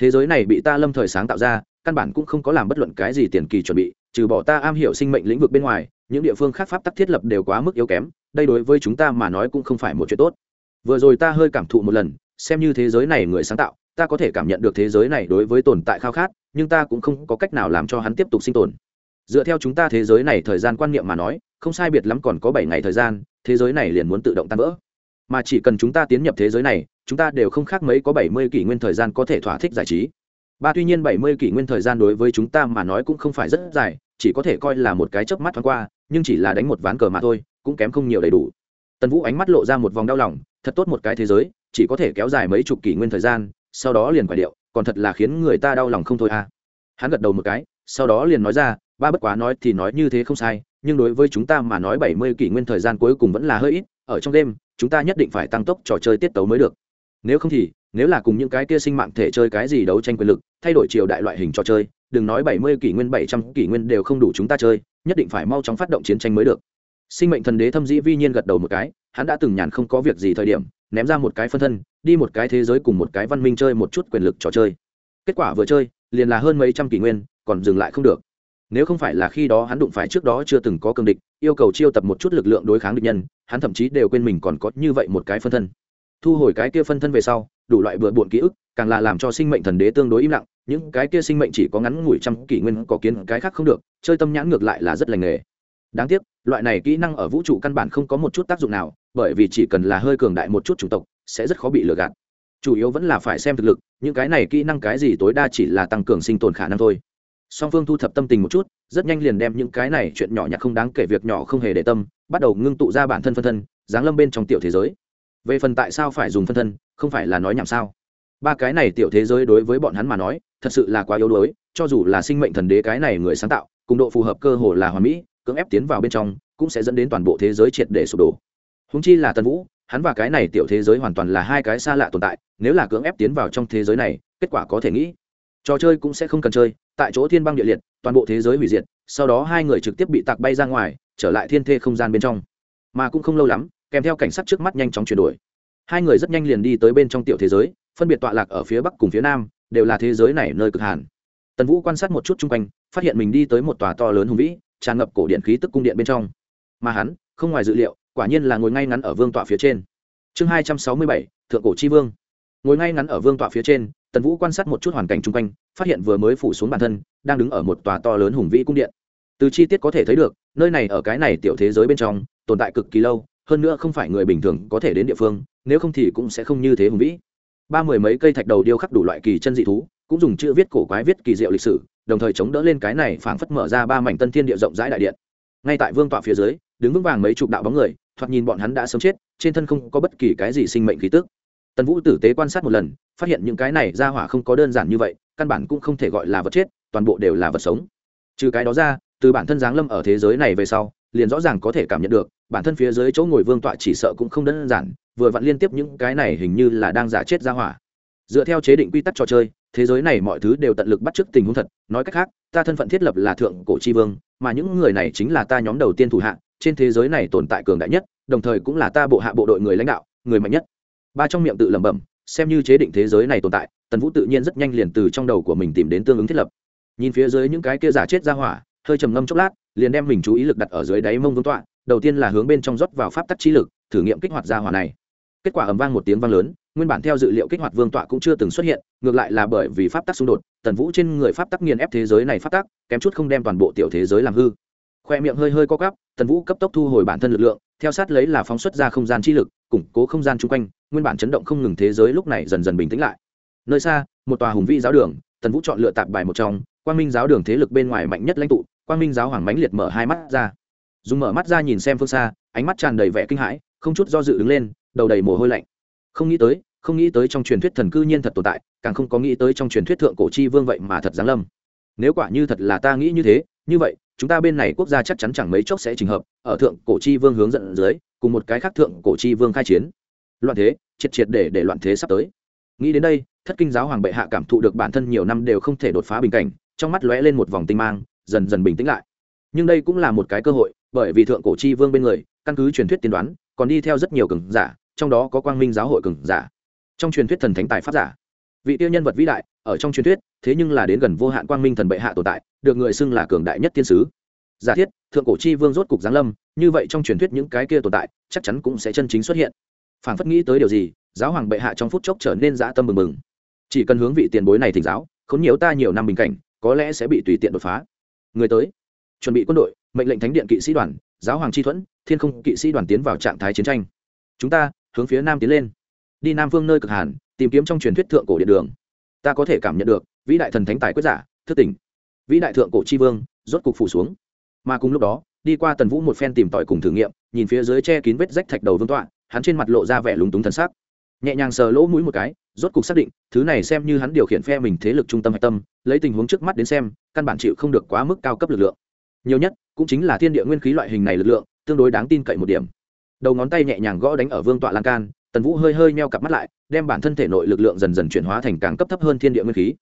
Thế giới này bị ta lâm thời sáng tạo ra, căn bản cũng không có làm bất luận cái gì tiền kỳ chuẩn bị, trừ bỏ ta am hiểu sinh mệnh lĩnh vực bên ngoài, những địa phương khác pháp tắc thiết lập đều quá mức yếu kém, đây đối với chúng ta mà nói cũng không phải một chuyện tốt. Vừa rồi ta hơi cảm thụ một lần, xem như thế giới này người sáng tạo, ta có thể cảm nhận được thế giới này đối với tồn tại khao khát, nhưng ta cũng không có cách nào làm cho hắn tiếp tục sinh tồn. Dựa theo chúng ta thế giới này thời gian quan niệm mà nói không sai biệt lắm còn có bảy ngày thời gian, thế giới này liền muốn tự động tan vỡ. Mà chỉ cần chúng ta tiến nhập thế giới này, chúng ta đều không khác mấy có bảy mươi kỷ nguyên thời gian có thể thỏa thích giải trí. Ba tuy nhiên bảy mươi kỷ nguyên thời gian đối với chúng ta mà nói cũng không phải rất dài, chỉ có thể coi là một cái chớp mắt thoáng qua, nhưng chỉ là đánh một ván cờ mà thôi, cũng kém không nhiều đầy đủ. Tần vũ ánh mắt lộ ra một vòng đau lòng, thật tốt một cái thế giới, chỉ có thể kéo dài mấy chục kỷ nguyên thời gian, sau đó liền quả điệu, còn thật là khiến người ta đau lòng không thôi à. Hắn gật đầu một cái, sau đó liền nói ra, ba bất quá nói thì nói như thế không sai nhưng đối với chúng ta mà nói bảy mươi kỷ nguyên thời gian cuối cùng vẫn là hơi ít, ở trong đêm, chúng ta nhất định phải tăng tốc trò chơi tiết tấu mới được. Nếu không thì, nếu là cùng những cái kia sinh mạng thể chơi cái gì đấu tranh quyền lực, thay đổi triều đại loại hình trò chơi, đừng nói bảy mươi kỷ nguyên, bảy trăm kỷ nguyên đều không đủ chúng ta chơi, nhất định phải mau chóng phát động chiến tranh mới được. Sinh mệnh thần đế thâm dĩ vi nhiên gật đầu một cái, hắn đã từng nhàn không có việc gì thời điểm, ném ra một cái phân thân, đi một cái thế giới cùng một cái văn minh chơi một chút quyền lực trò chơi. Kết quả vừa chơi, liền là hơn mấy trăm kỷ nguyên, còn dừng lại không được nếu không phải là khi đó hắn đụng phải trước đó chưa từng có cương địch, yêu cầu chiêu tập một chút lực lượng đối kháng địch nhân, hắn thậm chí đều quên mình còn có như vậy một cái phân thân. Thu hồi cái kia phân thân về sau, đủ loại bừa bộn ký ức, càng là làm cho sinh mệnh thần đế tương đối im lặng, những cái kia sinh mệnh chỉ có ngắn ngủi trăm kỷ nguyên có kiến cái khác không được, chơi tâm nhãn ngược lại là rất lành nghề. Đáng tiếc, loại này kỹ năng ở vũ trụ căn bản không có một chút tác dụng nào, bởi vì chỉ cần là hơi cường đại một chút chủng tộc, sẽ rất khó bị lừa gạt. Chủ yếu vẫn là phải xem thực lực, những cái này kỹ năng cái gì tối đa chỉ là tăng cường sinh tồn khả năng thôi song phương thu thập tâm tình một chút, rất nhanh liền đem những cái này chuyện nhỏ nhặt không đáng kể việc nhỏ không hề để tâm, bắt đầu ngưng tụ ra bản thân phân thân, giáng lâm bên trong tiểu thế giới. Về phần tại sao phải dùng phân thân, không phải là nói nhảm sao? Ba cái này tiểu thế giới đối với bọn hắn mà nói, thật sự là quá yếu đuối, cho dù là sinh mệnh thần đế cái này người sáng tạo, cùng độ phù hợp cơ hồ là hoàn mỹ, cưỡng ép tiến vào bên trong, cũng sẽ dẫn đến toàn bộ thế giới triệt để sụp đổ. Húng chi là tân vũ, hắn và cái này tiểu thế giới hoàn toàn là hai cái xa lạ tồn tại, nếu là cưỡng ép tiến vào trong thế giới này, kết quả có thể nghĩ, trò chơi cũng sẽ không cần chơi tại chỗ thiên băng địa liệt, toàn bộ thế giới hủy diệt, sau đó hai người trực tiếp bị tạc bay ra ngoài, trở lại thiên thê không gian bên trong. Mà cũng không lâu lắm, kèm theo cảnh sát trước mắt nhanh chóng chuyển đổi. Hai người rất nhanh liền đi tới bên trong tiểu thế giới, phân biệt tọa lạc ở phía bắc cùng phía nam, đều là thế giới này nơi cực hàn. Tần vũ quan sát một chút chung quanh, phát hiện mình đi tới một tòa to lớn hùng vĩ, tràn ngập cổ điện khí tức cung điện bên trong. Mà hắn, không ngoài dự liệu, quả nhiên là ngồi ngay ngắn ở vương tọa phía trên. Chương hai trăm sáu mươi bảy, thượng cổ chi vương ngồi ngay ngắn ở vương tọa phía trên, tần vũ quan sát một chút hoàn cảnh chung quanh, phát hiện vừa mới phủ xuống bản thân, đang đứng ở một tòa to lớn hùng vĩ cung điện. Từ chi tiết có thể thấy được, nơi này ở cái này tiểu thế giới bên trong, tồn tại cực kỳ lâu, hơn nữa không phải người bình thường có thể đến địa phương, nếu không thì cũng sẽ không như thế hùng vĩ. Ba mười mấy cây thạch đầu điêu khắc đủ loại kỳ chân dị thú, cũng dùng chữ viết cổ quái viết kỳ diệu lịch sử, đồng thời chống đỡ lên cái này phảng phất mở ra ba mảnh tân thiên địa rộng rãi đại điện. Ngay tại vương tọa phía dưới, đứng vững vàng mấy chục đạo bóng người, thoạt nhìn bọn hắn đã sớm chết, trên thân không có bất kỳ cái gì sinh mệnh khí tức tần vũ tử tế quan sát một lần, phát hiện những cái này ra hỏa không có đơn giản như vậy, căn bản cũng không thể gọi là vật chết, toàn bộ đều là vật sống. Trừ cái đó ra, từ bản thân giáng lâm ở thế giới này về sau, liền rõ ràng có thể cảm nhận được, bản thân phía dưới chỗ ngồi vương tọa chỉ sợ cũng không đơn giản, vừa vặn liên tiếp những cái này hình như là đang giả chết ra hỏa. Dựa theo chế định quy tắc trò chơi, thế giới này mọi thứ đều tận lực bắt chước tình huống thật, nói cách khác, ta thân phận thiết lập là thượng cổ tri vương, mà những người này chính là ta nhóm đầu tiên thủ hạ, trên thế giới này tồn tại cường đại nhất, đồng thời cũng là ta bộ hạ bộ đội người lãnh đạo, người mạnh nhất ba trong miệng tự lẩm bẩm, xem như chế định thế giới này tồn tại, tần vũ tự nhiên rất nhanh liền từ trong đầu của mình tìm đến tương ứng thiết lập. Nhìn phía dưới những cái kia giả chết ra hỏa, hơi trầm ngâm chốc lát, liền đem mình chú ý lực đặt ở dưới đáy mông vương tọa, đầu tiên là hướng bên trong rót vào pháp tắc trí lực, thử nghiệm kích hoạt ra hỏa này. Kết quả ầm vang một tiếng vang lớn, nguyên bản theo dự liệu kích hoạt vương tọa cũng chưa từng xuất hiện, ngược lại là bởi vì pháp tắc xung đột, tần vũ trên người pháp tắc nghiền ép thế giới này pháp tắc, kém chút không đem toàn bộ tiểu thế giới làm hư. Khoe miệng hơi hơi co cắp tần vũ cấp tốc thu hồi bản thân lực lượng, theo sát lấy là phóng xuất ra không gian chi lực củng cố không gian chung quanh, nguyên bản chấn động không ngừng thế giới lúc này dần dần bình tĩnh lại. Nơi xa, một tòa hùng vĩ giáo đường, tần vũ chọn lựa tạp bài một trong, quang minh giáo đường thế lực bên ngoài mạnh nhất lãnh tụ, quang minh giáo hoàng mãnh liệt mở hai mắt ra. Dùng mở mắt ra nhìn xem phương xa, ánh mắt tràn đầy vẻ kinh hãi, không chút do dự đứng lên, đầu đầy mồ hôi lạnh. Không nghĩ tới, không nghĩ tới trong truyền thuyết thần cư nhiên thật tồn tại, càng không có nghĩ tới trong truyền thuyết thượng cổ chi vương vậy mà thật giáng lâm. Nếu quả như thật là ta nghĩ như thế như vậy, chúng ta bên này quốc gia chắc chắn chẳng mấy chốc sẽ trình hợp, ở thượng cổ chi vương hướng dẫn dưới, cùng một cái khác thượng cổ chi vương khai chiến. Loạn thế, triệt triệt để để loạn thế sắp tới. Nghĩ đến đây, thất kinh giáo hoàng bệ hạ cảm thụ được bản thân nhiều năm đều không thể đột phá bình cảnh, trong mắt lóe lên một vòng tinh mang, dần dần bình tĩnh lại. Nhưng đây cũng là một cái cơ hội, bởi vì thượng cổ chi vương bên người, căn cứ truyền thuyết tiên đoán, còn đi theo rất nhiều cường giả, trong đó có quang minh giáo hội cường giả. Trong truyền thuyết thần thánh tài pháp giả vị tiêu nhân vật vĩ đại ở trong truyền thuyết, thế nhưng là đến gần vô hạn quang minh thần bệ hạ tồn tại, được người xưng là cường đại nhất tiên sứ. Giả thiết, thượng cổ chi vương rốt cục giáng lâm, như vậy trong truyền thuyết những cái kia tồn tại, chắc chắn cũng sẽ chân chính xuất hiện. Phản phất nghĩ tới điều gì, giáo hoàng bệ hạ trong phút chốc trở nên dã tâm mừng mừng chỉ cần hướng vị tiền bối này thỉnh giáo, khốn nhiều ta nhiều năm bình cảnh, có lẽ sẽ bị tùy tiện đột phá. Người tới, chuẩn bị quân đội, mệnh lệnh thánh điện kỵ sĩ đoàn, giáo hoàng chi thuẫn, thiên không kỵ sĩ đoàn tiến vào trạng thái chiến tranh. Chúng ta hướng phía nam tiến lên. Đi nam phương nơi cực hàn tìm kiếm trong truyền thuyết thượng cổ điện đường. Ta có thể cảm nhận được, vĩ đại thần thánh tài quyết giả, thức tỉnh. Vĩ đại thượng cổ tri vương, rốt cục phủ xuống. Mà cùng lúc đó, đi qua tần vũ một phen tìm tòi cùng thử nghiệm, nhìn phía dưới che kín vết rách thạch đầu vương tọa, hắn trên mặt lộ ra vẻ lúng túng thần sắc. Nhẹ nhàng sờ lỗ mũi một cái, rốt cục xác định, thứ này xem như hắn điều khiển phe mình thế lực trung tâm hạch tâm, lấy tình huống trước mắt đến xem, căn bản chịu không được quá mức cao cấp lực lượng. Nhiều nhất, cũng chính là thiên địa nguyên khí loại hình này lực lượng, tương đối đáng tin cậy một điểm. Đầu ngón tay nhẹ nhàng gõ đánh ở vương tọa lan can tần vũ hơi hơi meo cặp mắt lại, đem bản thân thể nội lực lượng dần dần chuyển hóa thành càng cấp thấp hơn thiên địa nguyên khí.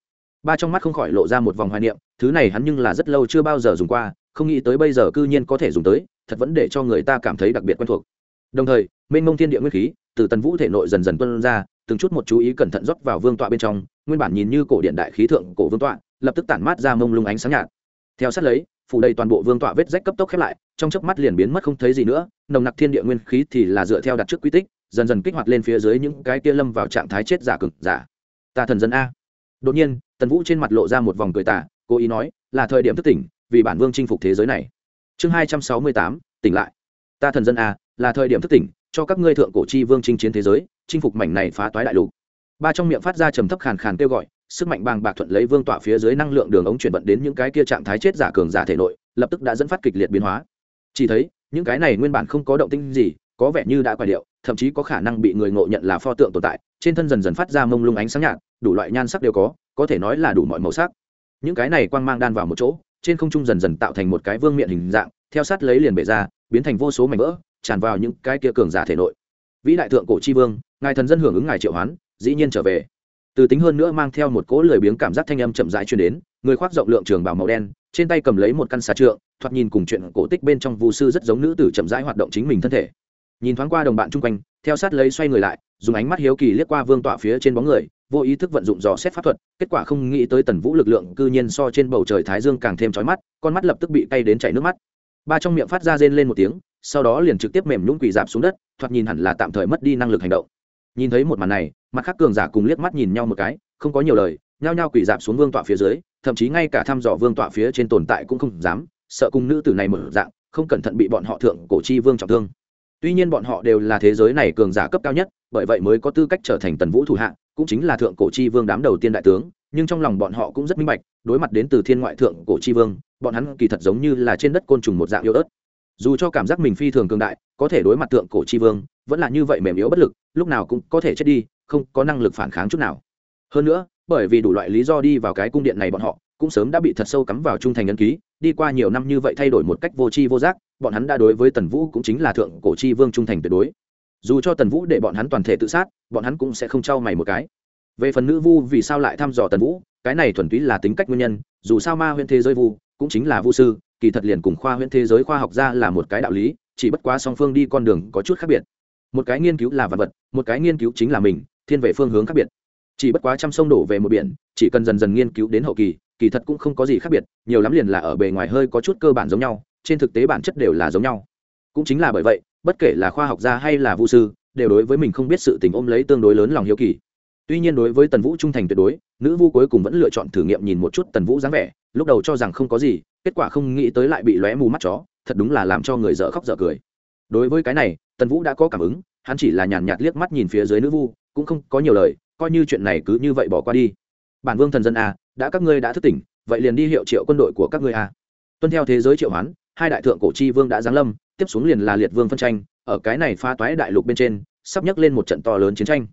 Ba trong mắt không khỏi lộ ra một vòng hoài niệm, thứ này hắn nhưng là rất lâu chưa bao giờ dùng qua, không nghĩ tới bây giờ cư nhiên có thể dùng tới, thật vẫn để cho người ta cảm thấy đặc biệt quen thuộc. Đồng thời, mênh mông thiên địa nguyên khí từ tần vũ thể nội dần dần tuân ra, từng chút một chú ý cẩn thận rót vào vương tọa bên trong, nguyên bản nhìn như cổ điện đại khí thượng cổ vương tọa, lập tức tản mát ra mông lung ánh sáng nhạt. Theo sát lấy, phủ đầy toàn bộ vương tọa vết rách cấp tốc khép lại, trong chớp mắt liền biến mất không thấy gì nữa, nồng nặc thiên địa nguyên khí thì là dựa theo đặt trước quy tích dần dần kích hoạt lên phía dưới những cái kia lâm vào trạng thái chết giả cực giả. Ta thần dân a. Đột nhiên, tần vũ trên mặt lộ ra một vòng cười tả cố ý nói, là thời điểm thức tỉnh, vì bản vương chinh phục thế giới này. Chương hai trăm sáu mươi tám, tỉnh lại. Ta thần dân a, là thời điểm thức tỉnh, cho các ngươi thượng cổ chi vương chinh chiến thế giới, chinh phục mảnh này phá toái đại lục. Ba trong miệng phát ra trầm thấp khàn khàn kêu gọi, sức mạnh bàng bạc thuận lấy vương tọa phía dưới năng lượng đường ống chuyển vận đến những cái kia trạng thái chết giả cường giả thể nội, lập tức đã dẫn phát kịch liệt biến hóa. Chỉ thấy, những cái này nguyên bản không có động tinh gì, có vẻ như đã quả điệu thậm chí có khả năng bị người ngộ nhận là pho tượng tồn tại, trên thân dần dần phát ra mông lung ánh sáng nhạt, đủ loại nhan sắc đều có có thể nói là đủ mọi màu sắc. Những cái này quang mang đan vào một chỗ, trên không trung dần dần tạo thành một cái vương miện hình dạng, theo sát lấy liền bể ra, biến thành vô số mảnh vỡ, tràn vào những cái kia cường giả thể nội. Vĩ đại thượng cổ chi vương, ngài thần dân hưởng ứng ngài triệu hoán, dĩ nhiên trở về. Từ tính hơn nữa mang theo một cỗ lười biếng cảm giác thanh âm chậm rãi truyền đến, người khoác rộng lượng trường bảo màu đen, trên tay cầm lấy một căn xà trượng, thoạt nhìn cùng chuyện cổ tích bên trong vu sư rất giống nữ tử chậm rãi hoạt động chính mình thân thể nhìn thoáng qua đồng bạn chung quanh, theo sát lấy xoay người lại, dùng ánh mắt hiếu kỳ liếc qua vương tọa phía trên bóng người, vô ý thức vận dụng dò xét pháp thuật, kết quả không nghĩ tới tần vũ lực lượng cư nhiên so trên bầu trời thái dương càng thêm trói mắt, con mắt lập tức bị cay đến chảy nước mắt. Ba trong miệng phát ra rên lên một tiếng, sau đó liền trực tiếp mềm nhũng quỳ dạp xuống đất, thoạt nhìn hẳn là tạm thời mất đi năng lực hành động. Nhìn thấy một màn này, mặt khác cường giả cùng liếc mắt nhìn nhau một cái, không có nhiều lời, nhao nhao quỳ dạp xuống vương tọa phía dưới, thậm chí ngay cả thăm dò vương tọa phía trên tồn tại cũng không dám, sợ cùng nữ tử này mở dạng, không cẩn thận bị bọn họ thượng cổ chi vương trọng thương tuy nhiên bọn họ đều là thế giới này cường giả cấp cao nhất, bởi vậy mới có tư cách trở thành tần vũ thủ hạ, cũng chính là thượng cổ chi vương đám đầu tiên đại tướng, nhưng trong lòng bọn họ cũng rất minh bạch, đối mặt đến từ thiên ngoại thượng cổ chi vương, bọn hắn kỳ thật giống như là trên đất côn trùng một dạng yếu ớt. Dù cho cảm giác mình phi thường cường đại, có thể đối mặt thượng cổ chi vương, vẫn là như vậy mềm yếu bất lực, lúc nào cũng có thể chết đi, không có năng lực phản kháng chút nào. Hơn nữa, bởi vì đủ loại lý do đi vào cái cung điện này bọn họ, cũng sớm đã bị thật sâu cắm vào trung thành nhân ký đi qua nhiều năm như vậy thay đổi một cách vô tri vô giác, bọn hắn đã đối với tần vũ cũng chính là thượng cổ chi vương trung thành tuyệt đối. Dù cho tần vũ để bọn hắn toàn thể tự sát, bọn hắn cũng sẽ không trao mày một cái. Về phần nữ vu vì sao lại thăm dò tần vũ, cái này thuần túy là tính cách nguyên nhân, dù sao ma huyện thế giới vu cũng chính là vu sư, kỳ thật liền cùng khoa huyện thế giới khoa học ra là một cái đạo lý, chỉ bất quá song phương đi con đường có chút khác biệt. Một cái nghiên cứu là vật vật, một cái nghiên cứu chính là mình, thiên về phương hướng khác biệt. Chỉ bất quá trăm sông đổ về một biển, chỉ cần dần dần nghiên cứu đến hậu kỳ kỳ thật cũng không có gì khác biệt, nhiều lắm liền là ở bề ngoài hơi có chút cơ bản giống nhau, trên thực tế bản chất đều là giống nhau. Cũng chính là bởi vậy, bất kể là khoa học gia hay là vũ sư, đều đối với mình không biết sự tình ôm lấy tương đối lớn lòng hiếu kỳ. Tuy nhiên đối với tần vũ trung thành tuyệt đối, nữ vu cuối cùng vẫn lựa chọn thử nghiệm nhìn một chút tần vũ dáng vẻ, lúc đầu cho rằng không có gì, kết quả không nghĩ tới lại bị lóe mù mắt chó, thật đúng là làm cho người dở khóc dở cười. Đối với cái này, tần vũ đã có cảm ứng, hắn chỉ là nhàn nhạt liếc mắt nhìn phía dưới nữ vu, cũng không có nhiều lời, coi như chuyện này cứ như vậy bỏ qua đi. Bản vương thần dân a đã các ngươi đã thức tỉnh, vậy liền đi hiệu triệu quân đội của các ngươi a. Tuân theo thế giới triệu hoán, hai đại thượng cổ chi vương đã giáng lâm, tiếp xuống liền là liệt vương phân tranh, ở cái này pha toái đại lục bên trên, sắp nhấc lên một trận to lớn chiến tranh.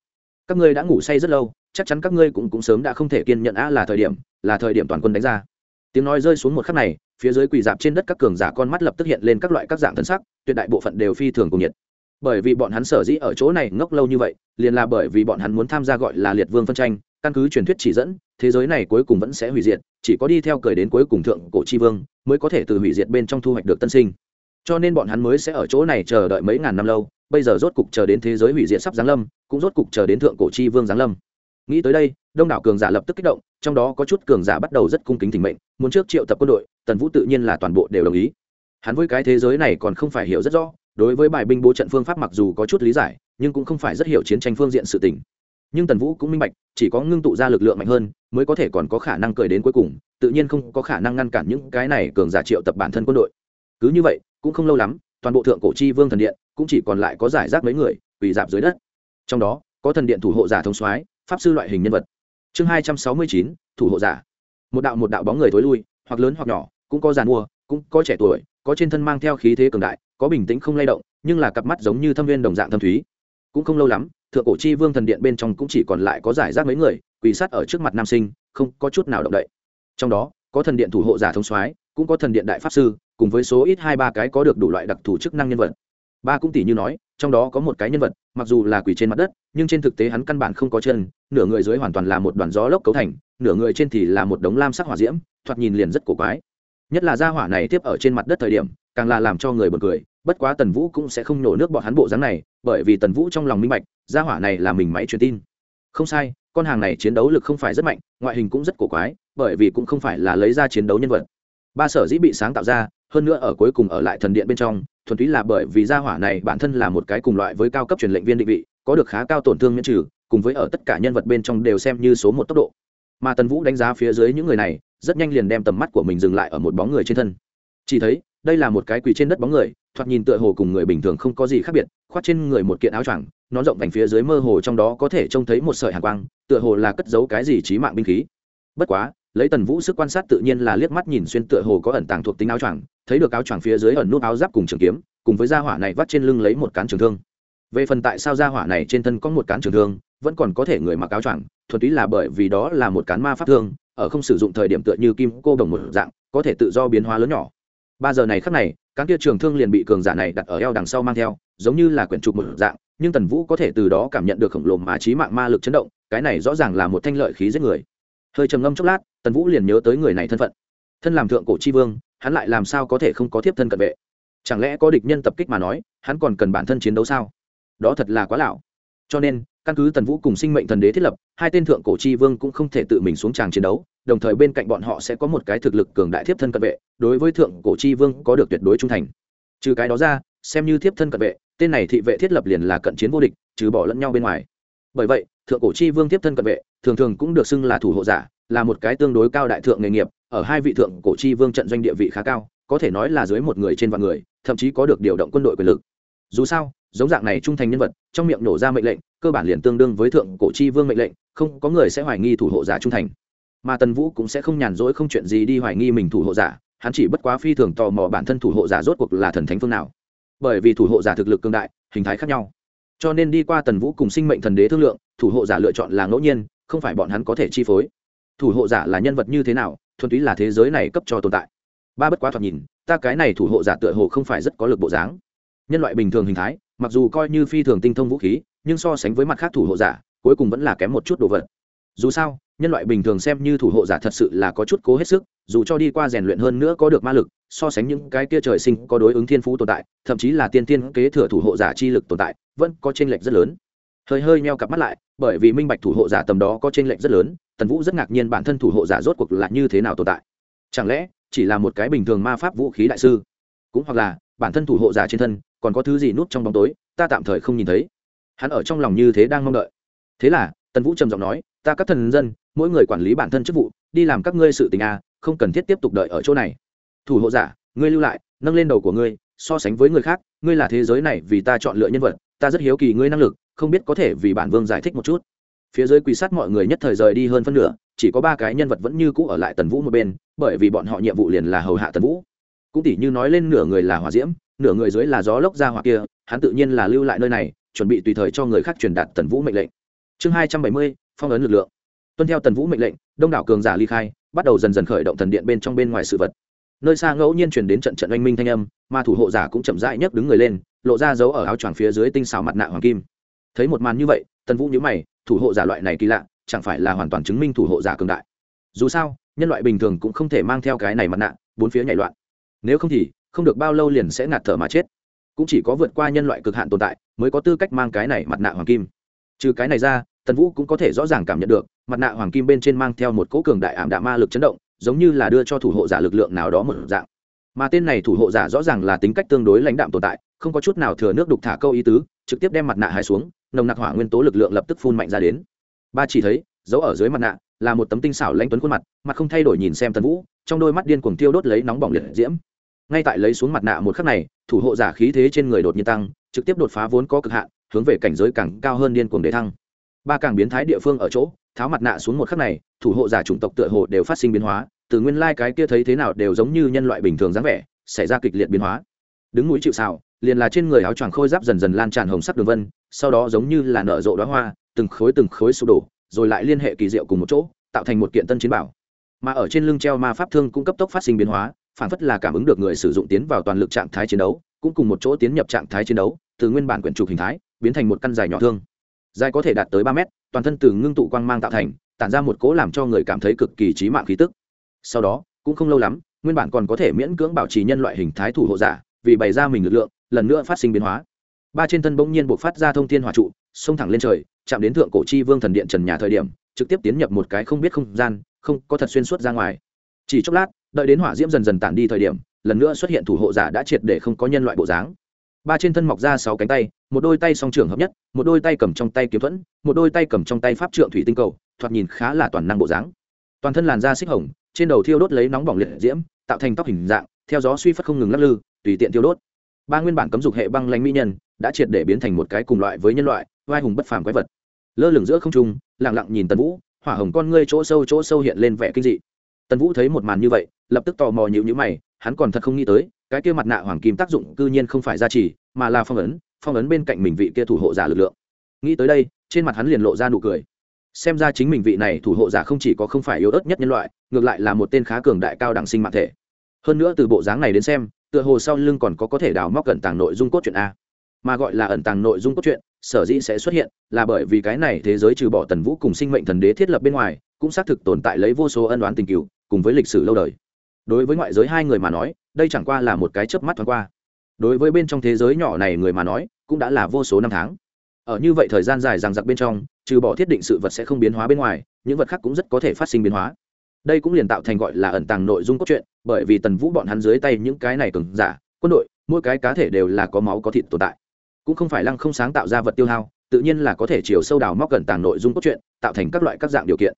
Các ngươi đã ngủ say rất lâu, chắc chắn các ngươi cũng cũng sớm đã không thể kiên nhận a là thời điểm, là thời điểm toàn quân đánh ra. Tiếng nói rơi xuống một khắc này, phía dưới quỳ dạp trên đất các cường giả con mắt lập tức hiện lên các loại các dạng thân sắc, tuyệt đại bộ phận đều phi thường cùng nhiệt. Bởi vì bọn hắn sở dĩ ở chỗ này ngốc lâu như vậy, liền là bởi vì bọn hắn muốn tham gia gọi là liệt vương phân tranh, căn cứ truyền thuyết chỉ dẫn thế giới này cuối cùng vẫn sẽ hủy diệt, chỉ có đi theo cởi đến cuối cùng thượng cổ chi vương mới có thể từ hủy diệt bên trong thu hoạch được tân sinh. Cho nên bọn hắn mới sẽ ở chỗ này chờ đợi mấy ngàn năm lâu, bây giờ rốt cục chờ đến thế giới hủy diệt sắp giáng lâm, cũng rốt cục chờ đến thượng cổ chi vương giáng lâm. Nghĩ tới đây, đông đảo cường giả lập tức kích động, trong đó có chút cường giả bắt đầu rất cung kính thỉnh mệnh, muốn trước triệu tập quân đội, tần vũ tự nhiên là toàn bộ đều đồng ý. Hắn với cái thế giới này còn không phải hiểu rất rõ, đối với bài binh bố trận phương pháp mặc dù có chút lý giải, nhưng cũng không phải rất hiểu chiến tranh phương diện sự tình nhưng tần vũ cũng minh bạch, chỉ có ngưng tụ ra lực lượng mạnh hơn, mới có thể còn có khả năng cười đến cuối cùng, tự nhiên không có khả năng ngăn cản những cái này cường giả triệu tập bản thân quân đội. Cứ như vậy, cũng không lâu lắm, toàn bộ thượng cổ chi vương thần điện cũng chỉ còn lại có giải rác mấy người, quỳ dạp dưới đất. Trong đó, có thần điện thủ hộ giả thông soái, pháp sư loại hình nhân vật. Chương hai trăm sáu mươi chín, thủ hộ giả. Một đạo một đạo bóng người thối lui, hoặc lớn hoặc nhỏ, cũng có giàn mua cũng có trẻ tuổi, có trên thân mang theo khí thế cường đại, có bình tĩnh không lay động, nhưng là cặp mắt giống như thâm viên đồng dạng thâm thúy. Cũng không lâu lắm thượng cổ chi vương thần điện bên trong cũng chỉ còn lại có giải rác mấy người, quỳ sát ở trước mặt nam sinh, không có chút nào động đậy. Trong đó, có thần điện thủ hộ giả thông soái, cũng có thần điện đại pháp sư, cùng với số ít hai ba cái có được đủ loại đặc thù chức năng nhân vật. Ba cũng tỷ như nói, trong đó có một cái nhân vật, mặc dù là quỳ trên mặt đất, nhưng trên thực tế hắn căn bản không có chân, nửa người dưới hoàn toàn là một đoàn gió lốc cấu thành, nửa người trên thì là một đống lam sắc hỏa diễm, thoạt nhìn liền rất cổ quái. Nhất là gia hỏa này tiếp ở trên mặt đất thời điểm, càng là làm cho người bật cười bất quá tần vũ cũng sẽ không nổ nước bọn hắn bộ dáng này, bởi vì tần vũ trong lòng minh bạch, gia hỏa này là mình máy truyền tin. Không sai, con hàng này chiến đấu lực không phải rất mạnh, ngoại hình cũng rất cổ quái, bởi vì cũng không phải là lấy ra chiến đấu nhân vật. Ba sở dĩ bị sáng tạo ra, hơn nữa ở cuối cùng ở lại thần điện bên trong, thuần túy là bởi vì gia hỏa này bản thân là một cái cùng loại với cao cấp truyền lệnh viên định vị, có được khá cao tổn thương miễn trừ, cùng với ở tất cả nhân vật bên trong đều xem như số một tốc độ. Mà tần vũ đánh giá phía dưới những người này, rất nhanh liền đem tầm mắt của mình dừng lại ở một bóng người trên thân. Chỉ thấy, đây là một cái quỳ trên đất bóng người thoạt nhìn tựa hồ cùng người bình thường không có gì khác biệt, khoác trên người một kiện áo choàng, nó rộng vành phía dưới mơ hồ trong đó có thể trông thấy một sợi hàng quang, tựa hồ là cất giấu cái gì trí mạng binh khí. Bất quá, lấy tần vũ sức quan sát tự nhiên là liếc mắt nhìn xuyên tựa hồ có ẩn tàng thuộc tính áo choàng, thấy được áo choàng phía dưới ẩn nút áo giáp cùng trường kiếm, cùng với gia hỏa này vắt trên lưng lấy một cán trường thương. Về phần tại sao gia hỏa này trên thân có một cán trường thương, vẫn còn có thể người mặc áo choàng, thuần túy là bởi vì đó là một cán ma pháp thương, ở không sử dụng thời điểm tựa như kim cô đồng một dạng, có thể tự do biến hóa lớn nhỏ. Ba giờ này khắc này cán kia trường thương liền bị cường giả này đặt ở eo đằng sau mang theo, giống như là quyển trục một dạng, nhưng tần vũ có thể từ đó cảm nhận được khổng lồ mà trí mạng ma lực chấn động, cái này rõ ràng là một thanh lợi khí giết người. Hơi trầm ngâm chốc lát, tần vũ liền nhớ tới người này thân phận. Thân làm thượng cổ tri vương, hắn lại làm sao có thể không có thiếp thân cận vệ? Chẳng lẽ có địch nhân tập kích mà nói, hắn còn cần bản thân chiến đấu sao? Đó thật là quá lão. Cho nên, căn cứ tần vũ cùng sinh mệnh thần đế thiết lập, hai tên thượng cổ tri vương cũng không thể tự mình xuống tràng chiến đấu đồng thời bên cạnh bọn họ sẽ có một cái thực lực cường đại thiếp thân cận vệ, đối với thượng cổ chi vương có được tuyệt đối trung thành. Trừ cái đó ra, xem như thiếp thân cận vệ, tên này thị vệ thiết lập liền là cận chiến vô địch, trừ bỏ lẫn nhau bên ngoài. Bởi vậy, thượng cổ chi vương thiếp thân cận vệ, thường thường cũng được xưng là thủ hộ giả, là một cái tương đối cao đại thượng nghề nghiệp, ở hai vị thượng cổ chi vương trận doanh địa vị khá cao, có thể nói là dưới một người trên vạn người, thậm chí có được điều động quân đội quyền lực. Dù sao, giống dạng này trung thành nhân vật, trong miệng nổ ra mệnh lệnh, cơ bản liền tương đương với thượng cổ chi vương mệnh lệnh, không có người sẽ hoài nghi thủ hộ giả trung thành mà tần vũ cũng sẽ không nhàn rỗi không chuyện gì đi hoài nghi mình thủ hộ giả, hắn chỉ bất quá phi thường tò mò bản thân thủ hộ giả rốt cuộc là thần thánh phương nào. Bởi vì thủ hộ giả thực lực cương đại, hình thái khác nhau. Cho nên đi qua tần vũ cùng sinh mệnh thần đế thương lượng, thủ hộ giả lựa chọn là ngẫu nhiên, không phải bọn hắn có thể chi phối. Thủ hộ giả là nhân vật như thế nào, thuần túy là thế giới này cấp cho tồn tại. Ba bất quá thoạt nhìn, ta cái này thủ hộ giả tựa hồ không phải rất có lực bộ dáng. Nhân loại bình thường hình thái, mặc dù coi như phi thường tinh thông vũ khí, nhưng so sánh với mặt khác thủ hộ giả, cuối cùng vẫn là kém một chút đồ vật. Dù sao nhân loại bình thường xem như thủ hộ giả thật sự là có chút cố hết sức, dù cho đi qua rèn luyện hơn nữa có được ma lực, so sánh những cái kia trời sinh có đối ứng thiên phú tồn tại, thậm chí là tiên tiên kế thừa thủ hộ giả chi lực tồn tại, vẫn có t r ê n lệch rất lớn. Hơi hơi meo cặp mắt lại, bởi vì minh bạch thủ hộ giả tầm đó có t r ê n lệch rất lớn, tần vũ rất ngạc nhiên bản thân thủ hộ giả rốt cuộc là như thế nào tồn tại. Chẳng lẽ, chỉ là một cái bình thường ma pháp vũ khí đại sư? Cũng hoặc là, bản thân thủ hộ giả trên thân, còn có thứ gì nút trong bóng tối, ta tạm thời không nhìn thấy. Hắn ở trong lòng như thế đang mong đợi. Thế là, tần vũ trầm giọng nói ta các thần dân, mỗi người quản lý bản thân chức vụ, đi làm các ngươi sự tình a không cần thiết tiếp tục đợi ở chỗ này. Thủ hộ giả, ngươi lưu lại, nâng lên đầu của ngươi, so sánh với người khác, ngươi là thế giới này vì ta chọn lựa nhân vật, ta rất hiếu kỳ ngươi năng lực, không biết có thể vì bản vương giải thích một chút. Phía dưới quỳ sát mọi người nhất thời rời đi hơn phân nửa, chỉ có ba cái nhân vật vẫn như cũ ở lại tần vũ một bên, bởi vì bọn họ nhiệm vụ liền là hầu hạ tần vũ. Cũng tỉ như nói lên nửa người là hỏa diễm, nửa người dưới là gió lốc ra hỏa kia, hắn tự nhiên là lưu lại nơi này, chuẩn bị tùy thời cho người khác truyền đạt tần vũ mệnh lệnh. Chương hai trăm bảy mươi phong ấn lực lượng. Tuân theo tần vũ mệnh lệnh, đông đảo cường giả ly khai, bắt đầu dần dần khởi động thần điện bên trong bên ngoài sự vật. Nơi xa ngẫu nhiên chuyển đến trận trận oanh minh thanh âm, mà thủ hộ giả cũng chậm rãi nhấc đứng người lên, lộ ra dấu ở áo choàng phía dưới tinh xào mặt nạ hoàng kim. Thấy một màn như vậy, tần vũ nhớ mày, thủ hộ giả loại này kỳ lạ, chẳng phải là hoàn toàn chứng minh thủ hộ giả cường đại. Dù sao, nhân loại bình thường cũng không thể mang theo cái này mặt nạ, bốn phía nhảy loạn. Nếu không thì, không được bao lâu liền sẽ ngạt thở mà chết. Cũng chỉ có vượt qua nhân loại cực hạn tồn tại, mới có tư cách mang cái này mặt nạ hoàng kim. Trừ cái này ra tần vũ cũng có thể rõ ràng cảm nhận được, mặt nạ hoàng kim bên trên mang theo một cỗ cường đại ảm đạm ma lực chấn động, giống như là đưa cho thủ hộ giả lực lượng nào đó một dạng. Mà tên này thủ hộ giả rõ ràng là tính cách tương đối lãnh đạm tồn tại, không có chút nào thừa nước đục thả câu ý tứ, trực tiếp đem mặt nạ hai xuống, nồng nặc hỏa nguyên tố lực lượng lập tức phun mạnh ra đến. Ba chỉ thấy giấu ở dưới mặt nạ, là một tấm tinh xảo lãnh tuấn khuôn mặt mặt không thay đổi nhìn xem tần vũ, trong đôi mắt điên cuồng tiêu đốt lấy nóng bỏng liệt diễm. Ngay tại lấy xuống mặt nạ một khắc này, thủ hộ giả khí thế trên người đột nhiên tăng, trực tiếp đột phá vốn có cực hạn, hướng về cảnh giới càng cao hơn điên cuồng để thăng ba càng biến thái địa phương ở chỗ, tháo mặt nạ xuống một khắc này, thủ hộ giả chủng tộc tựa hồ đều phát sinh biến hóa, từ nguyên lai cái kia thấy thế nào đều giống như nhân loại bình thường dáng vẻ, xảy ra kịch liệt biến hóa. Đứng núi chịu xào liền là trên người áo choàng khôi giáp dần dần lan tràn hồng sắc đường vân, sau đó giống như là nở rộ đoá hoa, từng khối từng khối sụp đổ, rồi lại liên hệ kỳ diệu cùng một chỗ, tạo thành một kiện tân chiến bảo. Mà ở trên lưng treo ma pháp thương cũng cấp tốc phát sinh biến hóa, phản phất là cảm ứng được người sử dụng tiến vào toàn lực trạng thái chiến đấu, cũng cùng một chỗ tiến nhập trạng thái chiến đấu, từ nguyên bản quyển trục hình thái, biến thành một căn dài nhỏ thương dài có thể đạt tới ba mét, toàn thân từ ngưng tụ quang mang tạo thành, tản ra một cố làm cho người cảm thấy cực kỳ trí mạng khí tức. Sau đó, cũng không lâu lắm, nguyên bản còn có thể miễn cưỡng bảo trì nhân loại hình thái thủ hộ giả, vì bày ra mình lực lượng, lần nữa phát sinh biến hóa. Ba trên thân bỗng nhiên buộc phát ra thông thiên hòa trụ, xông thẳng lên trời, chạm đến thượng cổ chi vương thần điện trần nhà thời điểm, trực tiếp tiến nhập một cái không biết không gian, không có thật xuyên suốt ra ngoài. Chỉ chốc lát, đợi đến hỏa diễm dần dần tản đi thời điểm, lần nữa xuất hiện thủ hộ giả đã triệt để không có nhân loại bộ dáng ba trên thân mọc ra sáu cánh tay, một đôi tay song trưởng hợp nhất, một đôi tay cầm trong tay kiếm thuẫn, một đôi tay cầm trong tay pháp trượng thủy tinh cầu, thoạt nhìn khá là toàn năng bộ dáng. Toàn thân làn da xích hồng, trên đầu thiêu đốt lấy nóng bỏng liệt diễm, tạo thành tóc hình dạng, theo gió suy phất không ngừng lắc lư, tùy tiện thiêu đốt. Ba nguyên bản cấm dục hệ băng lánh mỹ nhân, đã triệt để biến thành một cái cùng loại với nhân loại vai hùng bất phàm quái vật. Lơ lửng giữa không trung, lặng lặng nhìn tần vũ, hỏa hồng con ngươi chỗ sâu chỗ sâu hiện lên vẻ kinh dị. Tần vũ thấy một màn như vậy, lập tức tò mò nhịu nhữ mày, hắn còn thật không nghĩ tới cái kia mặt nạ hoàng kim tác dụng cư nhiên không phải gia trì, mà là phong ấn phong ấn bên cạnh mình vị kia thủ hộ giả lực lượng. Nghĩ tới đây, trên mặt hắn liền lộ ra nụ cười. Xem ra chính mình vị này thủ hộ giả không chỉ có không phải yếu ớt nhất nhân loại, ngược lại là một tên khá cường đại cao đẳng sinh mạng thể. Hơn nữa từ bộ dáng này đến xem, tựa hồ sau lưng còn có có thể đào móc ẩn tàng nội dung cốt truyện a. Mà gọi là ẩn tàng nội dung cốt truyện, sở dĩ sẽ xuất hiện, là bởi vì cái này thế giới trừ bỏ tần vũ cùng sinh mệnh thần đế thiết lập bên ngoài, cũng xác thực tồn tại lấy vô số ân đoán tình cựu, cùng với lịch sử lâu đời đối với ngoại giới hai người mà nói, đây chẳng qua là một cái chớp mắt thoáng qua. Đối với bên trong thế giới nhỏ này người mà nói, cũng đã là vô số năm tháng. Ở như vậy thời gian dài rằng giặc bên trong, trừ bỏ thiết định sự vật sẽ không biến hóa bên ngoài, những vật khác cũng rất có thể phát sinh biến hóa. Đây cũng liền tạo thành gọi là ẩn tàng nội dung cốt truyện, bởi vì tần vũ bọn hắn dưới tay những cái này cường giả, quân đội, mỗi cái cá thể đều là có máu có thịt tồn tại. Cũng không phải lăng không sáng tạo ra vật tiêu hao, tự nhiên là có thể chiều sâu đào móc gần tàng nội dung cốt truyện, tạo thành các loại các dạng điều kiện.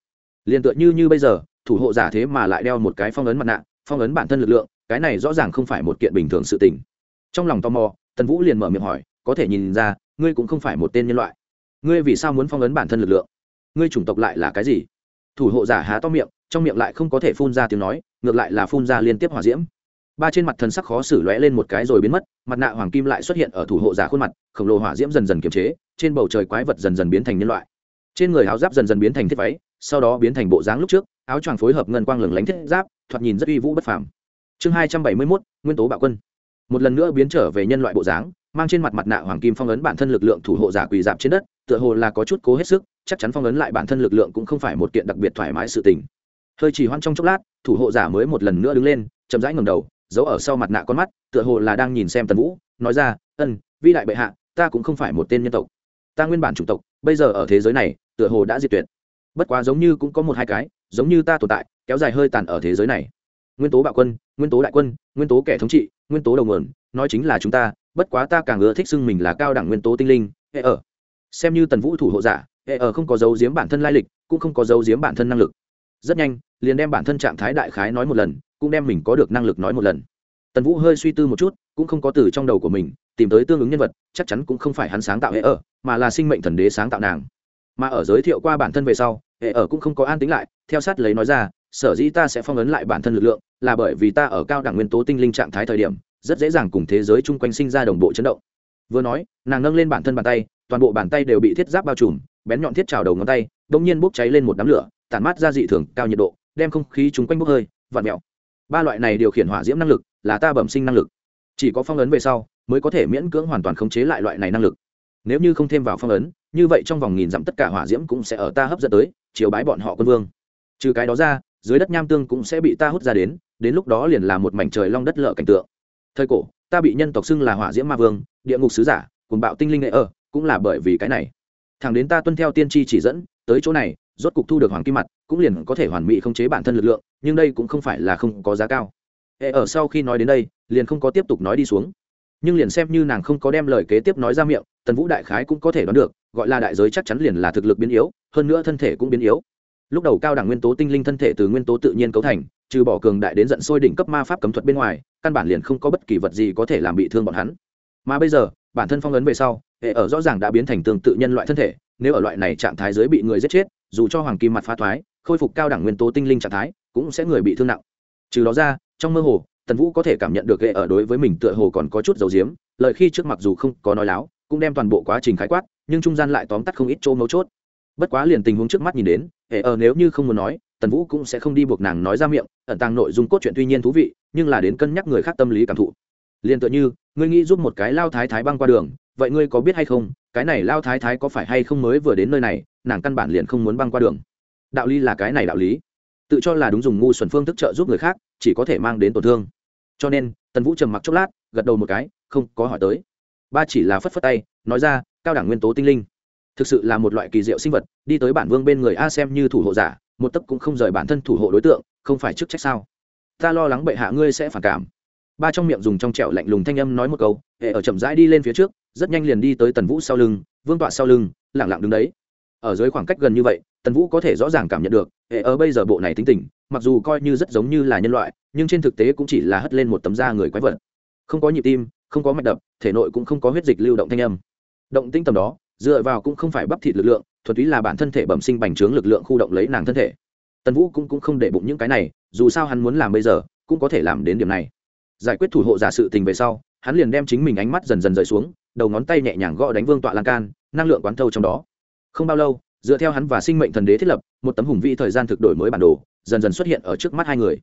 Liền tựa như như bây giờ, thủ hộ giả thế mà lại đeo một cái phong ấn mặt nạ phong ấn bản thân lực lượng, cái này rõ ràng không phải một kiện bình thường sự tình. Trong lòng tò mò, tần vũ liền mở miệng hỏi, có thể nhìn ra, ngươi cũng không phải một tên nhân loại. Ngươi vì sao muốn phong ấn bản thân lực lượng? Ngươi chủng tộc lại là cái gì? Thủ hộ giả há to miệng, trong miệng lại không có thể phun ra tiếng nói, ngược lại là phun ra liên tiếp hỏa diễm. Ba trên mặt thần sắc khó xử lóe lên một cái rồi biến mất, mặt nạ hoàng kim lại xuất hiện ở thủ hộ giả khuôn mặt, khổng lồ hỏa diễm dần dần kiềm chế, trên bầu trời quái vật dần dần biến thành nhân loại. Trên người áo giáp dần dần biến thành thiết váy, sau đó biến thành bộ dáng lúc trước, áo choàng phối hợp ngân quang lửng lánh thiết giáp thoạt nhìn rất uy vũ bất phàm. Chương hai trăm bảy mươi mốt, nguyên tố bạo quân. Một lần nữa biến trở về nhân loại bộ dáng, mang trên mặt mặt nạ hoàng kim phong ấn bản thân lực lượng thủ hộ giả quỳ dạp trên đất, tựa hồ là có chút cố hết sức, chắc chắn phong ấn lại bản thân lực lượng cũng không phải một kiện đặc biệt thoải mái sự tình. Hơi chỉ hoan trong chốc lát, thủ hộ giả mới một lần nữa đứng lên, chậm rãi ngầm đầu, giấu ở sau mặt nạ con mắt, tựa hồ là đang nhìn xem tần vũ, nói ra, ân, vi đại bệ hạ, ta cũng không phải một tên nhân tộc. Ta nguyên bản chủng tộc, bây giờ ở thế giới này, tựa hồ đã diệt tuyệt. Bất quá giống như cũng có một hai cái giống như ta tồn tại, kéo dài hơi tàn ở thế giới này. Nguyên tố bạo quân, nguyên tố đại quân, nguyên tố kẻ thống trị, nguyên tố đầu nguồn, nói chính là chúng ta, bất quá ta càng ưa thích xưng mình là cao đẳng nguyên tố tinh linh, hệ ở. Xem như tần vũ thủ hộ giả, hệ ở không có dấu giếm bản thân lai lịch, cũng không có dấu giếm bản thân năng lực. Rất nhanh, liền đem bản thân trạng thái đại khái nói một lần, cũng đem mình có được năng lực nói một lần. Tần vũ hơi suy tư một chút, cũng không có từ trong đầu của mình, tìm tới tương ứng nhân vật, chắc chắn cũng không phải hắn sáng tạo hệ ở, mà là sinh mệnh thần đế sáng tạo nàng. Mà ở giới thiệu qua bản thân về sau hệ ở cũng không có an tính lại, theo sát lấy nói ra, sở dĩ ta sẽ phong ấn lại bản thân lực lượng, là bởi vì ta ở cao đẳng nguyên tố tinh linh trạng thái thời điểm, rất dễ dàng cùng thế giới chung quanh sinh ra đồng bộ chấn động. Vừa nói, nàng nâng lên bản thân bàn tay, toàn bộ bàn tay đều bị thiết giáp bao trùm, bén nhọn thiết trào đầu ngón tay đ ỗ n g nhiên bốc cháy lên một đám lửa, tản mát ra dị thường cao nhiệt độ, đem không khí chung quanh bốc hơi vạt mẹo ba loại này điều khiển hỏa diễm năng lực, là ta bẩm sinh năng lực. Chỉ có phong ấn về sau, mới có thể miễn cưỡng hoàn toàn khống chế lại loại này năng lực nếu như không thêm vào phong ấn, như vậy trong vòng nghìn dặm tất cả hỏa diễm cũng sẽ ở ta hấp dẫn tới, chiếu bái bọn họ quân vương. Trừ cái đó ra, dưới đất nham tương cũng sẽ bị ta hút ra đến đến lúc đó liền là một mảnh trời long đất lợ cảnh tượng. Thời cổ, ta bị nhân tộc xưng là hỏa diễm ma vương, địa ngục sứ giả, cùng bạo tinh linh nghệ ở, cũng là bởi vì cái này. Thằng đến ta tuân theo tiên tri chỉ dẫn, tới chỗ này, rốt cục thu được hoàng kim mặt, cũng liền có thể hoàn mỹ khống chế bản thân lực lượng, nhưng đây cũng không phải là không có giá cao. Hệ ở sau khi nói đến đây, liền không có tiếp tục nói đi xuống nhưng liền xem như nàng không có đem lời kế tiếp nói ra miệng, tần vũ đại khái cũng có thể đoán được, gọi là đại giới chắc chắn liền là thực lực biến yếu, hơn nữa thân thể cũng biến yếu. Lúc đầu cao đẳng nguyên tố tinh linh thân thể từ nguyên tố tự nhiên cấu thành, trừ bỏ cường đại đến giận sôi đỉnh cấp ma pháp cấm thuật bên ngoài, căn bản liền không có bất kỳ vật gì có thể làm bị thương bọn hắn. Mà bây giờ, bản thân phong ấn về sau, hệ ở rõ ràng đã biến thành tương tự nhân loại thân thể, nếu ở loại này trạng thái dưới bị người giết chết, dù cho hoàng kim mặt phá thoái, khôi phục cao đẳng nguyên tố tinh linh trạng thái, cũng sẽ người bị thương nặng. Trừ đó ra, trong mơ hồ tần vũ có thể cảm nhận được ghệ ở đối với mình tựa hồ còn có chút dầu diếm lợi khi trước mặc dù không có nói láo, cũng đem toàn bộ quá trình khái quát, nhưng trung gian lại tóm tắt không ít chỗ mấu chốt. Bất quá liền tình huống trước mắt nhìn đến, hệ ở nếu như không muốn nói, tần vũ cũng sẽ không đi buộc nàng nói ra miệng, ẩn tàng nội dung cốt truyện tuy nhiên thú vị, nhưng là đến cân nhắc người khác tâm lý cảm thụ. Liền tựa như, ngươi nghĩ giúp một cái lao thái thái băng qua đường, vậy ngươi có biết hay không, cái này lao thái thái có phải hay không mới vừa đến nơi này, nàng căn bản liền không muốn băng qua đường. Đạo lý là cái này đạo lý. Tự cho là đúng dùng ngu xuẩn phương thức trợ giúp người khác, chỉ có thể mang đến tổn thương cho nên, tần vũ trầm mặc chốc lát, gật đầu một cái, không có hỏi tới. Ba chỉ là phất phất tay, nói ra, cao đẳng nguyên tố tinh linh, thực sự là một loại kỳ diệu sinh vật, đi tới bản vương bên người a xem như thủ hộ giả, một tấc cũng không rời bản thân thủ hộ đối tượng, không phải chức trách sao? Ta lo lắng bệ hạ ngươi sẽ phản cảm. Ba trong miệng dùng trong trẹo lạnh lùng thanh âm nói một câu, hệ ở chậm rãi đi lên phía trước, rất nhanh liền đi tới tần vũ sau lưng, vương tọa sau lưng lẳng lặng đứng đấy. Ở dưới khoảng cách gần như vậy tần vũ có thể rõ ràng cảm nhận được hệ ở bây giờ bộ này tính tình mặc dù coi như rất giống như là nhân loại nhưng trên thực tế cũng chỉ là hất lên một tấm da người quái vật. Không có nhịp tim không có mạch đập thể nội cũng không có huyết dịch lưu động thanh âm. Động tinh tầm đó dựa vào cũng không phải bắp thịt lực lượng thuần túy là bản thân thể bẩm sinh bành trướng lực lượng khu động lấy nàng thân thể. Tần vũ cũng, cũng không để bụng những cái này dù sao hắn muốn làm bây giờ cũng có thể làm đến điểm này. Giải quyết thủ hộ giả sự tình về sau hắn liền đem chính mình ánh mắt dần dần rời xuống đầu ngón tay nhẹ nhàng gõ đánh vương tọa lan can năng lượng quán thâu trong đó. Không bao lâu dựa theo hắn và sinh mệnh thần đế thiết lập, một tấm hùng vĩ thời gian thực đổi mới bản đồ, dần dần xuất hiện ở trước mắt hai người.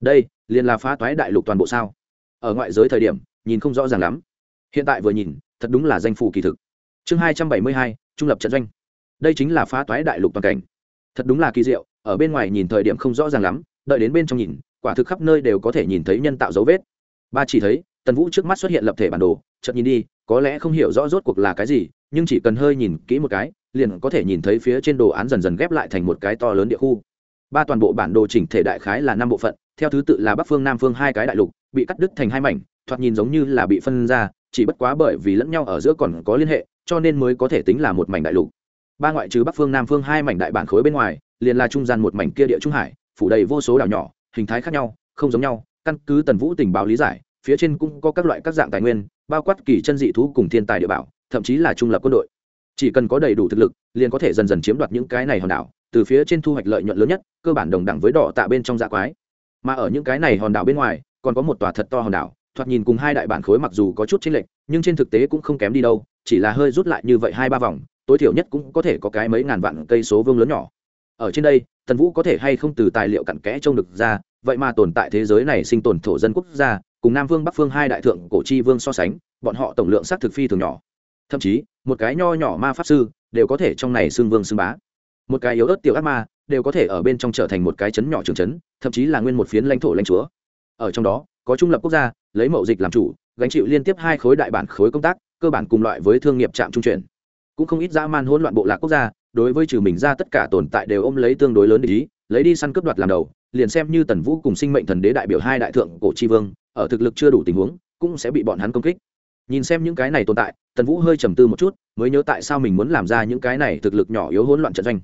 Đây, liền là phá toái đại lục toàn bộ sao? Ở ngoại giới thời điểm, nhìn không rõ ràng lắm. Hiện tại vừa nhìn, thật đúng là danh phủ kỳ thực. Chương hai trăm bảy mươi hai, trung lập trận doanh. Đây chính là phá toái đại lục toàn cảnh. Thật đúng là kỳ diệu, ở bên ngoài nhìn thời điểm không rõ ràng lắm, đợi đến bên trong nhìn, quả thực khắp nơi đều có thể nhìn thấy nhân tạo dấu vết. Ba chỉ thấy, tần vũ trước mắt xuất hiện lập thể bản đồ, chợt nhìn đi, có lẽ không hiểu rõ rốt cuộc là cái gì, nhưng chỉ cần hơi nhìn kỹ một cái liền có thể nhìn thấy phía trên đồ án dần dần ghép lại thành một cái to lớn địa khu. Ba toàn bộ bản đồ chỉnh thể đại khái là năm bộ phận, theo thứ tự là bắc phương, nam phương hai cái đại lục, bị cắt đứt thành hai mảnh, thoạt nhìn giống như là bị phân ra, chỉ bất quá bởi vì lẫn nhau ở giữa còn có liên hệ, cho nên mới có thể tính là một mảnh đại lục. Ba ngoại trừ bắc phương, nam phương hai mảnh đại bản khối bên ngoài, liền là trung gian một mảnh kia địa trung hải, phủ đầy vô số đảo nhỏ, hình thái khác nhau, không giống nhau, căn cứ tần vũ tình báo lý giải, phía trên cũng có các loại các dạng tài nguyên, bao quát kỳ chân dị thú cùng thiên tài địa bảo, thậm chí là trung lập quân đội chỉ cần có đầy đủ thực lực, liền có thể dần dần chiếm đoạt những cái này hòn đảo, từ phía trên thu hoạch lợi nhuận lớn nhất, cơ bản đồng đẳng với đỏ tạ bên trong dạ quái. Mà ở những cái này hòn đảo bên ngoài, còn có một tòa thật to hòn đảo, thoạt nhìn cùng hai đại bản khối mặc dù có chút chênh lệch, nhưng trên thực tế cũng không kém đi đâu, chỉ là hơi rút lại như vậy hai ba vòng, tối thiểu nhất cũng có thể có cái mấy ngàn vạn cây số vương lớn nhỏ. Ở trên đây, tần vũ có thể hay không từ tài liệu cặn kẽ trông được ra, vậy mà tồn tại thế giới này sinh tồn thổ dân quốc gia, cùng nam vương bắc phương hai đại thượng cổ chi vương so sánh, bọn họ tổng lượng xác thực phi thường nhỏ thậm chí, một cái nho nhỏ ma pháp sư đều có thể trong này xưng vương xưng bá. Một cái yếu ớt tiểu ác ma đều có thể ở bên trong trở thành một cái chấn nhỏ trường chấn, thậm chí là nguyên một phiến lãnh thổ lãnh chúa. Ở trong đó, có trung lập quốc gia, lấy mậu dịch làm chủ, gánh chịu liên tiếp hai khối đại bản khối công tác, cơ bản cùng loại với thương nghiệp trạm trung chuyển. Cũng không ít dã man hỗn loạn bộ lạc quốc gia, đối với trừ mình ra tất cả tồn tại đều ôm lấy tương đối lớn để ý, lấy đi săn cướp đoạt làm đầu, liền xem như tần vũ cùng sinh mệnh thần đế đại biểu hai đại thượng cổ tri vương, ở thực lực chưa đủ tình huống, cũng sẽ bị bọn hắn công kích nhìn xem những cái này tồn tại, tần vũ hơi trầm tư một chút, mới nhớ tại sao mình muốn làm ra những cái này thực lực nhỏ yếu hỗn loạn trận doanh.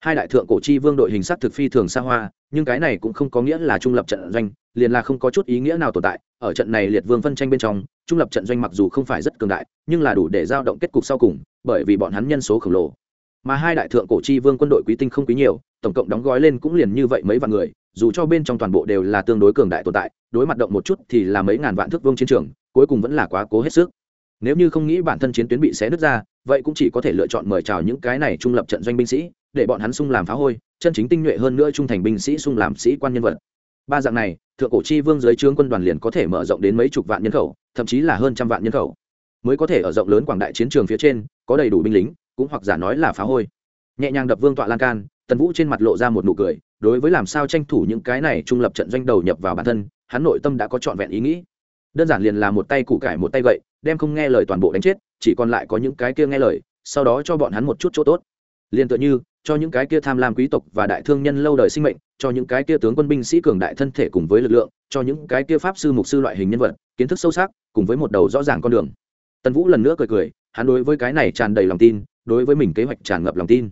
Hai đại thượng cổ chi vương đội hình sắc thực phi thường xa hoa, nhưng cái này cũng không có nghĩa là trung lập trận doanh, liền là không có chút ý nghĩa nào tồn tại. Ở trận này liệt vương phân tranh bên trong, trung lập trận doanh mặc dù không phải rất cường đại, nhưng là đủ để giao động kết cục sau cùng, bởi vì bọn hắn nhân số khổng lồ. Mà hai đại thượng cổ chi vương quân đội quý tinh không quý nhiều, tổng cộng đóng gói lên cũng liền như vậy mấy vạn người, dù cho bên trong toàn bộ đều là tương đối cường đại tồn tại, đối mặt động một chút thì là mấy ngàn vạn thước vương chiến trường cuối cùng vẫn là quá cố hết sức. Nếu như không nghĩ bản thân chiến tuyến bị xé nứt ra, vậy cũng chỉ có thể lựa chọn mời chào những cái này trung lập trận doanh binh sĩ, để bọn hắn sung làm phá hôi, chân chính tinh nhuệ hơn nữa trung thành binh sĩ sung làm sĩ quan nhân vật. Ba dạng này, thượng cổ chi vương dưới trướng quân đoàn liền có thể mở rộng đến mấy chục vạn nhân khẩu, thậm chí là hơn trăm vạn nhân khẩu. Mới có thể ở rộng lớn quảng đại chiến trường phía trên, có đầy đủ binh lính, cũng hoặc giả nói là phá hôi. Nhẹ nhàng đập vương tọa lan can, tần vũ trên mặt lộ ra một nụ cười, đối với làm sao tranh thủ những cái này trung lập trận doanh đầu nhập vào bản thân, hắn nội tâm đã có trọn vẹn ý nghĩ đơn giản liền là một tay củ cải một tay gậy, đem không nghe lời toàn bộ đánh chết, chỉ còn lại có những cái kia nghe lời, sau đó cho bọn hắn một chút chỗ tốt. Liền tựa như, cho những cái kia tham lam quý tộc và đại thương nhân lâu đời sinh mệnh, cho những cái kia tướng quân binh sĩ cường đại thân thể cùng với lực lượng, cho những cái kia pháp sư, mục sư loại hình nhân vật, kiến thức sâu sắc, cùng với một đầu rõ ràng con đường. Tần vũ lần nữa cười cười, hắn đối với cái này tràn đầy lòng tin, đối với mình kế hoạch tràn ngập lòng tin.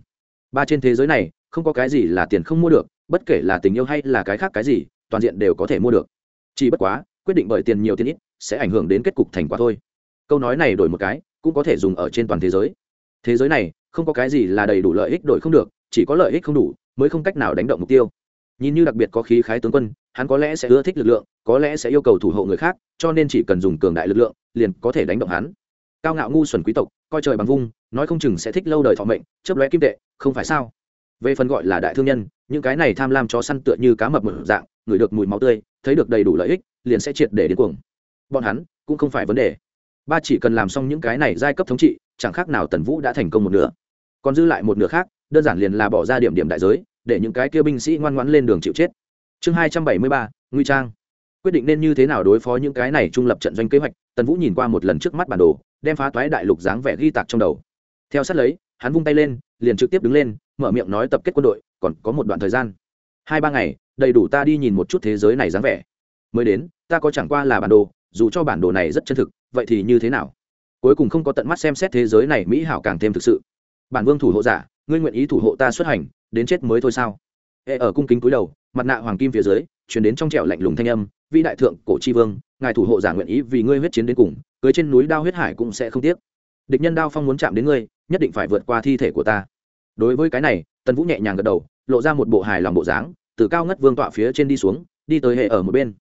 Ba trên thế giới này, không có cái gì là tiền không mua được, bất kể là tình yêu hay là cái khác cái gì, toàn diện đều có thể mua được. Chỉ bất quá quyết định bởi tiền nhiều tiền ít, sẽ ảnh hưởng đến kết cục thành quả thôi. Câu nói này đổi một cái, cũng có thể dùng ở trên toàn thế giới. Thế giới này, không có cái gì là đầy đủ lợi ích đổi không được, chỉ có lợi ích không đủ, mới không cách nào đánh động mục tiêu. Nhìn như đặc biệt có khí khái tướng quân, hắn có lẽ sẽ ưa thích lực lượng, có lẽ sẽ yêu cầu thủ hộ người khác, cho nên chỉ cần dùng cường đại lực lượng, liền có thể đánh động hắn. Cao ngạo ngu xuẩn quý tộc, coi trời bằng vung, nói không chừng sẽ thích lâu đời thọ mệnh chấp lóe kim tệ, không phải sao? Về phần gọi là đại thương nhân, những cái này tham lam chó săn tựa như cá mập mở dạng ngửi được mùi máu tươi thấy được đầy đủ lợi ích, liền sẽ triệt để đến cuồng. Bọn hắn cũng không phải vấn đề. Ba chỉ cần làm xong những cái này giai cấp thống trị, chẳng khác nào tần vũ đã thành công một nửa. Còn dư lại một nửa khác, đơn giản liền là bỏ ra điểm điểm đại giới, để những cái kia binh sĩ ngoan ngoãn lên đường chịu chết. Chương hai trăm bảy mươi ba, nguy trang. Quyết định nên như thế nào đối phó những cái này trung lập trận doanh kế hoạch, tần vũ nhìn qua một lần trước mắt bản đồ, đem phá toái đại lục dáng vẻ ghi tạc trong đầu. Theo sát lấy, hắn vung tay lên, liền trực tiếp đứng lên, mở miệng nói tập kết quân đội, còn có một đoạn thời gian hai ba ngày, đầy đủ ta đi nhìn một chút thế giới này dáng vẻ. Mới đến, ta có chẳng qua là bản đồ, dù cho bản đồ này rất chân thực, vậy thì như thế nào? Cuối cùng không có tận mắt xem xét thế giới này mỹ hảo càng thêm thực sự. Bản vương thủ hộ giả, ngươi nguyện ý thủ hộ ta xuất hành, đến chết mới thôi sao? Hệ ở cung kính túi đầu, mặt nạ hoàng kim phía dưới chuyển đến trong trẻo lạnh lùng thanh âm, vĩ đại thượng, cổ tri vương, ngài thủ hộ giả nguyện ý vì ngươi huyết chiến đến cùng, cưới trên núi đao huyết hải cũng sẽ không tiếc. Địch nhân đao phong muốn chạm đến ngươi, nhất định phải vượt qua thi thể của ta. Đối với cái này, tần vũ nhẹ nhàng gật đầu lộ ra một bộ hài lòng bộ dáng, từ cao ngất vương tọa phía trên đi xuống, đi tới hệ ở một bên.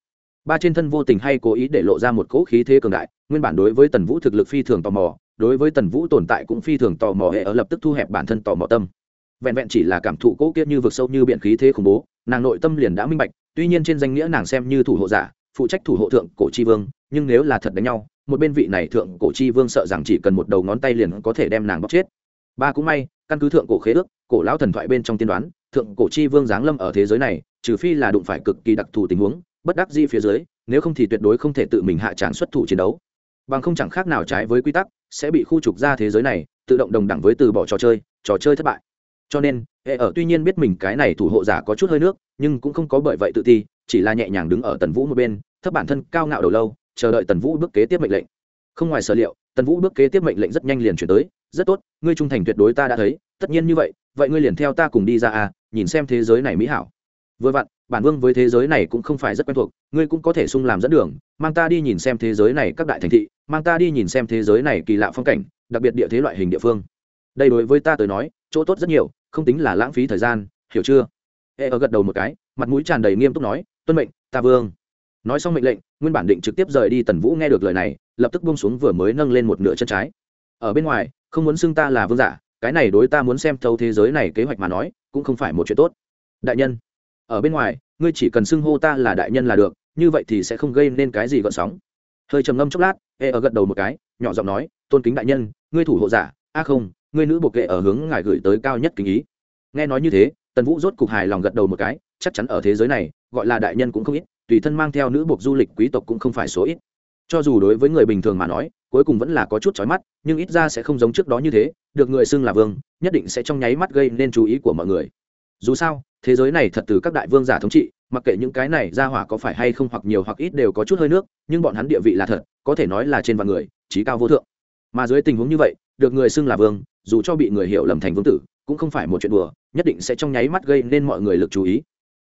Ba trên thân vô tình hay cố ý để lộ ra một cỗ khí thế cường đại, nguyên bản đối với tần vũ thực lực phi thường tò mò, đối với tần vũ tồn tại cũng phi thường tò mò, hệ ở lập tức thu hẹp bản thân tò mò tâm. Vẹn vẹn chỉ là cảm thụ cỗ kia như vực sâu như biện khí thế khủng bố, nàng nội tâm liền đã minh bạch, tuy nhiên trên danh nghĩa nàng xem như thủ hộ giả, phụ trách thủ hộ thượng cổ chi vương, nhưng nếu là thật đánh nhau, một bên vị này thượng cổ chi vương sợ rằng chỉ cần một đầu ngón tay liền có thể đem nàng bóc chết ba cũng may, căn cứ thượng cổ khế ước, cổ lão thần thoại bên trong tiên đoán, thượng cổ chi vương giáng lâm ở thế giới này, trừ phi là đụng phải cực kỳ đặc thù tình huống, bất đắc di phía dưới, nếu không thì tuyệt đối không thể tự mình hạ tràng xuất thủ chiến đấu. Bằng không chẳng khác nào trái với quy tắc, sẽ bị khu trục ra thế giới này, tự động đồng đẳng với từ bỏ trò chơi trò chơi thất bại. Cho nên, hệ ở tuy nhiên biết mình cái này thủ hộ giả có chút hơi nước, nhưng cũng không có bởi vậy tự ti, chỉ là nhẹ nhàng đứng ở tần vũ một bên, thấp bản thân cao ngạo đầu lâu, chờ đợi tần vũ bước kế tiếp mệnh lệnh. Không ngoài sở liệu, tần vũ bước kế tiếp mệnh lệnh rất nhanh liền chuyển tới rất tốt, ngươi trung thành tuyệt đối ta đã thấy, tất nhiên như vậy vậy ngươi liền theo ta cùng đi ra à nhìn xem thế giới này mỹ hảo. Vừa vặn, bản vương với thế giới này cũng không phải rất quen thuộc, ngươi cũng có thể sung làm dẫn đường, mang ta đi nhìn xem thế giới này các đại thành thị, mang ta đi nhìn xem thế giới này kỳ lạ phong cảnh, đặc biệt địa thế loại hình địa phương. Đây đối với ta tới nói, chỗ tốt rất nhiều, không tính là lãng phí thời gian, hiểu chưa? E ở gật đầu một cái, mặt mũi tràn đầy nghiêm túc nói, tuân mệnh, ta vương. Nói xong mệnh lệnh, nguyên bản định trực tiếp rời đi tần vũ nghe được lời này, lập tức bung xuống vừa mới nâng lên một nửa chân trái. Ở bên ngoài không muốn xưng ta là vương giả, cái này đối ta muốn xem thấu thế giới này kế hoạch mà nói, cũng không phải một chuyện tốt. Đại nhân, ở bên ngoài, ngươi chỉ cần xưng hô ta là đại nhân là được, như vậy thì sẽ không gây nên cái gì gợn sóng. Hơi trầm ngâm chốc lát e ở gật đầu một cái, nhỏ giọng nói, tôn kính đại nhân, ngươi thủ hộ giả, a không, ngươi nữ buộc kệ ở hướng ngài gửi tới cao nhất kính ý. Nghe nói như thế, tần vũ rốt cục hài lòng gật đầu một cái, chắc chắn ở thế giới này, gọi là đại nhân cũng không ít, tùy thân mang theo nữ buộc du lịch quý tộc cũng không phải số ít cho dù đối với người bình thường mà nói, cuối cùng vẫn là có chút chói mắt, nhưng ít ra sẽ không giống trước đó như thế, được người xưng là vương, nhất định sẽ trong nháy mắt gây nên chú ý của mọi người. Dù sao, thế giới này thật từ các đại vương giả thống trị, mặc kệ những cái này ra hỏa có phải hay không hoặc nhiều hoặc ít đều có chút hơi nước, nhưng bọn hắn địa vị là thật, có thể nói là trên vạn người trí cao vô thượng. Mà dưới tình huống như vậy, được người xưng là vương, dù cho bị người hiểu lầm thành vương tử, cũng không phải một chuyện đùa, nhất định sẽ trong nháy mắt gây nên mọi người lực chú ý.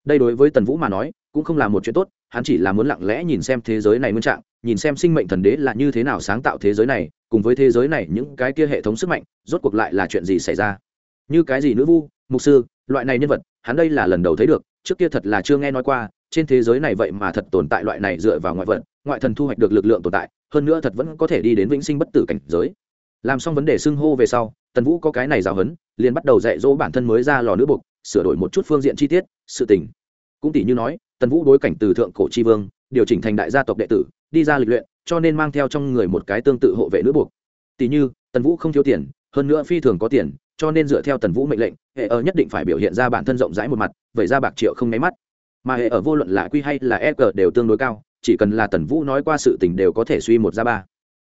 Đây đối với tần vũ mà nói, cũng không là một chuyện tốt, hắn chỉ là muốn lặng lẽ nhìn xem thế giới này nguyên trạng nhìn xem sinh mệnh thần đế là như thế nào sáng tạo thế giới này, cùng với thế giới này những cái kia hệ thống sức mạnh, rốt cuộc lại là chuyện gì xảy ra? Như cái gì nữ vu, mục sư, loại này nhân vật, hắn đây là lần đầu thấy được, trước kia thật là chưa nghe nói qua, trên thế giới này vậy mà thật tồn tại loại này dựa vào ngoại vật, ngoại thần thu hoạch được lực lượng tồn tại, hơn nữa thật vẫn có thể đi đến vĩnh sinh bất tử cảnh giới. Làm xong vấn đề xưng hô về sau, tần vũ có cái này giáo hấn liền bắt đầu dạy dỗ bản thân mới ra lò nữ buộc sửa đổi một chút phương diện chi tiết, sự tình. Cũng tỷ như nói, tần vũ đối cảnh từ thượng cổ tri vương, điều chỉnh thành đại gia tộc đệ tử đi ra lịch luyện, cho nên mang theo trong người một cái tương tự hộ vệ nữ buộc. Tỷ như, tần vũ không thiếu tiền, hơn nữa phi thường có tiền, cho nên dựa theo tần vũ mệnh lệnh, hệ ở nhất định phải biểu hiện ra bản thân rộng rãi một mặt vậy ra bạc triệu không nháy mắt. Mà hệ ở vô luận là quy hay là e g đều tương đối cao, chỉ cần là tần vũ nói qua sự tình đều có thể suy một ra ba.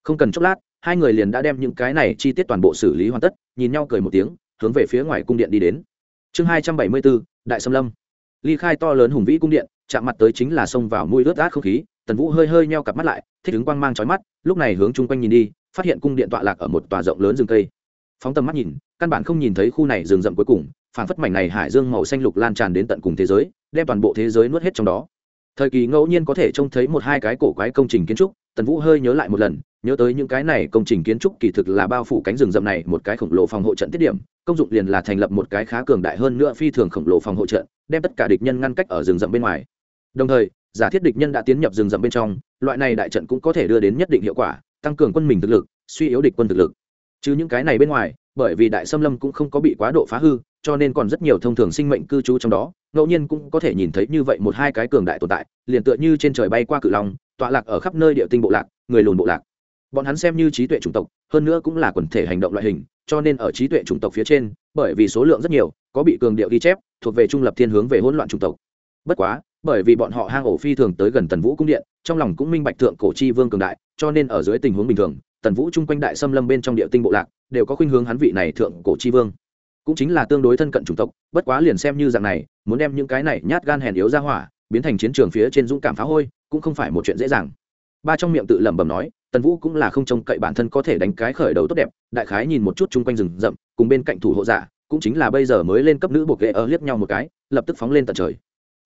Không cần chốc lát, hai người liền đã đem những cái này chi tiết toàn bộ xử lý hoàn tất, nhìn nhau cười một tiếng, hướng về phía ngoài cung điện đi đến. Chương hai trăm bảy mươi bốn, đại sâm lâm. Ly khai to lớn hùng vĩ cung điện, chạm mặt tới chính là xông vào mũi ướt át không khí tần vũ hơi hơi neo cặp mắt lại, thích ứng quang mang trói mắt, lúc này hướng chung quanh nhìn đi, phát hiện cung điện tọa lạc ở một tòa rộng lớn rừng cây. Phóng tầm mắt nhìn, căn bản không nhìn thấy khu này rừng rậm cuối cùng phản phất mảnh này hải dương màu xanh lục lan tràn đến tận cùng thế giới, đem toàn bộ thế giới nuốt hết trong đó. Thời kỳ ngẫu nhiên có thể trông thấy một hai cái cổ quái công trình kiến trúc, tần vũ hơi nhớ lại một lần, nhớ tới những cái này công trình kiến trúc kỳ thực là bao phủ cánh rừng rậm này một cái khổng lồ phòng hộ trận tiết điểm, công dụng liền là thành lập một cái khá cường đại hơn nữa phi thường khổng lồ phòng hộ trận, đem tất cả địch nhân ngăn cách ở rừng rậm bên ngoài. Đồng thời giả thiết địch nhân đã tiến nhập rừng rậm bên trong, loại này đại trận cũng có thể đưa đến nhất định hiệu quả, tăng cường quân mình thực lực, suy yếu địch quân thực lực. Chứ những cái này bên ngoài, bởi vì đại xâm lâm cũng không có bị quá độ phá hư, cho nên còn rất nhiều thông thường sinh mệnh cư trú trong đó, ngẫu nhiên cũng có thể nhìn thấy như vậy một hai cái cường đại tồn tại, liền tựa như trên trời bay qua cự long, tọa lạc ở khắp nơi địa tinh bộ lạc, người lùn bộ lạc. Bọn hắn xem như trí tuệ chủng tộc, hơn nữa cũng là quần thể hành động loại hình, cho nên ở trí tuệ chủng tộc phía trên, bởi vì số lượng rất nhiều, có bị cường điệu ghi chép, thuộc về trung lập thiên hướng về hỗn loạn chủng tộc. Bất quá bởi vì bọn họ hang ổ phi thường tới gần tần vũ cung điện, trong lòng cũng minh bạch thượng cổ chi vương cường đại, cho nên ở dưới tình huống bình thường, tần vũ chung quanh đại xâm lâm bên trong địa tinh bộ lạc đều có khuynh hướng hắn vị này thượng cổ chi vương. Cũng chính là tương đối thân cận chủng tộc, bất quá liền xem như dạng này, muốn đem những cái này nhát gan hèn yếu ra hỏa, biến thành chiến trường phía trên dũng cảm phá hôi, cũng không phải một chuyện dễ dàng. Ba trong miệng tự lẩm bẩm nói, tần vũ cũng là không trông cậy bản thân có thể đánh cái khởi đầu tốt đẹp, đại khái nhìn một chút chung quanh rừng rậm, cùng bên cạnh thủ hộ giả, cũng chính là bây giờ mới lên cấp nữ buộc ghệ ở liếc nhau một cái, lập tức phóng lên tận trời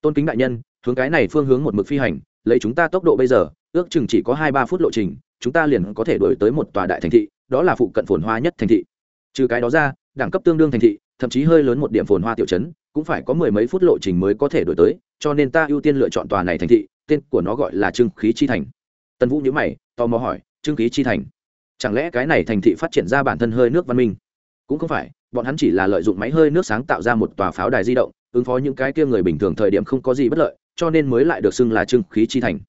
tôn kính đại nhân, hướng cái này phương hướng một mực phi hành, lấy chúng ta tốc độ bây giờ, ước chừng chỉ có hai ba phút lộ trình, chúng ta liền có thể đổi tới một tòa đại thành thị, đó là phụ cận phồn hoa nhất thành thị. Trừ cái đó ra, đẳng cấp tương đương thành thị, thậm chí hơi lớn một điểm phồn hoa tiểu chấn cũng phải có mười mấy phút lộ trình mới có thể đổi tới, cho nên ta ưu tiên lựa chọn tòa này thành thị, tên của nó gọi là trưng khí chi thành. Tần vũ nhớ mày, tò mò hỏi trưng khí chi thành? Chẳng lẽ cái này thành thị phát triển ra bản thân hơi nước văn minh? Cũng không phải, bọn hắn chỉ là lợi dụng máy hơi nước sáng tạo ra một tòa pháo đài di động ứng phó những cái kia người bình thường thời điểm không có gì bất lợi, cho nên mới lại được xưng là trưng khí chi thành.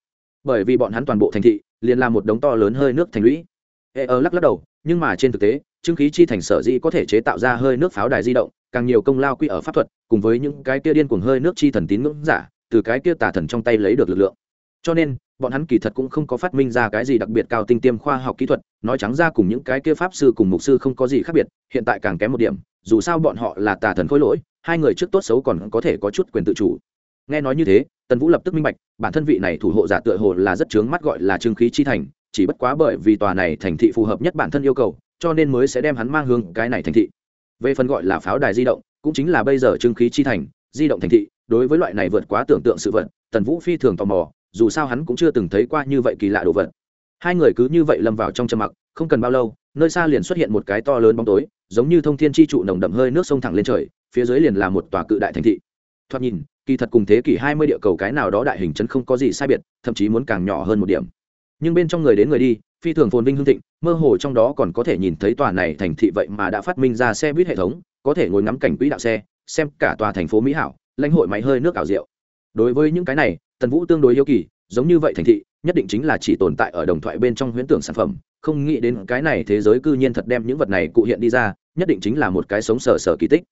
Bởi vì bọn hắn toàn bộ thành thị liền là một đống to lớn hơi nước thành lũy. E ơ ờ, lắc lắc đầu, nhưng mà trên thực tế trưng khí chi thành sở dĩ có thể chế tạo ra hơi nước pháo đài di động, càng nhiều công lao quy ở pháp thuật, cùng với những cái kia điên cuồng hơi nước chi thần tín ngưỡng giả, từ cái kia tà thần trong tay lấy được lực lượng. Cho nên, bọn hắn kỳ thật cũng không có phát minh ra cái gì đặc biệt cao tinh tiêm khoa học kỹ thuật, nói trắng ra cùng những cái kia pháp sư cùng mục sư không có gì khác biệt, hiện tại càng kém một điểm, dù sao bọn họ là tà thần khối lỗi hai người trước tốt xấu còn có thể có chút quyền tự chủ. Nghe nói như thế, tần vũ lập tức minh bạch, bản thân vị này thủ hộ giả tựa hồ là rất chướng mắt gọi là trương khí chi thành, chỉ bất quá bởi vì tòa này thành thị phù hợp nhất bản thân yêu cầu, cho nên mới sẽ đem hắn mang hướng cái này thành thị. Về phần gọi là pháo đài di động, cũng chính là bây giờ trương khí chi thành, di động thành thị, đối với loại này vượt quá tưởng tượng sự vật, tần vũ phi thường tò mò, dù sao hắn cũng chưa từng thấy qua như vậy kỳ lạ đồ vật. Hai người cứ như vậy lâm vào trong trầm mặc, không cần bao lâu, nơi xa liền xuất hiện một cái to lớn bóng tối, giống như thông thiên chi trụ nồng đậm hơi nước sông thẳng lên trời phía dưới liền là một tòa cự đại thành thị. Thoạt nhìn, kỳ thật cùng thế kỷ hai mươi địa cầu cái nào đó đại hình chân không có gì sai biệt, thậm chí muốn càng nhỏ hơn một điểm. Nhưng bên trong người đến người đi, phi thường phồn vinh hương thịnh, mơ hồ trong đó còn có thể nhìn thấy tòa này thành thị vậy mà đã phát minh ra xe buýt hệ thống, có thể ngồi ngắm cảnh quỹ đạo xe, xem cả tòa thành phố mỹ hảo, lãnh hội máy hơi nước ảo diệu. Đối với những cái này, tần vũ tương đối yêu kỳ, giống như vậy thành thị, nhất định chính là chỉ tồn tại ở đồng thoại bên trong huyễn tưởng sản phẩm, không nghĩ đến cái này thế giới cư nhiên thật đem những vật này cụ hiện đi ra, nhất định chính là một cái sống sờ sờ kỳ tích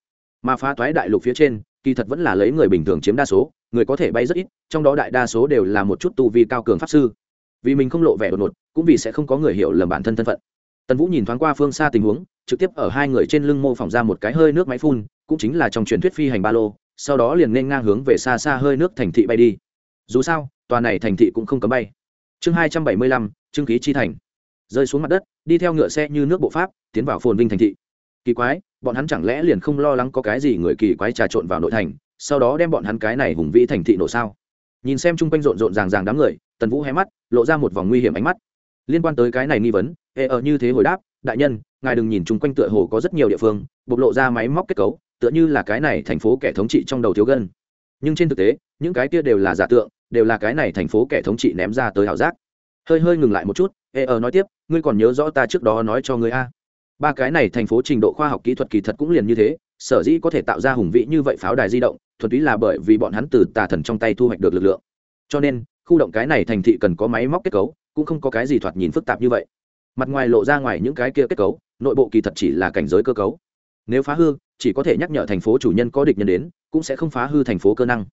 mà phá toái đại lục phía trên, kỳ thật vẫn là lấy người bình thường chiếm đa số, người có thể bay rất ít, trong đó đại đa số đều là một chút tu vi cao cường pháp sư. Vì mình không lộ vẻ đột ngột, cũng vì sẽ không có người hiểu lầm bản thân thân phận. Tần vũ nhìn thoáng qua phương xa tình huống, trực tiếp ở hai người trên lưng mô phỏng ra một cái hơi nước máy phun, cũng chính là trong truyền thuyết phi hành ba lô, sau đó liền nên ngang hướng về xa xa hơi nước thành thị bay đi. Dù sao, tòa này thành thị cũng không cấm bay. Chương hai trăm bảy mươi lăm trưng khí chi thành. Rơi xuống mặt đất, đi theo ngựa xe như nước bộ pháp, tiến vào phồn vinh thành thị kỳ quái, bọn hắn chẳng lẽ liền không lo lắng có cái gì người kỳ quái trà trộn vào nội thành, sau đó đem bọn hắn cái này hùng vĩ thành thị nổ sao? Nhìn xem chung quanh rộn rộn ràng ràng đám người, tần vũ hé mắt, lộ ra một vòng nguy hiểm ánh mắt. Liên quan tới cái này nghi vấn hệ ở như thế hồi đáp, đại nhân, ngài đừng nhìn chung quanh tựa hồ có rất nhiều địa phương, bộc lộ ra máy móc kết cấu, tựa như là cái này thành phố kẻ thống trị trong đầu thiếu gân. Nhưng trên thực tế, những cái kia đều là giả tượng, đều là cái này thành phố kẻ thống trị ném ra tới ảo giác. Hơi hơi ngừng lại một chút hệ ở nói tiếp, ngươi còn nhớ rõ ta trước đó nói cho ngươi a? Ba cái này thành phố trình độ khoa học kỹ thuật kỳ thật cũng liền như thế, sở dĩ có thể tạo ra hùng vĩ như vậy pháo đài di động, thuần túy là bởi vì bọn hắn từ tà thần trong tay thu hoạch được lực lượng. Cho nên, khu động cái này thành thị cần có máy móc kết cấu, cũng không có cái gì thoạt nhìn phức tạp như vậy. Mặt ngoài lộ ra ngoài những cái kia kết cấu, nội bộ kỳ thật chỉ là cảnh giới cơ cấu. Nếu phá hư, chỉ có thể nhắc nhở thành phố chủ nhân có địch nhân đến, cũng sẽ không phá hư thành phố cơ năng.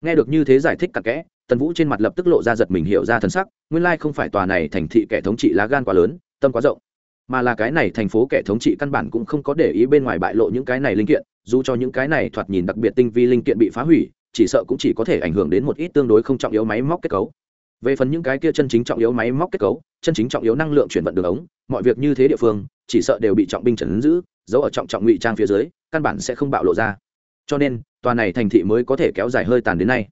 Nghe được như thế giải thích cặn kẽ, tần vũ trên mặt lập tức lộ ra giật mình hiểu ra thân sắc, nguyên lai không phải tòa này thành thị kẻ thống trị lá gan quá lớn, tâm quá rộng mà là cái này thành phố kẻ thống trị căn bản cũng không có để ý bên ngoài bại lộ những cái này linh kiện, dù cho những cái này thoạt nhìn đặc biệt tinh vi linh kiện bị phá hủy, chỉ sợ cũng chỉ có thể ảnh hưởng đến một ít tương đối không trọng yếu máy móc kết cấu. Về phần những cái kia chân chính trọng yếu máy móc kết cấu, chân chính trọng yếu năng lượng chuyển vận đường ống, mọi việc như thế địa phương, chỉ sợ đều bị trọng binh trần giữ, giấu ở trọng trọng ngụy trang phía dưới, căn bản sẽ không bạo lộ ra. Cho nên, tòa này thành thị mới có thể kéo dài hơi tàn đến nay.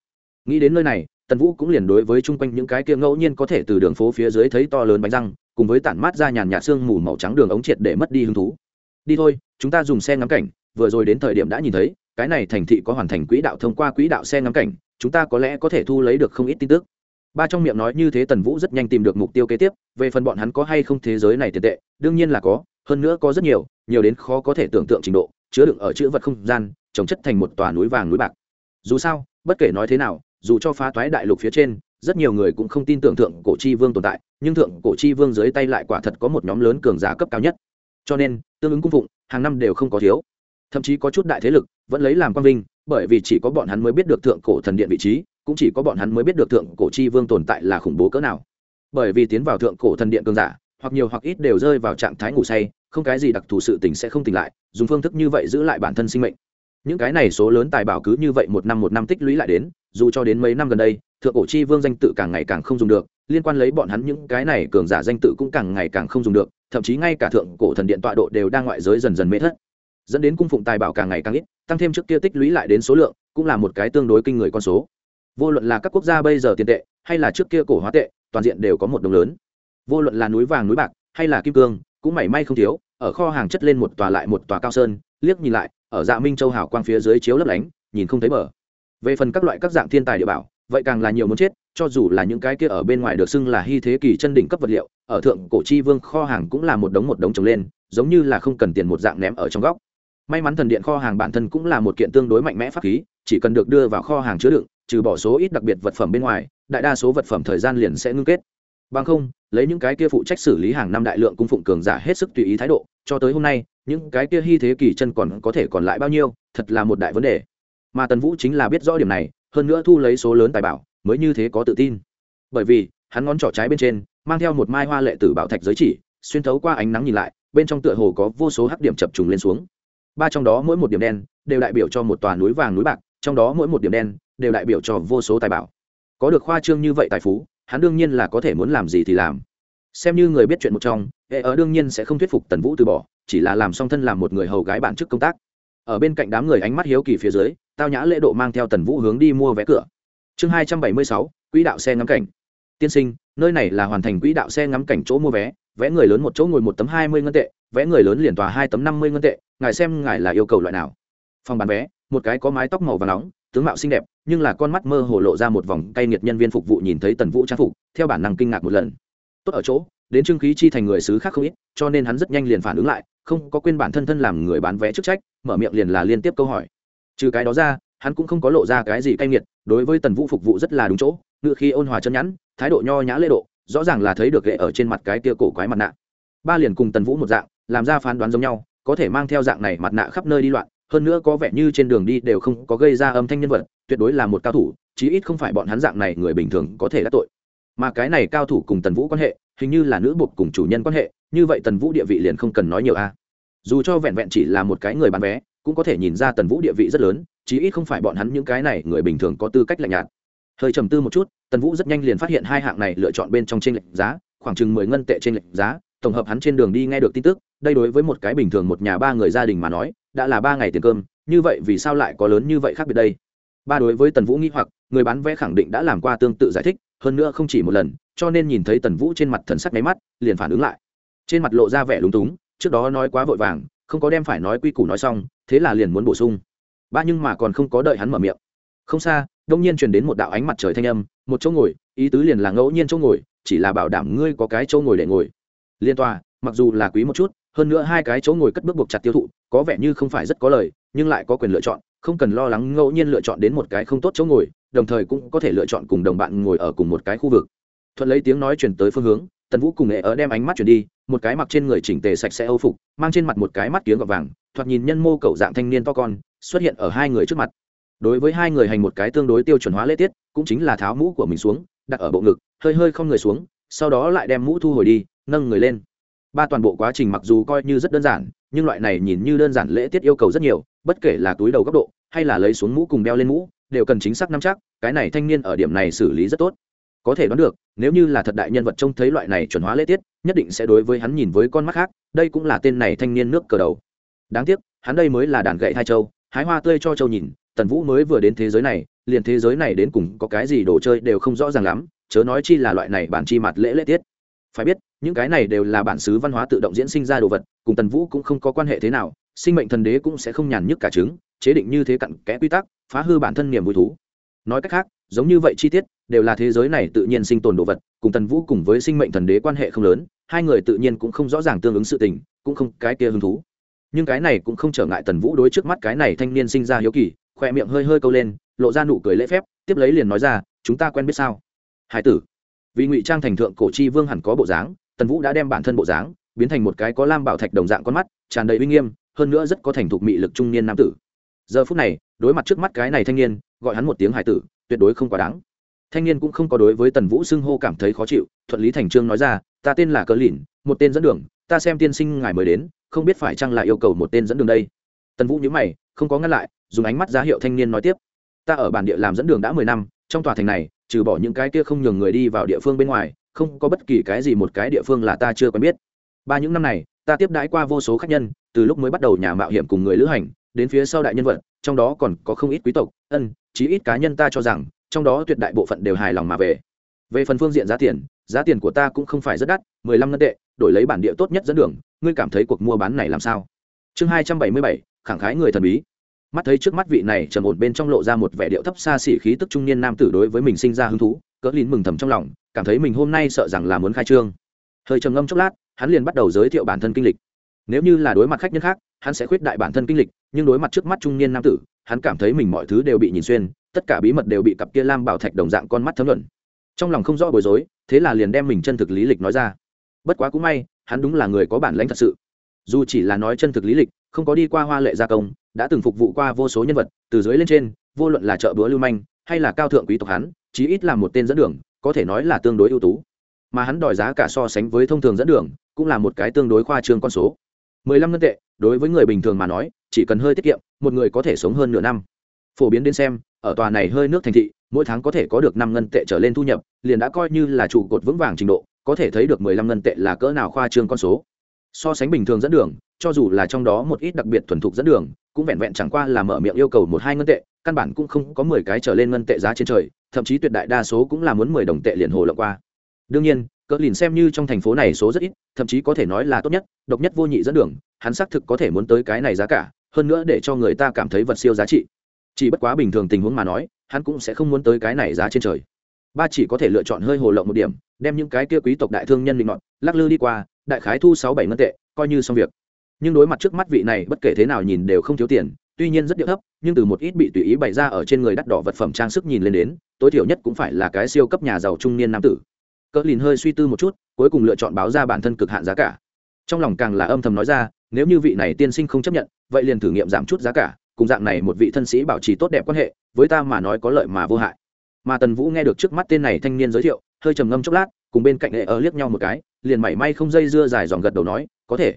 Nghĩ đến nơi này, tần vũ cũng liền đối với chung quanh những cái kia ngẫu nhiên có thể từ đường phố phía dưới thấy to lớn bánh răng cùng với tản mát ra nhàn nhạt xương mù màu trắng đường ống triệt để mất đi hứng thú. Đi thôi, chúng ta dùng xe ngắm cảnh, vừa rồi đến thời điểm đã nhìn thấy, cái này thành thị có hoàn thành quỹ đạo thông qua quỹ đạo xe ngắm cảnh, chúng ta có lẽ có thể thu lấy được không ít tin tức. Ba trong miệng nói như thế tần vũ rất nhanh tìm được mục tiêu kế tiếp, về phần bọn hắn có hay không thế giới này tiền tệ, đương nhiên là có, hơn nữa có rất nhiều nhiều đến khó có thể tưởng tượng trình độ, chứa đựng ở chữ vật không gian, trồng chất thành một tòa núi vàng núi bạc. Dù sao, bất kể nói thế nào, dù cho phá toái đại lục phía trên rất nhiều người cũng không tin tưởng thượng cổ chi vương tồn tại, nhưng thượng cổ chi vương dưới tay lại quả thật có một nhóm lớn cường giả cấp cao nhất. Cho nên, tương ứng cung phụng, hàng năm đều không có thiếu. Thậm chí có chút đại thế lực vẫn lấy làm quang vinh, bởi vì chỉ có bọn hắn mới biết được thượng cổ thần điện vị trí, cũng chỉ có bọn hắn mới biết được thượng cổ chi vương tồn tại là khủng bố cỡ nào. Bởi vì tiến vào thượng cổ thần điện cường giả, hoặc nhiều hoặc ít đều rơi vào trạng thái ngủ say, không cái gì đặc thù sự tình sẽ không tỉnh lại, dùng phương thức như vậy giữ lại bản thân sinh mệnh. Những cái này số lớn tài bảo cứ như vậy một năm một năm tích lũy lại đến, dù cho đến mấy năm gần đây thượng cổ chi vương danh tự càng ngày càng không dùng được, liên quan lấy bọn hắn những cái này cường giả danh tự cũng càng ngày càng không dùng được, thậm chí ngay cả thượng cổ thần điện tọa độ đều đang ngoại giới dần dần mê thất. Dẫn đến cung phụng tài bảo càng ngày càng ít, tăng thêm trước kia tích lũy lại đến số lượng, cũng là một cái tương đối kinh người con số. Vô luận là các quốc gia bây giờ tiền tệ, hay là trước kia cổ hóa tệ, toàn diện đều có một đồng lớn. Vô luận là núi vàng núi bạc, hay là kim cương, cũng mảy may không thiếu, ở kho hàng chất lên một tòa lại một tòa cao sơn, liếc nhìn lại, ở dạ minh châu hào quang phía dưới chiếu lấp lánh, nhìn không thấy mở. về phần các loại các dạng thiên tài địa bảo vậy càng là nhiều muốn chết, cho dù là những cái kia ở bên ngoài được xưng là hy thế kỷ chân đỉnh cấp vật liệu, ở thượng cổ chi vương kho hàng cũng là một đống một đống trồng lên, giống như là không cần tiền một dạng ném ở trong góc. May mắn thần điện kho hàng bản thân cũng là một kiện tương đối mạnh mẽ pháp khí, chỉ cần được đưa vào kho hàng chứa đựng, trừ bỏ số ít đặc biệt vật phẩm bên ngoài, đại đa số vật phẩm thời gian liền sẽ ngưng kết. Bằng không, lấy những cái kia phụ trách xử lý hàng năm đại lượng cung phụng cường giả hết sức tùy ý thái độ, cho tới hôm nay, những cái kia hy thế kỷ chân còn có thể còn lại bao nhiêu, thật là một đại vấn đề. Mà tần vũ chính là biết rõ điểm này hơn nữa thu lấy số lớn tài bảo, mới như thế có tự tin. Bởi vì, hắn ngón trỏ trái bên trên, mang theo một mai hoa lệ tử bảo thạch giới chỉ, xuyên thấu qua ánh nắng nhìn lại, bên trong tựa hồ có vô số hắc điểm chập trùng lên xuống. Ba trong đó mỗi một điểm đen, đều đại biểu cho một tòa núi vàng núi bạc, trong đó mỗi một điểm đen, đều đại biểu cho vô số tài bảo. Có được khoa trương như vậy tài phú, hắn đương nhiên là có thể muốn làm gì thì làm. Xem như người biết chuyện một trong, hệ ở đương nhiên sẽ không thuyết phục tần vũ từ bỏ, chỉ là làm song thân làm một người hầu gái bản chức công tác. Ở bên cạnh đám người ánh mắt hiếu kỳ phía dưới tao nhã lễ độ mang theo tần vũ hướng đi mua vé cửa. Chương hai trăm bảy mươi sáu, quỹ đạo xe ngắm cảnh. Tiên sinh, nơi này là hoàn thành quỹ đạo xe ngắm cảnh chỗ mua vé. Vé người lớn một chỗ ngồi một tấm hai mươi ngân tệ, vé người lớn liền tòa hai tấm năm mươi ngân tệ. Ngài xem ngài là yêu cầu loại nào? Phòng bán vé, một cái có mái tóc màu và nóng, tướng mạo xinh đẹp, nhưng là con mắt mơ hồ lộ ra một vòng cay nghiệt nhân viên phục vụ nhìn thấy tần vũ trang phục, theo bản năng kinh ngạc một lần. Tốt ở chỗ, đến trương khí chi thành người xứ khác không ít, cho nên hắn rất nhanh liền phản ứng lại, không có quên bản thân thân làm người bán vé chức trách, mở miệng liền là liên tiếp câu hỏi trừ cái đó ra, hắn cũng không có lộ ra cái gì cay nghiệt, đối với tần vũ phục vụ rất là đúng chỗ, ngựa khi ôn hòa chân nhẵn thái độ nho nhã lễ độ, rõ ràng là thấy được ghệ ở trên mặt cái tia cổ quái mặt nạ. Ba liền cùng tần vũ một dạng, làm ra phán đoán giống nhau, có thể mang theo dạng này mặt nạ khắp nơi đi loạn, hơn nữa có vẻ như trên đường đi đều không có gây ra âm thanh nhân vật, tuyệt đối là một cao thủ, chí ít không phải bọn hắn dạng này người bình thường có thể đắc tội. Mà cái này cao thủ cùng tần vũ quan hệ, hình như là nữ bột cùng chủ nhân quan hệ, như vậy tần vũ địa vị liền không cần nói nhiều a. Dù cho vẹn vẹn chỉ là một cái người bán vé cũng có thể nhìn ra tần vũ địa vị rất lớn, chí ít không phải bọn hắn những cái này người bình thường có tư cách lạnh nhạt. Hơi trầm tư một chút, tần vũ rất nhanh liền phát hiện hai hạng này lựa chọn bên trong trên lệnh giá, khoảng chừng mười ngân tệ trên lệnh giá, tổng hợp hắn trên đường đi nghe được tin tức, đây đối với một cái bình thường một nhà ba người gia đình mà nói, đã là ba ngày tiền cơm, như vậy vì sao lại có lớn như vậy khác biệt đây? Ba đối với tần vũ nghĩ hoặc, người bán vé khẳng định đã làm qua tương tự giải thích, hơn nữa không chỉ một lần, cho nên nhìn thấy tần vũ trên mặt thần sắc máy mắt, liền phản ứng lại. Trên mặt lộ ra vẻ lúng túng, trước đó nói quá vội vàng, không có đem phải nói quy củ nói xong thế là liền muốn bổ sung. Ba nhưng mà còn không có đợi hắn mở miệng. Không xa, đông nhiên truyền đến một đạo ánh mặt trời thanh âm, một chỗ ngồi, ý tứ liền là ngẫu nhiên chỗ ngồi, chỉ là bảo đảm ngươi có cái chỗ ngồi để ngồi. Liên tòa, mặc dù là quý một chút, hơn nữa hai cái chỗ ngồi cất bước buộc chặt tiêu thụ, có vẻ như không phải rất có lời, nhưng lại có quyền lựa chọn, không cần lo lắng ngẫu nhiên lựa chọn đến một cái không tốt chỗ ngồi, đồng thời cũng có thể lựa chọn cùng đồng bạn ngồi ở cùng một cái khu vực. Thuận lấy tiếng nói chuyển tới phương hướng, tần vũ cùng nghệ ở đem ánh mắt chuyển đi, một cái mặc trên người chỉnh tề sạch sẽ âu phục, mang trên mặt một cái mắt kiếng gọt vàng thoạt nhìn nhân mô cầu dạng thanh niên to con, xuất hiện ở hai người trước mặt. Đối với hai người hành một cái tương đối tiêu chuẩn hóa lễ tiết, cũng chính là tháo mũ của mình xuống, đặt ở bộ ngực, hơi hơi không người xuống, sau đó lại đem mũ thu hồi đi, nâng người lên. Ba toàn bộ quá trình mặc dù coi như rất đơn giản, nhưng loại này nhìn như đơn giản lễ tiết yêu cầu rất nhiều, bất kể là túi đầu góc độ, hay là lấy xuống mũ cùng đeo lên mũ, đều cần chính xác nắm chắc, cái này thanh niên ở điểm này xử lý rất tốt. Có thể đoán được, nếu như là thật đại nhân vật trông thấy loại này chuẩn hóa lễ tiết, nhất định sẽ đối với hắn nhìn với con mắt khác, đây cũng là tên này thanh niên nước cờ đầu đáng tiếc, hắn đây mới là đàn gậy hai châu, hái hoa tươi cho châu nhìn, tần vũ mới vừa đến thế giới này, liền thế giới này đến cùng có cái gì đồ chơi đều không rõ ràng lắm, chớ nói chi là loại này bản chi mặt lễ lễ tiết. Phải biết, những cái này đều là bản xứ văn hóa tự động diễn sinh ra đồ vật, cùng tần vũ cũng không có quan hệ thế nào, sinh mệnh thần đế cũng sẽ không nhàn nhức cả trứng, chế định như thế cặn kẽ quy tắc, phá hư bản thân niềm vui thú. Nói cách khác, giống như vậy chi tiết, đều là thế giới này tự nhiên sinh tồn đồ vật, cùng tần vũ cùng với sinh mệnh thần đế quan hệ không lớn, hai người tự nhiên cũng không rõ ràng tương ứng sự tình, cũng không cái kia hứng thú nhưng cái này cũng không trở ngại tần vũ đối trước mắt cái này thanh niên sinh ra hiếu kỳ khoe miệng hơi hơi câu lên, lộ ra nụ cười lễ phép, tiếp lấy liền nói ra, chúng ta quen biết sao? Hải tử. Vì ngụy trang thành thượng cổ chi vương hẳn có bộ dáng, tần vũ đã đem bản thân bộ dáng biến thành một cái có lam bảo thạch đồng dạng con mắt, tràn đầy uy nghiêm, hơn nữa rất có thành thục mị lực trung niên nam tử. Giờ phút này, đối mặt trước mắt cái này thanh niên, gọi hắn một tiếng hải tử, tuyệt đối không quá đáng. Thanh niên cũng không có đối với tần vũ xưng hô cảm thấy khó chịu, thuận lý thành trương nói ra, ta tên là cờ lìn, một tên dẫn đường, ta xem tiên sinh ngài mới đến không biết phải chăng là yêu cầu một tên dẫn đường đây? Tần vũ nhớ mày, không có ngăn lại, dùng ánh mắt ra hiệu thanh niên nói tiếp. Ta ở bản địa làm dẫn đường đã mười năm, trong tòa thành này, trừ bỏ những cái kia không nhường người đi vào địa phương bên ngoài, không có bất kỳ cái gì một cái địa phương là ta chưa quen biết. Ba những năm này, ta tiếp đãi qua vô số khách nhân, từ lúc mới bắt đầu nhà mạo hiểm cùng người lữ hành, đến phía sau đại nhân vật, trong đó còn có không ít quý tộc, ân, chí ít cá nhân ta cho rằng, trong đó tuyệt đại bộ phận đều hài lòng mà về. Về phần phương diện giá tiền giá tiền của ta cũng không phải rất đắt, mười lăm ngân tệ, đổi lấy bản địa tốt nhất dẫn đường ngươi cảm thấy cuộc mua bán này làm sao? Chương hai trăm bảy mươi bảy, khẳng khái người thần bí. Mắt thấy trước mắt vị này trầm ổn bên trong lộ ra một vẻ điệu thấp xa xỉ khí tức trung niên nam tử đối với mình sinh ra hứng thú, cỡ lín mừng thầm trong lòng, cảm thấy mình hôm nay sợ rằng là muốn khai trương. Hơi trầm ngâm chốc lát, hắn liền bắt đầu giới thiệu bản thân kinh lịch. Nếu như là đối mặt khách nhân khác, hắn sẽ khuyết đại bản thân kinh lịch, nhưng đối mặt trước mắt trung niên nam tử, hắn cảm thấy mình mọi thứ đều bị nhìn xuyên, tất cả bí mật đều bị cặp kia lam bảo thạch đồng dạng con mắt thấm luận trong lòng không rõ bối rối, thế là liền đem mình chân thực lý lịch nói ra. Bất quá cũng may hắn đúng là người có bản lãnh thật sự. Dù chỉ là nói chân thực lý lịch, không có đi qua hoa lệ gia công, đã từng phục vụ qua vô số nhân vật, từ dưới lên trên, vô luận là chợ búa lưu manh, hay là cao thượng quý tộc hắn, chí ít là một tên dẫn đường, có thể nói là tương đối ưu tú. Mà hắn đòi giá cả so sánh với thông thường dẫn đường, cũng là một cái tương đối khoa trương con số. Mười lăm ngân tệ, đối với người bình thường mà nói, chỉ cần hơi tiết kiệm, một người có thể sống hơn nửa năm. Phổ biến đến xem, ở tòa này hơi nước thành thị, mỗi tháng có thể có được năm ngân tệ trở lên thu nhập, liền đã coi như là trụ cột vững vàng trình độ có thể thấy được mười lăm ngân tệ là cỡ nào khoa trương con số. So sánh bình thường dẫn đường, cho dù là trong đó một ít đặc biệt thuần thục dẫn đường, cũng vẹn vẹn chẳng qua là mở miệng yêu cầu một hai ngân tệ, căn bản cũng không có mười cái trở lên ngân tệ giá trên trời, thậm chí tuyệt đại đa số cũng là muốn mười đồng tệ liền hồ lộng qua. Đương nhiên, cỡ lìn xem như trong thành phố này số rất ít, thậm chí có thể nói là tốt nhất, độc nhất vô nhị dẫn đường, hắn xác thực có thể muốn tới cái này giá cả, hơn nữa để cho người ta cảm thấy vật siêu giá trị. Chỉ bất quá bình thường tình huống mà nói, hắn cũng sẽ không muốn tới cái này giá trên trời. Ba chỉ có thể lựa chọn hơi hồ lộng một điểm đem những cái kia quý tộc đại thương nhân định ngọn lắc lư đi qua, đại khái thu sáu bảy ngân tệ, coi như xong việc. Nhưng đối mặt trước mắt vị này, bất kể thế nào nhìn đều không thiếu tiền, tuy nhiên rất điệu thấp, nhưng từ một ít bị tùy ý bày ra ở trên người đắt đỏ vật phẩm trang sức nhìn lên đến, tối thiểu nhất cũng phải là cái siêu cấp nhà giàu trung niên nam tử. Cỡ lìn hơi suy tư một chút, cuối cùng lựa chọn báo ra bản thân cực hạn giá cả. Trong lòng càng là âm thầm nói ra, nếu như vị này tiên sinh không chấp nhận, vậy liền thử nghiệm giảm chút giá cả, cùng dạng này một vị thân sĩ bảo trì tốt đẹp quan hệ, với ta mà nói có lợi mà vô hại. Mà tần vũ nghe được trước mắt tên này thanh niên giới thiệu hơi trầm ngâm chốc lát, cùng bên cạnh hệ ở liếc nhau một cái, liền mảy may không dây dưa dài dòng gật đầu nói, có thể.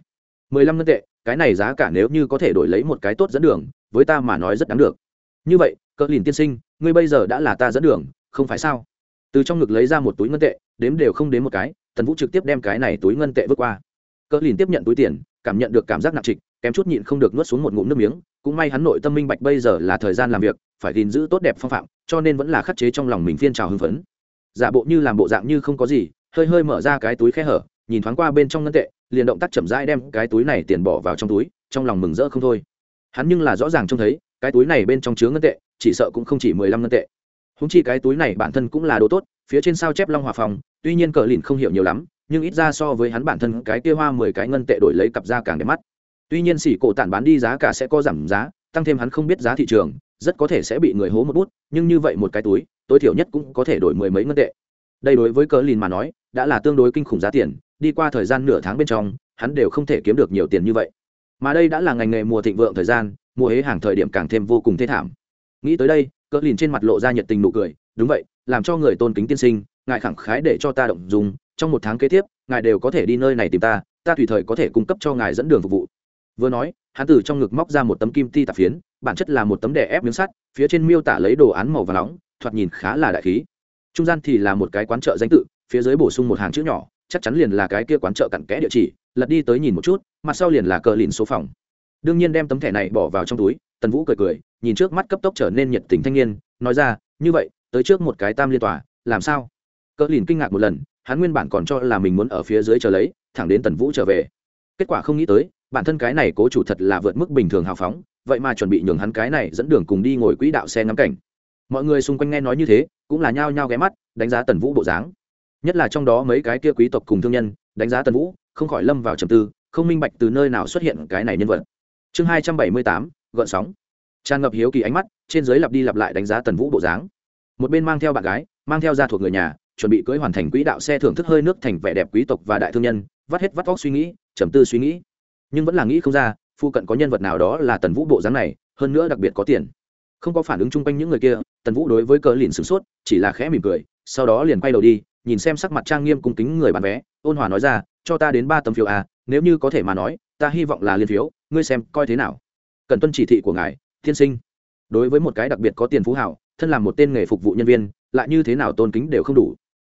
Mười lăm ngân tệ, cái này giá cả nếu như có thể đổi lấy một cái tốt dẫn đường, với ta mà nói rất đáng được. Như vậy, cỡ lìn tiên sinh, ngươi bây giờ đã là ta dẫn đường, không phải sao? Từ trong ngực lấy ra một túi ngân tệ, đếm đều không đến một cái, tần vũ trực tiếp đem cái này túi ngân tệ vượt qua. Cỡ lìn tiếp nhận túi tiền, cảm nhận được cảm giác nặng trịch, kém chút nhịn không được nuốt xuống một ngụm nước miếng, cũng may hắn nội tâm minh bạch bây giờ là thời gian làm việc, phải gìn giữ tốt đẹp phong phạm, cho nên vẫn là khắc chế trong lòng mình phiên trào hưng phấn giả bộ như làm bộ dạng như không có gì, hơi hơi mở ra cái túi khe hở, nhìn thoáng qua bên trong ngân tệ, liền động tác chậm rãi đem cái túi này tiền bỏ vào trong túi, trong lòng mừng rỡ không thôi. Hắn nhưng là rõ ràng trông thấy, cái túi này bên trong chứa ngân tệ, chỉ sợ cũng không chỉ mười lăm ngân tệ. Húng chi cái túi này bản thân cũng là đồ tốt, phía trên sao chép long hòa phòng, tuy nhiên cờ lìn không hiểu nhiều lắm, nhưng ít ra so với hắn bản thân cái kia hoa mười cái ngân tệ đổi lấy cặp da càng đẹp mắt. Tuy nhiên xỉ cổ tản bán đi giá cả sẽ có giảm giá, tăng thêm hắn không biết giá thị trường, rất có thể sẽ bị người hố một bút, nhưng như vậy một cái túi tối thiểu nhất cũng có thể đổi mười mấy ngân tệ. Đây đối với cờ lìn mà nói, đã là tương đối kinh khủng giá tiền, đi qua thời gian nửa tháng bên trong, hắn đều không thể kiếm được nhiều tiền như vậy. Mà đây đã là ngành nghề mùa thịnh vượng thời gian, mùa hế hàng thời điểm càng thêm vô cùng thê thảm. Nghĩ tới đây cờ lìn trên mặt lộ ra nhiệt tình nụ cười, đúng vậy, làm cho người tôn kính tiên sinh, ngài khẳng khái để cho ta động dùng, trong một tháng kế tiếp, ngài đều có thể đi nơi này tìm ta ta tùy thời có thể cung cấp cho ngài dẫn đường phục vụ. Vừa nói, hắn từ trong ngực móc ra một tấm kim ti tạp phiến, bản chất là một tấm đè ép miếng sắt, phía trên miêu tả lấy đồ án màu và nóng thoạt nhìn khá là đại khí. Trung gian thì là một cái quán chợ danh tự, phía dưới bổ sung một hàng chữ nhỏ, chắc chắn liền là cái kia quán chợ cặn kẽ địa chỉ, lật đi tới nhìn một chút, mặt sau liền là cờ lìn số phòng. Đương nhiên đem tấm thẻ này bỏ vào trong túi, tần vũ cười cười, nhìn trước mắt cấp tốc trở nên nhiệt tình thanh niên, nói ra, như vậy, tới trước một cái tam liên tòa, làm sao? Cờ lìn kinh ngạc một lần, hắn nguyên bản còn cho là mình muốn ở phía dưới chờ lấy, thẳng đến tần vũ trở về. Kết quả không nghĩ tới, bản thân cái này cố chủ thật là vượt mức bình thường hào phóng, vậy mà chuẩn bị nhường hắn cái này dẫn đường cùng đi ngồi quỹ đạo xe ngắm cảnh mọi người xung quanh nghe nói như thế, cũng là nhao nhao ghé mắt, đánh giá tần vũ bộ dáng. Nhất là trong đó mấy cái kia quý tộc cùng thương nhân, đánh giá tần vũ, không khỏi lâm vào trầm tư, không minh bạch từ nơi nào xuất hiện cái này nhân vật. Chương hai trăm bảy mươi tám, gợn sóng. Tràn ngập hiếu kỳ ánh mắt, trên giới lặp đi lặp lại đánh giá tần vũ bộ dáng. Một bên mang theo bạn gái, mang theo gia thuộc người nhà, chuẩn bị cưới hoàn thành quỹ đạo xe thưởng thức hơi nước thành vẻ đẹp quý tộc và đại thương nhân, vắt hết vắt vóc suy nghĩ, trầm tư suy nghĩ. Nhưng vẫn là nghĩ không ra, phu cận có nhân vật nào đó là tần vũ bộ dáng này, hơn nữa đặc biệt có tiền. Không có phản ứng chung quanh những người kia tần vũ đối với cờ lìn sửng sốt, chỉ là khẽ mỉm cười, sau đó liền quay đầu đi, nhìn xem sắc mặt trang nghiêm cung kính người bán vé, ôn hòa nói ra, cho ta đến ba tấm phiếu à nếu như có thể mà nói, ta hy vọng là liên phiếu, ngươi xem coi thế nào. Cần tuân chỉ thị của ngài thiên sinh. Đối với một cái đặc biệt có tiền phú hảo, thân làm một tên nghề phục vụ nhân viên, lại như thế nào tôn kính đều không đủ.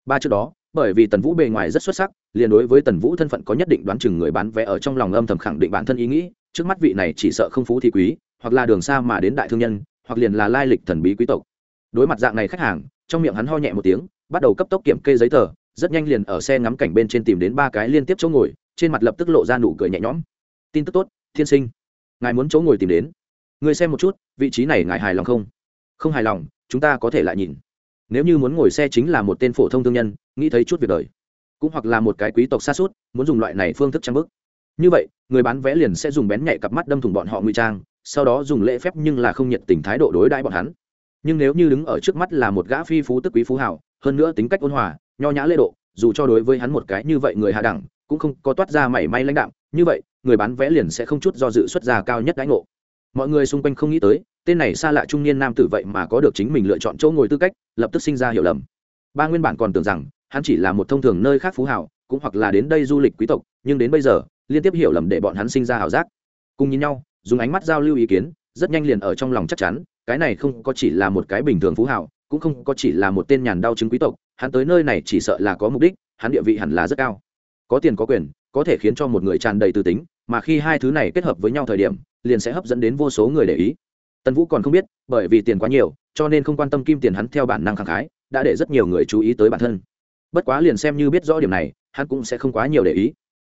Ba trước đó, bởi vì tần vũ bề ngoài rất xuất sắc, liền đối với tần vũ thân phận có nhất định đoán chừng người bán vé ở trong lòng âm thầm khẳng định bản thân ý nghĩ, trước mắt vị này chỉ sợ không phú thì quý, hoặc là đường xa mà đến đại thương nhân, hoặc liền là lai lịch thần bí quý tộc đối mặt dạng này khách hàng, trong miệng hắn ho nhẹ một tiếng, bắt đầu cấp tốc kiểm kê giấy tờ, rất nhanh liền ở xe ngắm cảnh bên trên tìm đến ba cái liên tiếp chỗ ngồi, trên mặt lập tức lộ ra nụ cười nhẹ nhõm. Tin tức tốt, thiên sinh. Ngài muốn chỗ ngồi tìm đến. Người xem một chút, vị trí này ngài hài lòng không? Không hài lòng, chúng ta có thể lại nhìn. Nếu như muốn ngồi xe chính là một tên phổ thông thương nhân, nghĩ thấy chút việc đời. Cũng hoặc là một cái quý tộc xa suốt, muốn dùng loại này phương thức trang bức. Như vậy, người bán vé liền sẽ dùng bén nhạy cặp mắt đâm thủng bọn họ ngụy trang, sau đó dùng lễ phép nhưng là không nhiệt tình thái độ đối đãi bọn hắn nhưng nếu như đứng ở trước mắt là một gã phi phú tức quý phú hảo, hơn nữa tính cách ôn hòa, nho nhã lễ độ, dù cho đối với hắn một cái như vậy người hạ đẳng, cũng không có toát ra mảy may lãnh đạm, như vậy, người bán vé liền sẽ không chút do dự xuất ra cao nhất đãi ngộ. Mọi người xung quanh không nghĩ tới, tên này xa lạ trung niên nam tử vậy mà có được chính mình lựa chọn chỗ ngồi tư cách, lập tức sinh ra hiểu lầm. Ba nguyên bản còn tưởng rằng, hắn chỉ là một thông thường nơi khác phú hảo, cũng hoặc là đến đây du lịch quý tộc, nhưng đến bây giờ, liên tiếp hiểu lầm để bọn hắn sinh ra hảo giác. Cùng nhìn nhau, dùng ánh mắt giao lưu ý kiến, rất nhanh liền ở trong lòng chắc chắn cái này không có chỉ là một cái bình thường phú hào cũng không có chỉ là một tên nhàn đau chứng quý tộc, hắn tới nơi này chỉ sợ là có mục đích, hắn địa vị hẳn là rất cao. Có tiền có quyền, có thể khiến cho một người tràn đầy tư tính, mà khi hai thứ này kết hợp với nhau thời điểm, liền sẽ hấp dẫn đến vô số người để ý. Tần vũ còn không biết, bởi vì tiền quá nhiều, cho nên không quan tâm kim tiền hắn theo bản năng khẳng khái, đã để rất nhiều người chú ý tới bản thân. Bất quá liền xem như biết rõ điểm này, hắn cũng sẽ không quá nhiều để ý.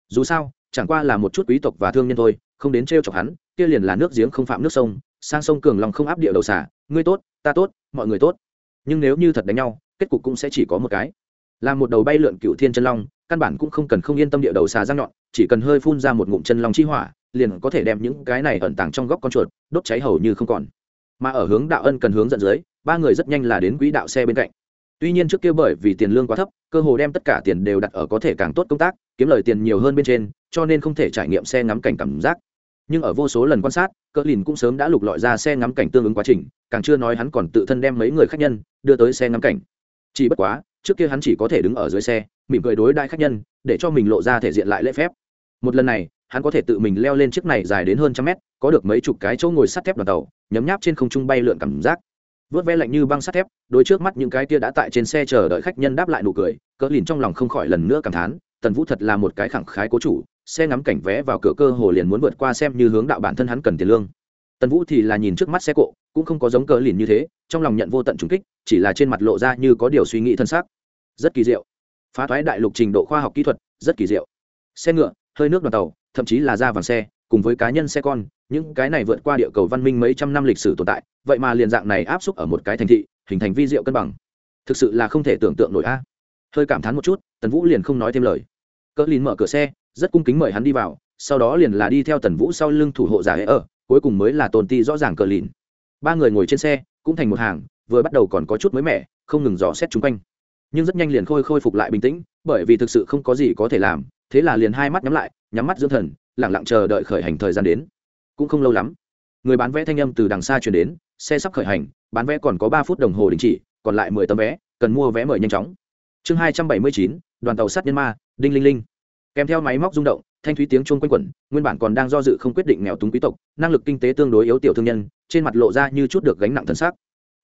Dù sao, chẳng qua là một chút quý tộc và thương nhân thôi, không đến t r e o chọc hắn kia liền là nước giếng không phạm nước sông, sang sông cường lòng không áp địa đầu xả ngươi tốt, ta tốt, mọi người tốt. Nhưng nếu như thật đánh nhau, kết cục cũng sẽ chỉ có một cái. Là một đầu bay lượn cựu thiên chân long, căn bản cũng không cần không yên tâm địa đầu xà răng nhọn, chỉ cần hơi phun ra một ngụm chân long chi hỏa, liền có thể đem những cái này ẩn tàng trong góc con chuột, đốt cháy hầu như không còn. Mà ở hướng đạo ân cần hướng dẫn dưới, ba người rất nhanh là đến quỹ đạo xe bên cạnh. Tuy nhiên trước kia bởi vì tiền lương quá thấp, cơ hồ đem tất cả tiền đều đặt ở có thể càng tốt công tác, kiếm lời tiền nhiều hơn bên trên, cho nên không thể trải nghiệm xe ngắm cảnh cảm giác nhưng ở vô số lần quan sát, cỡ lìn cũng sớm đã lục lọi ra xe ngắm cảnh tương ứng quá trình, càng chưa nói hắn còn tự thân đem mấy người khách nhân đưa tới xe ngắm cảnh. Chỉ bất quá, trước kia hắn chỉ có thể đứng ở dưới xe, mỉm cười đối đại khách nhân, để cho mình lộ ra thể diện lại lễ phép. Một lần này, hắn có thể tự mình leo lên chiếc này dài đến hơn trăm mét, có được mấy chục cái chỗ ngồi sắt thép đoàn tàu, nhấm nháp trên không trung bay lượn cảm giác. Vớt ve lạnh như băng sắt thép đôi trước mắt những cái kia đã tại trên xe chờ đợi khách nhân đáp lại nụ cười, cỡ lìn trong lòng không khỏi lần nữa cảm thán, tần vũ thật là một cái khẳng khái cố chủ xe ngắm cảnh vé vào cửa cơ hồ liền muốn vượt qua xem như hướng đạo bản thân hắn cần tiền lương. Tần vũ thì là nhìn trước mắt xe cộ, cũng không có giống cờ lìn như thế, trong lòng nhận vô tận trùng kích, chỉ là trên mặt lộ ra như có điều suy nghĩ thân xác. Rất kỳ diệu. Phá thoái đại lục trình độ khoa học kỹ thuật, rất kỳ diệu. Xe ngựa, hơi nước đoàn tàu, thậm chí là da vàng xe, cùng với cá nhân xe con, những cái này vượt qua địa cầu văn minh mấy trăm năm lịch sử tồn tại, vậy mà liền dạng này áp xúc ở một cái thành thị, hình thành vi diệu cân bằng. Thực sự là không thể tưởng tượng nổi a. Hơi cảm thán một chút, tần vũ liền không nói thêm lời. Cỡ lìn mở cửa xe rất cung kính mời hắn đi vào, sau đó liền là đi theo tần vũ sau lưng thủ hộ giả hễ ở, cuối cùng mới là tồn ti rõ ràng cờ lìn. Ba người ngồi trên xe, cũng thành một hàng, vừa bắt đầu còn có chút mới mẻ, không ngừng dò xét chung quanh. Nhưng rất nhanh liền khôi khôi phục lại bình tĩnh, bởi vì thực sự không có gì có thể làm, thế là liền hai mắt nhắm lại, nhắm mắt dưỡng thần lẳng lặng chờ đợi khởi hành thời gian đến. Cũng không lâu lắm, người bán vé thanh âm từ đằng xa chuyển đến, xe sắp khởi hành, bán vé còn có ba phút đồng hồ đình chỉ, còn lại mười tấm vé, cần mua vé mời nhanh chóng. Chương hai trăm bảy mươi chín, đoàn tàu sắt nhân ma, đinh linh linh kèm theo máy móc rung động, thanh thúy tiếng chuông quanh quẩn, nguyên bản còn đang do dự không quyết định nghèo túng quý tộc, năng lực kinh tế tương đối yếu tiểu thương nhân, trên mặt lộ ra như chút được gánh nặng thân xác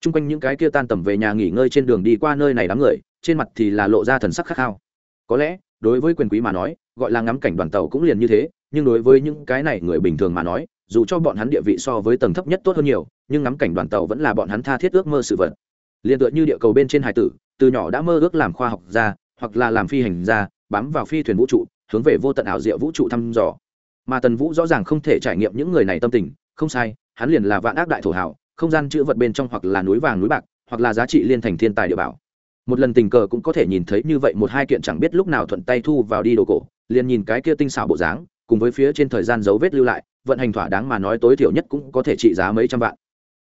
chung quanh những cái kia tan tầm về nhà nghỉ ngơi trên đường đi qua nơi này đám người, trên mặt thì là lộ ra thần sắc khát khao. Có lẽ, đối với quyền quý mà nói, gọi là ngắm cảnh đoàn tàu cũng liền như thế, nhưng đối với những cái này người bình thường mà nói, dù cho bọn hắn địa vị so với tầng thấp nhất tốt hơn nhiều, nhưng ngắm cảnh đoàn tàu vẫn là bọn hắn tha thiết ước mơ sự vật. Liền tựa như địa cầu bên trên hải tử, từ nhỏ đã mơ ước làm khoa học gia, hoặc là làm phi hành gia, bám vào phi thuyền vũ trụ hướng về vô tận ảo diệu vũ trụ thăm dò. Mà tần vũ rõ ràng không thể trải nghiệm những người này tâm tình, không sai, hắn liền là vạn ác đại thổ hảo, không gian chữ vật bên trong hoặc là núi vàng núi bạc, hoặc là giá trị liên thành thiên tài địa bảo. Một lần tình cờ cũng có thể nhìn thấy như vậy một hai kiện chẳng biết lúc nào thuận tay thu vào đi đồ cổ, liền nhìn cái kia tinh xảo bộ dáng, cùng với phía trên thời gian dấu vết lưu lại, vận hành thỏa đáng mà nói tối thiểu nhất cũng có thể trị giá mấy trăm vạn.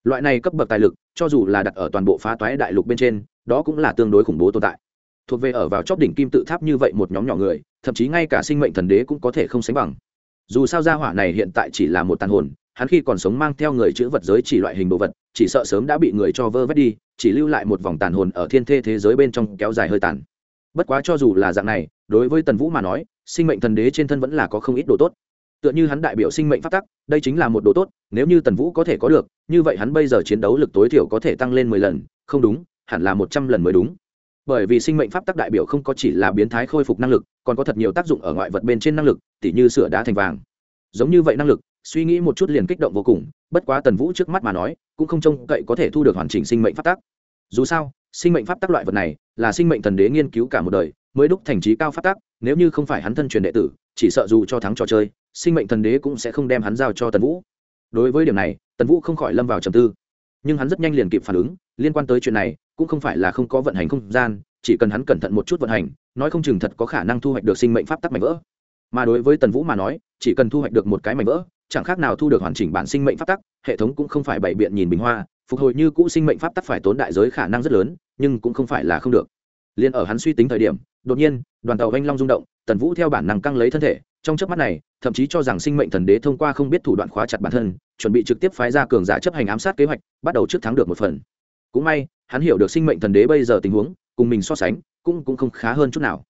Loại này cấp bậc tài lực, cho dù là đặt ở toàn bộ phá toái đại lục bên trên, đó cũng là tương đối khủng bố tồn tại thuộc về ở vào chóp đỉnh kim tự tháp như vậy một nhóm nhỏ người, thậm chí ngay cả sinh mệnh thần đế cũng có thể không sánh bằng. Dù sao gia hỏa này hiện tại chỉ là một tàn hồn, hắn khi còn sống mang theo người chữ vật giới chỉ loại hình đồ vật, chỉ sợ sớm đã bị người cho vơ vét đi, chỉ lưu lại một vòng tàn hồn ở thiên thê thế giới bên trong kéo dài hơi tàn. Bất quá cho dù là dạng này, đối với tần vũ mà nói, sinh mệnh thần đế trên thân vẫn là có không ít đồ tốt. Tựa như hắn đại biểu sinh mệnh phát tắc, đây chính là một đồ tốt, nếu như tần vũ có thể có được, như vậy hắn bây giờ chiến đấu lực tối thiểu có thể tăng lên mười lần, không đúng, hẳn là một trăm lần mới đúng bởi vì sinh mệnh pháp tắc đại biểu không có chỉ là biến thái khôi phục năng lực, còn có thật nhiều tác dụng ở ngoại vật bên trên năng lực, tỉ như sửa đá thành vàng. Giống như vậy năng lực, suy nghĩ một chút liền kích động vô cùng, bất quá tần vũ trước mắt mà nói, cũng không trông cậy có thể thu được hoàn chỉnh sinh mệnh pháp tắc. Dù sao, sinh mệnh pháp tắc loại vật này, là sinh mệnh thần đế nghiên cứu cả một đời, mới đúc thành trí cao pháp tắc, nếu như không phải hắn thân truyền đệ tử, chỉ sợ dù cho thắng trò chơi, sinh mệnh thần đế cũng sẽ không đem hắn giao cho tần vũ. Đối với điểm này, tần vũ không khỏi lâm vào trầm tư. Nhưng hắn rất nhanh liền kịp phản ứng liên quan tới chuyện này, cũng không phải là không có vận hành không gian, chỉ cần hắn cẩn thận một chút vận hành, nói không chừng thật có khả năng thu hoạch được sinh mệnh pháp tắc mảnh vỡ. Mà đối với tần vũ mà nói, chỉ cần thu hoạch được một cái mảnh vỡ, chẳng khác nào thu được hoàn chỉnh bản sinh mệnh pháp tắc, hệ thống cũng không phải bày biện nhìn bình hoa, phục hồi như cũ sinh mệnh pháp tắc phải tốn đại giới khả năng rất lớn, nhưng cũng không phải là không được. Liền ở hắn suy tính thời điểm, đột nhiên, đoàn tàu vanh long rung động, tần vũ theo bản năng căng lấy thân thể, trong chớp mắt này, thậm chí cho rằng sinh mệnh thần đế thông qua không biết thủ đoạn khóa chặt bản thân, chuẩn bị trực tiếp phái ra cường giả chấp hành ám sát kế hoạch, bắt đầu trước thắng được một phần cũng may, hắn hiểu được sinh mệnh thần đế bây giờ tình huống, cùng mình so sánh, cũng cũng không khá hơn chút nào.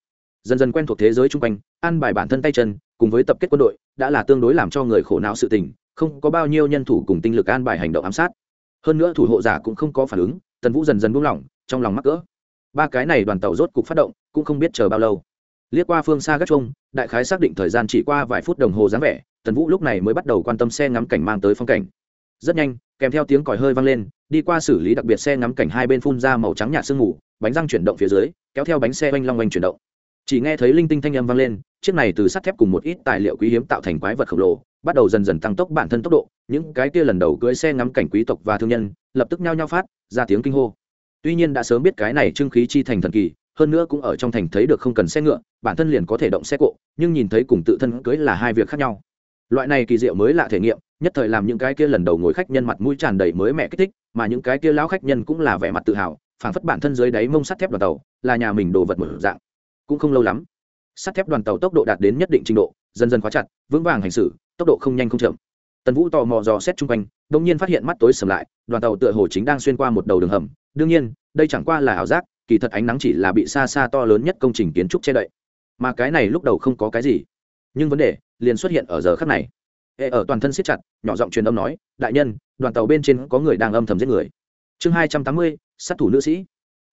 Dần dần quen thuộc thế giới chung quanh ăn bài bản thân tay chân, cùng với tập kết quân đội, đã là tương đối làm cho người khổ não sự tình, không có bao nhiêu nhân thủ cùng tinh lực an bài hành động ám sát. Hơn nữa thủ hộ giả cũng không có phản ứng, tần vũ dần dần buông lỏng, trong lòng mắc cỡ. Ba cái này đoàn tàu rốt cục phát động, cũng không biết chờ bao lâu. Liếc qua phương xa gác trông đại khái xác định thời gian chỉ qua vài phút đồng hồ dáng vẻ, tần vũ lúc này mới bắt đầu quan tâm xe ngắm cảnh mang tới phong cảnh rất nhanh, kèm theo tiếng còi hơi vang lên, đi qua xử lý đặc biệt xe ngắm cảnh hai bên phun ra màu trắng nhạt sương mù, bánh răng chuyển động phía dưới, kéo theo bánh xe oanh long oanh chuyển động. Chỉ nghe thấy linh tinh thanh âm vang lên, chiếc này từ sắt thép cùng một ít tài liệu quý hiếm tạo thành quái vật khổng lồ, bắt đầu dần dần tăng tốc bản thân tốc độ. Những cái kia lần đầu cưới xe ngắm cảnh quý tộc và thương nhân, lập tức nhao nhao phát ra tiếng kinh hô. Tuy nhiên đã sớm biết cái này trưng khí chi thành thần kỳ, hơn nữa cũng ở trong thành thấy được không cần xe ngựa, bản thân liền có thể động xe cộ, nhưng nhìn thấy cùng tự thân cưới là hai việc khác nhau. Loại này kỳ diệu mới lạ thể nghiệm nhất thời làm những cái kia lần đầu ngồi khách nhân mặt mũi tràn đầy mới mẹ kích thích, mà những cái kia lão khách nhân cũng là vẻ mặt tự hào, phảng phất bản thân dưới đáy mông sắt thép đoàn tàu, là nhà mình đồ vật một dạng. Cũng không lâu lắm, sắt thép đoàn tàu tốc độ đạt đến nhất định trình độ, dần dần khóa chặt, vững vàng hành xử, tốc độ không nhanh không chậm. Tần vũ tò mò dò xét chung quanh đ ỗ n g nhiên phát hiện mắt tối sầm lại, đoàn tàu tựa hồ chính đang xuyên qua một đầu đường hầm. Đương nhiên, đây chẳng qua là ảo giác, kỳ thật ánh nắng chỉ là bị xa xa to lớn nhất công trình kiến trúc che đậy. Mà cái này lúc đầu không có cái gì. Nhưng vấn đề liền xuất hiện ở giờ khắc này hệ ở toàn thân siết chặt, nhỏ giọng truyền âm nói, đại nhân, đoàn tàu bên trên có người đang âm thầm giết người. Chương hai trăm tám mươi, sát thủ nữ sĩ.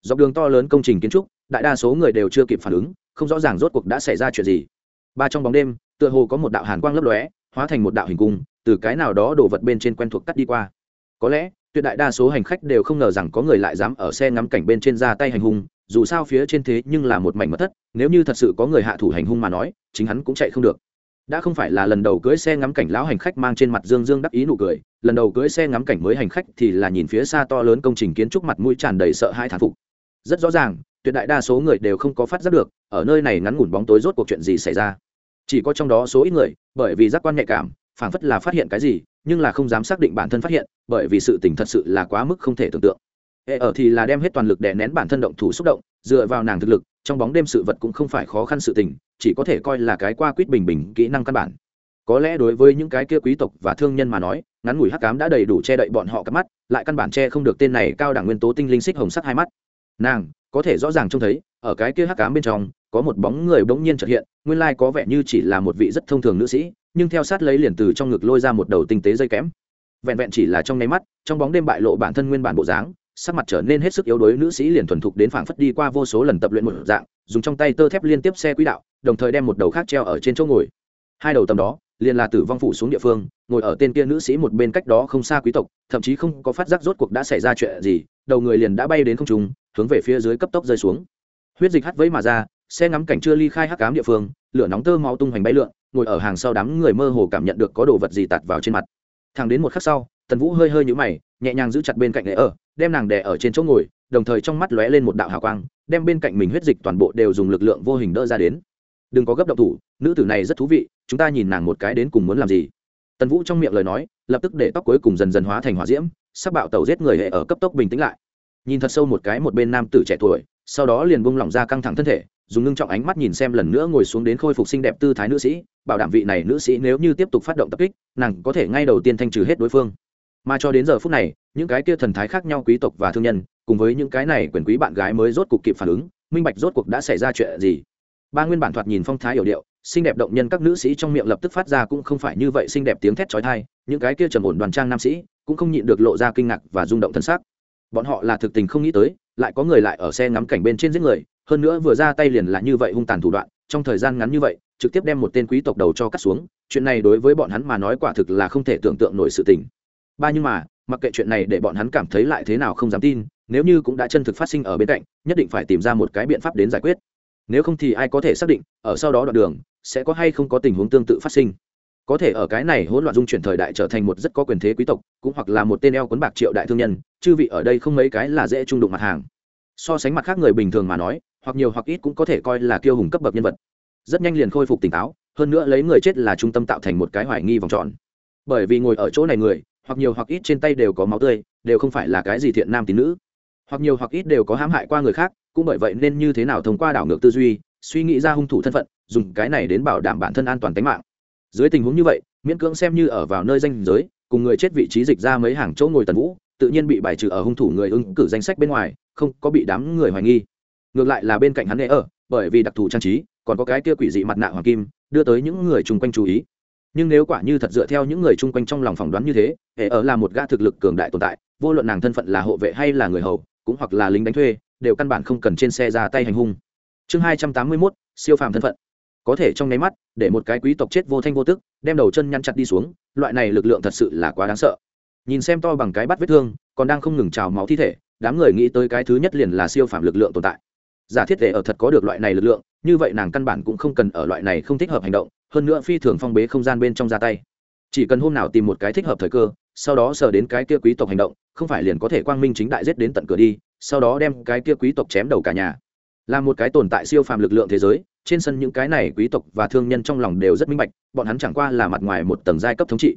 Dọc đường to lớn công trình kiến trúc, đại đa số người đều chưa kịp phản ứng, không rõ ràng rốt cuộc đã xảy ra chuyện gì. Ba trong bóng đêm, tựa hồ có một đạo hàn quang lấp lóe, hóa thành một đạo hình cung, từ cái nào đó đổ vật bên trên quen thuộc cắt đi qua. Có lẽ, tuyệt đại đa số hành khách đều không ngờ rằng có người lại dám ở xe ngắm cảnh bên trên ra tay hành hung, dù sao phía trên thế nhưng là một mảnh mất thất, nếu như thật sự có người hạ thủ hành hung mà nói, chính hắn cũng chạy không được đã không phải là lần đầu cưỡi xe ngắm cảnh lão hành khách mang trên mặt dương dương đắc ý nụ cười, lần đầu cưỡi xe ngắm cảnh mới hành khách thì là nhìn phía xa to lớn công trình kiến trúc mặt mũi tràn đầy sợ hai thán phục. Rất rõ ràng, tuyệt đại đa số người đều không có phát giác được, ở nơi này ngắn ngủn bóng tối rốt cuộc chuyện gì xảy ra. Chỉ có trong đó số ít người, bởi vì giác quan nhạy cảm, phảng phất là phát hiện cái gì, nhưng là không dám xác định bản thân phát hiện, bởi vì sự tình thật sự là quá mức không thể tưởng tượng. Hệ ở thì là đem hết toàn lực để nén bản thân động thủ xúc động, dựa vào nàng thực lực trong bóng đêm sự vật cũng không phải khó khăn sự tình, chỉ có thể coi là cái qua quýt bình bình kỹ năng căn bản. Có lẽ đối với những cái kia quý tộc và thương nhân mà nói, ngắn ngủi hắc cám đã đầy đủ che đậy bọn họ cắp mắt, lại căn bản che không được tên này cao đẳng nguyên tố tinh linh xích hồng sắc hai mắt. Nàng, có thể rõ ràng trông thấy, ở cái kia hắc cám bên trong, có một bóng người bỗng nhiên trật hiện, nguyên lai có vẻ như chỉ là một vị rất thông thường nữ sĩ, nhưng theo sát lấy liền từ trong ngực lôi ra một đầu tinh tế dây kém vẹn vẹn chỉ là trong nháy mắt, trong bóng đêm bại lộ bản thân nguyên bản bộ dáng sắc mặt trở nên hết sức yếu đuối, nữ sĩ liền thuần thục đến phảng phất đi qua vô số lần tập luyện một dạng, dùng trong tay tơ thép liên tiếp xe quỹ đạo, đồng thời đem một đầu khác treo ở trên chỗ ngồi. Hai đầu tầm đó, liền là tử vong phủ xuống địa phương, ngồi ở tên kia nữ sĩ một bên cách đó không xa quý tộc, thậm chí không có phát giác rốt cuộc đã xảy ra chuyện gì, đầu người liền đã bay đến không trung, hướng về phía dưới cấp tốc rơi xuống. Huyết dịch hắt vẫy mà ra, xe ngắm cảnh chưa ly khai hắc cám địa phương, lửa nóng tơ máu tung hoành bay lượn, ngồi ở hàng sau đám người mơ hồ cảm nhận được có đồ vật gì tạt vào trên mặt. Thằng đến một khắc sau, tần vũ hơi hơi nhũ mày, nhẹ nhàng giữ chặt bên cạnh lễ ở đem nàng đè ở trên chỗ ngồi, đồng thời trong mắt lóe lên một đạo hào quang, đem bên cạnh mình huyết dịch toàn bộ đều dùng lực lượng vô hình đỡ ra đến. Đừng có gấp động thủ, nữ tử này rất thú vị, chúng ta nhìn nàng một cái đến cùng muốn làm gì? Tần vũ trong miệng lời nói, lập tức để tóc cuối cùng dần dần hóa thành hỏa diễm sắc bạo tàu giết người hệ ở cấp tốc bình tĩnh lại. Nhìn thật sâu một cái một bên nam tử trẻ tuổi, sau đó liền bung lỏng ra căng thẳng thân thể, dùng ngưng trọng ánh mắt nhìn xem lần nữa ngồi xuống đến khôi phục xinh đẹp tư thái nữ sĩ, bảo đảm vị này nữ sĩ nếu như tiếp tục phát động tập kích, nàng có thể ngay đầu tiên thanh trừ hết đối phương mà cho đến giờ phút này, những cái kia thần thái khác nhau quý tộc và thương nhân, cùng với những cái này quyền quý bạn gái mới rốt cuộc kịp phản ứng, minh bạch rốt cuộc đã xảy ra chuyện gì. Ba nguyên bản thoạt nhìn phong thái hiểu điệu, xinh đẹp động nhân các nữ sĩ trong miệng lập tức phát ra cũng không phải như vậy xinh đẹp tiếng thét trói thai những cái kia trầm ổn đoàn trang nam sĩ cũng không nhịn được lộ ra kinh ngạc và rung động thân xác. Bọn họ là thực tình không nghĩ tới, lại có người lại ở xe ngắm cảnh bên trên giết người, hơn nữa vừa ra tay liền là như vậy hung tàn thủ đoạn, trong thời gian ngắn như vậy, trực tiếp đem một tên quý tộc đầu cho cắt xuống, chuyện này đối với bọn hắn mà nói quả thực là không thể tưởng tượng nổi sự tình ba nhưng mà, mặc kệ chuyện này để bọn hắn cảm thấy lại thế nào không dám tin, nếu như cũng đã chân thực phát sinh ở bên cạnh, nhất định phải tìm ra một cái biện pháp đến giải quyết. Nếu không thì ai có thể xác định, ở sau đó đoạn đường, sẽ có hay không có tình huống tương tự phát sinh. Có thể ở cái này hỗn loạn dung chuyển thời đại trở thành một rất có quyền thế quý tộc, cũng hoặc là một tên eo quấn bạc triệu đại thương nhân, chư vị ở đây không mấy cái là dễ trung đụng mặt hàng. So sánh mặt khác người bình thường mà nói, hoặc nhiều hoặc ít cũng có thể coi là kiêu hùng cấp bậc nhân vật. Rất nhanh liền khôi phục tỉnh táo, hơn nữa lấy người chết là trung tâm tạo thành một cái hoài nghi vòng tròn. Bởi vì ngồi ở chỗ này người hoặc nhiều hoặc ít trên tay đều có máu tươi, đều không phải là cái gì thiện nam tín nữ. Hoặc nhiều hoặc ít đều có hãm hại qua người khác, cũng bởi vậy nên như thế nào thông qua đảo ngược tư duy, suy nghĩ ra hung thủ thân phận, dùng cái này đến bảo đảm bản thân an toàn tính mạng. Dưới tình huống như vậy, miễn cưỡng xem như ở vào nơi danh giới, cùng người chết vị trí dịch ra mấy hàng chỗ ngồi tần vũ, tự nhiên bị bài trừ ở hung thủ người ứng cử danh sách bên ngoài, không có bị đám người hoài nghi. Ngược lại là bên cạnh hắn nghệ ở, bởi vì đặc thù trang trí, còn có cái kia quỷ dị mặt nạ hoàng kim, đưa tới những người chung quanh chú ý nhưng nếu quả như thật dựa theo những người chung quanh trong lòng phỏng đoán như thế, hệ ở là một gã thực lực cường đại tồn tại, vô luận nàng thân phận là hộ vệ hay là người hầu, cũng hoặc là lính đánh thuê, đều căn bản không cần trên xe ra tay hành hung. Chương hai trăm tám mươi mốt, siêu phàm thân phận. Có thể trong nháy mắt, để một cái quý tộc chết vô thanh vô tức, đem đầu chân nhăn chặt đi xuống, loại này lực lượng thật sự là quá đáng sợ. Nhìn xem to bằng cái bắt vết thương, còn đang không ngừng trào máu thi thể, đám người nghĩ tới cái thứ nhất liền là siêu phàm lực lượng tồn tại. Giả thiết để ở thật có được loại này lực lượng, như vậy nàng căn bản cũng không cần ở loại này không thích hợp hành động hơn nữa phi thường phong bế không gian bên trong ra tay. Chỉ cần hôm nào tìm một cái thích hợp thời cơ, sau đó sờ đến cái kia quý tộc hành động, không phải liền có thể quang minh chính đại giết đến tận cửa đi, sau đó đem cái kia quý tộc chém đầu cả nhà. Là một cái tồn tại siêu phàm lực lượng thế giới, trên sân những cái này quý tộc và thương nhân trong lòng đều rất minh bạch, bọn hắn chẳng qua là mặt ngoài một tầng giai cấp thống trị.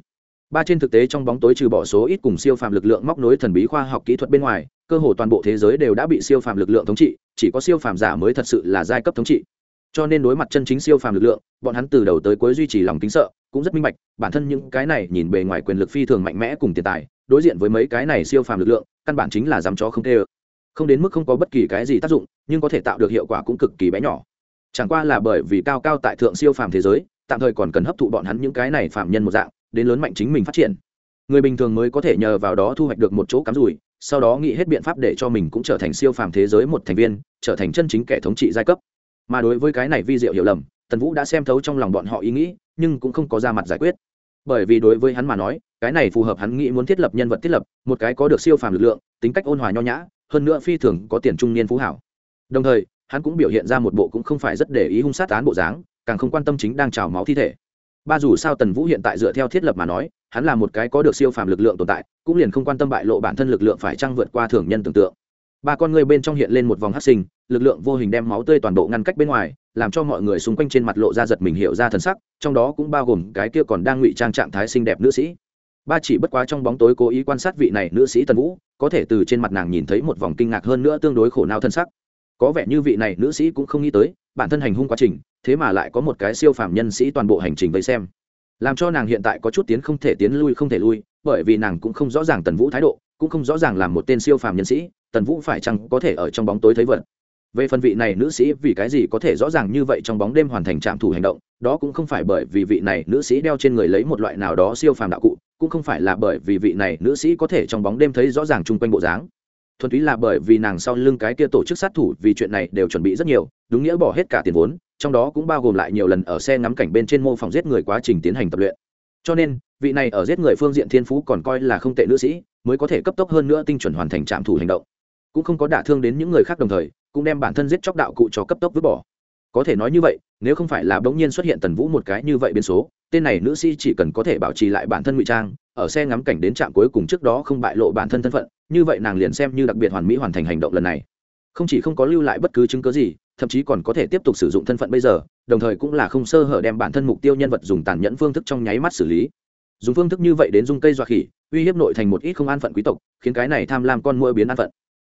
Ba trên thực tế trong bóng tối trừ bỏ số ít cùng siêu phàm lực lượng móc nối thần bí khoa học kỹ thuật bên ngoài, cơ hồ toàn bộ thế giới đều đã bị siêu phàm lực lượng thống trị, chỉ có siêu phàm giả mới thật sự là giai cấp thống trị cho nên đối mặt chân chính siêu phàm lực lượng, bọn hắn từ đầu tới cuối duy trì lòng kính sợ, cũng rất minh bạch, bản thân những cái này nhìn bề ngoài quyền lực phi thường mạnh mẽ cùng tiền tài, đối diện với mấy cái này siêu phàm lực lượng, căn bản chính là dám chó không tê ơ. Không đến mức không có bất kỳ cái gì tác dụng, nhưng có thể tạo được hiệu quả cũng cực kỳ bé nhỏ. Chẳng qua là bởi vì cao cao tại thượng siêu phàm thế giới, tạm thời còn cần hấp thụ bọn hắn những cái này phạm nhân một dạng, đến lớn mạnh chính mình phát triển. Người bình thường mới có thể nhờ vào đó thu hoạch được một chỗ cắm rủi, sau đó nghĩ hết biện pháp để cho mình cũng trở thành siêu phàm thế giới một thành viên, trở thành chân chính kẻ thống trị giai cấp mà đối với cái này vi diệu hiểu lầm, tần vũ đã xem thấu trong lòng bọn họ ý nghĩ, nhưng cũng không có ra mặt giải quyết. Bởi vì đối với hắn mà nói, cái này phù hợp hắn nghĩ muốn thiết lập nhân vật thiết lập, một cái có được siêu phàm lực lượng, tính cách ôn hòa nho nhã, hơn nữa phi thường có tiền trung niên phú hảo. Đồng thời, hắn cũng biểu hiện ra một bộ cũng không phải rất để ý hung sát án bộ dáng, càng không quan tâm chính đang trào máu thi thể. Ba dù sao tần vũ hiện tại dựa theo thiết lập mà nói, hắn là một cái có được siêu phàm lực lượng tồn tại, cũng liền không quan tâm bại lộ bản thân lực lượng phải trăng vượt qua thường nhân tưởng tượng ba con người bên trong hiện lên một vòng hắc sinh, lực lượng vô hình đem máu tươi toàn bộ ngăn cách bên ngoài, làm cho mọi người xung quanh trên mặt lộ ra giật mình hiểu ra thần sắc, trong đó cũng bao gồm cái kia còn đang ngụy trang trạng thái xinh đẹp nữ sĩ. Ba chỉ bất quá trong bóng tối cố ý quan sát vị này nữ sĩ tần vũ, có thể từ trên mặt nàng nhìn thấy một vòng kinh ngạc hơn nữa tương đối khổ não thân sắc. Có vẻ như vị này nữ sĩ cũng không nghĩ tới, bản thân hành hung quá trình, thế mà lại có một cái siêu phàm nhân sĩ toàn bộ hành trình vây xem. Làm cho nàng hiện tại có chút tiến không thể tiến lui không thể lui, bởi vì nàng cũng không rõ ràng tần vũ thái độ, cũng không rõ ràng là một tên siêu phàm nhân sĩ tần vũ phải chăng có thể ở trong bóng tối thấy vật? Về phần vị này nữ sĩ, vì cái gì có thể rõ ràng như vậy trong bóng đêm hoàn thành trạm thủ hành động? Đó cũng không phải bởi vì vị này nữ sĩ đeo trên người lấy một loại nào đó siêu phàm đạo cụ, cũng không phải là bởi vì vị này nữ sĩ có thể trong bóng đêm thấy rõ ràng chung quanh bộ dáng. Thuần túy là bởi vì nàng sau lưng cái kia tổ chức sát thủ, vì chuyện này đều chuẩn bị rất nhiều, đúng nghĩa bỏ hết cả tiền vốn, trong đó cũng bao gồm lại nhiều lần ở xe ngắm cảnh bên trên mô phòng giết người quá trình tiến hành tập luyện. Cho nên, vị này ở giết người phương diện thiên phú còn coi là không tệ nữ sĩ, mới có thể cấp tốc hơn nữa tinh chuẩn hoàn thành trạm thủ hành động cũng không có đả thương đến những người khác đồng thời, cũng đem bản thân giết chóc đạo cụ cho cấp tốc vứt bỏ. Có thể nói như vậy, nếu không phải là bỗng nhiên xuất hiện tần vũ một cái như vậy biến số, tên này nữ sĩ chỉ cần có thể bảo trì lại bản thân ngụy trang, ở xe ngắm cảnh đến trạm cuối cùng trước đó không bại lộ bản thân thân phận, như vậy nàng liền xem như đặc biệt hoàn mỹ hoàn thành hành động lần này. Không chỉ không có lưu lại bất cứ chứng cớ gì, thậm chí còn có thể tiếp tục sử dụng thân phận bây giờ, đồng thời cũng là không sơ hở đem bản thân mục tiêu nhân vật dùng tàn nhẫn phương thức trong nháy mắt xử lý. Dùng phương thức như vậy đến dung cây dọa khỉ, uy hiếp nội thành một ít không an phận quý tộc, khiến cái này tham lam con mua biến an phận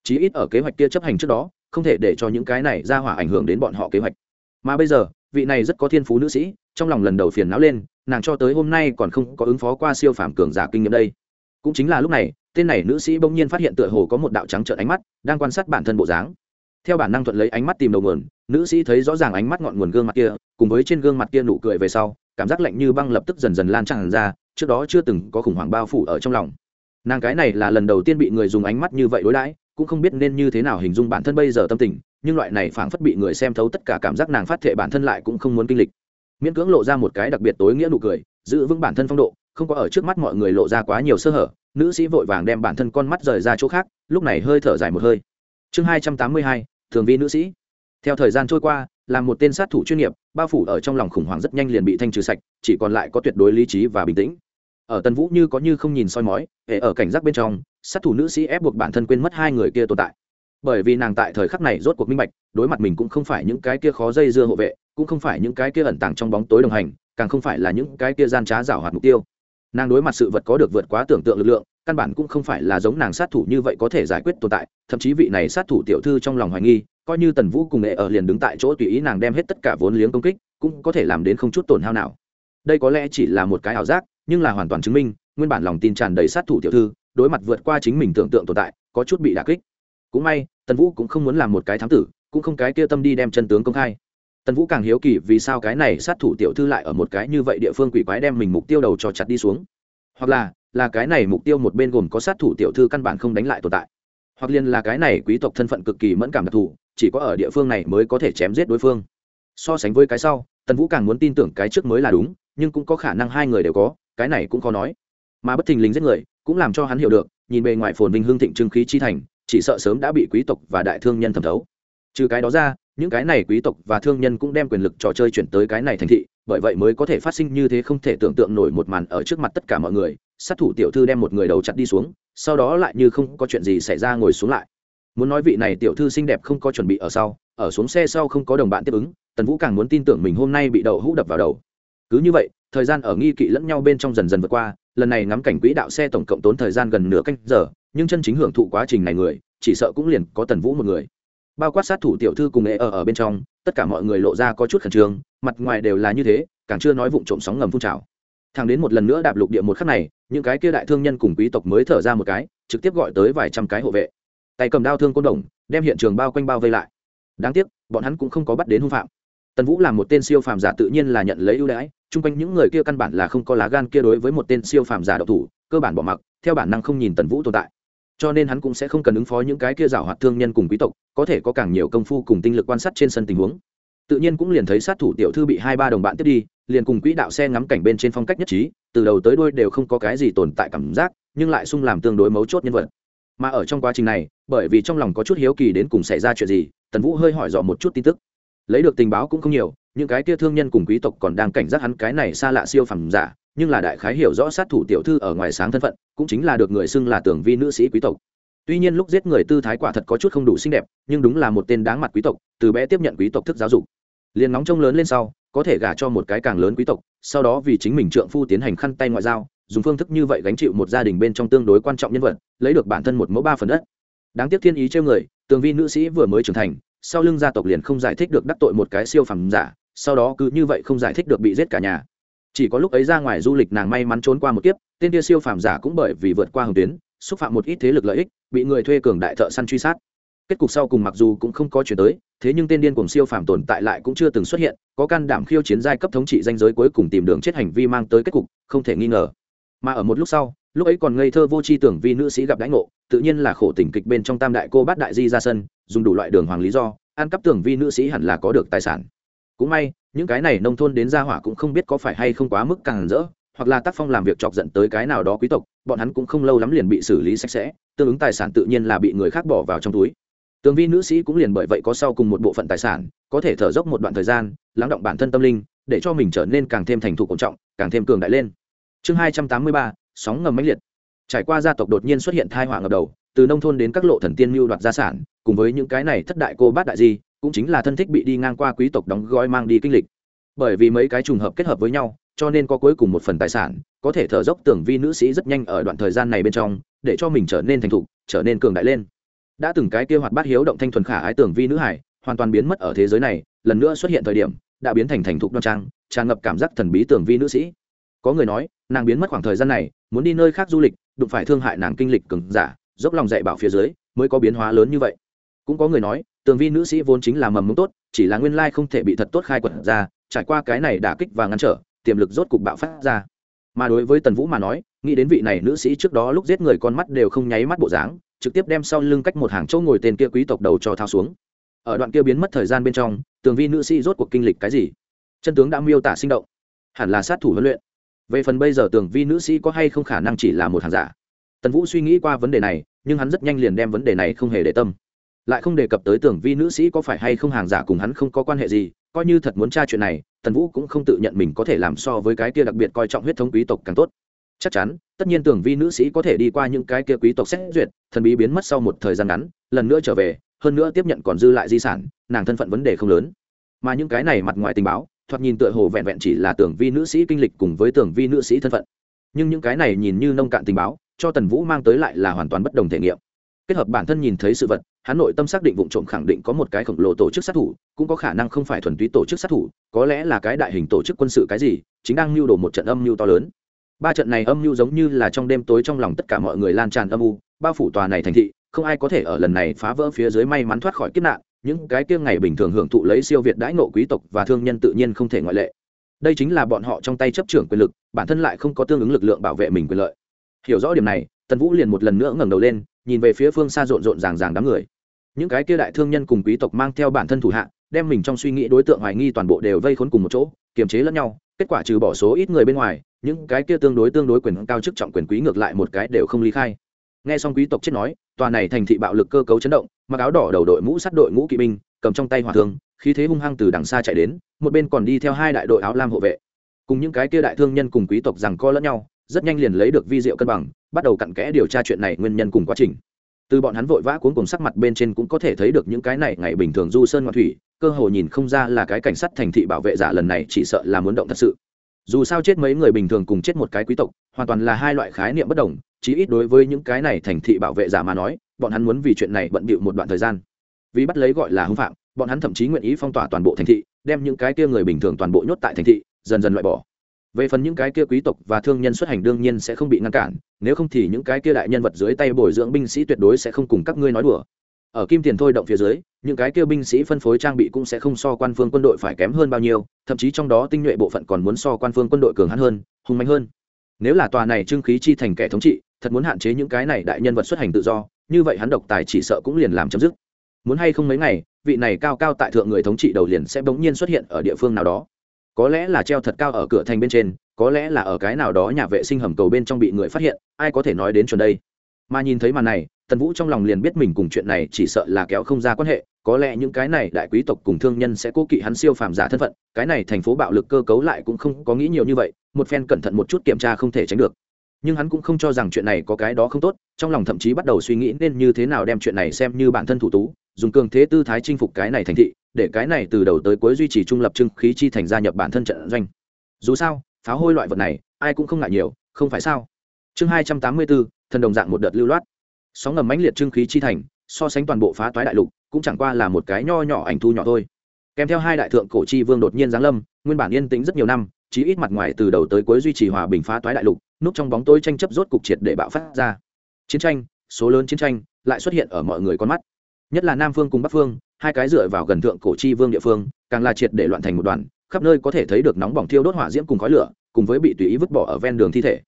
chí ít ở kế hoạch kia chấp hành trước đó, không thể để cho những cái này ra hỏa ảnh hưởng đến bọn họ kế hoạch. Mà bây giờ, vị này rất có thiên phú nữ sĩ, trong lòng lần đầu phiền não lên, nàng cho tới hôm nay còn không có ứng phó qua siêu phàm cường giả kinh nghiệm đây. Cũng chính là lúc này, tên này nữ sĩ bỗng nhiên phát hiện tựa hồ có một đạo trắng trợn ánh mắt, đang quan sát bản thân bộ dáng. Theo bản năng thuận lấy ánh mắt tìm đầu nguồn, nữ sĩ thấy rõ ràng ánh mắt ngọn nguồn gương mặt kia, cùng với trên gương mặt kia nụ cười về sau, cảm giác lạnh như băng lập tức dần dần lan tràn ra, trước đó chưa từng có khủng hoảng bao phủ ở trong lòng. Nàng cái này là lần đầu tiên bị người dùng ánh mắt như vậy đối đãi cũng không biết nên như thế nào hình dung bản thân bây giờ tâm tình, nhưng loại này phảng phất bị người xem thấu tất cả cảm giác nàng phát thệ bản thân lại cũng không muốn kinh lịch. Miễn cưỡng lộ ra một cái đặc biệt tối nghĩa nụ cười, giữ vững bản thân phong độ, không có ở trước mắt mọi người lộ ra quá nhiều sơ hở, nữ sĩ vội vàng đem bản thân con mắt rời ra chỗ khác, lúc này hơi thở dài một hơi. Chương hai trăm tám mươi hai, thường vi nữ sĩ. Theo thời gian trôi qua là một tên sát thủ chuyên nghiệp, bao phủ ở trong lòng khủng hoảng rất nhanh liền bị thanh trừ sạch, chỉ còn lại có tuyệt đối lý trí và bình tĩnh ở tần vũ như có như không nhìn soi mói hệ ở cảnh giác bên trong, sát thủ nữ sĩ ép buộc bản thân quên mất hai người kia tồn tại. Bởi vì nàng tại thời khắc này rốt cuộc minh bạch, đối mặt mình cũng không phải những cái kia khó dây dưa hộ vệ, cũng không phải những cái kia ẩn tàng trong bóng tối đồng hành, càng không phải là những cái kia gian trá giả hoạt mục tiêu. Nàng đối mặt sự vật có được vượt quá tưởng tượng lực lượng, căn bản cũng không phải là giống nàng sát thủ như vậy có thể giải quyết tồn tại, thậm chí vị này sát thủ tiểu thư trong lòng hoài nghi, coi như tần vũ cùng nghệ ở liền đứng tại chỗ tùy ý nàng đem hết tất cả vốn liếng công kích, cũng có thể làm đến không chút tổn hao nào. Đây có lẽ chỉ là một cái ảo giác nhưng là hoàn toàn chứng minh, nguyên bản lòng tin tràn đầy sát thủ tiểu thư, đối mặt vượt qua chính mình tưởng tượng tồn tại, có chút bị đà kích. Cũng may, tần vũ cũng không muốn làm một cái thám tử, cũng không cái kia tâm đi đem chân tướng công khai. Tần vũ càng hiếu kỳ vì sao cái này sát thủ tiểu thư lại ở một cái như vậy địa phương quỷ quái đem mình mục tiêu đầu cho chặt đi xuống. Hoặc là là cái này mục tiêu một bên gồm có sát thủ tiểu thư căn bản không đánh lại tồn tại. Hoặc liền là cái này quý tộc thân phận cực kỳ mẫn cảm đặc thù, chỉ có ở địa phương này mới có thể chém giết đối phương. So sánh với cái sau, tần vũ càng muốn tin tưởng cái trước mới là đúng, nhưng cũng có khả năng hai người đều có cái này cũng khó nói. Mà bất thình lình giết người, cũng làm cho hắn hiểu được, nhìn bề ngoài phồn vinh hương thịnh trưng khí chi thành, chỉ sợ sớm đã bị quý tộc và đại thương nhân thẩm thấu. Trừ cái đó ra, những cái này quý tộc và thương nhân cũng đem quyền lực trò chơi chuyển tới cái này thành thị, bởi vậy mới có thể phát sinh như thế không thể tưởng tượng nổi một màn ở trước mặt tất cả mọi người. Sát thủ tiểu thư đem một người đầu chặt đi xuống, sau đó lại như không có chuyện gì xảy ra ngồi xuống lại. Muốn nói vị này tiểu thư xinh đẹp không có chuẩn bị ở sau, ở xuống xe sau không có đồng bạn tiếp ứng, tần vũ càng muốn tin tưởng mình hôm nay bị đậu hũ đập vào đầu. Cứ như vậy thời gian ở nghi kỵ lẫn nhau bên trong dần dần vượt qua, lần này ngắm cảnh quỹ đạo xe tổng cộng tốn thời gian gần nửa canh giờ, nhưng chân chính hưởng thụ quá trình này người, chỉ sợ cũng liền có tần vũ một người. Bao quát sát thủ tiểu thư cùng nghệ ở ở bên trong, tất cả mọi người lộ ra có chút khẩn trương, mặt ngoài đều là như thế, càng chưa nói vụng trộm sóng ngầm phun trào. Thằng đến một lần nữa đạp lục địa một khắc này, những cái kia đại thương nhân cùng quý tộc mới thở ra một cái, trực tiếp gọi tới vài trăm cái hộ vệ. Tay cầm đao thương côn đồng, đem hiện trường bao quanh bao vây lại. Đáng tiếc, bọn hắn cũng không có bắt đến hung phạm tần vũ là một tên siêu phàm giả tự nhiên là nhận lấy ưu đãi, chung quanh những người kia căn bản là không có lá gan kia đối với một tên siêu phàm giả độc thủ, cơ bản bỏ mặc, theo bản năng không nhìn tần vũ tồn tại. Cho nên hắn cũng sẽ không cần ứng phó những cái kia giảo hoạt thương nhân cùng quý tộc, có thể có càng nhiều công phu cùng tinh lực quan sát trên sân tình huống. Tự nhiên cũng liền thấy sát thủ tiểu thư bị hai ba đồng bạn tiếp đi, liền cùng quỹ đạo xe ngắm cảnh bên trên phong cách nhất trí, từ đầu tới đuôi đều không có cái gì tồn tại cảm giác, nhưng lại sung làm tương đối mấu chốt nhân vật. Mà ở trong quá trình này, bởi vì trong lòng có chút hiếu kỳ đến cùng xảy ra chuyện gì, tần vũ hơi hỏi dò một chút tin tức lấy được tình báo cũng không nhiều, những cái kia thương nhân cùng quý tộc còn đang cảnh giác hắn cái này xa lạ siêu phẩm giả, nhưng là đại khái hiểu rõ sát thủ tiểu thư ở ngoài sáng thân phận, cũng chính là được người xưng là tưởng vi nữ sĩ quý tộc. Tuy nhiên lúc giết người tư thái quả thật có chút không đủ xinh đẹp, nhưng đúng là một tên đáng mặt quý tộc, từ bé tiếp nhận quý tộc thức giáo dục. Liền nóng trông lớn lên sau, có thể gả cho một cái càng lớn quý tộc, sau đó vì chính mình trượng phu tiến hành khăn tay ngoại giao, dùng phương thức như vậy gánh chịu một gia đình bên trong tương đối quan trọng nhân vật, lấy được bản thân một mẫu ba phần đất. Đáng tiếc thiên ý trêu người, tường vi nữ sĩ vừa mới trưởng thành sau lưng gia tộc liền không giải thích được đắc tội một cái siêu phẩm giả, sau đó cứ như vậy không giải thích được bị giết cả nhà. Chỉ có lúc ấy ra ngoài du lịch nàng may mắn trốn qua một kiếp, tên kia siêu phàm giả cũng bởi vì vượt qua hồng tuyến, xúc phạm một ít thế lực lợi ích, bị người thuê cường đại thợ săn truy sát. Kết cục sau cùng mặc dù cũng không có chuyển tới, thế nhưng tên điên cùng siêu phàm tồn tại lại cũng chưa từng xuất hiện, có can đảm khiêu chiến giai cấp thống trị danh giới cuối cùng tìm đường chết hành vi mang tới kết cục, không thể nghi ngờ. Mà ở một lúc sau, lúc ấy còn ngây thơ vô tri tưởng vì nữ sĩ gặp đánh ngộ, tự nhiên là khổ tình kịch bên trong tam đại cô bát đại di ra sân dùng đủ loại đường hoàng lý do, ăn cắp tưởng vi nữ sĩ hẳn là có được tài sản. Cũng may, những cái này nông thôn đến gia hỏa cũng không biết có phải hay không quá mức càng rỡ, hoặc là tác phong làm việc chọc giận tới cái nào đó quý tộc, bọn hắn cũng không lâu lắm liền bị xử lý sạch sẽ, tương ứng tài sản tự nhiên là bị người khác bỏ vào trong túi. Tường vi nữ sĩ cũng liền bởi vậy có sau cùng một bộ phận tài sản, có thể thở dốc một đoạn thời gian, lắng động bản thân tâm linh, để cho mình trở nên càng thêm thành thục cổ trọng, càng thêm cường đại lên. Chương hai trăm tám mươi ba, sóng ngầm mãnh liệt. Trải qua gia tộc đột nhiên xuất hiện thai họa ngập đầu từ nông thôn đến các lộ thần tiên mưu đoạt gia sản, cùng với những cái này thất đại cô bát đại di, cũng chính là thân thích bị đi ngang qua quý tộc đóng gói mang đi kinh lịch. Bởi vì mấy cái trùng hợp kết hợp với nhau, cho nên có cuối cùng một phần tài sản, có thể thở dốc tưởng vi nữ sĩ rất nhanh ở đoạn thời gian này bên trong, để cho mình trở nên thành thục, trở nên cường đại lên. Đã từng cái kia hoạt bát hiếu động thanh thuần khả ái tưởng vi nữ hải, hoàn toàn biến mất ở thế giới này, lần nữa xuất hiện thời điểm, đã biến thành thành thục đoan trang, tràn ngập cảm giác thần bí tưởng vi nữ sĩ. Có người nói, nàng biến mất khoảng thời gian này, muốn đi nơi khác du lịch, đụng phải thương hại nàng kinh lịch cứng giả dốc lòng dạy bảo phía dưới mới có biến hóa lớn như vậy. Cũng có người nói, tường vi nữ sĩ vốn chính là mầm mống tốt, chỉ là nguyên lai không thể bị thật tốt khai quật ra, trải qua cái này đả kích và ngăn trở, tiềm lực rốt cục bạo phát ra. Mà đối với tần vũ mà nói, nghĩ đến vị này nữ sĩ trước đó lúc giết người con mắt đều không nháy mắt bộ dáng, trực tiếp đem sau lưng cách một hàng chỗ ngồi tên kia quý tộc đầu cho thao xuống. Ở đoạn kia biến mất thời gian bên trong, tường vi nữ sĩ rốt cuộc kinh lịch cái gì? Chân tướng đã miêu tả sinh động. Hẳn là sát thủ huấn luyện. Về phần bây giờ tường vi nữ sĩ có hay không khả năng chỉ là một hàng giả? Tần vũ suy nghĩ qua vấn đề này, nhưng hắn rất nhanh liền đem vấn đề này không hề để tâm. Lại không đề cập tới tưởng vi nữ sĩ có phải hay không hàng giả cùng hắn không có quan hệ gì, coi như thật muốn tra chuyện này, tần vũ cũng không tự nhận mình có thể làm so với cái kia đặc biệt coi trọng huyết thống quý tộc càng tốt. Chắc chắn, tất nhiên tưởng vi nữ sĩ có thể đi qua những cái kia quý tộc xét duyệt, thần bí biến mất sau một thời gian ngắn, lần nữa trở về, hơn nữa tiếp nhận còn dư lại di sản, nàng thân phận vấn đề không lớn. Mà những cái này mặt ngoài tình báo, thoạt nhìn tựa hồ vẹn vẹn chỉ là tưởng vi nữ sĩ kinh lịch cùng với tưởng vi nữ sĩ thân phận. Nhưng những cái này nhìn như nông cạn tình báo cho tần vũ mang tới lại là hoàn toàn bất đồng thể nghiệm. Kết hợp bản thân nhìn thấy sự vật, hắn nội tâm xác định vụ trộm khẳng định có một cái khổng lồ tổ chức sát thủ, cũng có khả năng không phải thuần túy tổ chức sát thủ, có lẽ là cái đại hình tổ chức quân sự cái gì, chính đang mưu đồ một trận âm mưu to lớn. Ba trận này âm mưu giống như là trong đêm tối trong lòng tất cả mọi người lan tràn âm u, bao phủ tòa này thành thị, không ai có thể ở lần này phá vỡ phía dưới may mắn thoát khỏi kiếp nạn, những cái kia ngày bình thường hưởng thụ lấy siêu việt đãi nộ quý tộc và thương nhân tự nhiên không thể ngoại lệ. Đây chính là bọn họ trong tay chấp trưởng quyền lực, bản thân lại không có tương ứng lực lượng bảo vệ mình quyền lợi hiểu rõ điểm này, tần vũ liền một lần nữa ngẩng đầu lên, nhìn về phía phương xa rộn rộn ràng ràng đám người. Những cái kia đại thương nhân cùng quý tộc mang theo bản thân thủ hạ, đem mình trong suy nghĩ đối tượng hoài nghi toàn bộ đều vây khốn cùng một chỗ, kiềm chế lẫn nhau, kết quả trừ bỏ số ít người bên ngoài, những cái kia tương đối tương đối quyền cao chức trọng quyền quý ngược lại một cái đều không ly khai. Nghe xong quý tộc chết nói, tòa này thành thị bạo lực cơ cấu chấn động, mặc áo đỏ đầu đội mũ sắt đội ngũ kỵ binh, cầm trong tay hỏa thương, khí thế hung hăng từ đằng xa chạy đến, một bên còn đi theo hai đại đội áo lam hộ vệ. Cùng những cái kia đại thương nhân cùng quý tộc rằng co lẫn nhau rất nhanh liền lấy được vi diệu cân bằng, bắt đầu cặn kẽ điều tra chuyện này nguyên nhân cùng quá trình. Từ bọn hắn vội vã cuốn cùng sắc mặt bên trên cũng có thể thấy được những cái này ngày bình thường du sơn ngoại thủy, cơ hồ nhìn không ra là cái cảnh sát thành thị bảo vệ giả lần này chỉ sợ là muốn động thật sự. Dù sao chết mấy người bình thường cùng chết một cái quý tộc, hoàn toàn là hai loại khái niệm bất đồng, chí ít đối với những cái này thành thị bảo vệ giả mà nói, bọn hắn muốn vì chuyện này bận bịu một đoạn thời gian. Vì bắt lấy gọi là hưng phạm, bọn hắn thậm chí nguyện ý phong tỏa toàn bộ thành thị, đem những cái kia người bình thường toàn bộ nhốt tại thành thị, dần dần loại bỏ về phần những cái kia quý tộc và thương nhân xuất hành đương nhiên sẽ không bị ngăn cản, nếu không thì những cái kia đại nhân vật dưới tay bồi dưỡng binh sĩ tuyệt đối sẽ không cùng các ngươi nói đùa. Ở kim tiền thôi động phía dưới, những cái kia binh sĩ phân phối trang bị cũng sẽ không so quan phương quân đội phải kém hơn bao nhiêu, thậm chí trong đó tinh nhuệ bộ phận còn muốn so quan phương quân đội cường hắn hơn, hùng mạnh hơn. Nếu là tòa này trưng khí chi thành kẻ thống trị, thật muốn hạn chế những cái này đại nhân vật xuất hành tự do, như vậy hắn độc tài chỉ sợ cũng liền làm chấm dứt. Muốn hay không mấy ngày, vị này cao cao tại thượng người thống trị đầu liền sẽ bỗng nhiên xuất hiện ở địa phương nào đó có lẽ là treo thật cao ở cửa thành bên trên, có lẽ là ở cái nào đó nhà vệ sinh hầm cầu bên trong bị người phát hiện, ai có thể nói đến chuẩn đây. Mà nhìn thấy màn này, tần vũ trong lòng liền biết mình cùng chuyện này chỉ sợ là kéo không ra quan hệ, có lẽ những cái này đại quý tộc cùng thương nhân sẽ cố kỵ hắn siêu phàm giả thân phận, cái này thành phố bạo lực cơ cấu lại cũng không có nghĩ nhiều như vậy, một phen cẩn thận một chút kiểm tra không thể tránh được. Nhưng hắn cũng không cho rằng chuyện này có cái đó không tốt, trong lòng thậm chí bắt đầu suy nghĩ nên như thế nào đem chuyện này xem như bản thân thủ tú, dùng cường thế tư thái chinh phục cái này thành thị để cái này từ đầu tới cuối duy trì trung lập trưng khí chi thành gia nhập bản thân trận doanh. Dù sao pháo hôi loại vật này, ai cũng không ngại nhiều, không phải sao? Chương hai trăm tám mươi bốn, thần đồng dạng một đợt lưu loát. Sóng ngầm mãnh liệt trưng khí chi thành, so sánh toàn bộ phá toái đại lục, cũng chẳng qua là một cái nho nhỏ ảnh thu nhỏ thôi. Kèm theo hai đại thượng cổ chi vương đột nhiên giáng lâm, nguyên bản yên tĩnh rất nhiều năm, chí ít mặt ngoài từ đầu tới cuối duy trì hòa bình phá toái đại lục, núp trong bóng tối tranh chấp rốt cục triệt để bạo phát ra. Chiến tranh, số lớn chiến tranh, lại xuất hiện ở mọi người con mắt. Nhất là nam phương cùng bắc phương hai cái dựa vào gần thượng cổ chi vương địa phương, càng là triệt để loạn thành một đoàn, khắp nơi có thể thấy được nóng bỏng thiêu đốt hỏa diễm cùng khói lửa, cùng với bị tùy ý vứt bỏ ở ven đường thi thể.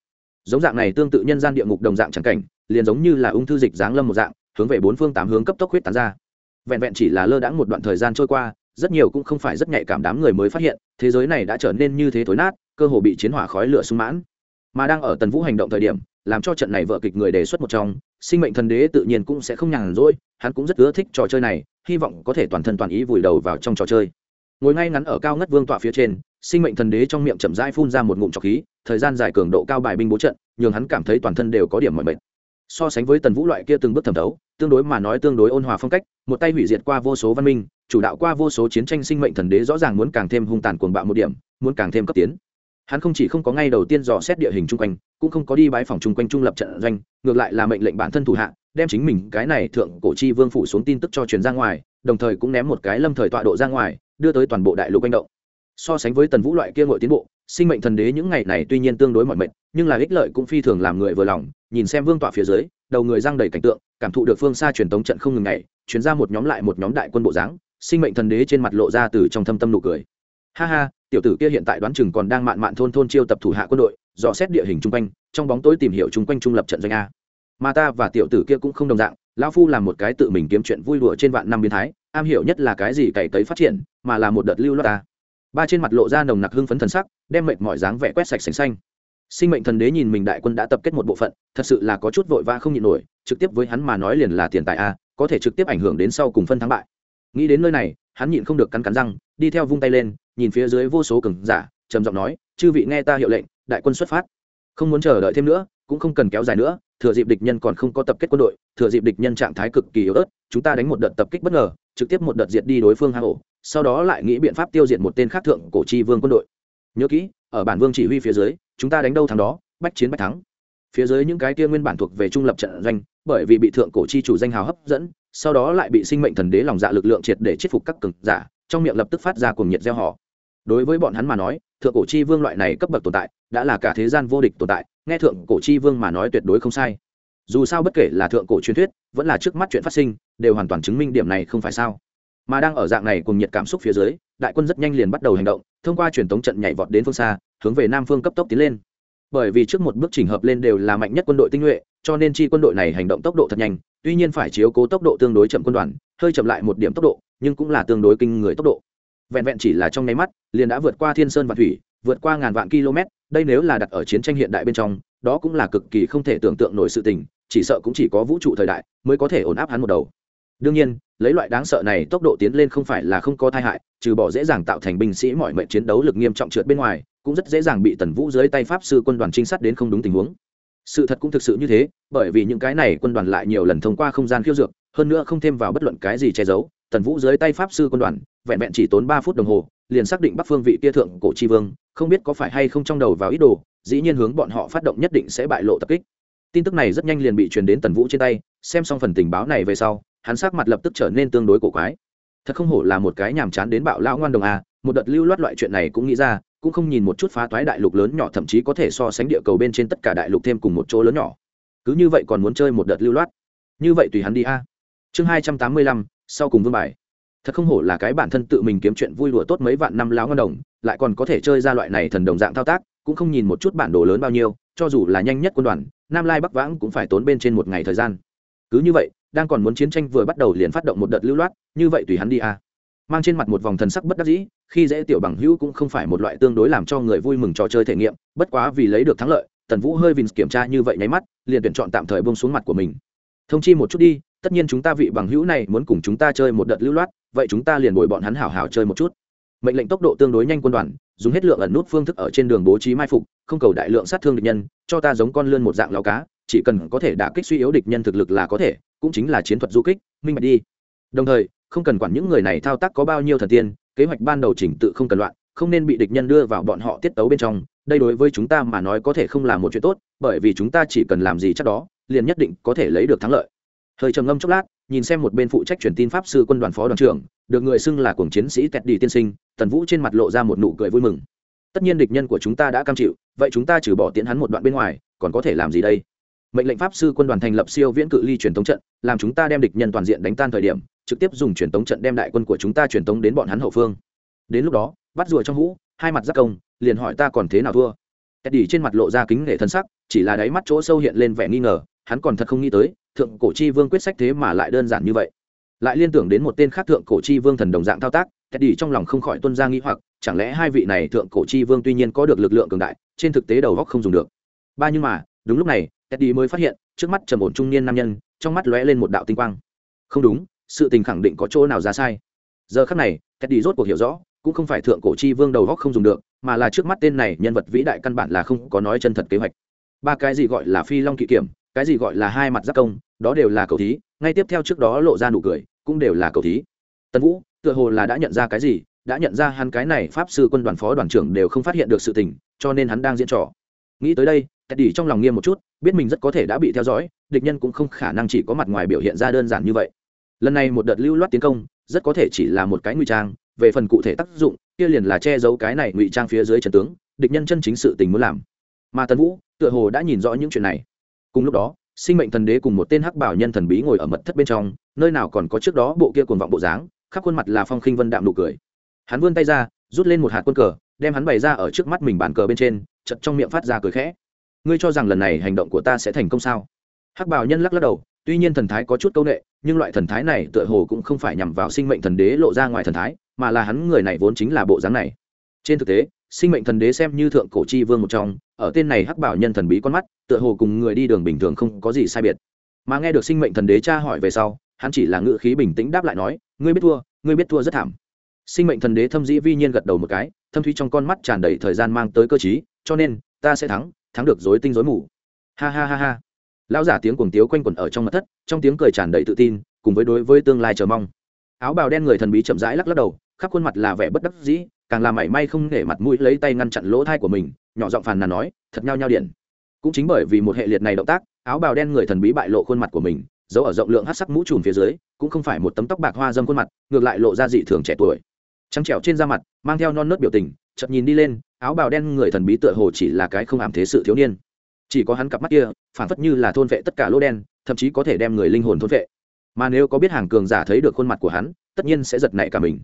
Giống dạng này tương tự nhân gian địa ngục đồng dạng chẳng cảnh, liền giống như là ung thư dịch giáng lâm một dạng, hướng về bốn phương tám hướng cấp tốc huyết tán ra. Vẹn vẹn chỉ là lơ đãng một đoạn thời gian trôi qua, rất nhiều cũng không phải rất nhạy cảm đám người mới phát hiện, thế giới này đã trở nên như thế thối nát, cơ hồ bị chiến hỏa khói lửa sung mãn. Mà đang ở tần vũ hành động thời điểm, làm cho trận này vợ kịch người đề xuất một trong sinh mệnh thần đế tự nhiên cũng sẽ không nhàn rỗi, hắn cũng rất ưa thích trò chơi này, hy vọng có thể toàn thân toàn ý vùi đầu vào trong trò chơi. Ngồi ngay ngắn ở cao ngất vương tọa phía trên, sinh mệnh thần đế trong miệng chậm rãi phun ra một ngụm trọc khí, thời gian dài cường độ cao bài binh bố trận, nhường hắn cảm thấy toàn thân đều có điểm mọi mệt. So sánh với tần vũ loại kia từng bước thẩm thấu, tương đối mà nói tương đối ôn hòa phong cách, một tay hủy diệt qua vô số văn minh, chủ đạo qua vô số chiến tranh sinh mệnh thần đế rõ ràng muốn càng thêm hung tàn cuồng bạo một điểm, muốn càng thêm cấp tiến hắn không chỉ không có ngay đầu tiên dò xét địa hình chung quanh, cũng không có đi bãi phòng chung quanh trung lập trận doanh, ngược lại là mệnh lệnh bản thân thủ hạ, đem chính mình cái này thượng cổ chi vương phủ xuống tin tức cho truyền ra ngoài, đồng thời cũng ném một cái lâm thời tọa độ ra ngoài, đưa tới toàn bộ đại lục quanh động. So sánh với tần vũ loại kia ngội tiến bộ, sinh mệnh thần đế những ngày này tuy nhiên tương đối mọi mệnh nhưng là ích lợi cũng phi thường làm người vừa lòng, nhìn xem vương tọa phía dưới, đầu người giang đầy cảnh tượng, cảm thụ được phương xa truyền tống trận không ngừng ngày chuyển ra một nhóm lại một nhóm đại quân bộ dáng, sinh mệnh thần đế trên mặt lộ ra từ trong thâm tâm nụ cười. Ha ha tiểu tử kia hiện tại đoán chừng còn đang mạn mạn thôn thôn chiêu tập thủ hạ quân đội, dò xét địa hình chung quanh, trong bóng tối tìm hiểu chung quanh trung lập trận doanh a. Mà ta và tiểu tử kia cũng không đồng dạng, lão phu là một cái tự mình kiếm chuyện vui đùa trên vạn năm biến thái, am hiểu nhất là cái gì cày cấy phát triển, mà là một đợt lưu loát ta. Ba trên mặt lộ ra nồng nặc hưng phấn thần sắc, đem mệt mọi dáng vẻ quét sạch sành xanh. Sinh mệnh thần đế nhìn mình đại quân đã tập kết một bộ phận, thật sự là có chút vội vã không nhịn nổi, trực tiếp với hắn mà nói liền là tiền tài a, có thể trực tiếp ảnh hưởng đến sau cùng phân thắng bại. Nghĩ đến nơi này, hắn nhịn không được cắn cắn răng, đi theo vung tay lên nhìn phía dưới vô số cường giả, trầm giọng nói, chư vị nghe ta hiệu lệnh, đại quân xuất phát. Không muốn chờ đợi thêm nữa, cũng không cần kéo dài nữa, thừa dịp địch nhân còn không có tập kết quân đội, thừa dịp địch nhân trạng thái cực kỳ yếu ớt, chúng ta đánh một đợt tập kích bất ngờ, trực tiếp một đợt diệt đi đối phương hang ổ, sau đó lại nghĩ biện pháp tiêu diệt một tên khác thượng cổ chi vương quân đội. Nhớ kỹ, ở bản vương chỉ huy phía dưới, chúng ta đánh đâu thắng đó, bách chiến bách thắng. Phía dưới những cái kia nguyên bản thuộc về trung lập trận doanh, bởi vì bị thượng cổ chi chủ danh hào hấp dẫn, sau đó lại bị sinh mệnh thần đế lòng dạ lực lượng triệt để chết phục các cường giả, trong miệng lập tức phát ra cuồng nhiệt gieo họ đối với bọn hắn mà nói, thượng cổ chi vương loại này cấp bậc tồn tại, đã là cả thế gian vô địch tồn tại, nghe thượng cổ chi vương mà nói tuyệt đối không sai. Dù sao bất kể là thượng cổ truyền thuyết, vẫn là trước mắt chuyện phát sinh, đều hoàn toàn chứng minh điểm này không phải sao. Mà đang ở dạng này cùng nhiệt cảm xúc phía dưới, đại quân rất nhanh liền bắt đầu hành động, thông qua truyền thống trận nhảy vọt đến phương xa, hướng về nam phương cấp tốc tiến lên. Bởi vì trước một bước chỉnh hợp lên đều là mạnh nhất quân đội tinh nhuệ, cho nên chi quân đội này hành động tốc độ thật nhanh, tuy nhiên phải chiếu cố tốc độ tương đối chậm quân đoàn, hơi chậm lại một điểm tốc độ, nhưng cũng là tương đối kinh người tốc độ vẹn vẹn chỉ là trong nháy mắt, liền đã vượt qua thiên sơn và thủy, vượt qua ngàn vạn km, đây nếu là đặt ở chiến tranh hiện đại bên trong, đó cũng là cực kỳ không thể tưởng tượng nổi sự tình, chỉ sợ cũng chỉ có vũ trụ thời đại mới có thể ổn áp hắn một đầu. Đương nhiên, lấy loại đáng sợ này tốc độ tiến lên không phải là không có tai hại, trừ bỏ dễ dàng tạo thành binh sĩ mọi mệnh chiến đấu lực nghiêm trọng trượt bên ngoài, cũng rất dễ dàng bị tần vũ dưới tay pháp sư quân đoàn trinh sát đến không đúng tình huống sự thật cũng thực sự như thế, bởi vì những cái này quân đoàn lại nhiều lần thông qua không gian khiêu dược, hơn nữa không thêm vào bất luận cái gì che giấu. Tần vũ dưới tay pháp sư quân đoàn, vẹn vẹn chỉ tốn ba phút đồng hồ, liền xác định bắc phương vị tia thượng cổ tri vương, không biết có phải hay không trong đầu vào ít đồ, dĩ nhiên hướng bọn họ phát động nhất định sẽ bại lộ tập kích. Tin tức này rất nhanh liền bị truyền đến tần vũ trên tay, xem xong phần tình báo này về sau, hắn sắc mặt lập tức trở nên tương đối cổ quái. Thật không hổ là một cái nhàm chán đến bạo lão ngoan đồng à một đợt lưu loát loại chuyện này cũng nghĩ ra cũng không nhìn một chút phá toái đại lục lớn nhỏ, thậm chí có thể so sánh địa cầu bên trên tất cả đại lục thêm cùng một chỗ lớn nhỏ. Cứ như vậy còn muốn chơi một đợt lưu loát. Như vậy tùy hắn đi a. Chương hai trăm tám mươi lăm, sau cùng vương bài. Thật không hổ là cái bản thân tự mình kiếm chuyện vui lụa tốt mấy vạn năm láo ngon đồng, lại còn có thể chơi ra loại này thần đồng dạng thao tác, cũng không nhìn một chút bản đồ lớn bao nhiêu, cho dù là nhanh nhất quân đoàn, nam lai bắc vãng cũng phải tốn bên trên một ngày thời gian. Cứ như vậy, đang còn muốn chiến tranh vừa bắt đầu liền phát động một đợt lưu loát, như vậy tùy hắn đi a. Mang trên mặt một vòng thần sắc bất đắc dĩ khi dễ tiểu bằng hữu cũng không phải một loại tương đối làm cho người vui mừng trò chơi thể nghiệm, bất quá vì lấy được thắng lợi, tần vũ hơi vinh kiểm tra như vậy nháy mắt, liền tuyển chọn tạm thời bông xuống mặt của mình. Thông chi một chút đi, tất nhiên chúng ta vị bằng hữu này muốn cùng chúng ta chơi một đợt lưu loát, vậy chúng ta liền bồi bọn hắn hảo hảo chơi một chút. Mệnh lệnh tốc độ tương đối nhanh quân đoàn, dùng hết lượng ẩn nút phương thức ở trên đường bố trí mai phục, không cầu đại lượng sát thương địch nhân, cho ta giống con lươn một dạng lao cá, chỉ cần có thể đả kích suy yếu địch nhân thực lực là có thể, cũng chính là chiến thuật du kích, minh bạch đi. Đồng thời, không cần quản những người này thao tác có bao nhiêu thần tiên kế hoạch ban đầu chỉnh tự không cần loạn, không nên bị địch nhân đưa vào bọn họ tiết tấu bên trong. Đây đối với chúng ta mà nói có thể không là một chuyện tốt, bởi vì chúng ta chỉ cần làm gì chắc đó, liền nhất định có thể lấy được thắng lợi. Hơi trầm ngâm chốc lát, nhìn xem một bên phụ trách truyền tin pháp sư quân đoàn phó đoàn trưởng, được người xưng là cuồng chiến sĩ tẹt đi tiên sinh, tần vũ trên mặt lộ ra một nụ cười vui mừng. Tất nhiên địch nhân của chúng ta đã cam chịu, vậy chúng ta trừ bỏ tiễn hắn một đoạn bên ngoài, còn có thể làm gì đây? Mệnh lệnh pháp sư quân đoàn thành lập siêu viễn cự ly truyền tống trận làm chúng ta đem địch nhân toàn diện đánh tan thời điểm trực tiếp dùng truyền tống trận đem đại quân của chúng ta truyền tống đến bọn hắn hậu phương đến lúc đó bắt rùa trong hũ hai mặt giác công liền hỏi ta còn thế nào thua Teddy trên mặt lộ ra kính nể thân sắc, chỉ là đáy mắt chỗ sâu hiện lên vẻ nghi ngờ, hắn còn thật không nghĩ tới, thượng cổ chi vương quyết sách thế mà lại đơn giản như vậy. Lại liên tưởng đến một tên khác thượng cổ chi vương thần đồng dạng thao tác, Teddy trong lòng không khỏi tuôn ra nghi hoặc, chẳng lẽ hai vị này thượng cổ chi vương tuy nhiên có được lực lượng cường đại, trên thực tế đầu góc không dùng được. Ba nhưng mà, đúng lúc này, Teddy mới phát hiện, trước mắt trầm ổn trung niên nam nhân, trong mắt lóe lên một đạo tinh quang. Không đúng, sự tình khẳng định có chỗ nào ra sai. Giờ khắc này, Teddy rốt cuộc hiểu rõ, cũng không phải thượng cổ chi vương đầu óc không dùng được, mà là trước mắt tên này nhân vật vĩ đại căn bản là không có nói chân thật kế hoạch. Ba cái gì gọi là phi long kỵ kiểm, cái gì gọi là hai mặt giáp công, đó đều là cầu thí, ngay tiếp theo trước đó lộ ra nụ cười, cũng đều là cầu thí. Tần Vũ, tựa hồ là đã nhận ra cái gì, đã nhận ra hắn cái này pháp sư quân đoàn phó đoàn trưởng đều không phát hiện được sự tình, cho nên hắn đang diễn trò. Nghĩ tới đây, Teddy trong lòng nghiêm một chút, biết mình rất có thể đã bị theo dõi, địch nhân cũng không khả năng chỉ có mặt ngoài biểu hiện ra đơn giản như vậy. Lần này một đợt lưu loát tiến công, rất có thể chỉ là một cái ngụy trang, về phần cụ thể tác dụng, kia liền là che giấu cái này ngụy trang phía dưới trận tướng, địch nhân chân chính sự tình muốn làm. Mà Tần Vũ, tựa hồ đã nhìn rõ những chuyện này. Cùng lúc đó, sinh mệnh thần đế cùng một tên hắc bảo nhân thần bí ngồi ở mật thất bên trong, nơi nào còn có trước đó bộ kia cuồng vọng bộ dáng, khắp khuôn mặt là phong khinh vân đạm nụ cười. Hắn vươn tay ra, rút lên một hạt quân cờ, đem hắn bày ra ở trước mắt mình bàn cờ bên trên, chợt trong miệng phát ra cười khẽ ngươi cho rằng lần này hành động của ta sẽ thành công sao? Hắc bảo nhân lắc lắc đầu, tuy nhiên thần thái có chút câu ệ nhưng loại thần thái này tựa hồ cũng không phải nhằm vào sinh mệnh thần đế lộ ra ngoài thần thái, mà là hắn người này vốn chính là bộ dáng này. Trên thực tế, sinh mệnh thần đế xem như thượng cổ chi vương một trong, ở tên này hắc bảo nhân thần bí con mắt, tựa hồ cùng người đi đường bình thường không có gì sai biệt. Mà nghe được sinh mệnh thần đế tra hỏi về sau, hắn chỉ là ngự khí bình tĩnh đáp lại nói, ngươi biết thua, ngươi biết thua rất thảm. Sinh mệnh thần đế thâm dĩ vi nhiên gật đầu một cái, thâm thúy trong con mắt tràn đầy thời gian mang tới cơ chí cho nên, ta sẽ thắng thắng được dối tinh dối mù. Ha ha ha ha. Lão giả tiếng cuồng tiếu quanh quẩn ở trong mặt thất, trong tiếng cười tràn đầy tự tin, cùng với đối với tương lai chờ mong. Áo bào đen người thần bí chậm rãi lắc lắc đầu, khắp khuôn mặt là vẻ bất đắc dĩ, càng làm mảy may không để mặt mũi lấy tay ngăn chặn lỗ thai của mình, nhỏ giọng phàn nàn nói, thật nhau nhau điện. Cũng chính bởi vì một hệ liệt này động tác, áo bào đen người thần bí bại lộ khuôn mặt của mình, giấu ở rộng lượng hát sắc mũ trùm phía dưới, cũng không phải một tấm tóc bạc hoa dâm khuôn mặt, ngược lại lộ ra dị thường trẻ tuổi. Trắng trẻo trên da mặt, mang theo non nớt biểu tình chợt nhìn đi lên, áo bào đen người thần bí tựa hồ chỉ là cái không ảm thế sự thiếu niên. Chỉ có hắn cặp mắt kia phản phất như là thôn vệ tất cả lỗ đen, thậm chí có thể đem người linh hồn thôn vệ. Mà nếu có biết hàng cường giả thấy được khuôn mặt của hắn, tất nhiên sẽ giật nảy cả mình.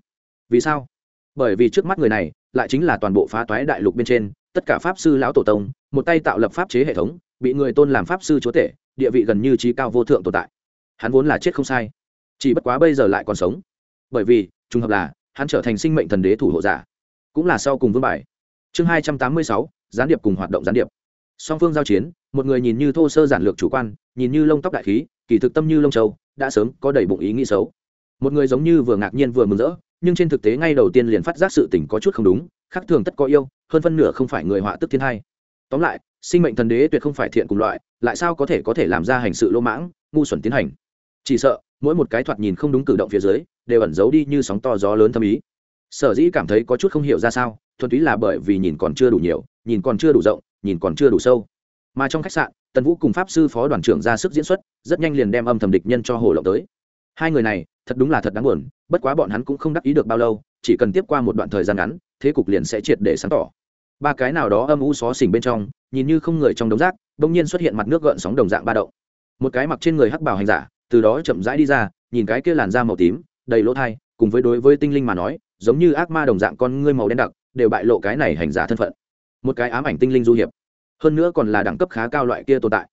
Vì sao? Bởi vì trước mắt người này, lại chính là toàn bộ phá toái đại lục bên trên, tất cả pháp sư lão tổ tông, một tay tạo lập pháp chế hệ thống, bị người tôn làm pháp sư chúa tể, địa vị gần như trí cao vô thượng tồn tại. Hắn vốn là chết không sai. Chỉ bất quá bây giờ lại còn sống. Bởi vì, trùng hợp là, hắn trở thành sinh mệnh thần đế thủ hộ giả cũng là sau cùng vương bài. Chương hai trăm tám mươi sáu, gián điệp cùng hoạt động gián điệp. Song phương giao chiến, một người nhìn như thô sơ giản lược chủ quan, nhìn như lông tóc đại khí, kỳ thực tâm như lông châu, đã sớm có đầy bụng ý nghĩ xấu. Một người giống như vừa ngạc nhiên vừa mừng rỡ, nhưng trên thực tế ngay đầu tiên liền phát giác sự tình có chút không đúng, khác thường tất có yêu, hơn phân nửa không phải người họa tức thiên hai. Tóm lại, sinh mệnh thần đế tuyệt không phải thiện cùng loại, lại sao có thể có thể làm ra hành sự lỗ mãng, ngu xuẩn tiến hành? Chỉ sợ, mỗi một cái thoạt nhìn không đúng cử động phía dưới, đều ẩn giấu đi như sóng to gió lớn thâm ý sở dĩ cảm thấy có chút không hiểu ra sao, thuần túy là bởi vì nhìn còn chưa đủ nhiều, nhìn còn chưa đủ rộng, nhìn còn chưa đủ sâu. Mà trong khách sạn, tần vũ cùng pháp sư phó đoàn trưởng ra sức diễn xuất, rất nhanh liền đem âm thầm địch nhân cho hồ lộng tới. Hai người này, thật đúng là thật đáng buồn, bất quá bọn hắn cũng không đắc ý được bao lâu, chỉ cần tiếp qua một đoạn thời gian ngắn, thế cục liền sẽ triệt để sáng tỏ. Ba cái nào đó âm u xó xỉnh bên trong, nhìn như không người trong đống rác, bỗng nhiên xuất hiện mặt nước gợn sóng đồng dạng ba động. Một cái mặc trên người hắc bảo hành giả, từ đó chậm rãi đi ra, nhìn cái kia làn da màu tím, đầy lỗ thai, cùng với đối với tinh linh mà nói giống như ác ma đồng dạng con ngươi màu đen đặc, đều bại lộ cái này hành giả thân phận. Một cái ám ảnh tinh linh du hiệp. Hơn nữa còn là đẳng cấp khá cao loại kia tồn tại.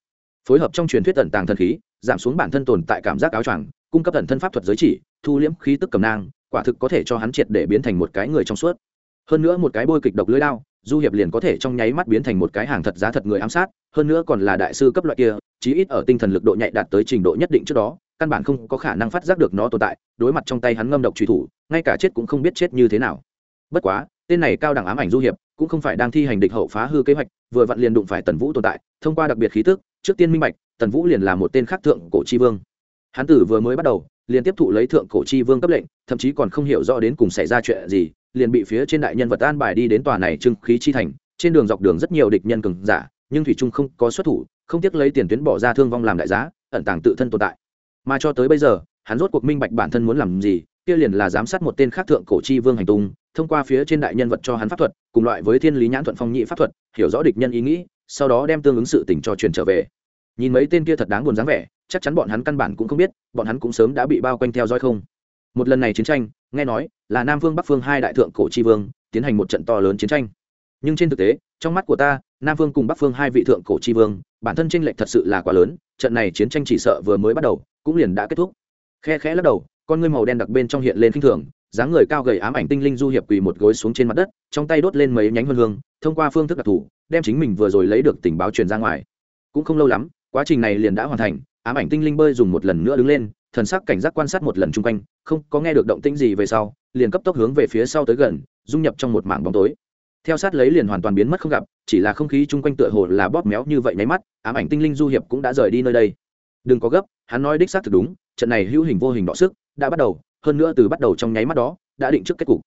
Phối hợp trong truyền thuyết tẩn tàng thần khí, giảm xuống bản thân tồn tại cảm giác áo choàng, cung cấp tẩn thân pháp thuật giới chỉ, thu liễm khí tức cầm nang, quả thực có thể cho hắn triệt để biến thành một cái người trong suốt. Hơn nữa một cái bôi kịch độc lưỡi đao, du hiệp liền có thể trong nháy mắt biến thành một cái hàng thật giá thật người ám sát, hơn nữa còn là đại sư cấp loại kia, chí ít ở tinh thần lực độ nhạy đạt tới trình độ nhất định trước đó, căn bản không có khả năng phát giác được nó tồn tại, đối mặt trong tay hắn ngâm độc truy thủ ngay cả chết cũng không biết chết như thế nào. Bất quá, tên này cao đẳng ám ảnh du hiệp, cũng không phải đang thi hành địch hậu phá hư kế hoạch, vừa vặn liền đụng phải tần vũ tồn tại, thông qua đặc biệt khí tức, trước tiên minh bạch, tần vũ liền là một tên khác thượng cổ chi vương. Hán tử vừa mới bắt đầu, liền tiếp thụ lấy thượng cổ chi vương cấp lệnh, thậm chí còn không hiểu rõ đến cùng xảy ra chuyện gì, liền bị phía trên đại nhân vật an bài đi đến tòa này trưng khí chi thành. Trên đường dọc đường rất nhiều địch nhân cường giả, nhưng thủy trung không có xuất thủ, không tiếc lấy tiền tuyến bỏ ra thương vong làm đại giá, ẩn tàng tự thân tồn tại. Mà cho tới bây giờ, hắn rốt cuộc minh bạch bản thân muốn làm gì kia liền là giám sát một tên khác thượng cổ chi vương hành tung, thông qua phía trên đại nhân vật cho hắn pháp thuật, cùng loại với thiên lý nhãn thuận phong nhị pháp thuật, hiểu rõ địch nhân ý nghĩ, sau đó đem tương ứng sự tình cho truyền trở về. Nhìn mấy tên kia thật đáng buồn dáng vẻ, chắc chắn bọn hắn căn bản cũng không biết, bọn hắn cũng sớm đã bị bao quanh theo dõi không. Một lần này chiến tranh, nghe nói, là nam vương bắc phương hai đại thượng cổ chi vương, tiến hành một trận to lớn chiến tranh. Nhưng trên thực tế, trong mắt của ta, nam vương cùng bắc phương hai vị thượng cổ chi vương, bản thân tranh lệch thật sự là quá lớn, trận này chiến tranh chỉ sợ vừa mới bắt đầu, cũng liền đã kết thúc. Khe khẽ lắc đầu con ngươi màu đen đặc bên trong hiện lên khinh thường, dáng người cao gầy ám ảnh tinh linh du hiệp quỳ một gối xuống trên mặt đất, trong tay đốt lên mấy nhánh hương hương, thông qua phương thức đặc thù, đem chính mình vừa rồi lấy được tình báo truyền ra ngoài. Cũng không lâu lắm, quá trình này liền đã hoàn thành, ám ảnh tinh linh bơi dùng một lần nữa đứng lên, thần sắc cảnh giác quan sát một lần chung quanh, không có nghe được động tĩnh gì về sau, liền cấp tốc hướng về phía sau tới gần, dung nhập trong một mảng bóng tối. Theo sát lấy liền hoàn toàn biến mất không gặp, chỉ là không khí chung quanh tựa hồ là bóp méo như vậy nháy mắt, ám ảnh tinh linh du hiệp cũng đã rời đi nơi đây. Đừng có gấp, hắn nói đích xác thực đúng, trận này hữu hình vô hình đọ sức đã bắt đầu, hơn nữa từ bắt đầu trong nháy mắt đó, đã định trước kết cục.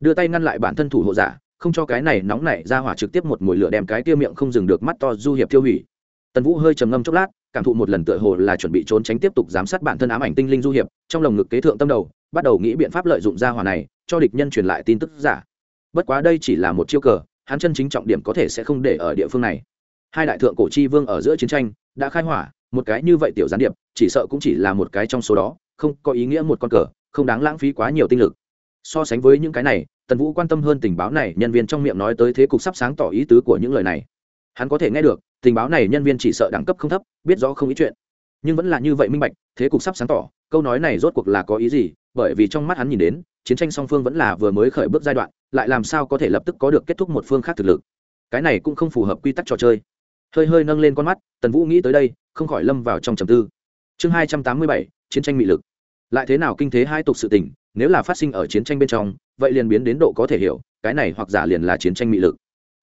Đưa tay ngăn lại bản thân thủ hộ giả, không cho cái này nóng nảy ra hỏa trực tiếp một mồi lửa đem cái kia miệng không dừng được mắt to du hiệp tiêu hủy. Tần vũ hơi trầm ngâm chốc lát, cảm thụ một lần tựa hồ là chuẩn bị trốn tránh tiếp tục giám sát bản thân ám ảnh tinh linh du hiệp, trong lồng ngực kế thượng tâm đầu, bắt đầu nghĩ biện pháp lợi dụng ra hỏa này, cho địch nhân truyền lại tin tức giả. Bất quá đây chỉ là một chiêu cờ, hắn chân chính trọng điểm có thể sẽ không để ở địa phương này. Hai đại thượng cổ chi vương ở giữa chiến tranh, đã khai hỏa, một cái như vậy tiểu gián điệp, chỉ sợ cũng chỉ là một cái trong số đó không có ý nghĩa một con cờ, không đáng lãng phí quá nhiều tinh lực. So sánh với những cái này, tần vũ quan tâm hơn tình báo này, nhân viên trong miệng nói tới thế cục sắp sáng tỏ ý tứ của những lời này. Hắn có thể nghe được, tình báo này nhân viên chỉ sợ đẳng cấp không thấp, biết rõ không ý chuyện. Nhưng vẫn là như vậy minh bạch, thế cục sắp sáng tỏ, câu nói này rốt cuộc là có ý gì? Bởi vì trong mắt hắn nhìn đến, chiến tranh song phương vẫn là vừa mới khởi bước giai đoạn, lại làm sao có thể lập tức có được kết thúc một phương khác thực lực? Cái này cũng không phù hợp quy tắc trò chơi. Hơi hơi nâng lên con mắt, tần vũ nghĩ tới đây, không khỏi lâm vào trong trầm tư. Chương hai trăm tám mươi bảy, chiến tranh mị lực lại thế nào kinh thế hai tục sự tình, nếu là phát sinh ở chiến tranh bên trong, vậy liền biến đến độ có thể hiểu, cái này hoặc giả liền là chiến tranh mị lực.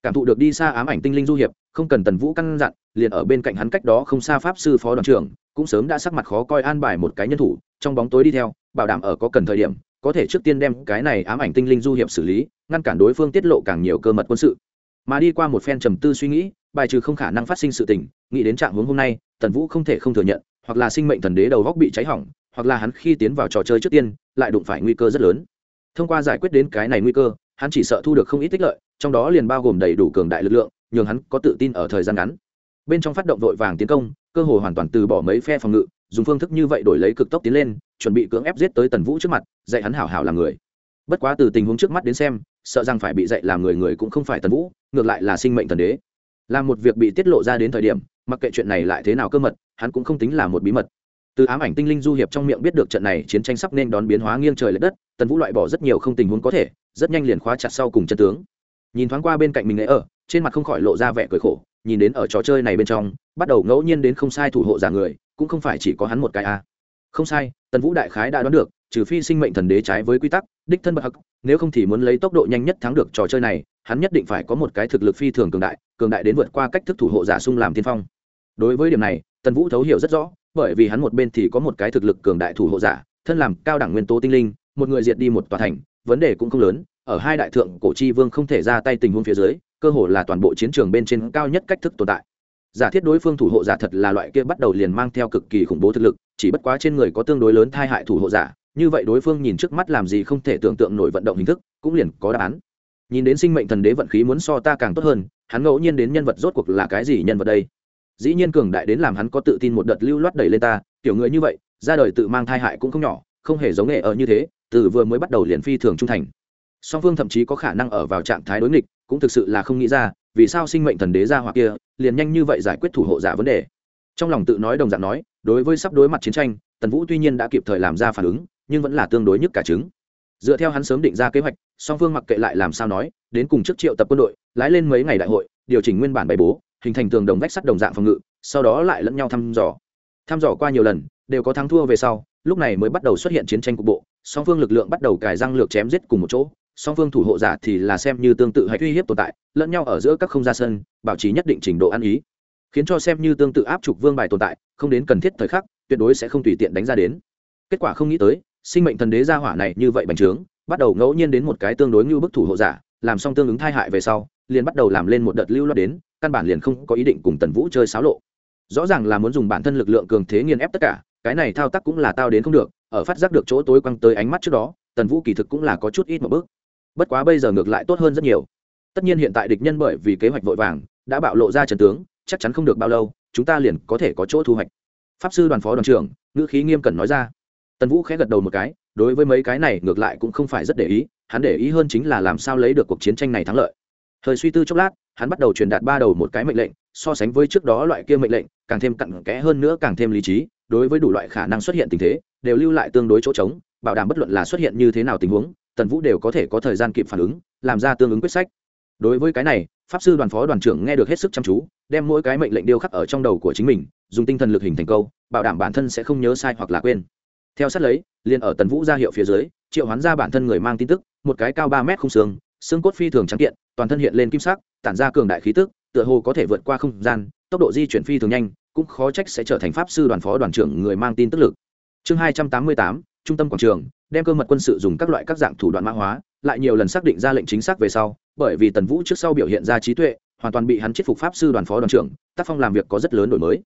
Cảm thụ được đi xa ám ảnh tinh linh du hiệp, không cần tần vũ căn dặn, liền ở bên cạnh hắn cách đó không xa pháp sư phó đoàn trưởng, cũng sớm đã sắc mặt khó coi an bài một cái nhân thủ, trong bóng tối đi theo, bảo đảm ở có cần thời điểm, có thể trước tiên đem cái này ám ảnh tinh linh du hiệp xử lý, ngăn cản đối phương tiết lộ càng nhiều cơ mật quân sự. Mà đi qua một phen trầm tư suy nghĩ, bài trừ không khả năng phát sinh sự tình, nghĩ đến trạng hướng hôm nay, tần vũ không thể không thừa nhận, hoặc là sinh mệnh thần đế đầu góc bị cháy hỏng hoặc là hắn khi tiến vào trò chơi trước tiên, lại đụng phải nguy cơ rất lớn. Thông qua giải quyết đến cái này nguy cơ, hắn chỉ sợ thu được không ít tích lợi, trong đó liền bao gồm đầy đủ cường đại lực lượng, nhường hắn có tự tin ở thời gian ngắn. Bên trong phát động vội vàng tiến công, cơ hội hoàn toàn từ bỏ mấy phe phòng ngự, dùng phương thức như vậy đổi lấy cực tốc tiến lên, chuẩn bị cưỡng ép giết tới tần vũ trước mặt, dạy hắn hảo hảo làm người. Bất quá từ tình huống trước mắt đến xem, sợ rằng phải bị dạy làm người người cũng không phải tần vũ, ngược lại là sinh mệnh thần đế. Là một việc bị tiết lộ ra đến thời điểm, mặc kệ chuyện này lại thế nào cơ mật, hắn cũng không tính là một bí mật từ ám ảnh tinh linh du hiệp trong miệng biết được trận này chiến tranh sắp nên đón biến hóa nghiêng trời l ệ đất, tần vũ loại bỏ rất nhiều không tình huống có thể, rất nhanh liền khóa chặt sau cùng chân tướng. Nhìn thoáng qua bên cạnh mình ấy ở, trên mặt không khỏi lộ ra vẻ cười khổ, nhìn đến ở trò chơi này bên trong, bắt đầu ngẫu nhiên đến không sai thủ hộ giả người, cũng không phải chỉ có hắn một cái a không sai, tần vũ đại khái đã đoán được, trừ phi sinh mệnh thần đế trái với quy tắc, đích thân bậc hắc, nếu không thì muốn lấy tốc độ nhanh nhất thắng được trò chơi này, hắn nhất định phải có một cái thực lực phi thường cường đại cường đại đến vượt qua cách thức thủ hộ giả sung làm tiên phong. Đối với điểm này, tần vũ thấu hiểu rất rõ bởi vì hắn một bên thì có một cái thực lực cường đại thủ hộ giả, thân làm cao đẳng nguyên tố tinh linh, một người diệt đi một tòa thành, vấn đề cũng không lớn, ở hai đại thượng cổ chi vương không thể ra tay tình huống phía dưới, cơ hồ là toàn bộ chiến trường bên trên cao nhất cách thức tồn tại. Giả thiết đối phương thủ hộ giả thật là loại kia bắt đầu liền mang theo cực kỳ khủng bố thực lực, chỉ bất quá trên người có tương đối lớn thai hại thủ hộ giả, như vậy đối phương nhìn trước mắt làm gì không thể tưởng tượng nổi vận động hình thức, cũng liền có đáp án. Nhìn đến sinh mệnh thần đế vận khí muốn so ta càng tốt hơn, hắn ngẫu nhiên đến nhân vật rốt cuộc là cái gì nhân vật đây? Dĩ nhiên cường đại đến làm hắn có tự tin một đợt lưu loát đẩy lên ta, kiểu người như vậy, ra đời tự mang thai hại cũng không nhỏ, không hề giống nghề ở như thế, từ vừa mới bắt đầu liền phi thường trung thành. Song phương thậm chí có khả năng ở vào trạng thái đối nghịch, cũng thực sự là không nghĩ ra, vì sao sinh mệnh thần đế ra hoặc kia liền nhanh như vậy giải quyết thủ hộ giả vấn đề. Trong lòng tự nói đồng dạng nói, đối với sắp đối mặt chiến tranh, tần vũ tuy nhiên đã kịp thời làm ra phản ứng, nhưng vẫn là tương đối nhất cả chứng dựa theo hắn sớm định ra kế hoạch, song phương mặc kệ lại làm sao nói, đến cùng trước triệu tập quân đội, lái lên mấy ngày đại hội, điều chỉnh nguyên bản bài bố hình thành tường đồng vách sắt đồng dạng phòng ngự, sau đó lại lẫn nhau thăm dò. Thăm dò qua nhiều lần, đều có thắng thua về sau, lúc này mới bắt đầu xuất hiện chiến tranh cục bộ, song phương lực lượng bắt đầu cài răng lược chém giết cùng một chỗ, song phương thủ hộ giả thì là xem như tương tự hay uy hiếp tồn tại, lẫn nhau ở giữa các không gian sân, bảo trì nhất định trình độ ăn ý. Khiến cho xem như tương tự áp trục vương bài tồn tại, không đến cần thiết thời khắc, tuyệt đối sẽ không tùy tiện đánh ra đến. Kết quả không nghĩ tới, sinh mệnh thần đế gia hỏa này như vậy bành trướng, bắt đầu ngẫu nhiên đến một cái tương đối như bức thủ hộ giả, làm xong tương ứng thai hại về sau, liền bắt đầu làm lên một đợt lưu loát đến căn bản liền không có ý định cùng tần vũ chơi xáo lộ. Rõ ràng là muốn dùng bản thân lực lượng cường thế nghiền ép tất cả, cái này thao tác cũng là tao đến không được, ở phát giác được chỗ tối quăng tới ánh mắt trước đó, tần vũ kỳ thực cũng là có chút ít một bước. Bất quá bây giờ ngược lại tốt hơn rất nhiều. Tất nhiên hiện tại địch nhân bởi vì kế hoạch vội vàng, đã bạo lộ ra trần tướng, chắc chắn không được bao lâu, chúng ta liền có thể có chỗ thu hoạch. Pháp sư đoàn phó đoàn trưởng, ngữ khí nghiêm cẩn nói ra. Tần vũ khẽ gật đầu một cái, đối với mấy cái này ngược lại cũng không phải rất để ý, hắn để ý hơn chính là làm sao lấy được cuộc chiến tranh này thắng lợi. Thời suy tư chốc lát hắn bắt đầu truyền đạt ba đầu một cái mệnh lệnh, so sánh với trước đó loại kia mệnh lệnh, càng thêm cặn kẽ hơn nữa, càng thêm lý trí, đối với đủ loại khả năng xuất hiện tình thế, đều lưu lại tương đối chỗ trống, bảo đảm bất luận là xuất hiện như thế nào tình huống, tần vũ đều có thể có thời gian kịp phản ứng, làm ra tương ứng quyết sách. Đối với cái này, pháp sư đoàn phó đoàn trưởng nghe được hết sức chăm chú, đem mỗi cái mệnh lệnh điêu khắc ở trong đầu của chính mình, dùng tinh thần lực hình thành câu, bảo đảm bản thân sẽ không nhớ sai hoặc là quên. Theo sát lấy, liền ở tần vũ ra hiệu phía dưới, triệu hoán ra bản thân người mang tin tức, một cái cao ba mét không xương xương cốt phi thường trắng kiện, toàn thân hiện lên kim sắc, tản ra cường đại khí tức, tựa hồ có thể vượt qua không gian, tốc độ di chuyển phi thường nhanh, cũng khó trách sẽ trở thành pháp sư đoàn phó đoàn trưởng người mang tin tức lực. Chương hai trăm tám mươi tám, trung tâm quảng trường, đem cơ mật quân sự dùng các loại các dạng thủ đoạn mã hóa, lại nhiều lần xác định ra lệnh chính xác về sau, bởi vì tần vũ trước sau biểu hiện ra trí tuệ, hoàn toàn bị hắn chết phục pháp sư đoàn phó đoàn trưởng, tác phong làm việc có rất lớn đổi mới.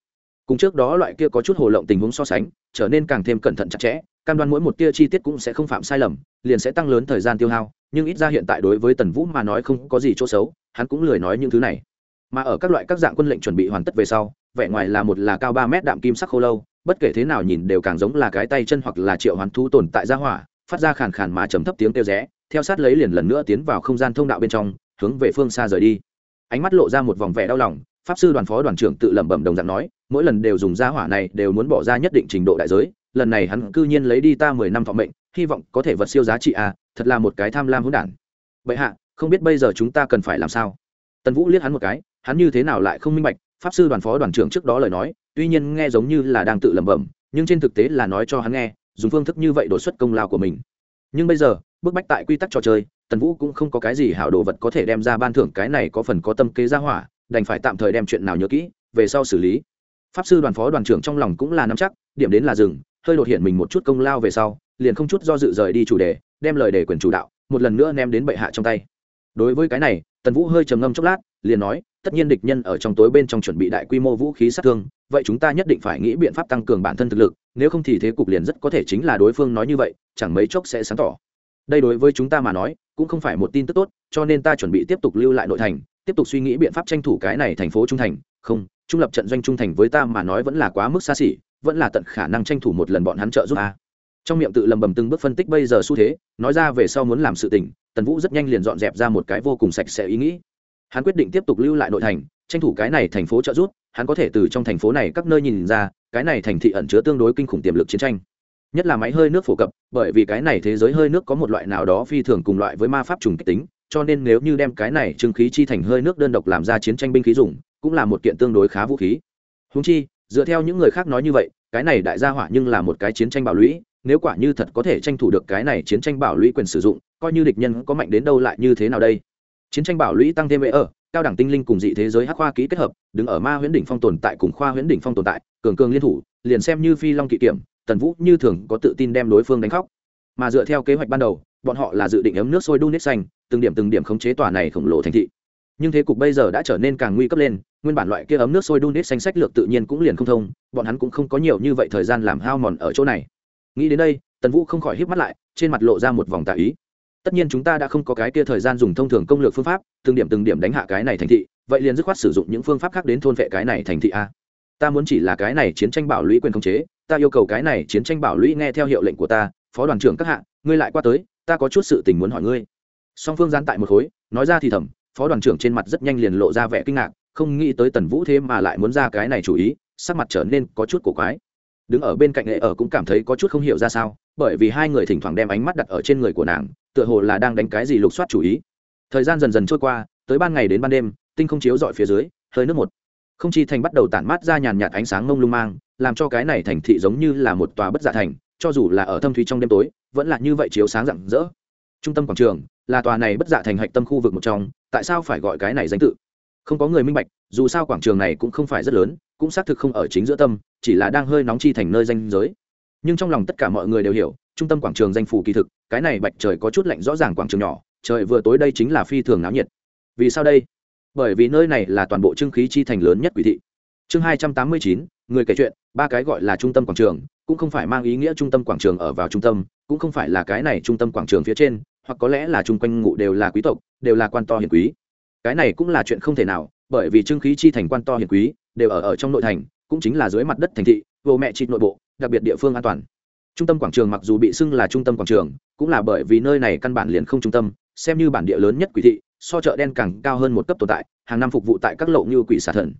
Cùng trước đó loại kia có chút hồ lộng tình huống so sánh, trở nên càng thêm cẩn thận chặt chẽ cam đoan mỗi một tia chi tiết cũng sẽ không phạm sai lầm, liền sẽ tăng lớn thời gian tiêu hao, nhưng ít ra hiện tại đối với tần vũ mà nói không có gì chỗ xấu, hắn cũng lười nói những thứ này. Mà ở các loại các dạng quân lệnh chuẩn bị hoàn tất về sau, vẻ ngoài là một là cao ba mét đạm kim sắc khô lâu, bất kể thế nào nhìn đều càng giống là cái tay chân hoặc là triệu hoán thu tồn tại gia hỏa, phát ra khàn khàn mà chấm thấp tiếng kêu rẽ, theo sát lấy liền lần nữa tiến vào không gian thông đạo bên trong, hướng về phương xa rời đi. Ánh mắt lộ ra một vòng vẻ đau lòng, pháp sư đoàn phó đoàn trưởng tự lẩm bẩm đồng dạng nói, mỗi lần đều dùng gia hỏa này đều muốn bỏ ra nhất định trình độ đại giới lần này hắn cư nhiên lấy đi ta mười năm thọ mệnh, hy vọng có thể vật siêu giá trị à thật là một cái tham lam hỗn đản. Bệ hạ, không biết bây giờ chúng ta cần phải làm sao? Tần vũ liếc hắn một cái, hắn như thế nào lại không minh bạch, pháp sư đoàn phó đoàn trưởng trước đó lời nói, tuy nhiên nghe giống như là đang tự lẩm bẩm, nhưng trên thực tế là nói cho hắn nghe, dùng phương thức như vậy đột xuất công lao của mình. Nhưng bây giờ, bức bách tại quy tắc trò chơi, tần vũ cũng không có cái gì hảo đồ vật có thể đem ra ban thưởng, cái này có phần có tâm kế ra hỏa, đành phải tạm thời đem chuyện nào nhớ kỹ, về sau xử lý. Pháp sư đoàn phó đoàn trưởng trong lòng cũng là nắm chắc, điểm đến là dừng hơi đột hiện mình một chút công lao về sau, liền không chút do dự rời đi chủ đề, đem lời đề quyền chủ đạo, một lần nữa ném đến bệ hạ trong tay. Đối với cái này, tần vũ hơi trầm ngâm chốc lát, liền nói, tất nhiên địch nhân ở trong tối bên trong chuẩn bị đại quy mô vũ khí sát thương, vậy chúng ta nhất định phải nghĩ biện pháp tăng cường bản thân thực lực, nếu không thì thế cục liền rất có thể chính là đối phương nói như vậy, chẳng mấy chốc sẽ sáng tỏ. Đây đối với chúng ta mà nói, cũng không phải một tin tức tốt, cho nên ta chuẩn bị tiếp tục lưu lại nội thành, tiếp tục suy nghĩ biện pháp tranh thủ cái này thành phố trung thành. Không, trung lập trận doanh trung thành với ta mà nói vẫn là quá mức xa xỉ vẫn là tận khả năng tranh thủ một lần bọn hắn trợ giúp a. Trong miệng tự lầm bầm từng bước phân tích bây giờ xu thế, nói ra về sau muốn làm sự tình, tần vũ rất nhanh liền dọn dẹp ra một cái vô cùng sạch sẽ ý nghĩ. Hắn quyết định tiếp tục lưu lại nội thành, tranh thủ cái này thành phố trợ giúp, hắn có thể từ trong thành phố này các nơi nhìn ra, cái này thành thị ẩn chứa tương đối kinh khủng tiềm lực chiến tranh. Nhất là máy hơi nước phổ cập, bởi vì cái này thế giới hơi nước có một loại nào đó phi thường cùng loại với ma pháp trùng kích tính, cho nên nếu như đem cái này trưng khí chi thành hơi nước đơn độc làm ra chiến tranh binh khí dùng, cũng là một kiện tương đối khá vũ khí. Húng chi dựa theo những người khác nói như vậy, cái này đại gia hỏa nhưng là một cái chiến tranh bảo lũy, nếu quả như thật có thể tranh thủ được cái này chiến tranh bảo lũy quyền sử dụng, coi như địch nhân có mạnh đến đâu lại như thế nào đây? Chiến tranh bảo lũy tăng thêm vệ ở, cao đẳng tinh linh cùng dị thế giới hắc khoa ký kết hợp, đứng ở ma huyễn đỉnh phong tồn tại cùng khoa huyễn đỉnh phong tồn tại, cường cường liên thủ, liền xem như phi long kỵ kiểm, tần vũ như thường có tự tin đem đối phương đánh khóc. Mà dựa theo kế hoạch ban đầu, bọn họ là dự định ấm nước sôi đun nước xanh, từng điểm từng điểm khống chế tòa này khổng lồ thành thị nhưng thế cục bây giờ đã trở nên càng nguy cấp lên, nguyên bản loại kia ấm nước sôi đun nít xanh sách lược tự nhiên cũng liền không thông, bọn hắn cũng không có nhiều như vậy thời gian làm hao mòn ở chỗ này. Nghĩ đến đây, tần vũ không khỏi híp mắt lại, trên mặt lộ ra một vòng tạ ý. Tất nhiên chúng ta đã không có cái kia thời gian dùng thông thường công lược phương pháp, từng điểm từng điểm đánh hạ cái này thành thị, vậy liền dứt khoát sử dụng những phương pháp khác đến thôn vệ cái này thành thị a. Ta muốn chỉ là cái này chiến tranh bảo lũy quyền khống chế, ta yêu cầu cái này chiến tranh bảo lũy nghe theo hiệu lệnh của ta, phó đoàn trưởng các hạ, ngươi lại qua tới, ta có chút sự tình muốn hỏi ngươi. Song phương gian tại một khối, nói ra thì thầm phó đoàn trưởng trên mặt rất nhanh liền lộ ra vẻ kinh ngạc, không nghĩ tới tần vũ thế mà lại muốn ra cái này chủ ý, sắc mặt trở nên có chút cổ quái. Đứng ở bên cạnh nghệ ở cũng cảm thấy có chút không hiểu ra sao, bởi vì hai người thỉnh thoảng đem ánh mắt đặt ở trên người của nàng, tựa hồ là đang đánh cái gì lục soát chủ ý. Thời gian dần dần trôi qua, tới ban ngày đến ban đêm, tinh không chiếu dọi phía dưới, hơi nước một. Không chi thành bắt đầu tản mát ra nhàn nhạt ánh sáng mông lung mang, làm cho cái này thành thị giống như là một tòa bất giả thành, cho dù là ở thâm thúy trong đêm tối, vẫn là như vậy chiếu sáng rạng rỡ. Trung tâm quảng trường, là tòa này bất dạ thành hạch tâm khu vực một trong tại sao phải gọi cái này danh tự? Không có người minh bạch, dù sao quảng trường này cũng không phải rất lớn, cũng xác thực không ở chính giữa tâm, chỉ là đang hơi nóng chi thành nơi danh giới. Nhưng trong lòng tất cả mọi người đều hiểu, trung tâm quảng trường danh phủ kỳ thực, cái này bạch trời có chút lạnh rõ ràng quảng trường nhỏ, trời vừa tối đây chính là phi thường náo nhiệt. Vì sao đây? Bởi vì nơi này là toàn bộ trưng khí chi thành lớn nhất quỷ thị. Chương hai trăm tám mươi chín, người kể chuyện, ba cái gọi là trung tâm quảng trường, cũng không phải mang ý nghĩa trung tâm quảng trường ở vào trung tâm, cũng không phải là cái này trung tâm quảng trường phía trên hoặc có lẽ là chung quanh ngụ đều là quý tộc, đều là quan to hiền quý. Cái này cũng là chuyện không thể nào, bởi vì trưng khí chi thành quan to hiền quý, đều ở ở trong nội thành, cũng chính là dưới mặt đất thành thị, vô mẹ trị nội bộ, đặc biệt địa phương an toàn. Trung tâm quảng trường mặc dù bị xưng là trung tâm quảng trường, cũng là bởi vì nơi này căn bản liền không trung tâm, xem như bản địa lớn nhất quỷ thị, so chợ đen càng cao hơn một cấp tồn tại, hàng năm phục vụ tại các lộ như quỷ xà thần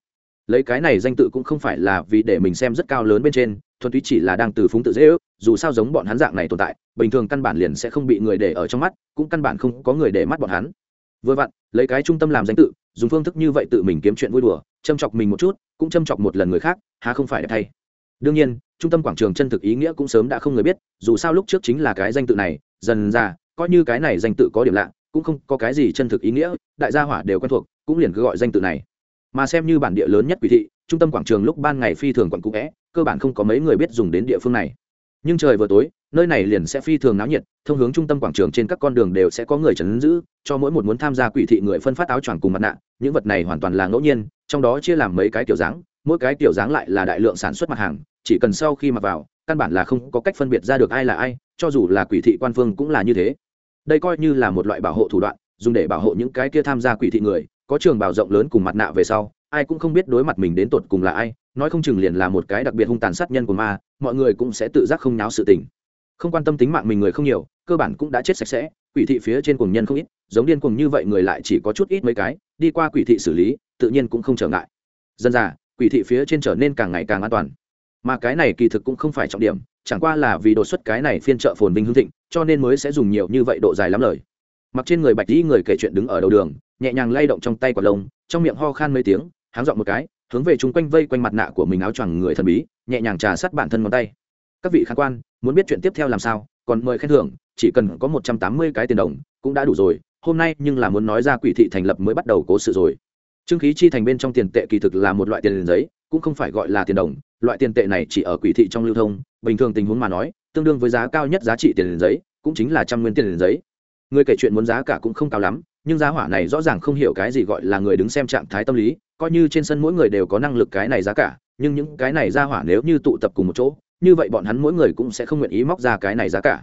lấy cái này danh tự cũng không phải là vì để mình xem rất cao lớn bên trên, thuần túy chỉ là đang từ phúng tự dễ ước, dù sao giống bọn hắn dạng này tồn tại, bình thường căn bản liền sẽ không bị người để ở trong mắt, cũng căn bản không có người để mắt bọn hắn. Vừa vặn, lấy cái trung tâm làm danh tự, dùng phương thức như vậy tự mình kiếm chuyện vui đùa, châm chọc mình một chút, cũng châm chọc một lần người khác, há không phải đẹp thay. Đương nhiên, trung tâm quảng trường chân thực ý nghĩa cũng sớm đã không người biết, dù sao lúc trước chính là cái danh tự này, dần ra, coi như cái này danh tự có điểm lạ, cũng không có cái gì chân thực ý nghĩa, đại gia hỏa đều quen thuộc, cũng liền cứ gọi danh tự này mà xem như bản địa lớn nhất quỷ thị, trung tâm quảng trường lúc ban ngày phi thường quận cũ vẽ, cơ bản không có mấy người biết dùng đến địa phương này. Nhưng trời vừa tối, nơi này liền sẽ phi thường náo nhiệt, thông hướng trung tâm quảng trường trên các con đường đều sẽ có người chấn giữ, cho mỗi một muốn tham gia quỷ thị người phân phát áo choàng cùng mặt nạ, những vật này hoàn toàn là ngẫu nhiên, trong đó chia làm mấy cái kiểu dáng, mỗi cái kiểu dáng lại là đại lượng sản xuất mặt hàng, chỉ cần sau khi mặc vào, căn bản là không có cách phân biệt ra được ai là ai, cho dù là quỷ thị quan phương cũng là như thế. Đây coi như là một loại bảo hộ thủ đoạn, dùng để bảo hộ những cái kia tham gia quỷ thị người có trường bảo rộng lớn cùng mặt nạ về sau, ai cũng không biết đối mặt mình đến tột cùng là ai, nói không chừng liền là một cái đặc biệt hung tàn sát nhân của ma, mọi người cũng sẽ tự giác không nháo sự tình. Không quan tâm tính mạng mình người không nhiều, cơ bản cũng đã chết sạch sẽ, quỷ thị phía trên cùng nhân không ít, giống điên cùng như vậy người lại chỉ có chút ít mấy cái, đi qua quỷ thị xử lý, tự nhiên cũng không trở ngại. Dân già, quỷ thị phía trên trở nên càng ngày càng an toàn. Mà cái này kỳ thực cũng không phải trọng điểm, chẳng qua là vì đột xuất cái này phiên trợ phồn vinh hương thịnh, cho nên mới sẽ dùng nhiều như vậy độ dài lắm lời. Mặc trên người bạch dĩ người kể chuyện đứng ở đầu đường nhẹ nhàng lay động trong tay quả lông, trong miệng ho khan mấy tiếng, háng dọn một cái, hướng về chung quanh vây quanh mặt nạ của mình áo choàng người thần bí, nhẹ nhàng trà sát bản thân ngón tay. Các vị khán quan, muốn biết chuyện tiếp theo làm sao, còn mời khen thưởng, chỉ cần có một trăm tám mươi cái tiền đồng, cũng đã đủ rồi, hôm nay nhưng là muốn nói ra quỷ thị thành lập mới bắt đầu cố sự rồi. Trương khí chi thành bên trong tiền tệ kỳ thực là một loại tiền giấy, cũng không phải gọi là tiền đồng, loại tiền tệ này chỉ ở quỷ thị trong lưu thông, bình thường tình huống mà nói, tương đương với giá cao nhất giá trị tiền giấy, cũng chính là trăm nguyên tiền giấy người kể chuyện muốn giá cả cũng không cao lắm, nhưng giá hỏa này rõ ràng không hiểu cái gì gọi là người đứng xem trạng thái tâm lý, coi như trên sân mỗi người đều có năng lực cái này giá cả, nhưng những cái này ra hỏa nếu như tụ tập cùng một chỗ, như vậy bọn hắn mỗi người cũng sẽ không nguyện ý móc ra cái này giá cả.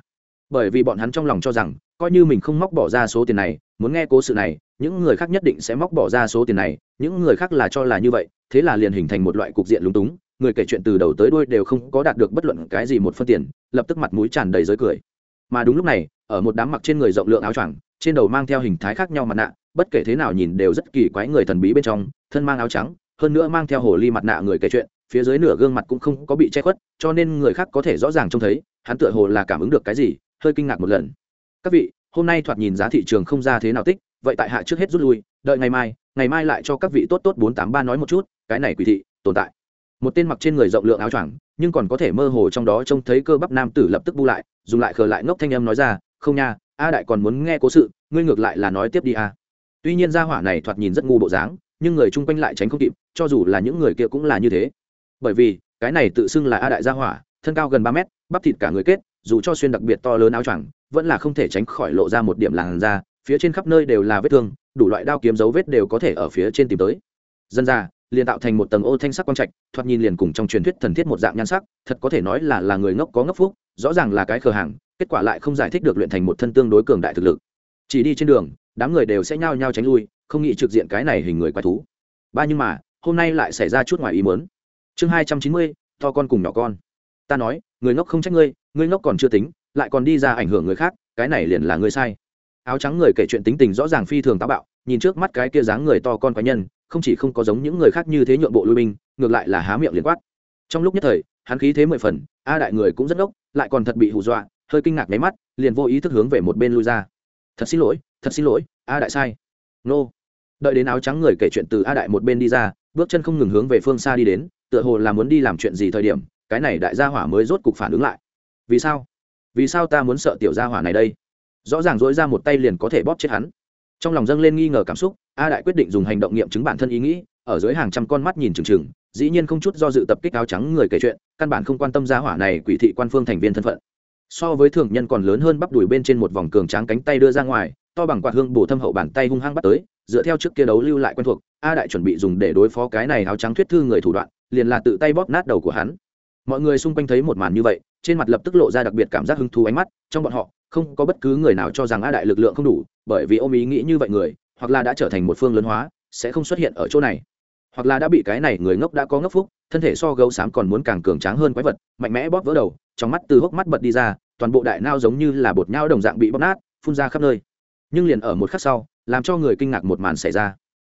Bởi vì bọn hắn trong lòng cho rằng, coi như mình không móc bỏ ra số tiền này, muốn nghe cố sự này, những người khác nhất định sẽ móc bỏ ra số tiền này, những người khác là cho là như vậy, thế là liền hình thành một loại cục diện lúng túng, người kể chuyện từ đầu tới đuôi đều không có đạt được bất luận cái gì một phân tiền, lập tức mặt mũi tràn đầy giới cười mà đúng lúc này, ở một đám mặc trên người rộng lượng áo choàng, trên đầu mang theo hình thái khác nhau mặt nạ, bất kể thế nào nhìn đều rất kỳ quái người thần bí bên trong, thân mang áo trắng, hơn nữa mang theo hồ ly mặt nạ người kể chuyện, phía dưới nửa gương mặt cũng không có bị che khuất, cho nên người khác có thể rõ ràng trông thấy, hắn tựa hồ là cảm ứng được cái gì, hơi kinh ngạc một lần. Các vị, hôm nay thoạt nhìn giá thị trường không ra thế nào tích, vậy tại hạ trước hết rút lui, đợi ngày mai ngày mai lại cho các vị tốt tốt bốn tám ba nói một chút, cái này quỷ thị, tồn tại. Một tên mặc trên người rộng lượng áo choàng, nhưng còn có thể mơ hồ trong đó trông thấy cơ bắp nam tử lập tức bu lại dùng lại khờ lại ngốc thanh âm nói ra, không nha, a đại còn muốn nghe cố sự, ngươi ngược lại là nói tiếp đi a. Tuy nhiên gia hỏa này thoạt nhìn rất ngu bộ dáng, nhưng người chung quanh lại tránh không kịp, cho dù là những người kia cũng là như thế. Bởi vì, cái này tự xưng là a đại gia hỏa, thân cao gần ba mét, bắp thịt cả người kết, dù cho xuyên đặc biệt to lớn áo choàng, vẫn là không thể tránh khỏi lộ ra một điểm làn da, phía trên khắp nơi đều là vết thương, đủ loại đao kiếm dấu vết đều có thể ở phía trên tìm tới. Dân ra liền tạo thành một tầng ô thanh sắc quang trạch, thoạt nhìn liền cùng trong truyền thuyết thần thiết một dạng nhan sắc, thật có thể nói là là người ngốc có ngốc phúc rõ ràng là cái khờ hàng, kết quả lại không giải thích được luyện thành một thân tương đối cường đại thực lực. Chỉ đi trên đường, đám người đều sẽ nhao nhao tránh lui, không nghĩ trực diện cái này hình người quái thú. Ba nhưng mà, hôm nay lại xảy ra chút ngoài ý mớn chương hai trăm chín mươi, to con cùng nhỏ con. Ta nói, người ngốc không trách ngươi ngươi ngốc còn chưa tính, lại còn đi ra ảnh hưởng người khác, cái này liền là ngươi sai. Áo trắng người kể chuyện tính tình rõ ràng phi thường táo bạo, nhìn trước mắt cái kia dáng người to con quái nhân, không chỉ không có giống những người khác như thế nhượng bộ lui binh, ngược lại là há miệng liền quát. Trong lúc nhất thời, hắn khí thế mười phần, a đại người cũng rất ngốc lại còn thật bị hù dọa, hơi kinh ngạc nháy mắt, liền vô ý thức hướng về một bên lui ra. Thật xin lỗi, thật xin lỗi, a đại sai. Nô. Đợi đến áo trắng người kể chuyện từ a đại một bên đi ra, bước chân không ngừng hướng về phương xa đi đến, tựa hồ là muốn đi làm chuyện gì thời điểm, cái này đại gia hỏa mới rốt cục phản ứng lại. Vì sao? Vì sao ta muốn sợ tiểu gia hỏa này đây? Rõ ràng dỗi ra một tay liền có thể bóp chết hắn. Trong lòng dâng lên nghi ngờ cảm xúc, a đại quyết định dùng hành động nghiệm chứng bản thân ý nghĩ, ở dưới hàng trăm con mắt nhìn chừng chừng dĩ nhiên không chút do dự tập kích áo trắng người kể chuyện, căn bản không quan tâm gia hỏa này quỷ thị quan phương thành viên thân phận. So với thường nhân còn lớn hơn bắp đùi bên trên một vòng cường tráng cánh tay đưa ra ngoài, to bằng quạt hương bổ thâm hậu bàn tay hung hăng bắt tới, dựa theo trước kia đấu lưu lại quen thuộc, a đại chuẩn bị dùng để đối phó cái này áo trắng thuyết thư người thủ đoạn, liền là tự tay bóp nát đầu của hắn. Mọi người xung quanh thấy một màn như vậy, trên mặt lập tức lộ ra đặc biệt cảm giác hứng thú ánh mắt, trong bọn họ, không có bất cứ người nào cho rằng a đại lực lượng không đủ, bởi vì ôm ý nghĩ như vậy người, hoặc là đã trở thành một phương lớn hóa, sẽ không xuất hiện ở chỗ này hoặc là đã bị cái này người ngốc đã có ngốc phúc, thân thể so gấu xám còn muốn càng cường tráng hơn quái vật, mạnh mẽ bóp vỡ đầu, trong mắt từ hốc mắt bật đi ra, toàn bộ đại nao giống như là bột nhau đồng dạng bị bóp nát, phun ra khắp nơi. Nhưng liền ở một khắc sau, làm cho người kinh ngạc một màn xảy ra.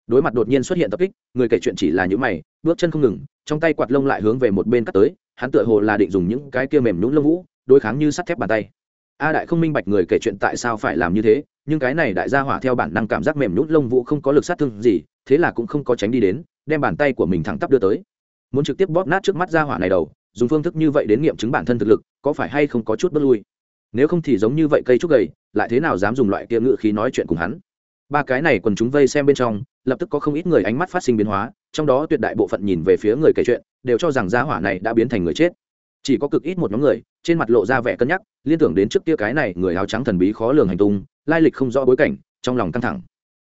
Đối mặt đột nhiên xuất hiện tập kích, người kể chuyện chỉ là những mày, bước chân không ngừng, trong tay quạt lông lại hướng về một bên cắt tới, hắn tựa hồ là định dùng những cái kia mềm nhũng lông vũ, đối kháng như sắt thép bàn tay. A đại không minh bạch người kể chuyện tại sao phải làm như thế nhưng cái này đại gia hỏa theo bản năng cảm giác mềm nhũn lông vũ không có lực sát thương gì, thế là cũng không có tránh đi đến, đem bàn tay của mình thẳng tắp đưa tới. Muốn trực tiếp bóp nát trước mắt gia hỏa này đầu, dùng phương thức như vậy đến nghiệm chứng bản thân thực lực, có phải hay không có chút bất lui? Nếu không thì giống như vậy cây trúc gầy, lại thế nào dám dùng loại kia ngự khí nói chuyện cùng hắn? Ba cái này quần chúng vây xem bên trong, lập tức có không ít người ánh mắt phát sinh biến hóa, trong đó tuyệt đại bộ phận nhìn về phía người kể chuyện, đều cho rằng gia hỏa này đã biến thành người chết. Chỉ có cực ít một nhóm người, trên mặt lộ ra vẻ cân nhắc, liên tưởng đến trước kia cái này người áo trắng thần bí khó lường hành tung lai lịch không rõ bối cảnh, trong lòng căng thẳng.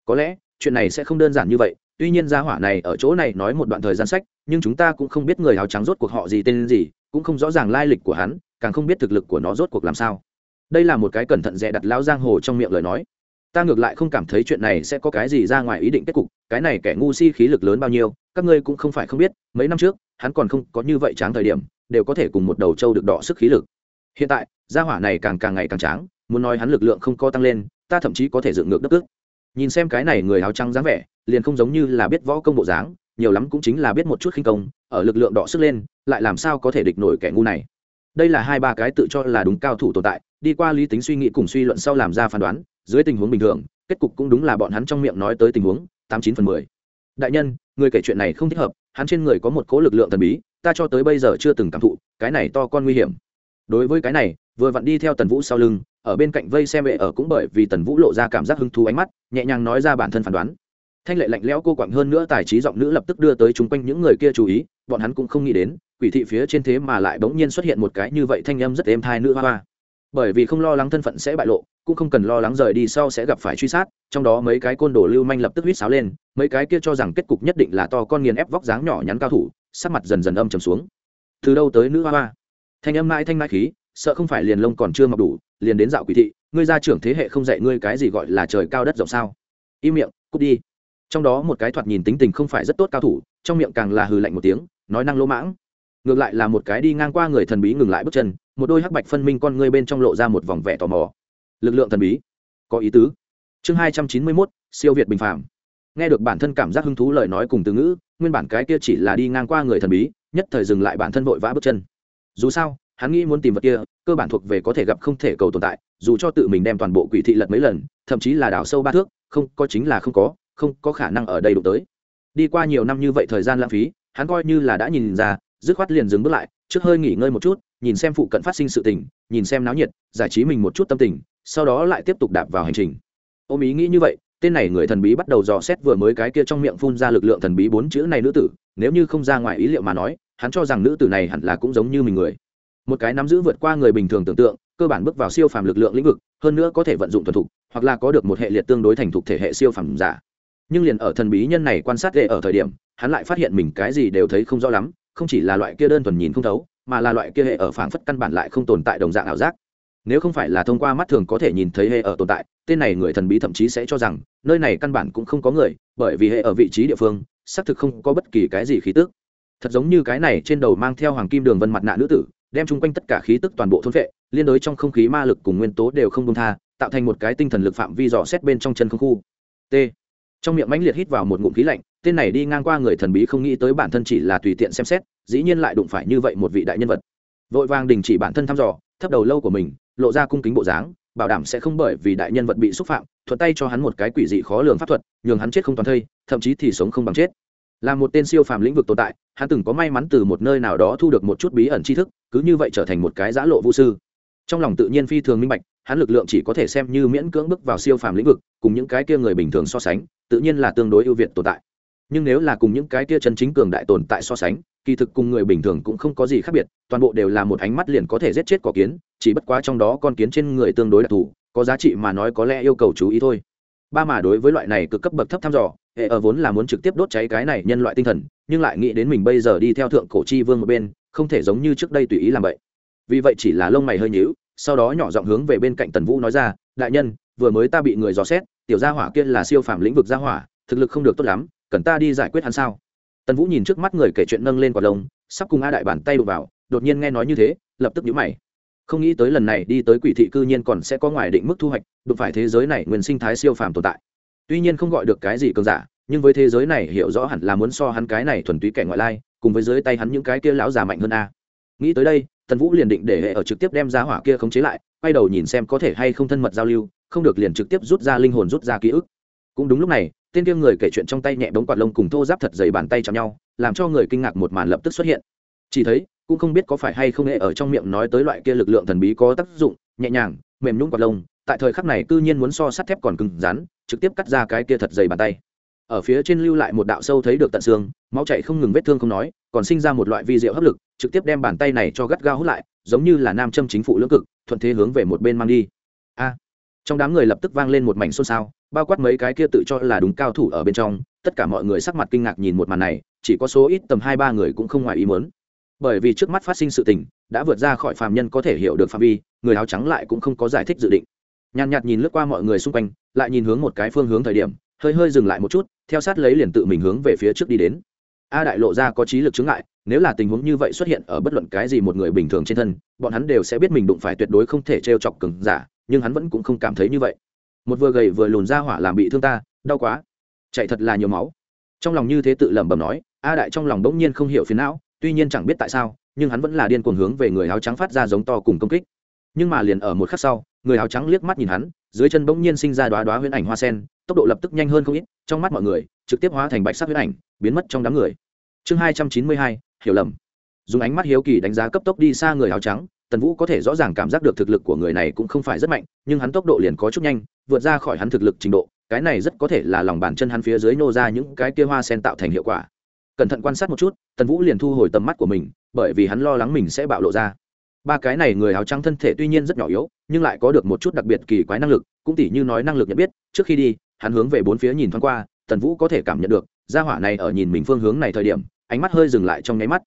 Có lẽ, chuyện này sẽ không đơn giản như vậy, tuy nhiên gia hỏa này ở chỗ này nói một đoạn thời gian sách, nhưng chúng ta cũng không biết người áo trắng rốt cuộc họ gì tên gì, cũng không rõ ràng lai lịch của hắn, càng không biết thực lực của nó rốt cuộc làm sao. Đây là một cái cẩn thận dè đặt lão giang hồ trong miệng lời nói. Ta ngược lại không cảm thấy chuyện này sẽ có cái gì ra ngoài ý định kết cục, cái này kẻ ngu si khí lực lớn bao nhiêu, các ngươi cũng không phải không biết, mấy năm trước, hắn còn không có như vậy tráng thời điểm, đều có thể cùng một đầu trâu được đỏ sức khí lực. Hiện tại, gia hỏa này càng càng ngày càng tráng muốn nói hắn lực lượng không co tăng lên, ta thậm chí có thể dựng ngược đất ức nhìn xem cái này người áo trắng dáng vẻ, liền không giống như là biết võ công bộ dáng, nhiều lắm cũng chính là biết một chút khinh công, ở lực lượng đỏ sức lên, lại làm sao có thể địch nổi kẻ ngu này. Đây là hai ba cái tự cho là đúng cao thủ tồn tại, đi qua lý tính suy nghĩ cùng suy luận sau làm ra phán đoán, dưới tình huống bình thường, kết cục cũng đúng là bọn hắn trong miệng nói tới tình huống, tám chín phần mười. Đại nhân, người kể chuyện này không thích hợp, hắn trên người có một cố lực lượng thần bí, ta cho tới bây giờ chưa từng cảm thụ, cái này to con nguy hiểm. Đối với cái này, vừa vặn đi theo tần vũ sau lưng ở bên cạnh vây xem vệ ở cũng bởi vì tần vũ lộ ra cảm giác hứng thú ánh mắt, nhẹ nhàng nói ra bản thân phán đoán. Thanh lệ lạnh lẽo cô quặng hơn nữa tài trí giọng nữ lập tức đưa tới chung quanh những người kia chú ý, bọn hắn cũng không nghĩ đến, quỷ thị phía trên thế mà lại bỗng nhiên xuất hiện một cái như vậy thanh âm rất êm thai nữ hoa hoa. Bởi vì không lo lắng thân phận sẽ bại lộ, cũng không cần lo lắng rời đi sau sẽ gặp phải truy sát, trong đó mấy cái côn đồ lưu manh lập tức huýt sáo lên, mấy cái kia cho rằng kết cục nhất định là to con nghiền ép vóc dáng nhỏ nhắn cao thủ, sắc mặt dần dần âm trầm xuống. Từ đâu tới nữ hoa hoa? Thanh âm mãi thanh mãi khí, sợ không phải liền lông còn chưa mọc đủ liền đến dạo quỷ thị, ngươi gia trưởng thế hệ không dạy ngươi cái gì gọi là trời cao đất rộng sao? Im miệng, cút đi. Trong đó một cái thoạt nhìn tính tình không phải rất tốt cao thủ, trong miệng càng là hừ lạnh một tiếng, nói năng lỗ mãng. Ngược lại là một cái đi ngang qua người thần bí ngừng lại bước chân, một đôi hắc bạch phân minh con ngươi bên trong lộ ra một vòng vẻ tò mò. Lực lượng thần bí, có ý tứ. Chương hai trăm chín mươi mốt, siêu việt bình phàm. Nghe được bản thân cảm giác hứng thú lời nói cùng từ ngữ, nguyên bản cái kia chỉ là đi ngang qua người thần bí, nhất thời dừng lại bản thân vội vã bước chân. Dù sao hắn nghĩ muốn tìm vật kia, cơ bản thuộc về có thể gặp không thể cầu tồn tại, dù cho tự mình đem toàn bộ quỷ thị lật mấy lần, thậm chí là đào sâu ba thước, không, có chính là không có không có khả năng ở đây đụng tới. Đi qua nhiều năm như vậy thời gian lãng phí, hắn coi như là đã nhìn ra, dứt khoát liền dừng bước lại, trước hơi nghỉ ngơi một chút, nhìn xem phụ cận phát sinh sự tình, nhìn xem náo nhiệt, giải trí mình một chút tâm tình, sau đó lại tiếp tục đạp vào hành trình. Ôm ý nghĩ như vậy, tên này người thần bí bắt đầu dò xét vừa mới cái kia trong miệng phun ra lực lượng thần bí bốn chữ này nữ tử, nếu như không ra ngoài ý liệu mà nói, hắn cho rằng nữ tử này hẳn là cũng giống như mình người một cái nắm giữ vượt qua người bình thường tưởng tượng, cơ bản bước vào siêu phàm lực lượng lĩnh vực, hơn nữa có thể vận dụng thuần thục, hoặc là có được một hệ liệt tương đối thành thục thể hệ siêu phàm giả. Nhưng liền ở thần bí nhân này quan sát ghê ở thời điểm, hắn lại phát hiện mình cái gì đều thấy không rõ lắm, không chỉ là loại kia đơn thuần nhìn không thấu, mà là loại kia hệ ở phảng phất căn bản lại không tồn tại đồng dạng ảo giác. Nếu không phải là thông qua mắt thường có thể nhìn thấy hệ ở tồn tại, tên này người thần bí thậm chí sẽ cho rằng, nơi này căn bản cũng không có người, bởi vì hệ ở vị trí địa phương, xác thực không có bất kỳ cái gì khí tức. Thật giống như cái này trên đầu mang theo hoàng kim đường vân mặt nạ nữ tử đem chung quanh tất cả khí tức toàn bộ thôn vệ liên đối trong không khí ma lực cùng nguyên tố đều không công tha, tạo thành một cái tinh thần lực phạm vi dò xét bên trong chân không khu. T. Trong miệng mãnh liệt hít vào một ngụm khí lạnh, tên này đi ngang qua người thần bí không nghĩ tới bản thân chỉ là tùy tiện xem xét, dĩ nhiên lại đụng phải như vậy một vị đại nhân vật. Vội vàng đình chỉ bản thân thăm dò, thấp đầu lâu của mình, lộ ra cung kính bộ dáng, bảo đảm sẽ không bởi vì đại nhân vật bị xúc phạm, thuận tay cho hắn một cái quỷ dị khó lường pháp thuật, nhường hắn chết không toàn thây, thậm chí thì sống không bằng chết là một tên siêu phàm lĩnh vực tồn tại, hắn từng có may mắn từ một nơi nào đó thu được một chút bí ẩn tri thức, cứ như vậy trở thành một cái giã lộ vũ sư. Trong lòng tự nhiên phi thường minh bạch, hắn lực lượng chỉ có thể xem như miễn cưỡng bước vào siêu phàm lĩnh vực, cùng những cái kia người bình thường so sánh, tự nhiên là tương đối ưu việt tồn tại. Nhưng nếu là cùng những cái kia chân chính cường đại tồn tại so sánh, kỳ thực cùng người bình thường cũng không có gì khác biệt, toàn bộ đều là một ánh mắt liền có thể giết chết cỏ kiến, chỉ bất quá trong đó con kiến trên người tương đối đặc thù, có giá trị mà nói có lẽ yêu cầu chú ý thôi. Ba mà đối với loại này cực cấp bậc thấp thăm dò hệ ở vốn là muốn trực tiếp đốt cháy cái này nhân loại tinh thần, nhưng lại nghĩ đến mình bây giờ đi theo thượng cổ chi vương một bên, không thể giống như trước đây tùy ý làm vậy. Vì vậy chỉ là lông mày hơi nhíu, sau đó nhỏ giọng hướng về bên cạnh tần vũ nói ra, đại nhân, vừa mới ta bị người dò xét, tiểu gia hỏa kia là siêu phàm lĩnh vực gia hỏa, thực lực không được tốt lắm, cần ta đi giải quyết hắn sao? Tần vũ nhìn trước mắt người kể chuyện nâng lên quả lông, sắp cùng a đại bàn tay đụng vào, đột nhiên nghe nói như thế, lập tức nhíu mày. Không nghĩ tới lần này đi tới quỷ thị cư nhiên còn sẽ có ngoài định mức thu hoạch, đụng phải thế giới này nguyên sinh thái siêu phàm tồn tại tuy nhiên không gọi được cái gì cường giả, nhưng với thế giới này hiểu rõ hẳn là muốn so hắn cái này thuần túy kẻ ngoại lai, cùng với dưới tay hắn những cái kia lão già mạnh hơn a. Nghĩ tới đây, tần vũ liền định để hệ ở trực tiếp đem giá hỏa kia khống chế lại, quay đầu nhìn xem có thể hay không thân mật giao lưu, không được liền trực tiếp rút ra linh hồn rút ra ký ức. Cũng đúng lúc này, tên kia người kể chuyện trong tay nhẹ bóng quạt lông cùng thô giáp thật dày bàn tay chạm nhau, làm cho người kinh ngạc một màn lập tức xuất hiện. Chỉ thấy, cũng không biết có phải hay không hệ ở trong miệng nói tới loại kia lực lượng thần bí có tác dụng, nhẹ nhàng, mềm nhũng quạt lông, tại thời khắc này cư nhiên muốn so sắt thép còn cứng rắn trực tiếp cắt ra cái kia thật dày bàn tay. Ở phía trên lưu lại một đạo sâu thấy được tận xương, máu chảy không ngừng vết thương không nói, còn sinh ra một loại vi diệu hấp lực, trực tiếp đem bàn tay này cho gắt gao hút lại, giống như là nam châm chính phủ lưỡng cực, thuận thế hướng về một bên mang đi. A! Trong đám người lập tức vang lên một mảnh xôn xao, bao quát mấy cái kia tự cho là đúng cao thủ ở bên trong, tất cả mọi người sắc mặt kinh ngạc nhìn một màn này, chỉ có số ít tầm hai ba người cũng không ngoài ý muốn. Bởi vì trước mắt phát sinh sự tình, đã vượt ra khỏi phàm nhân có thể hiểu được phạm vi, người áo trắng lại cũng không có giải thích dự định nhàn nhạt nhìn lướt qua mọi người xung quanh, lại nhìn hướng một cái phương hướng thời điểm, hơi hơi dừng lại một chút, theo sát lấy liền tự mình hướng về phía trước đi đến. A đại lộ ra có trí lực chứng ngại, nếu là tình huống như vậy xuất hiện ở bất luận cái gì một người bình thường trên thân, bọn hắn đều sẽ biết mình đụng phải tuyệt đối không thể t r e o chọc cứng giả, nhưng hắn vẫn cũng không cảm thấy như vậy. Một vừa gầy vừa lùn ra hỏa làm bị thương ta, đau quá. Chạy thật là nhiều máu. Trong lòng như thế tự lẩm bẩm nói, a đại trong lòng bỗng nhiên không hiểu phiến não, tuy nhiên chẳng biết tại sao, nhưng hắn vẫn là điên cuồng hướng về người áo trắng phát ra giống to cùng công kích. Nhưng mà liền ở một khắc sau người áo trắng liếc mắt nhìn hắn, dưới chân bỗng nhiên sinh ra đoá đoá huyễn ảnh hoa sen, tốc độ lập tức nhanh hơn không ít, trong mắt mọi người, trực tiếp hóa thành bạch sắc huyễn ảnh, biến mất trong đám người. Chương hai trăm chín mươi hai, hiểu lầm. Dùng ánh mắt hiếu kỳ đánh giá cấp tốc đi xa người áo trắng, tần vũ có thể rõ ràng cảm giác được thực lực của người này cũng không phải rất mạnh, nhưng hắn tốc độ liền có chút nhanh, vượt ra khỏi hắn thực lực trình độ, cái này rất có thể là lòng bàn chân hắn phía dưới nô ra những cái kia hoa sen tạo thành hiệu quả. Cẩn thận quan sát một chút, tần vũ liền thu hồi tầm mắt của mình, bởi vì hắn lo lắng mình sẽ bạo lộ ra ba cái này người áo trắng thân thể tuy nhiên rất nhỏ yếu, nhưng lại có được một chút đặc biệt kỳ quái năng lực, cũng tỉ như nói năng lực nhận biết, trước khi đi, hắn hướng về bốn phía nhìn thoáng qua, tần vũ có thể cảm nhận được, gia hỏa này ở nhìn mình phương hướng này thời điểm, ánh mắt hơi dừng lại trong nháy mắt.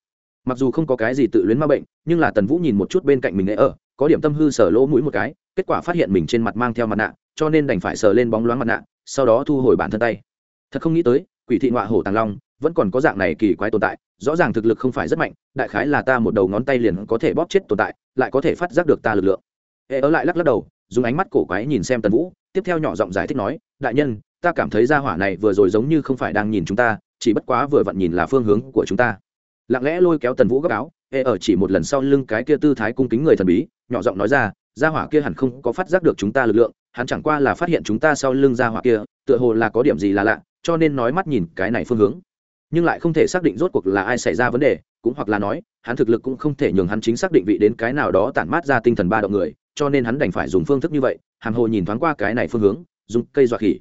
Mặc dù không có cái gì tự luyến ma bệnh, nhưng là tần vũ nhìn một chút bên cạnh mình ấy ở, có điểm tâm hư sở lỗ mũi một cái, kết quả phát hiện mình trên mặt mang theo mặt nạ, cho nên đành phải sờ lên bóng loáng mặt nạ, sau đó thu hồi bản thân tay. Thật không nghĩ tới quỷ thị ngọa hổ tàng long vẫn còn có dạng này kỳ quái tồn tại, rõ ràng thực lực không phải rất mạnh, đại khái là ta một đầu ngón tay liền có thể bóp chết tồn tại, lại có thể phát giác được ta lực lượng. Hệ ở lại lắc lắc đầu, dùng ánh mắt cổ quái nhìn xem tần vũ, tiếp theo nhỏ giọng giải thích nói, đại nhân, ta cảm thấy ra hỏa này vừa rồi giống như không phải đang nhìn chúng ta, chỉ bất quá vừa vặn nhìn là phương hướng của chúng ta. Lặng lẽ lôi kéo tần vũ gấp áo hệ ở chỉ một lần sau lưng cái kia tư thái cung kính người thần bí, nhỏ giọng nói ra, gia hỏa kia hẳn không có phát giác được chúng ta lực lượng, hắn chẳng qua là phát hiện chúng ta sau lưng gia hỏa kia, tựa hồ là có điểm gì là lạ cho nên nói mắt nhìn cái này phương hướng. Nhưng lại không thể xác định rốt cuộc là ai xảy ra vấn đề, cũng hoặc là nói, hắn thực lực cũng không thể nhường hắn chính xác định vị đến cái nào đó tản mát ra tinh thần ba động người, cho nên hắn đành phải dùng phương thức như vậy hàng hồ nhìn thoáng qua cái này phương hướng, dùng cây dọa khỉ.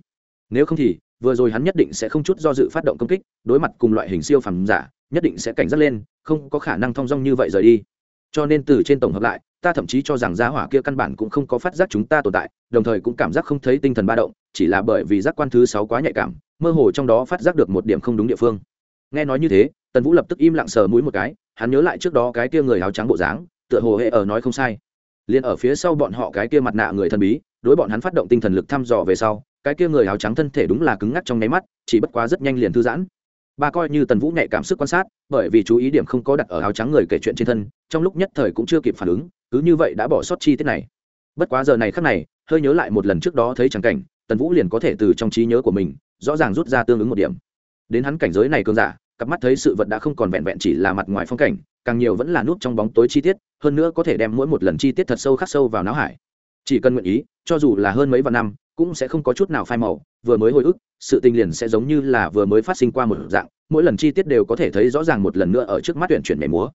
Nếu không thì, vừa rồi hắn nhất định sẽ không chút do dự phát động công kích, đối mặt cùng loại hình siêu phẩm giả, nhất định sẽ cảnh giác lên, không có khả năng thong dong như vậy rời đi. Cho nên từ trên tổng hợp lại, ta thậm chí cho rằng giá hỏa kia căn bản cũng không có phát giác chúng ta tồn tại, đồng thời cũng cảm giác không thấy tinh thần ba động, chỉ là bởi vì giác quan thứ sáu quá nhạy cảm mơ hồ trong đó phát giác được một điểm không đúng địa phương. Nghe nói như thế, tần vũ lập tức im lặng sờ mũi một cái, hắn nhớ lại trước đó cái kia người áo trắng bộ dáng, tựa hồ hệ ở nói không sai. Liền ở phía sau bọn họ cái kia mặt nạ người thần bí, đối bọn hắn phát động tinh thần lực thăm dò về sau, cái kia người áo trắng thân thể đúng là cứng ngắc trong nháy mắt, chỉ bất quá rất nhanh liền thư giãn. Ba coi như tần vũ nhạy cảm sức quan sát, bởi vì chú ý điểm không có đặt ở áo trắng người kể chuyện trên thân, trong lúc nhất thời cũng chưa kịp phản ứng, cứ như vậy đã bỏ sót chi tiết này. Bất quá giờ này khắc này, hơi nhớ lại một lần trước đó thấy chẳng cảnh, tần vũ liền có thể từ trong trí nhớ của mình rõ ràng rút ra tương ứng một điểm. Đến hắn cảnh giới này cường giả, cặp mắt thấy sự vật đã không còn vẹn vẹn chỉ là mặt ngoài phong cảnh, càng nhiều vẫn là nút trong bóng tối chi tiết, hơn nữa có thể đem mỗi một lần chi tiết thật sâu khắc sâu vào não hải. Chỉ cần nguyện ý, cho dù là hơn mấy vạn năm, cũng sẽ không có chút nào phai màu, vừa mới hồi ức, sự tình liền sẽ giống như là vừa mới phát sinh qua một dạng, mỗi lần chi tiết đều có thể thấy rõ ràng một lần nữa ở trước mắt tuyển chuyển nhảy múa.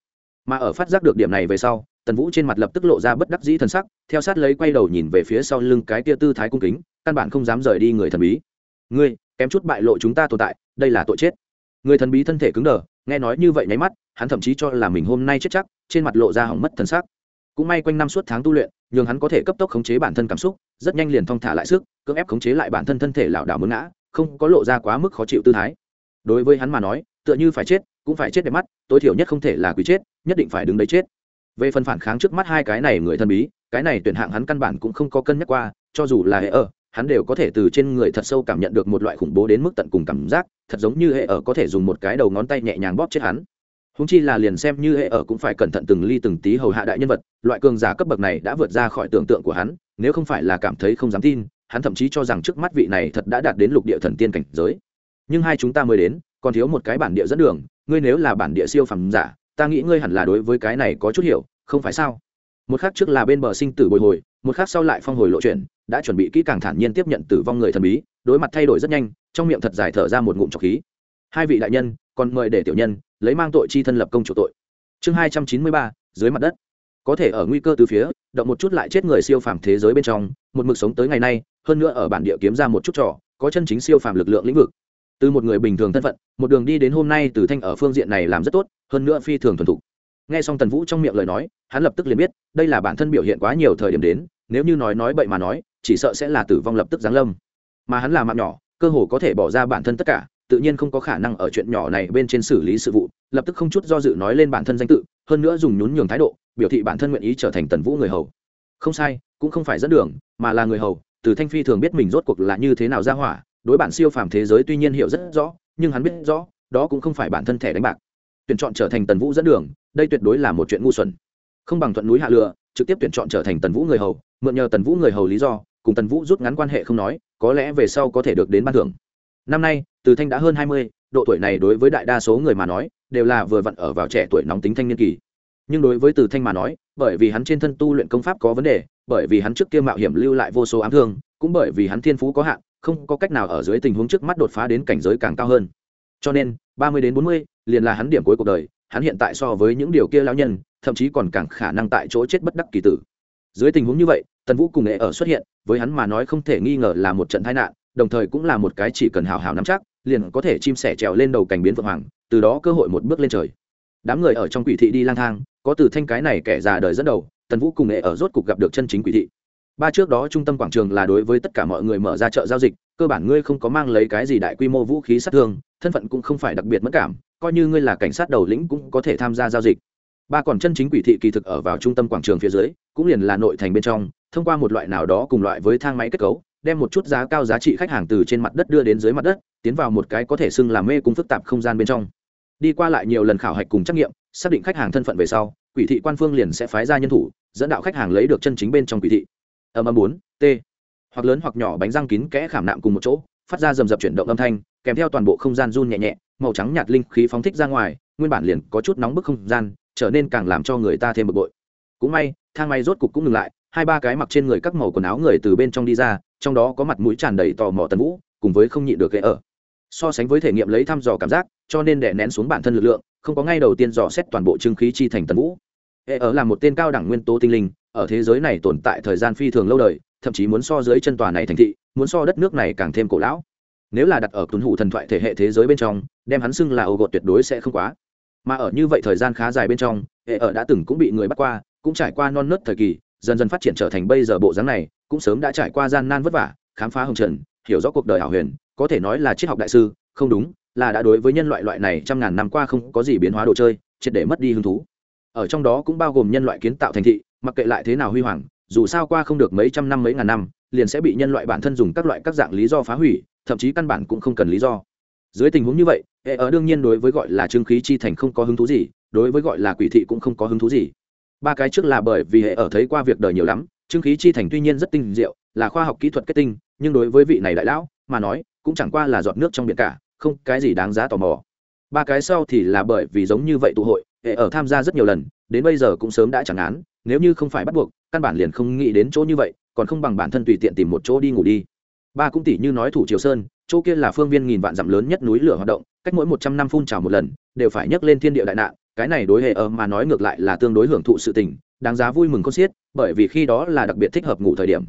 Mà ở phát giác được điểm này về sau, tần vũ trên mặt lập tức lộ ra bất đắc dĩ t sắc, theo sát lấy quay đầu nhìn về phía sau lưng cái tia tư thái cung kính, căn bản không dám rời đi người thần bí. Ngươi kém chút bại lộ chúng ta tồn tại, đây là tội chết. Người thần bí thân thể cứng đờ, nghe nói như vậy nháy mắt, hắn thậm chí cho là mình hôm nay chết chắc, trên mặt lộ ra hỏng mất thần sắc. Cũng may quanh năm suốt tháng tu luyện, nhường hắn có thể cấp tốc khống chế bản thân cảm xúc, rất nhanh liền thong thả lại sức, cưỡng ép khống chế lại bản thân thân thể lảo đảo muốn ngã, không có lộ ra quá mức khó chịu tư thái. Đối với hắn mà nói, tựa như phải chết, cũng phải chết đẹp mắt, tối thiểu nhất không thể là quý chết, nhất định phải đứng đấy chết. Về phần phản kháng trước mắt hai cái này người thần bí, cái này tuyển hạng hắn căn bản cũng không có cân nhắc qua, cho dù là hệ ở hắn đều có thể từ trên người thật sâu cảm nhận được một loại khủng bố đến mức tận cùng cảm giác, thật giống như hệ ở có thể dùng một cái đầu ngón tay nhẹ nhàng bóp chết hắn. Húng chi là liền xem như hệ ở cũng phải cẩn thận từng ly từng tí hầu hạ đại nhân vật, loại cường giả cấp bậc này đã vượt ra khỏi tưởng tượng của hắn, nếu không phải là cảm thấy không dám tin, hắn thậm chí cho rằng trước mắt vị này thật đã đạt đến lục địa thần tiên cảnh giới. Nhưng hai chúng ta mới đến, còn thiếu một cái bản địa dẫn đường, ngươi nếu là bản địa siêu phẩm giả, ta nghĩ ngươi hẳn là đối với cái này có chút hiểu, không phải sao? Một khác trước là bên bờ sinh tử bồi hồi, một khác sau lại phong hồi lộ chuyển đã chuẩn bị kỹ càng thản nhiên tiếp nhận tử vong người thần bí, đối mặt thay đổi rất nhanh, trong miệng thật dài thở ra một ngụm trọc khí. Hai vị đại nhân, còn mời để tiểu nhân lấy mang tội chi thân lập công chủ tội. Chương hai trăm chín mươi ba, dưới mặt đất. Có thể ở nguy cơ từ phía, động một chút lại chết người siêu phàm thế giới bên trong, một mực sống tới ngày nay, hơn nữa ở bản địa kiếm ra một chút trò, có chân chính siêu phàm lực lượng lĩnh vực. Từ một người bình thường thân phận, một đường đi đến hôm nay từ thanh ở phương diện này làm rất tốt, hơn nữa phi thường thuần thục. Nghe xong tần vũ trong miệng lời nói, hắn lập tức liền biết, đây là bản thân biểu hiện quá nhiều thời điểm đến, nếu như nói nói bậy mà nói chỉ sợ sẽ là tử vong lập tức giáng lâm. Mà hắn là mạng nhỏ, cơ hồ có thể bỏ ra bản thân tất cả, tự nhiên không có khả năng ở chuyện nhỏ này bên trên xử lý sự vụ, lập tức không chút do dự nói lên bản thân danh tự, hơn nữa dùng nhún nhường thái độ, biểu thị bản thân nguyện ý trở thành tần vũ người hầu. Không sai, cũng không phải dẫn đường, mà là người hầu, từ thanh phi thường biết mình rốt cuộc là như thế nào ra hỏa, đối bản siêu phàm thế giới tuy nhiên hiểu rất rõ, nhưng hắn biết rõ, đó cũng không phải bản thân thẻ đánh bạc. Tuyển chọn trở thành tần vũ dẫn đường, đây tuyệt đối là một chuyện ngu xuẩn. Không bằng thuận núi hạ lựa trực tiếp tuyển chọn trở thành tần vũ người hầu, mượn nhờ tần vũ người hầu lý do cùng tần vũ rút ngắn quan hệ không nói, có lẽ về sau có thể được đến ban thưởng. Năm nay, từ thanh đã hơn hai mươi, độ tuổi này đối với đại đa số người mà nói, đều là vừa vặn ở vào trẻ tuổi nóng tính thanh niên kỳ. Nhưng đối với từ thanh mà nói, bởi vì hắn trên thân tu luyện công pháp có vấn đề, bởi vì hắn trước kia mạo hiểm lưu lại vô số ám thương, cũng bởi vì hắn thiên phú có hạn, không có cách nào ở dưới tình huống trước mắt đột phá đến cảnh giới càng cao hơn. Cho nên, ba mươi đến bốn mươi liền là hắn điểm cuối cuộc đời, hắn hiện tại so với những điều kia lão nhân, thậm chí còn càng khả năng tại chỗ chết bất đắc kỳ tử. Dưới tình huống như vậy tần vũ cùng nghệ ở xuất hiện, với hắn mà nói không thể nghi ngờ là một trận tai nạn, đồng thời cũng là một cái chỉ cần hào hào nắm chắc, liền có thể chim sẻ trèo lên đầu cành biến vượng hoàng, từ đó cơ hội một bước lên trời. Đám người ở trong quỷ thị đi lang thang, có từ thanh cái này kẻ già đời dẫn đầu, tần vũ cùng nghệ ở rốt cục gặp được chân chính quỷ thị. Ba trước đó trung tâm quảng trường là đối với tất cả mọi người mở ra chợ giao dịch, cơ bản ngươi không có mang lấy cái gì đại quy mô vũ khí sát thương, thân phận cũng không phải đặc biệt mất cảm, coi như ngươi là cảnh sát đầu lĩnh cũng có thể tham gia giao dịch. Ba còn chân chính quỷ thị kỳ thực ở vào trung tâm quảng trường phía dưới, cũng liền là nội thành bên trong thông qua một loại nào đó cùng loại với thang máy kết cấu, đem một chút giá cao giá trị khách hàng từ trên mặt đất đưa đến dưới mặt đất, tiến vào một cái có thể xưng làm mê cung phức tạp không gian bên trong. Đi qua lại nhiều lần khảo hạch cùng trắc nghiệm, xác định khách hàng thân phận về sau, quỷ thị quan phương liền sẽ phái ra nhân thủ, dẫn đạo khách hàng lấy được chân chính bên trong quỷ thị. Âm âm bốn, t. Hoặc lớn hoặc nhỏ bánh răng kín kẽ khảm nạm cùng một chỗ, phát ra rầm rập chuyển động âm thanh, kèm theo toàn bộ không gian run nhẹ nhẹ, màu trắng nhạt linh khí phóng thích ra ngoài, nguyên bản liền có chút nóng bức không gian, trở nên càng làm cho người ta thêm bực bội. Cũng may, thang may rốt cục cũng ngừng lại hai ba cái mặc trên người các màu quần áo người từ bên trong đi ra, trong đó có mặt mũi tràn đầy tò mò tần vũ, cùng với không nhịn được ghé ở. So sánh với thể nghiệm lấy thăm dò cảm giác, cho nên đè nén xuống bản thân lực lượng, không có ngay đầu tiên dò xét toàn bộ trưng khí chi thành tần vũ. Hệ ở là một tên cao đẳng nguyên tố tinh linh, ở thế giới này tồn tại thời gian phi thường lâu đời, thậm chí muốn so dưới chân tòa này thành thị, muốn so đất nước này càng thêm cổ lão. Nếu là đặt ở tuấn hủ thần thoại thể hệ thế giới bên trong, đem hắn xưng là ô gột tuyệt đối sẽ không quá. Mà ở như vậy thời gian khá dài bên trong hệ ở đã từng cũng bị người bắt qua, cũng trải qua non nớt thời kỳ dần dần phát triển trở thành bây giờ bộ dáng này, cũng sớm đã trải qua gian nan vất vả, khám phá hồng trần, hiểu rõ cuộc đời hảo huyền, có thể nói là triết học đại sư, không đúng, là đã đối với nhân loại loại này trăm ngàn năm qua không có gì biến hóa đồ chơi, triệt để mất đi hứng thú. Ở trong đó cũng bao gồm nhân loại kiến tạo thành thị, mặc kệ lại thế nào huy hoàng, dù sao qua không được mấy trăm năm mấy ngàn năm, liền sẽ bị nhân loại bản thân dùng các loại các dạng lý do phá hủy, thậm chí căn bản cũng không cần lý do. Dưới tình huống như vậy hệ ở đương nhiên đối với gọi là trương khí chi thành không có hứng thú gì, đối với gọi là quỷ thị cũng không có hứng thú gì ba cái trước là bởi vì hệ ở thấy qua việc đời nhiều lắm, chứng khí chi thành tuy nhiên rất tinh diệu, là khoa học kỹ thuật kết tinh, nhưng đối với vị này đại lão mà nói, cũng chẳng qua là giọt nước trong biển cả, không cái gì đáng giá tò mò. Ba cái sau thì là bởi vì giống như vậy tụ hội, hệ ở tham gia rất nhiều lần, đến bây giờ cũng sớm đã chẳng án, nếu như không phải bắt buộc, căn bản liền không nghĩ đến chỗ như vậy, còn không bằng bản thân tùy tiện tìm một chỗ đi ngủ đi. Ba cũng tỷ như nói thủ triều sơn, chỗ kia là phương viên nghìn vạn dặm lớn nhất núi lửa hoạt động, cách mỗi một trăm năm phun trào một lần, đều phải nhấc lên thiên địa đại nạn cái này đối hệ ở mà nói ngược lại là tương đối hưởng thụ sự tình, đáng giá vui mừng con xiết, bởi vì khi đó là đặc biệt thích hợp ngủ thời điểm.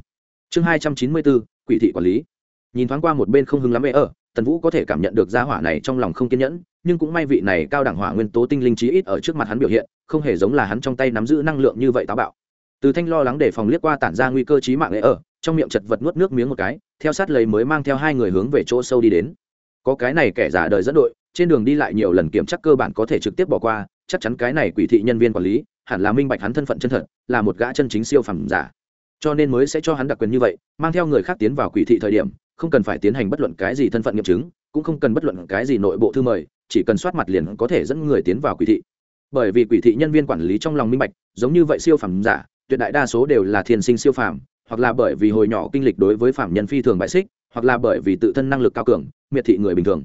Chương hai trăm chín mươi bốn quỷ thị quản lý. Nhìn thoáng qua một bên không hứng lắm hệ ở tần vũ có thể cảm nhận được gia hỏa này trong lòng không kiên nhẫn, nhưng cũng may vị này cao đẳng hỏa nguyên tố tinh linh trí ít ở trước mặt hắn biểu hiện, không hề giống là hắn trong tay nắm giữ năng lượng như vậy táo bạo. Từ thanh lo lắng để phòng liếc qua tản ra nguy cơ trí mạng lễ ở trong miệng chật vật nuốt nước miếng một cái, theo sát lấy mới mang theo hai người hướng về chỗ sâu đi đến. Có cái này kẻ giả đời dẫn đội, trên đường đi lại nhiều lần kiểm chắc cơ bản có thể trực tiếp bỏ qua chắc chắn cái này quỷ thị nhân viên quản lý hẳn là minh bạch hắn thân phận chân thật, là một gã chân chính siêu phẩm giả. Cho nên mới sẽ cho hắn đặc quyền như vậy, mang theo người khác tiến vào quỷ thị thời điểm, không cần phải tiến hành bất luận cái gì thân phận nghiệm chứng, cũng không cần bất luận cái gì nội bộ thư mời, chỉ cần soát mặt liền có thể dẫn người tiến vào quỷ thị. Bởi vì quỷ thị nhân viên quản lý trong lòng minh bạch, giống như vậy siêu phẩm giả, tuyệt đại đa số đều là thiên sinh siêu phàm, hoặc là bởi vì hồi nhỏ kinh lịch đối với phạm nhân phi thường bại xích, hoặc là bởi vì tự thân năng lực cao cường, miệt thị người bình thường.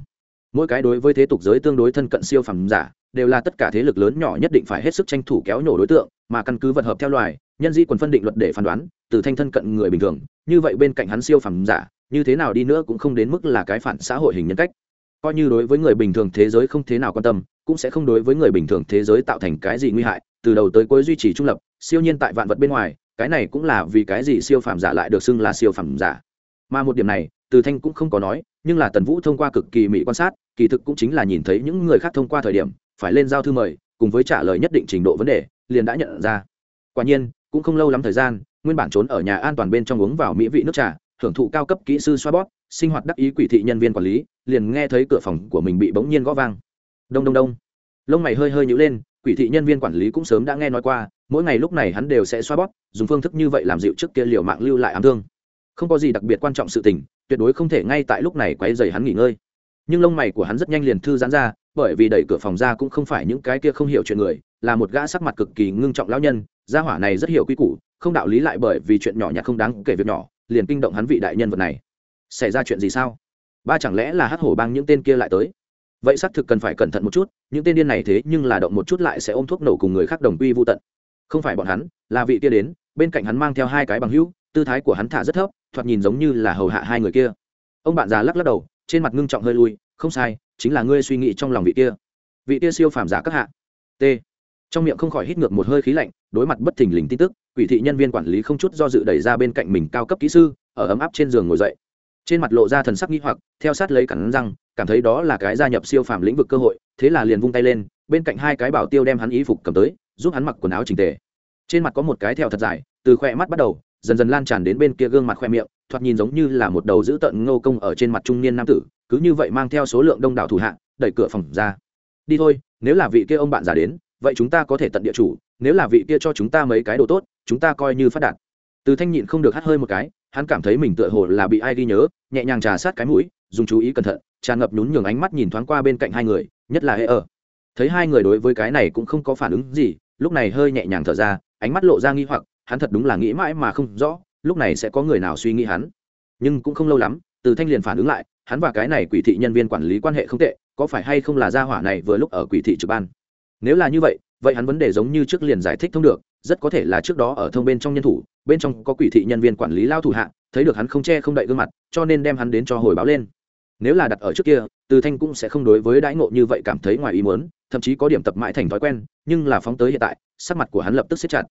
Mỗi cái đối với thế tục giới tương đối thân cận siêu phẩm giả đều là tất cả thế lực lớn nhỏ nhất định phải hết sức tranh thủ kéo nhổ đối tượng, mà căn cứ vật hợp theo loài, nhân di quần phân định luật để phán đoán, từ thanh thân cận người bình thường, như vậy bên cạnh hắn siêu phẩm giả, như thế nào đi nữa cũng không đến mức là cái phản xã hội hình nhân cách. Coi như đối với người bình thường thế giới không thế nào quan tâm, cũng sẽ không đối với người bình thường thế giới tạo thành cái gì nguy hại, từ đầu tới cuối duy trì trung lập, siêu nhiên tại vạn vật bên ngoài, cái này cũng là vì cái gì siêu phàm giả lại được xưng là siêu phàm giả. Mà một điểm này, từ thanh cũng không có nói, nhưng là tần vũ thông qua cực kỳ mỹ quan sát, kỳ thực cũng chính là nhìn thấy những người khác thông qua thời điểm phải lên giao thư mời, cùng với trả lời nhất định trình độ vấn đề, liền đã nhận ra. Quả nhiên, cũng không lâu lắm thời gian, nguyên bản trốn ở nhà an toàn bên trong uống vào mỹ vị nước trà hưởng thụ cao cấp kỹ sư xoa bóp, sinh hoạt đắc ý quỷ thị nhân viên quản lý, liền nghe thấy cửa phòng của mình bị bỗng nhiên gõ vang. Đông đông đông. Lông mày hơi hơi nhữ lên, quỷ thị nhân viên quản lý cũng sớm đã nghe nói qua, mỗi ngày lúc này hắn đều sẽ xoa bóp, dùng phương thức như vậy làm dịu trước kia liều mạng lưu lại ám thương. Không có gì đặc biệt quan trọng sự tình, tuyệt đối không thể ngay tại lúc này quấy dày hắn nghỉ ngơi. Nhưng lông mày của hắn rất nhanh liền thư giãn ra bởi vì đẩy cửa phòng ra cũng không phải những cái kia không hiểu chuyện người, là một gã sắc mặt cực kỳ ngưng trọng lão nhân, gia hỏa này rất hiểu quy củ, không đạo lý lại bởi vì chuyện nhỏ nhặt không đáng kể việc nhỏ, liền kinh động hắn vị đại nhân vật này. Xảy ra chuyện gì sao? Ba chẳng lẽ là hắc hổ bang những tên kia lại tới? Vậy xác thực cần phải cẩn thận một chút, những tên điên này thế nhưng là động một chút lại sẽ ôm thuốc nổ cùng người khác đồng quy vô tận. Không phải bọn hắn, là vị kia đến, bên cạnh hắn mang theo hai cái bằng hữu, tư thái của hắn thả rất thấp, thoạt nhìn giống như là hầu hạ hai người kia. Ông bạn già lắc lắc đầu, trên mặt ngưng trọng hơi lui, không sai chính là ngươi suy nghĩ trong lòng vị kia. Vị kia siêu phàm giả các hạ. T. Trong miệng không khỏi hít ngược một hơi khí lạnh, đối mặt bất thình lình tin tức, quỷ thị nhân viên quản lý không chút do dự đẩy ra bên cạnh mình cao cấp kỹ sư, ở ấm áp trên giường ngồi dậy. Trên mặt lộ ra thần sắc nghi hoặc, theo sát lấy cắn răng, cảm thấy đó là cái gia nhập siêu phàm lĩnh vực cơ hội, thế là liền vung tay lên, bên cạnh hai cái bảo tiêu đem hắn y phục cầm tới, giúp hắn mặc quần áo chỉnh tề. Trên mặt có một cái theo thật dài, từ khoe mắt bắt đầu, dần dần lan tràn đến bên kia gương mặt khoe miệng, thoạt nhìn giống như là một đầu giữ tận ngô công ở trên mặt trung niên nam tử cứ như vậy mang theo số lượng đông đảo thủ hạ, đẩy cửa phòng ra. Đi thôi, nếu là vị kia ông bạn già đến, vậy chúng ta có thể tận địa chủ, nếu là vị kia cho chúng ta mấy cái đồ tốt, chúng ta coi như phát đạt. Từ thanh nhịn không được hắt hơi một cái, hắn cảm thấy mình tựa hồ là bị ai ghi nhớ, nhẹ nhàng trà sát cái mũi, dùng chú ý cẩn thận, tràn ngập nhún nhường ánh mắt nhìn thoáng qua bên cạnh hai người, nhất là hệ ở. Thấy hai người đối với cái này cũng không có phản ứng gì, lúc này hơi nhẹ nhàng thở ra, ánh mắt lộ ra nghi hoặc, hắn thật đúng là nghĩ mãi mà không rõ, lúc này sẽ có người nào suy nghĩ hắn. Nhưng cũng không lâu lắm, từ thanh liền phản ứng lại hắn và cái này quỷ thị nhân viên quản lý quan hệ không tệ, có phải hay không là gia hỏa này vừa lúc ở quỷ thị trực ban? Nếu là như vậy vậy hắn vấn đề giống như trước liền giải thích thông được, rất có thể là trước đó ở thông bên trong nhân thủ, bên trong có quỷ thị nhân viên quản lý lao thủ hạ, thấy được hắn không che không đậy gương mặt, cho nên đem hắn đến cho hồi báo lên. Nếu là đặt ở trước kia, từ thanh cũng sẽ không đối với đãi ngộ như vậy cảm thấy ngoài ý muốn, thậm chí có điểm tập mãi thành thói quen, nhưng là phóng tới hiện tại, sắc mặt của hắn lập tức xếp chặt.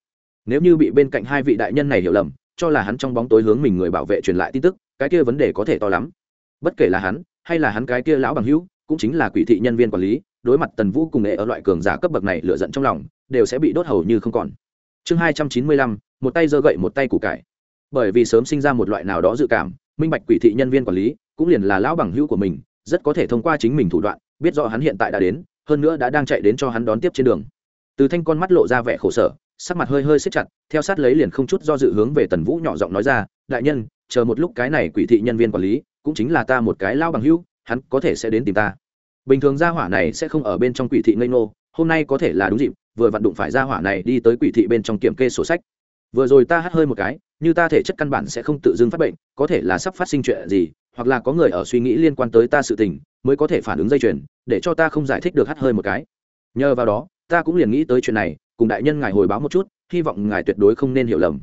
Nếu như bị bên cạnh hai vị đại nhân này hiểu lầm, cho là hắn trong bóng tối hướng mình người bảo vệ truyền lại tin tức, cái kia vấn đề có thể to lắm bất kể là hắn, hay là hắn cái kia lão bằng hữu, cũng chính là quỷ thị nhân viên quản lý, đối mặt tần vũ cùng nghệ ở loại cường giả cấp bậc này lựa giận trong lòng, đều sẽ bị đốt hầu như không còn. Chương hai trăm chín mươi lăm, một tay giơ gậy một tay củ cải. Bởi vì sớm sinh ra một loại nào đó dự cảm, minh bạch quỷ thị nhân viên quản lý, cũng liền là lão bằng hữu của mình, rất có thể thông qua chính mình thủ đoạn, biết rõ hắn hiện tại đã đến, hơn nữa đã đang chạy đến cho hắn đón tiếp trên đường. Từ thanh con mắt lộ ra vẻ khổ sở, sắc mặt hơi hơi xếp chặt, theo sát lấy liền không chút do dự hướng về tần vũ nhỏ giọng nói ra, đại nhân, chờ một lúc cái này quỷ thị nhân viên quản lý cũng chính là ta một cái lao bằng hữu, hắn có thể sẽ đến tìm ta. Bình thường gia hỏa này sẽ không ở bên trong quỷ thị ngây ngô, hôm nay có thể là đúng dịp, vừa vặn đụng phải gia hỏa này đi tới quỷ thị bên trong kiểm kê sổ sách. Vừa rồi ta hắt hơi một cái, như ta thể chất căn bản sẽ không tự dưng phát bệnh, có thể là sắp phát sinh chuyện gì, hoặc là có người ở suy nghĩ liên quan tới ta sự tình, mới có thể phản ứng dây chuyền, để cho ta không giải thích được hắt hơi một cái. Nhờ vào đó, ta cũng liền nghĩ tới chuyện này, cùng đại nhân ngài hồi báo một chút, hy vọng ngài tuyệt đối không nên hiểu lầm.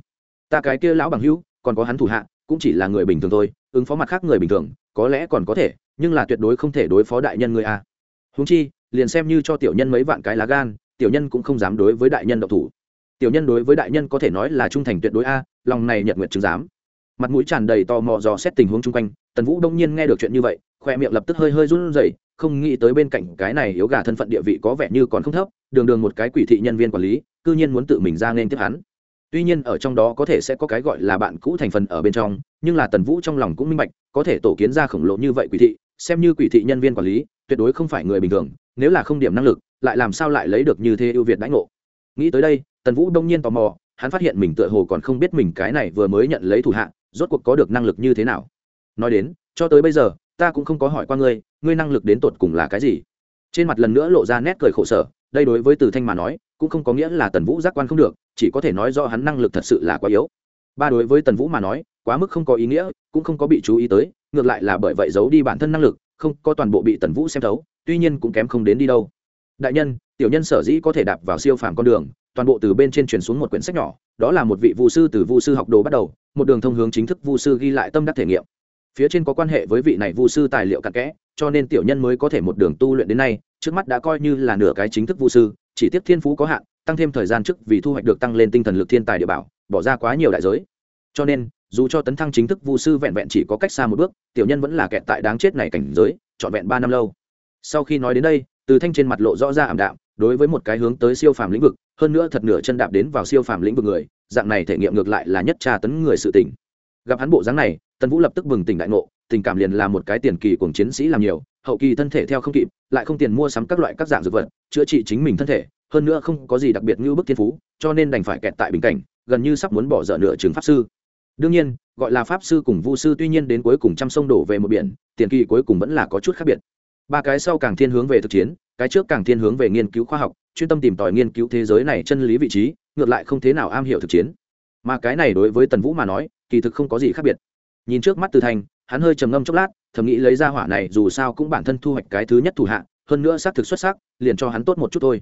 Ta cái kia lão bằng hữu, còn có hắn thủ hạ, cũng chỉ là người bình thường thôi ứng phó mặt khác người bình thường, có lẽ còn có thể, nhưng là tuyệt đối không thể đối phó đại nhân người a. Húng chi, liền xem như cho tiểu nhân mấy vạn cái lá gan, tiểu nhân cũng không dám đối với đại nhân độc thủ. Tiểu nhân đối với đại nhân có thể nói là trung thành tuyệt đối a, lòng này nhận nguyện chứng giám. Mặt mũi tràn đầy tò mò dò xét tình huống chung quanh, tần vũ đông nhiên nghe được chuyện như vậy, khoe miệng lập tức hơi hơi run rẩy, không nghĩ tới bên cạnh cái này yếu gà thân phận địa vị có vẻ như còn không thấp, đường đường một cái quỷ thị nhân viên quản lý, cư nhiên muốn tự mình ra nên tiếp hắn. Tuy nhiên ở trong đó có thể sẽ có cái gọi là bạn cũ thành phần ở bên trong nhưng là tần vũ trong lòng cũng minh bạch, có thể tổ kiến ra khổng lồ như vậy quỷ thị, xem như quỷ thị nhân viên quản lý, tuyệt đối không phải người bình thường, nếu là không điểm năng lực, lại làm sao lại lấy được như thế ưu việt đãi ngộ. Nghĩ tới đây, tần vũ đông nhiên tò mò, hắn phát hiện mình tựa hồ còn không biết mình cái này vừa mới nhận lấy thủ hạ, rốt cuộc có được năng lực như thế nào. Nói đến, cho tới bây giờ, ta cũng không có hỏi qua ngươi ngươi năng lực đến tột cùng là cái gì? Trên mặt lần nữa lộ ra nét cười khổ sở, đây đối với từ thanh mà nói, cũng không có nghĩa là tần vũ giác quan không được, chỉ có thể nói do hắn năng lực thật sự là quá yếu. Ba đối với tần vũ mà nói quá mức không có ý nghĩa, cũng không có bị chú ý tới, ngược lại là bởi vậy giấu đi bản thân năng lực, không có toàn bộ bị tần vũ xem thấu, tuy nhiên cũng kém không đến đi đâu. Đại nhân, tiểu nhân sở dĩ có thể đạp vào siêu phàm con đường, toàn bộ từ bên trên truyền xuống một quyển sách nhỏ, đó là một vị vu sư từ vu sư học đồ bắt đầu, một đường thông hướng chính thức vu sư ghi lại tâm đắc thể nghiệm. Phía trên có quan hệ với vị này vu sư tài liệu cặn kẽ, cho nên tiểu nhân mới có thể một đường tu luyện đến nay, trước mắt đã coi như là nửa cái chính thức vu sư, chỉ tiếp thiên phú có hạn, tăng thêm thời gian trước vì thu hoạch được tăng lên tinh thần lực thiên tài địa bảo, bỏ ra quá nhiều đại giới. Cho nên dù cho tấn thăng chính thức vu sư vẹn vẹn chỉ có cách xa một bước, tiểu nhân vẫn là kẹt tại đáng chết này cảnh giới, trọn vẹn ba năm lâu. Sau khi nói đến đây, từ thanh trên mặt lộ rõ ra ảm đạm, đối với một cái hướng tới siêu phàm lĩnh vực, hơn nữa thật nửa chân đạp đến vào siêu phàm lĩnh vực người, dạng này thể nghiệm ngược lại là nhất tra tấn người sự tỉnh gặp hắn bộ dáng này, tần vũ lập tức bừng tỉnh đại ngộ, tình cảm liền là một cái tiền kỳ cùng chiến sĩ làm nhiều, hậu kỳ thân thể theo không kịp, lại không tiền mua sắm các loại các dạng dược vật, chữa trị chính mình thân thể, hơn nữa không có gì đặc biệt như bức thiên phú, cho nên đành phải kẹt tại bình cảnh, gần như sắp muốn bỏ dở nửa trường pháp sư đương nhiên, gọi là pháp sư cùng vu sư tuy nhiên đến cuối cùng trăm sông đổ về một biển, tiền kỳ cuối cùng vẫn là có chút khác biệt. Ba cái sau càng thiên hướng về thực chiến, cái trước càng thiên hướng về nghiên cứu khoa học, chuyên tâm tìm tòi nghiên cứu thế giới này chân lý vị trí, ngược lại không thế nào am hiểu thực chiến. Mà cái này đối với tần vũ mà nói, kỳ thực không có gì khác biệt. Nhìn trước mắt từ thành, hắn hơi trầm ngâm chốc lát, thầm nghĩ lấy ra hỏa này dù sao cũng bản thân thu hoạch cái thứ nhất thủ hạ, hơn nữa xác thực xuất sắc, liền cho hắn tốt một chút thôi.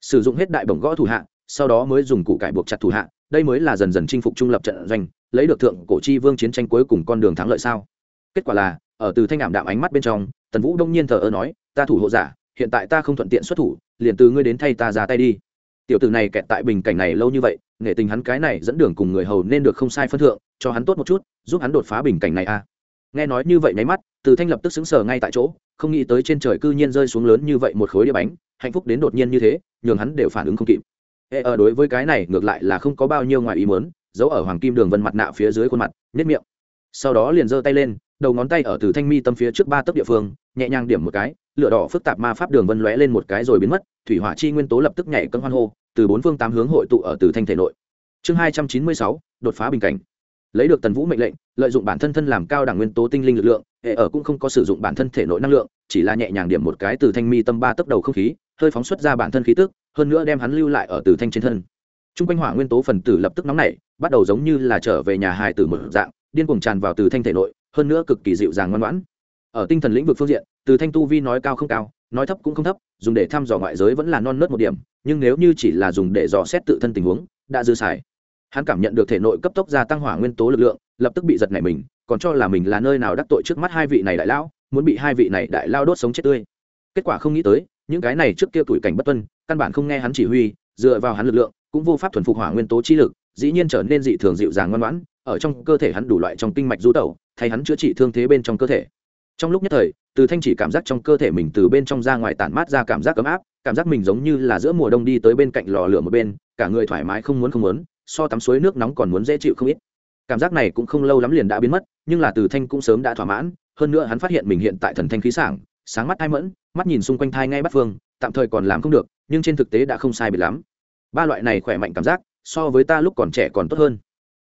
Sử dụng hết đại bổng gõ thủ hạ, sau đó mới dùng củ cải buộc chặt thủ hạ, đây mới là dần dần chinh phục trung lập trận doanh lấy được thượng cổ chi vương chiến tranh cuối cùng con đường thắng lợi sao? Kết quả là, ở từ thanh ảm đạm ánh mắt bên trong, tần vũ đông nhiên thờ ơ nói, ta thủ hộ giả, hiện tại ta không thuận tiện xuất thủ, liền từ ngươi đến thay ta ra tay đi. Tiểu tử này kẹt tại bình cảnh này lâu như vậy, nghệ tình hắn cái này dẫn đường cùng người hầu nên được không sai phân thượng, cho hắn tốt một chút, giúp hắn đột phá bình cảnh này a à. nghe nói như vậy nháy mắt, từ thanh lập tức xứng sờ ngay tại chỗ, không nghĩ tới trên trời cư nhiên rơi xuống lớn như vậy một khối đĩa bánh, hạnh phúc đến đột nhiên như thế, nhường hắn đều phản ứng không kịp. E ở ờ, đối với cái này ngược lại là không có bao nhiêu ngoài ý muốn giấu ở hoàng kim đường vân mặt nạ phía dưới khuôn mặt nếp miệng. Sau đó liền giơ tay lên, đầu ngón tay ở từ thanh mi tâm phía trước ba tấc địa phương, nhẹ nhàng điểm một cái, lửa đỏ phức tạp ma pháp đường vân lóe lên một cái rồi biến mất, thủy hỏa chi nguyên tố lập tức nhảy cân hoan hô, từ bốn phương tám hướng hội tụ ở từ thanh thể nội. Chương hai trăm chín mươi sáu, đột phá bình cảnh. Lấy được tần vũ mệnh lệnh, lợi dụng bản thân thân làm cao đẳng nguyên tố tinh linh lực lượng, hệ ở cũng không có sử dụng bản thân thể nội năng lượng, chỉ là nhẹ nhàng điểm một cái từ thanh mi tâm ba tấc đầu không khí, hơi phóng xuất ra bản thân khí tức, hơn nữa đem hắn lưu lại ở từ thanh trên thân t r u n g quanh hỏa nguyên tố phần tử lập tức nóng nảy, bắt đầu giống như là trở về nhà hài tử một dạng, điên cuồng tràn vào từ thanh thể nội, hơn nữa cực kỳ dịu dàng ngoan ngoãn. Ở tinh thần lĩnh vực phương diện, từ thanh tu vi nói cao không cao, nói thấp cũng không thấp, dùng để thăm dò ngoại giới vẫn là non nớt một điểm, nhưng nếu như chỉ là dùng để dò xét tự thân tình huống, đã dư xài. Hắn cảm nhận được thể nội cấp tốc gia tăng hỏa nguyên tố lực lượng, lập tức bị giật nảy mình, còn cho là mình là nơi nào đắc tội trước mắt hai vị này đại lão, muốn bị hai vị này đại lao đốt sống chết tươi. Kết quả không nghĩ tới, những cái này trước kia tuổi cảnh bất tuân, căn bản không nghe hắn chỉ huy, dựa vào hắn lực lượng cũng vô pháp thuần phục hỏa nguyên tố chi lực, dĩ nhiên trở nên dị thường dịu dàng ngoan ngoãn, ở trong cơ thể hắn đủ loại trong kinh mạch du tẩu, thay hắn chữa trị thương thế bên trong cơ thể. Trong lúc nhất thời, từ thanh chỉ cảm giác trong cơ thể mình từ bên trong ra ngoài tản mát ra cảm giác ấm áp, cảm giác mình giống như là giữa mùa đông đi tới bên cạnh lò lửa một bên, cả người thoải mái không muốn không muốn, so tắm suối nước nóng còn muốn dễ chịu không ít. Cảm giác này cũng không lâu lắm liền đã biến mất, nhưng là từ thanh cũng sớm đã thỏa mãn, hơn nữa hắn phát hiện mình hiện tại thần thanh khí sảng, sáng mắt thai mẫn, mắt nhìn xung quanh thai ngay bắt phương, tạm thời còn làm không được, nhưng trên thực tế đã không sai biệt lắm ba loại này khỏe mạnh cảm giác, so với ta lúc còn trẻ còn tốt hơn.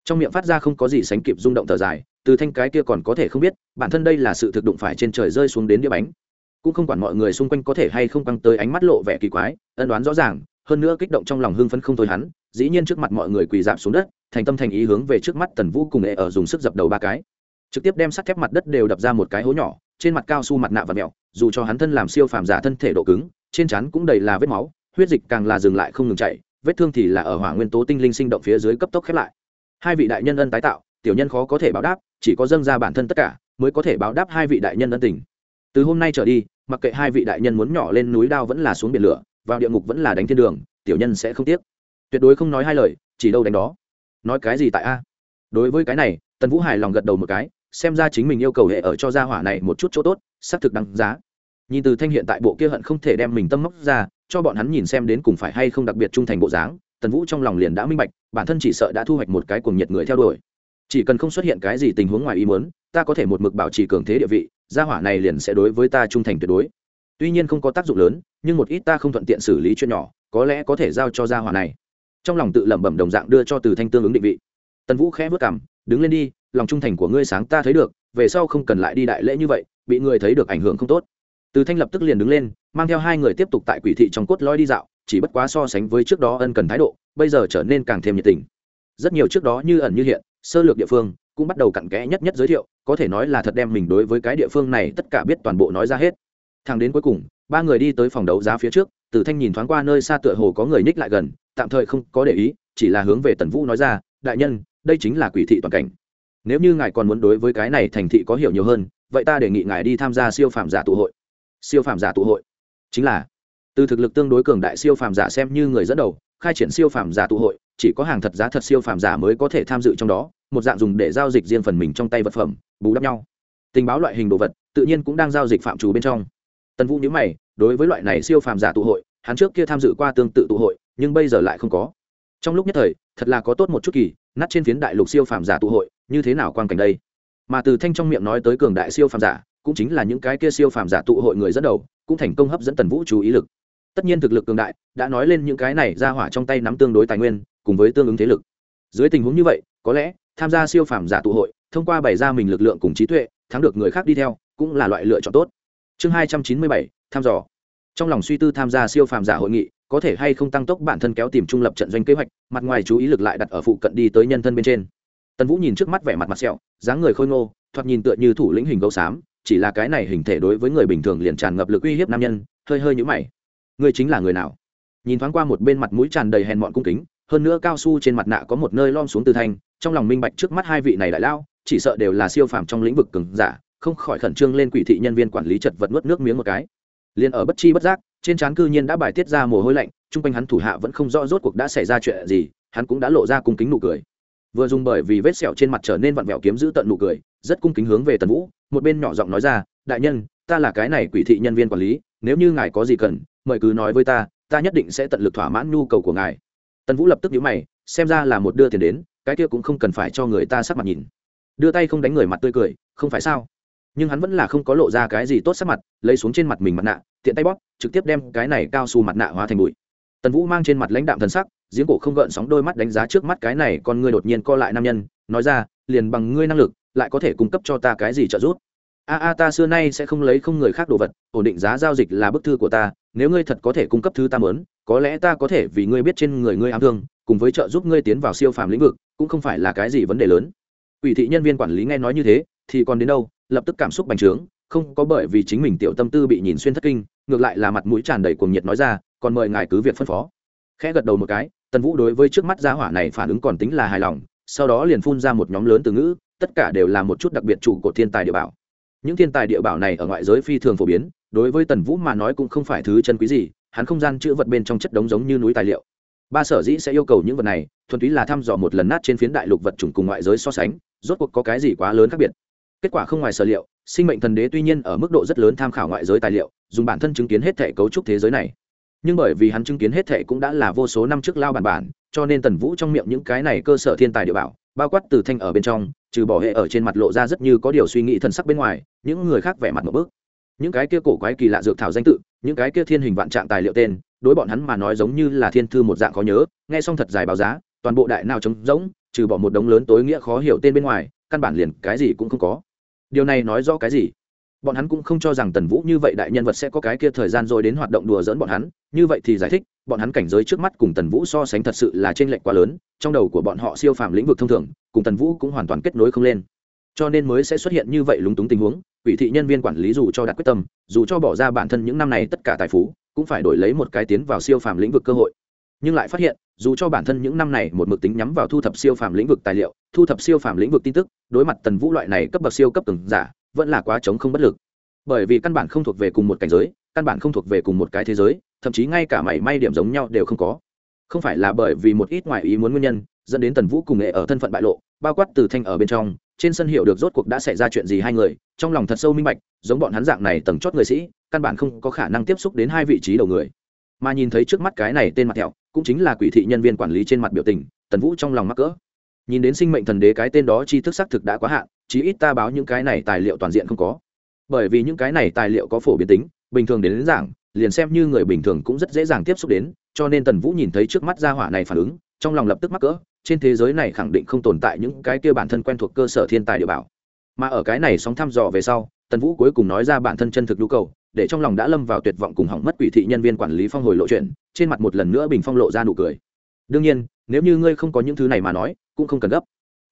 Trong miệng phát ra không có gì sánh kịp rung động thở dài, từ thanh cái kia còn có thể không biết, bản thân đây là sự thực đụng phải trên trời rơi xuống đến địa bánh. Cũng không quản mọi người xung quanh có thể hay không căng tới ánh mắt lộ vẻ kỳ quái, ân đoán rõ ràng, hơn nữa kích động trong lòng hưng phấn không thôi hắn, dĩ nhiên trước mặt mọi người quỳ dạp xuống đất, thành tâm thành ý hướng về trước mắt tần vũ cùng ệ ở dùng sức dập đầu ba cái. Trực tiếp đem sắt thép mặt đất đều đập ra một cái hố nhỏ, trên mặt cao su mặt nạ và mẹo, dù cho hắn thân làm siêu phàm giả thân thể độ cứng, trên chắn cũng đầy là vết máu, huyết dịch càng là dừng lại không ngừng chạy vết thương thì là ở hỏa nguyên tố tinh linh sinh động phía dưới cấp tốc khép lại. Hai vị đại nhân ân tái tạo, tiểu nhân khó có thể báo đáp, chỉ có dâng ra bản thân tất cả, mới có thể báo đáp hai vị đại nhân ân tình. Từ hôm nay trở đi, mặc kệ hai vị đại nhân muốn nhỏ lên núi đao vẫn là xuống biển lửa, vào địa ngục vẫn là đánh thiên đường, tiểu nhân sẽ không tiếc. Tuyệt đối không nói hai lời, chỉ đâu đánh đó. Nói cái gì tại a? Đối với cái này, tần vũ hài lòng gật đầu một cái, xem ra chính mình yêu cầu hệ ở cho gia hỏa này một chút chỗ tốt, xác thực đáng giá. Nhìn từ thanh hiện tại bộ kia hận không thể đem mình tâm móc ra cho bọn hắn nhìn xem đến cùng phải hay không đặc biệt trung thành bộ dáng, tần vũ trong lòng liền đã minh bạch, bản thân chỉ sợ đã thu hoạch một cái cuồng nhiệt người theo đuổi. Chỉ cần không xuất hiện cái gì tình huống ngoài ý muốn, ta có thể một mực bảo trì cường thế địa vị, gia hỏa này liền sẽ đối với ta trung thành tuyệt đối. Tuy nhiên không có tác dụng lớn, nhưng một ít ta không thuận tiện xử lý chuyện nhỏ, có lẽ có thể giao cho gia hỏa này. Trong lòng tự lẩm bẩm đồng dạng đưa cho từ thanh tương ứng định vị. Tần vũ khẽ vất cảm đứng lên đi, lòng trung thành của ngươi sáng ta thấy được, về sau không cần lại đi đại lễ như vậy, bị người thấy được ảnh hưởng không tốt từ thanh lập tức liền đứng lên, mang theo hai người tiếp tục tại quỷ thị trong cốt lõi đi dạo, chỉ bất quá so sánh với trước đó ân cần thái độ, bây giờ trở nên càng thêm nhiệt tình. Rất nhiều trước đó như ẩn như hiện, sơ lược địa phương, cũng bắt đầu cặn kẽ nhất nhất giới thiệu, có thể nói là thật đem mình đối với cái địa phương này tất cả biết toàn bộ nói ra hết. Thang đến cuối cùng, ba người đi tới phòng đấu giá phía trước, từ thanh nhìn thoáng qua nơi xa tựa hồ có người nhích lại gần, tạm thời không có để ý, chỉ là hướng về tần vũ nói ra, đại nhân, đây chính là quỷ thị toàn cảnh. Nếu như ngài còn muốn đối với cái này thành thị có hiểu nhiều hơn, vậy ta đề nghị ngài đi tham gia siêu phàm giả tụ hội siêu phàm giả tụ hội. Chính là, từ thực lực tương đối cường đại siêu phàm giả xem như người dẫn đầu, khai triển siêu phàm giả tụ hội, chỉ có hàng thật giá thật siêu phàm giả mới có thể tham dự trong đó, một dạng dùng để giao dịch riêng phần mình trong tay vật phẩm, bù đắp nhau. Tình báo loại hình đồ vật, tự nhiên cũng đang giao dịch phạm trù bên trong. Tần vũ nhớ mày, đối với loại này siêu phàm giả tụ hội, hắn trước kia tham dự qua tương tự tụ hội, nhưng bây giờ lại không có. Trong lúc nhất thời, thật là có tốt một chút kỳ, nát trên phiến đại lục siêu phàm giả tụ hội, như thế nào quan cảnh đây? Mà từ thanh trong miệng nói tới cường đại siêu phàm giả cũng chính là những cái kia siêu phàm giả tụ hội người dẫn đầu, cũng thành công hấp dẫn tần vũ chú ý lực. Tất nhiên thực lực cường đại, đã nói lên những cái này ra hỏa trong tay nắm tương đối tài nguyên, cùng với tương ứng thế lực. Dưới tình huống như vậy, có lẽ, tham gia siêu phàm giả tụ hội, thông qua bày ra mình lực lượng cùng trí tuệ, thắng được người khác đi theo, cũng là loại lựa chọn tốt. Chương hai trăm chín mươi bảy tham dò. Trong lòng suy tư tham gia siêu phàm giả hội nghị, có thể hay không tăng tốc bản thân kéo tìm trung lập trận doanh kế hoạch, mặt ngoài chú ý lực lại đặt ở phụ cận đi tới nhân thân bên trên. Tần vũ nhìn trước mắt vẻ mặt mặt sẹo, dáng người khôi ngô, thoạt nhìn tựa như thủ lĩnh hình gấu xám chỉ là cái này hình thể đối với người bình thường liền tràn ngập lực uy hiếp nam nhân, hơi hơi nhũ mày. Ngươi chính là người nào? Nhìn thoáng qua một bên mặt mũi tràn đầy hèn mọn cung kính, hơn nữa cao su trên mặt nạ có một nơi lom xuống từ thanh, trong lòng minh bạch trước mắt hai vị này đại lao, chỉ sợ đều là siêu phàm trong lĩnh vực cứng giả, không khỏi khẩn trương lên quỷ thị nhân viên quản lý chật vật nuốt nước miếng một cái. Liền ở bất chi bất giác, trên trán cư nhiên đã bài tiết ra mồ hôi lạnh, chung quanh hắn thủ hạ vẫn không rõ rốt cuộc đã xảy ra chuyện gì, hắn cũng đã lộ ra cung kính nụ cười vừa dùng bởi vì vết sẹo trên mặt trở nên vặn vẹo kiếm giữ tận nụ cười, rất cung kính hướng về tần vũ, một bên nhỏ giọng nói ra, đại nhân, ta là cái này quỷ thị nhân viên quản lý, nếu như ngài có gì cần, mời cứ nói với ta ta nhất định sẽ tận lực thỏa mãn nhu cầu của ngài. Tần vũ lập tức nhíu mày, xem ra là một đưa tiền đến, cái kia cũng không cần phải cho người ta sắc mặt nhìn. Đưa tay không đánh người mặt tươi cười, không phải sao? Nhưng hắn vẫn là không có lộ ra cái gì tốt sắc mặt, lấy xuống trên mặt mình mặt nạ, tiện tay bóp, trực tiếp đem cái này cao su mặt nạ hóa thành bụi. Tần vũ mang trên mặt lãnh đạm thần sắc giếng cổ không gợn sóng đôi mắt đánh giá trước mắt cái này, con ngươi đột nhiên co lại nam nhân, nói ra, liền bằng ngươi năng lực, lại có thể cung cấp cho ta cái gì trợ giúp? A a, ta xưa nay sẽ không lấy không người khác đồ vật, ổn định giá giao dịch là bức thư của ta, nếu ngươi thật có thể cung cấp thứ ta mớn có lẽ ta có thể vì ngươi biết trên người ngươi ám thương, cùng với trợ giúp ngươi tiến vào siêu phàm lĩnh vực, cũng không phải là cái gì vấn đề lớn. Ủy thị nhân viên quản lý nghe nói như thế, thì còn đến đâu, lập tức cảm xúc bành trướng, không có bởi vì chính mình tiểu tâm tư bị nhìn xuyên thất kinh, ngược lại là mặt mũi tràn đầy cuồng nhiệt nói ra, còn mời ngài cứ việc phân phó. Khẽ gật đầu một cái tần vũ đối với trước mắt gia hỏa này phản ứng còn tính là hài lòng, sau đó liền phun ra một nhóm lớn từ ngữ, tất cả đều là một chút đặc biệt chủ của thiên tài địa bảo. Những thiên tài địa bảo này ở ngoại giới phi thường phổ biến, đối với tần vũ mà nói cũng không phải thứ chân quý gì, hắn không gian chữ vật bên trong chất đống giống như núi tài liệu. Ba sở dĩ sẽ yêu cầu những vật này, thuần túy là thăm dò một lần nát trên phiến đại lục vật chủng cùng ngoại giới so sánh, rốt cuộc có cái gì quá lớn khác biệt. Kết quả không ngoài sở liệu, sinh mệnh thần đế tuy nhiên ở mức độ rất lớn tham khảo ngoại giới tài liệu, dùng bản thân chứng kiến hết thể cấu trúc thế giới này nhưng bởi vì hắn chứng kiến hết thệ cũng đã là vô số năm trước lao bản bản, cho nên tần vũ trong miệng những cái này cơ sở thiên tài địa bảo, bao quát từ thanh ở bên trong, trừ bỏ hệ ở trên mặt lộ ra rất như có điều suy nghĩ thần sắc bên ngoài, những người khác vẻ mặt một bước. Những cái kia cổ quái kỳ lạ dược thảo danh tự, những cái kia thiên hình vạn trạng tài liệu tên, đối bọn hắn mà nói giống như là thiên thư một dạng khó nhớ, nghe xong thật dài báo giá, toàn bộ đại nào trống rỗng, trừ bỏ một đống lớn tối nghĩa khó hiểu tên bên ngoài, căn bản liền cái gì cũng không có. Điều này nói rõ cái gì? Bọn hắn cũng không cho rằng tần vũ như vậy đại nhân vật sẽ có cái kia thời gian rồi đến hoạt động đùa dỡn bọn hắn, như vậy thì giải thích, bọn hắn cảnh giới trước mắt cùng tần vũ so sánh thật sự là t r ê n lệch quá lớn, trong đầu của bọn họ siêu phàm lĩnh vực thông thường, cùng tần vũ cũng hoàn toàn kết nối không lên. Cho nên mới sẽ xuất hiện như vậy lúng túng tình huống, ủy thị nhân viên quản lý dù cho đặt quyết tâm, dù cho bỏ ra bản thân những năm này tất cả tài phú, cũng phải đổi lấy một cái tiến vào siêu phàm lĩnh vực cơ hội. Nhưng lại phát hiện, dù cho bản thân những năm này một mực tính nhắm vào thu thập siêu phàm lĩnh vực tài liệu, thu thập siêu phàm lĩnh vực tin tức, đối mặt tần vũ loại này cấp bậc siêu cấp từng giả vẫn là quá trống không bất lực. Bởi vì căn bản không thuộc về cùng một cảnh giới, căn bản không thuộc về cùng một cái thế giới, thậm chí ngay cả mảy may điểm giống nhau đều không có. Không phải là bởi vì một ít ngoại ý muốn nguyên nhân, dẫn đến tần vũ cùng nghệ ở thân phận bại lộ, bao quát từ thanh ở bên trong, trên sân hiệu được rốt cuộc đã xảy ra chuyện gì hai người, trong lòng thật sâu minh bạch, giống bọn hắn dạng này tầng chót người sĩ, căn bản không có khả năng tiếp xúc đến hai vị trí đầu người. Mà nhìn thấy trước mắt cái này tên mặt thẹo, cũng chính là quỷ thị nhân viên quản lý trên mặt biểu tình, tần vũ trong lòng mắc cỡ. Nhìn đến sinh mệnh thần đế cái tên đó chi thức xác thực đã quá hạn chí ít ta báo những cái này tài liệu toàn diện không có. Bởi vì những cái này tài liệu có phổ biến tính bình thường đến, đến giảng liền xem như người bình thường cũng rất dễ dàng tiếp xúc đến cho nên tần vũ nhìn thấy trước mắt gia hỏa này phản ứng trong lòng lập tức mắc cỡ trên thế giới này khẳng định không tồn tại những cái kia bản thân quen thuộc cơ sở thiên tài địa bảo. Mà ở cái này sóng thăm dò về sau tần vũ cuối cùng nói ra bản thân chân thực nhu cầu để trong lòng đã lâm vào tuyệt vọng cùng hỏng mất quỷ thị nhân viên quản lý phong hồi lộ chuyện trên mặt một lần nữa bình phong lộ ra nụ cười. Đương nhiên nếu như ngươi không có những thứ này mà nói cũng không cần gấp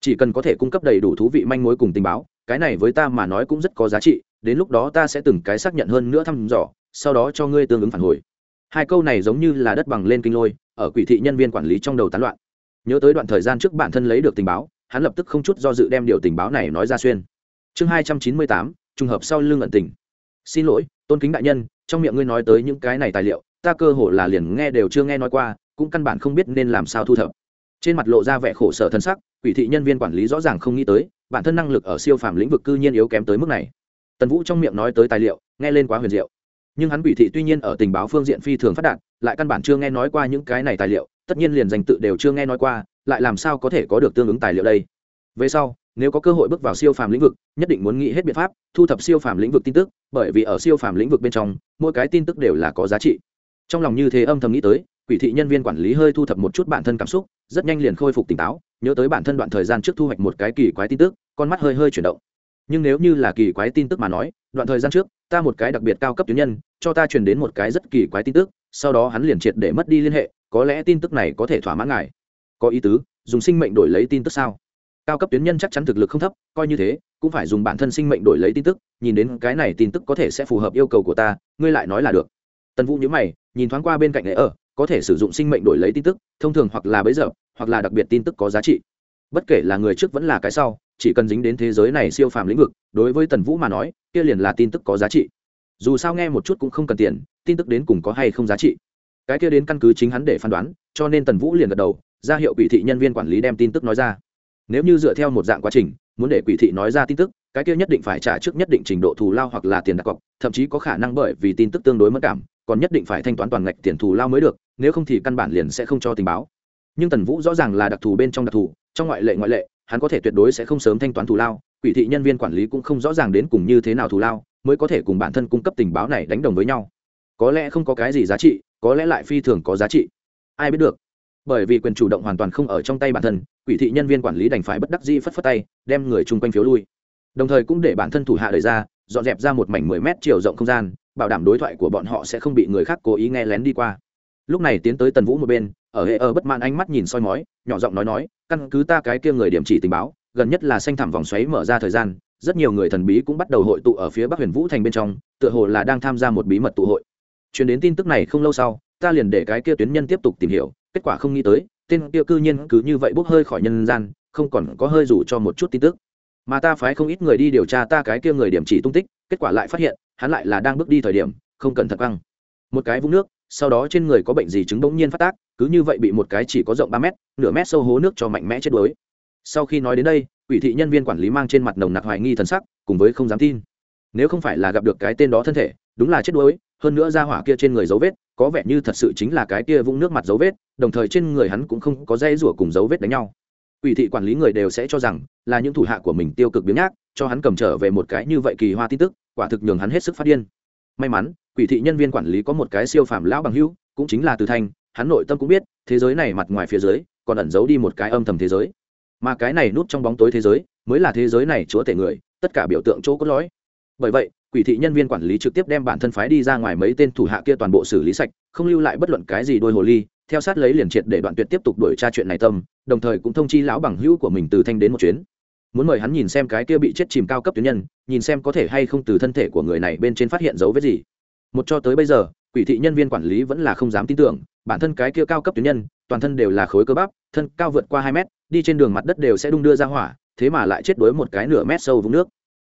chỉ cần có thể cung cấp đầy đủ thú vị manh mối cùng tình báo, cái này với ta mà nói cũng rất có giá trị, đến lúc đó ta sẽ từng cái xác nhận hơn nữa thăm dò, sau đó cho ngươi tương ứng phản hồi. Hai câu này giống như là đất bằng lên kinh lôi, ở quỷ thị nhân viên quản lý trong đầu tán loạn. Nhớ tới đoạn thời gian trước bản thân lấy được tình báo, hắn lập tức không chút do dự đem điều tình báo này nói ra xuyên. Chương hai trăm chín mươi tám, trùng hợp sau lưng ẩn tình. Xin lỗi, tôn kính đại nhân, trong miệng ngươi nói tới những cái này tài liệu, ta cơ hồ là liền nghe đều chưa nghe nói qua, cũng căn bản không biết nên làm sao thu thập trên mặt lộ ra vẻ khổ sở thân sắc, quỷ thị nhân viên quản lý rõ ràng không nghĩ tới, bản thân năng lực ở siêu phàm lĩnh vực cư nhiên yếu kém tới mức này. Tần vũ trong miệng nói tới tài liệu, nghe lên quá huyền diệu. Nhưng hắn quỷ thị tuy nhiên ở tình báo phương diện phi thường phát đạt, lại căn bản chưa nghe nói qua những cái này tài liệu, tất nhiên liền danh tự đều chưa nghe nói qua, lại làm sao có thể có được tương ứng tài liệu đây? Về sau, nếu có cơ hội bước vào siêu phàm lĩnh vực, nhất định muốn nghĩ hết biện pháp thu thập siêu phàm lĩnh vực tin tức, bởi vì ở siêu phàm lĩnh vực bên trong, mỗi cái tin tức đều là có giá trị. Trong lòng như thế âm thầm nghĩ tới quỷ thị nhân viên quản lý hơi thu thập một chút bản thân cảm xúc, rất nhanh liền khôi phục tỉnh táo, nhớ tới bản thân đoạn thời gian trước thu hoạch một cái kỳ quái tin tức, con mắt hơi hơi chuyển động. Nhưng nếu như là kỳ quái tin tức mà nói, đoạn thời gian trước, ta một cái đặc biệt cao cấp tuyến nhân, cho ta truyền đến một cái rất kỳ quái tin tức, sau đó hắn liền triệt để mất đi liên hệ, có lẽ tin tức này có thể thỏa mãn ngài. Có ý tứ, dùng sinh mệnh đổi lấy tin tức sao? Cao cấp tuyến nhân chắc chắn thực lực không thấp, coi như thế, cũng phải dùng bản thân sinh mệnh đổi lấy tin tức, nhìn đến cái này tin tức có thể sẽ phù hợp yêu cầu của ta, ngươi lại nói là được. Tần vũ nhớ mày, nhìn thoáng qua bên cạnh lễ ở có thể sử dụng sinh mệnh đổi lấy tin tức, thông thường hoặc là bấy giờ, hoặc là đặc biệt tin tức có giá trị. Bất kể là người trước vẫn là cái sau, chỉ cần dính đến thế giới này siêu phàm lĩnh vực, đối với tần vũ mà nói, kia liền là tin tức có giá trị. Dù sao nghe một chút cũng không cần tiền, tin tức đến cùng có hay không giá trị. Cái kia đến căn cứ chính hắn để phán đoán, cho nên tần vũ liền gật đầu, ra hiệu quỷ thị nhân viên quản lý đem tin tức nói ra. Nếu như dựa theo một dạng quá trình, muốn để quỷ thị nói ra tin tức, cái kia nhất định phải trả trước nhất định trình độ thù lao hoặc là tiền đặt cọc, thậm chí có khả năng bởi vì tin tức tương đối mất cảm, còn nhất định phải thanh toán toàn ngạch tiền thù lao mới được nếu không thì căn bản liền sẽ không cho tình báo. Nhưng tần vũ rõ ràng là đặc thù bên trong đặc thù, trong ngoại lệ ngoại lệ, hắn có thể tuyệt đối sẽ không sớm thanh toán thù lao, quỷ thị nhân viên quản lý cũng không rõ ràng đến cùng như thế nào thù lao, mới có thể cùng bản thân cung cấp tình báo này đánh đồng với nhau. Có lẽ không có cái gì giá trị, có lẽ lại phi thường có giá trị. Ai biết được? Bởi vì quyền chủ động hoàn toàn không ở trong tay bản thân, quỷ thị nhân viên quản lý đành phải bất đắc dĩ phất phất tay, đem người chung quanh phiếu lui. Đồng thời cũng để bản thân thủ hạ đời ra, dọn dẹp ra một mảnh mười mét chiều rộng không gian, bảo đảm đối thoại của bọn họ sẽ không bị người khác cố ý nghe lén đi qua lúc này tiến tới tần vũ một bên, ở hệ ở bất mãn ánh mắt nhìn soi mói, nhỏ giọng nói nói, căn cứ ta cái kia người điểm chỉ tình báo, gần nhất là xanh thẳm vòng xoáy mở ra thời gian, rất nhiều người thần bí cũng bắt đầu hội tụ ở phía bắc huyền vũ thành bên trong, tựa hồ là đang tham gia một bí mật tụ hội. Chuyển đến tin tức này không lâu sau, ta liền để cái kia tuyến nhân tiếp tục tìm hiểu, kết quả không nghĩ tới, tên kia cư nhiên cứ như vậy bốc hơi khỏi nhân gian, không còn có hơi rủ cho một chút tin tức. Mà ta phái không ít người đi điều tra ta cái kia người điểm chỉ tung tích, kết quả lại phát hiện, hắn lại là đang bước đi thời điểm, không cần thật căng một cái vũng nước sau đó trên người có bệnh gì chứng bỗng nhiên phát tác, cứ như vậy bị một cái chỉ có rộng ba mét, nửa mét sâu hố nước cho mạnh mẽ chết đuối. Sau khi nói đến đây ủy thị nhân viên quản lý mang trên mặt nồng nặc hoài nghi thần sắc, cùng với không dám tin. Nếu không phải là gặp được cái tên đó thân thể, đúng là chết đuối, hơn nữa ra hỏa kia trên người dấu vết, có vẻ như thật sự chính là cái kia vũng nước mặt dấu vết, đồng thời trên người hắn cũng không có dây rủa cùng dấu vết đánh nhau. Ủy thị quản lý người đều sẽ cho rằng là những thủ hạ của mình tiêu cực biến nhác, cho hắn cầm trở về một cái như vậy kỳ hoa tin tức, quả thực nhường hắn hết sức phát điên. May mắn quỷ thị nhân viên quản lý có một cái siêu phàm lão bằng hữu, cũng chính là từ thanh, hắn nội tâm cũng biết, thế giới này mặt ngoài phía dưới, còn ẩn giấu đi một cái âm thầm thế giới. Mà cái này núp trong bóng tối thế giới, mới là thế giới này chúa tể người, tất cả biểu tượng chỗ cốt lõi. Bởi vậy, quỷ thị nhân viên quản lý trực tiếp đem bản thân phái đi ra ngoài mấy tên thủ hạ kia toàn bộ xử lý sạch, không lưu lại bất luận cái gì đôi hồ ly, theo sát lấy liền triệt để đoạn tuyệt tiếp tục đuổi tra chuyện này tâm, đồng thời cũng thông chi lão bằng hữu của mình từ thanh đến một chuyến. Muốn mời hắn nhìn xem cái kia bị chết chìm cao cấp tuyến nhân, nhìn xem có thể hay không từ thân thể của người này bên trên phát hiện dấu vết gì một cho tới bây giờ, quỷ thị nhân viên quản lý vẫn là không dám tin tưởng, bản thân cái kia cao cấp tuyến nhân, toàn thân đều là khối cơ bắp, thân cao vượt qua hai mét, đi trên đường mặt đất đều sẽ đung đưa ra hỏa, thế mà lại chết đuối một cái nửa mét sâu vũng nước.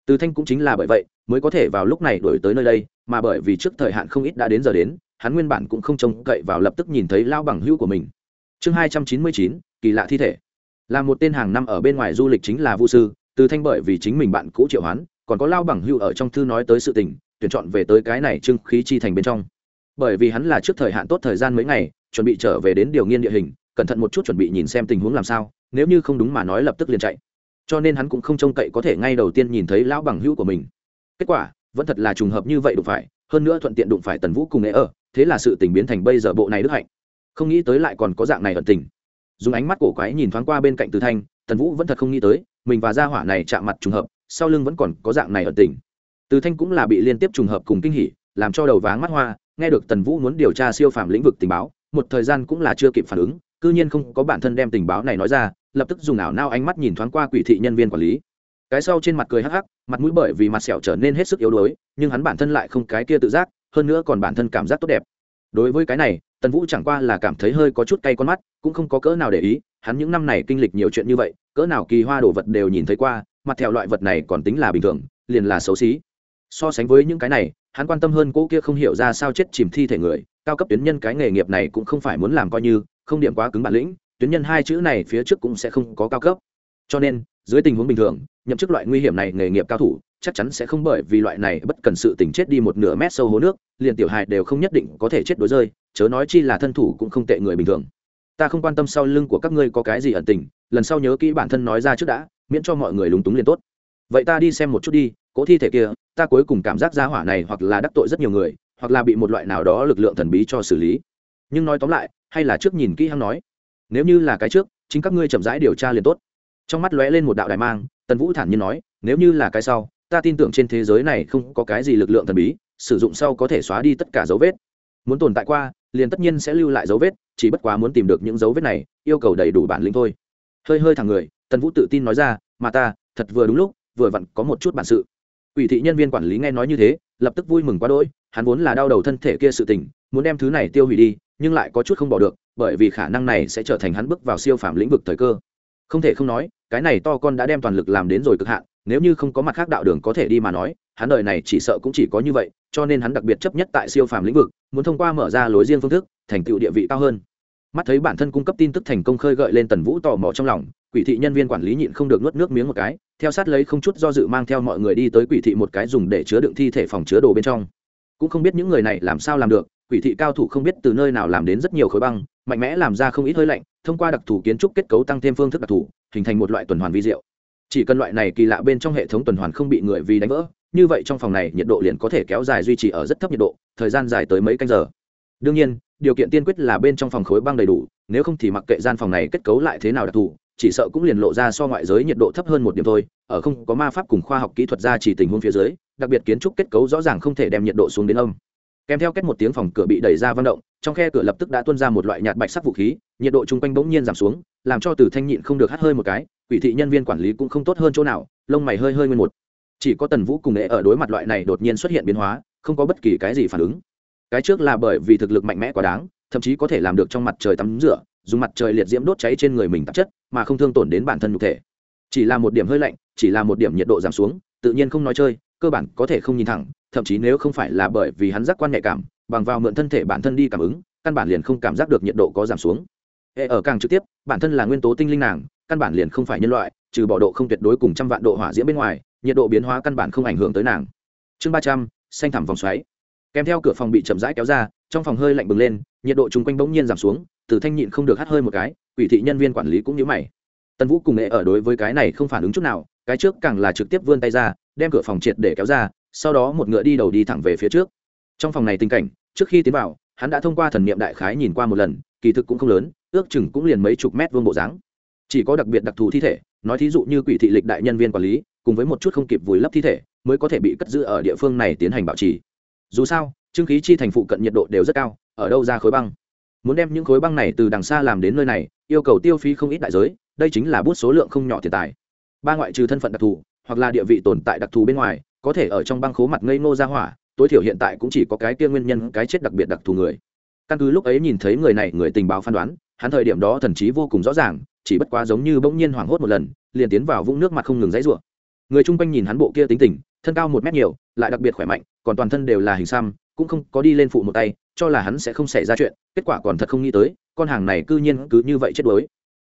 Từ thanh cũng chính là bởi vậy, mới có thể vào lúc này đổi tới nơi đây, mà bởi vì trước thời hạn không ít đã đến giờ đến, hắn nguyên bản cũng không trông cậy vào lập tức nhìn thấy lao bằng hữu của mình. Chương hai trăm chín mươi chín, kỳ lạ thi thể. Là một tên hàng năm ở bên ngoài du lịch chính là vu sư, từ thanh bởi vì chính mình bạn cũ triệu hoán, còn có lao bằng hữu ở trong thư nói tới sự tình tuyển chọn về tới cái này trưng khí chi thành bên trong. Bởi vì hắn là trước thời hạn tốt thời gian mấy ngày, chuẩn bị trở về đến điều nghiên địa hình, cẩn thận một chút chuẩn bị nhìn xem tình huống làm sao, nếu như không đúng mà nói lập tức liền chạy. Cho nên hắn cũng không trông cậy có thể ngay đầu tiên nhìn thấy lão bằng hữu của mình. Kết quả, vẫn thật là trùng hợp như vậy đụng phải, hơn nữa thuận tiện đụng phải tần vũ cùng nghệ ở thế là sự tình biến thành bây giờ bộ này đức hạnh. Không nghĩ tới lại còn có dạng này ẩn tình. Dùng ánh mắt cổ quái nhìn thoáng qua bên cạnh từ thanh, tần vũ vẫn thật không nghĩ tới, mình và gia hỏa này chạm mặt trùng hợp, sau lưng vẫn còn có dạng này ẩn tình từ thanh cũng là bị liên tiếp trùng hợp cùng kinh hỉ, làm cho đầu váng mắt hoa, nghe được tần vũ muốn điều tra siêu phàm lĩnh vực tình báo, một thời gian cũng là chưa kịp phản ứng, cư nhiên không có bản thân đem tình báo này nói ra, lập tức dùng ảo nao ánh mắt nhìn thoáng qua quỷ thị nhân viên quản lý. Cái sau trên mặt cười hắc hắc, mặt mũi bởi vì mặt sẹo trở nên hết sức yếu đuối, nhưng hắn bản thân lại không cái kia tự giác, hơn nữa còn bản thân cảm giác tốt đẹp. Đối với cái này, tần vũ chẳng qua là cảm thấy hơi có chút cay con mắt, cũng không có cỡ nào để ý, hắn những năm này kinh lịch nhiều chuyện như vậy, cỡ nào kỳ hoa đồ vật đều nhìn thấy qua, mặt theo loại vật này còn tính là bình thường, liền là xấu xí so sánh với những cái này, hắn quan tâm hơn cỗ kia không hiểu ra sao chết chìm thi thể người, cao cấp tuyến nhân cái nghề nghiệp này cũng không phải muốn làm coi như, không điểm quá cứng bản lĩnh, tuyến nhân hai chữ này phía trước cũng sẽ không có cao cấp. Cho nên, dưới tình huống bình thường, nhậm chức loại nguy hiểm này nghề nghiệp cao thủ, chắc chắn sẽ không bởi vì loại này bất cần sự tình chết đi một nửa mét sâu hố nước, liền tiểu hài đều không nhất định có thể chết đối rơi, chớ nói chi là thân thủ cũng không tệ người bình thường. Ta không quan tâm sau lưng của các ngươi có cái gì ẩn tình, lần sau nhớ kỹ bản thân nói ra trước đã, miễn cho mọi người lúng túng liền tốt. Vậy ta đi xem một chút đi cỗ thi thể kia, ta cuối cùng cảm giác ra hỏa này hoặc là đắc tội rất nhiều người, hoặc là bị một loại nào đó lực lượng thần bí cho xử lý. Nhưng nói tóm lại, hay là trước nhìn kỹ hắn nói. Nếu như là cái trước, chính các ngươi chậm rãi điều tra liền tốt. Trong mắt lóe lên một đạo đài mang, tần vũ thản nhiên nói, nếu như là cái sau, ta tin tưởng trên thế giới này không có cái gì lực lượng thần bí, sử dụng sau có thể xóa đi tất cả dấu vết. Muốn tồn tại qua, liền tất nhiên sẽ lưu lại dấu vết, chỉ bất quá muốn tìm được những dấu vết này, yêu cầu đầy đủ bản lĩnh thôi. Hơi hơi thẳng người, tần vũ tự tin nói ra, mà ta, thật vừa đúng lúc, vừa vặn có một chút bản sự quỷ thị nhân viên quản lý nghe nói như thế, lập tức vui mừng quá đỗi, hắn vốn là đau đầu thân thể kia sự tình, muốn đem thứ này tiêu hủy đi, nhưng lại có chút không bỏ được, bởi vì khả năng này sẽ trở thành hắn bước vào siêu phàm lĩnh vực thời cơ. Không thể không nói, cái này to con đã đem toàn lực làm đến rồi cực hạn, nếu như không có mặt khác đạo đường có thể đi mà nói, hắn đời này chỉ sợ cũng chỉ có như vậy, cho nên hắn đặc biệt chấp nhất tại siêu phàm lĩnh vực, muốn thông qua mở ra lối riêng phương thức, thành tựu địa vị cao hơn. Mắt thấy bản thân cung cấp tin tức thành công khơi gợi lên tần vũ tò mò trong lòng, quỷ thị nhân viên quản lý nhịn không được nuốt nước miếng một cái theo sát lấy không chút do dự mang theo mọi người đi tới quỷ thị một cái dùng để chứa đựng thi thể phòng chứa đồ bên trong. Cũng không biết những người này làm sao làm được, quỷ thị cao thủ không biết từ nơi nào làm đến rất nhiều khối băng, mạnh mẽ làm ra không ít hơi lạnh, thông qua đặc thù kiến trúc kết cấu tăng thêm phương thức đặc thù, hình thành một loại tuần hoàn vi diệu. Chỉ cần loại này kỳ lạ bên trong hệ thống tuần hoàn không bị người vì đánh vỡ, như vậy trong phòng này nhiệt độ liền có thể kéo dài duy trì ở rất thấp nhiệt độ, thời gian dài tới mấy canh giờ. Đương nhiên, điều kiện tiên quyết là bên trong phòng khối băng đầy đủ, nếu không thì mặc kệ gian phòng này kết cấu lại thế nào đặc thù chỉ sợ cũng liền lộ ra so ngoại giới nhiệt độ thấp hơn một điểm thôi, ở không có ma pháp cùng khoa học kỹ thuật ra chỉ tình huống phía dưới, đặc biệt kiến trúc kết cấu rõ ràng không thể đem nhiệt độ xuống đến âm. Kèm theo kết một tiếng phòng cửa bị đẩy ra vang động, trong khe cửa lập tức đã tuôn ra một loại nhạt bạch sắc vũ khí, nhiệt độ chung quanh bỗng nhiên giảm xuống, làm cho từ thanh nhịn không được hắt hơi một cái, quỷ thị nhân viên quản lý cũng không tốt hơn chỗ nào, lông mày hơi hơi nguyên một. Chỉ có tần vũ cùng nghệ ở đối mặt loại này đột nhiên xuất hiện biến hóa, không có bất kỳ cái gì phản ứng. Cái trước là bởi vì thực lực mạnh mẽ quá đáng, thậm chí có thể làm được trong mặt trời tắm rửa, dùng mặt trời liệt diễm đốt cháy trên người mình tạp chất mà không thương tổn đến bản thân nhục thể. Chỉ là một điểm hơi lạnh, chỉ là một điểm nhiệt độ giảm xuống, tự nhiên không nói chơi, cơ bản có thể không nhìn thẳng, thậm chí nếu không phải là bởi vì hắn giác quan nhạy cảm, bằng vào mượn thân thể bản thân đi cảm ứng, căn bản liền không cảm giác được nhiệt độ có giảm xuống. Hệ ở càng trực tiếp, bản thân là nguyên tố tinh linh nàng, căn bản liền không phải nhân loại, trừ bỏ độ không tuyệt đối cùng trăm vạn độ hỏa diễm bên ngoài, nhiệt độ biến hóa căn bản không ảnh hưởng tới nàng. Chương ba trăm, xanh thẳm vòng xoáy. Kèm theo cửa phòng bị chậm rãi kéo ra, trong phòng hơi lạnh bừng lên, nhiệt độ chung quanh bỗng nhiên giảm xuống từ thanh nhịn không được hắt hơi một cái quỷ thị nhân viên quản lý cũng như mày. Tần vũ cùng nghệ ở đối với cái này không phản ứng chút nào, cái trước càng là trực tiếp vươn tay ra, đem cửa phòng triệt để kéo ra, sau đó một ngựa đi đầu đi thẳng về phía trước. Trong phòng này tình cảnh, trước khi tiến vào, hắn đã thông qua thần niệm đại khái nhìn qua một lần, kỳ thực cũng không lớn, ước chừng cũng liền mấy chục mét vuông bộ dáng. Chỉ có đặc biệt đặc thù thi thể, nói thí dụ như quỷ thị lịch đại nhân viên quản lý, cùng với một chút không kịp vùi lấp thi thể, mới có thể bị cất giữ ở địa phương này tiến hành bảo trì. Dù sao trương khí chi thành phụ cận nhiệt độ đều rất cao, ở đâu ra khối băng? Muốn đem những khối băng này từ đằng xa làm đến nơi này yêu cầu tiêu phí không ít đại giới, đây chính là bút số lượng không nhỏ tiền tài. Ba ngoại trừ thân phận đặc thù, hoặc là địa vị tồn tại đặc thù bên ngoài, có thể ở trong băng khố mặt ngây ngô ra hỏa, tối thiểu hiện tại cũng chỉ có cái kia nguyên nhân, cái chết đặc biệt đặc thù người. Căn cứ lúc ấy nhìn thấy người này, người tình báo phán đoán, hắn thời điểm đó thần trí vô cùng rõ ràng, chỉ bất quá giống như bỗng nhiên hoảng hốt một lần, liền tiến vào vũng nước mặt không ngừng dãy ruộng người chung quanh nhìn hắn bộ kia tính tình, thân cao một mét nhiều, lại đặc biệt khỏe mạnh, còn toàn thân đều là hình xăm, cũng không có đi lên phụ một tay, cho là hắn sẽ không xảy ra chuyện, kết quả còn thật không nghĩ tới con hàng này cư nhiên cứ như vậy chết đuối.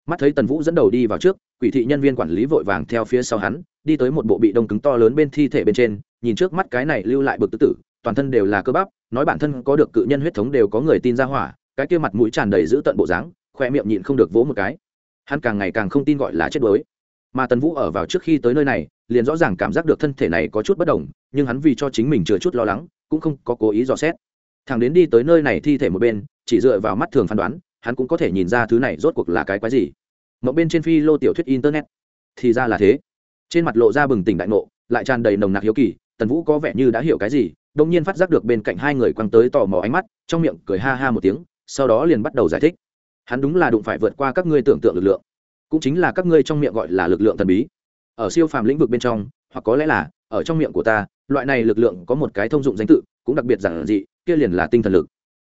Mắt thấy tần vũ dẫn đầu đi vào trước, quỷ thị nhân viên quản lý vội vàng theo phía sau hắn, đi tới một bộ bị đông cứng to lớn bên thi thể bên trên, nhìn trước mắt cái này lưu lại bực tứ tử, toàn thân đều là cơ bắp, nói bản thân có được cự nhân huyết thống đều có người tin ra hỏa, cái kia mặt mũi tràn đầy giữ tận bộ dáng, khoe miệng nhịn không được vỗ một cái. Hắn càng ngày càng không tin gọi là chết đuối. Mà tần vũ ở vào trước khi tới nơi này, liền rõ ràng cảm giác được thân thể này có chút bất đồng, nhưng hắn vì cho chính mình chừa chút lo lắng, cũng không có cố ý dò xét. Thằng đến đi tới nơi này thi thể một bên, chỉ dựa vào mắt thường phán đoán hắn cũng có thể nhìn ra thứ này rốt cuộc là cái quái gì. Mẫu bên trên phi lô tiểu thuyết internet. Thì ra là thế. Trên mặt lộ ra bừng tỉnh đại ngộ, lại tràn đầy nồng nặc hiếu kỳ, tần vũ có vẻ như đã hiểu cái gì đông nhiên phát giác được bên cạnh hai người quăng tới tò mò ánh mắt, trong miệng cười ha ha một tiếng, sau đó liền bắt đầu giải thích. Hắn đúng là đụng phải vượt qua các ngươi tưởng tượng lực lượng, cũng chính là các ngươi trong miệng gọi là lực lượng thần bí. Ở siêu phàm lĩnh vực bên trong, hoặc có lẽ là, ở trong miệng của ta, loại này lực lượng có một cái thông dụng danh tự, cũng đặc biệt giản dị, kia liền là tinh thần lực.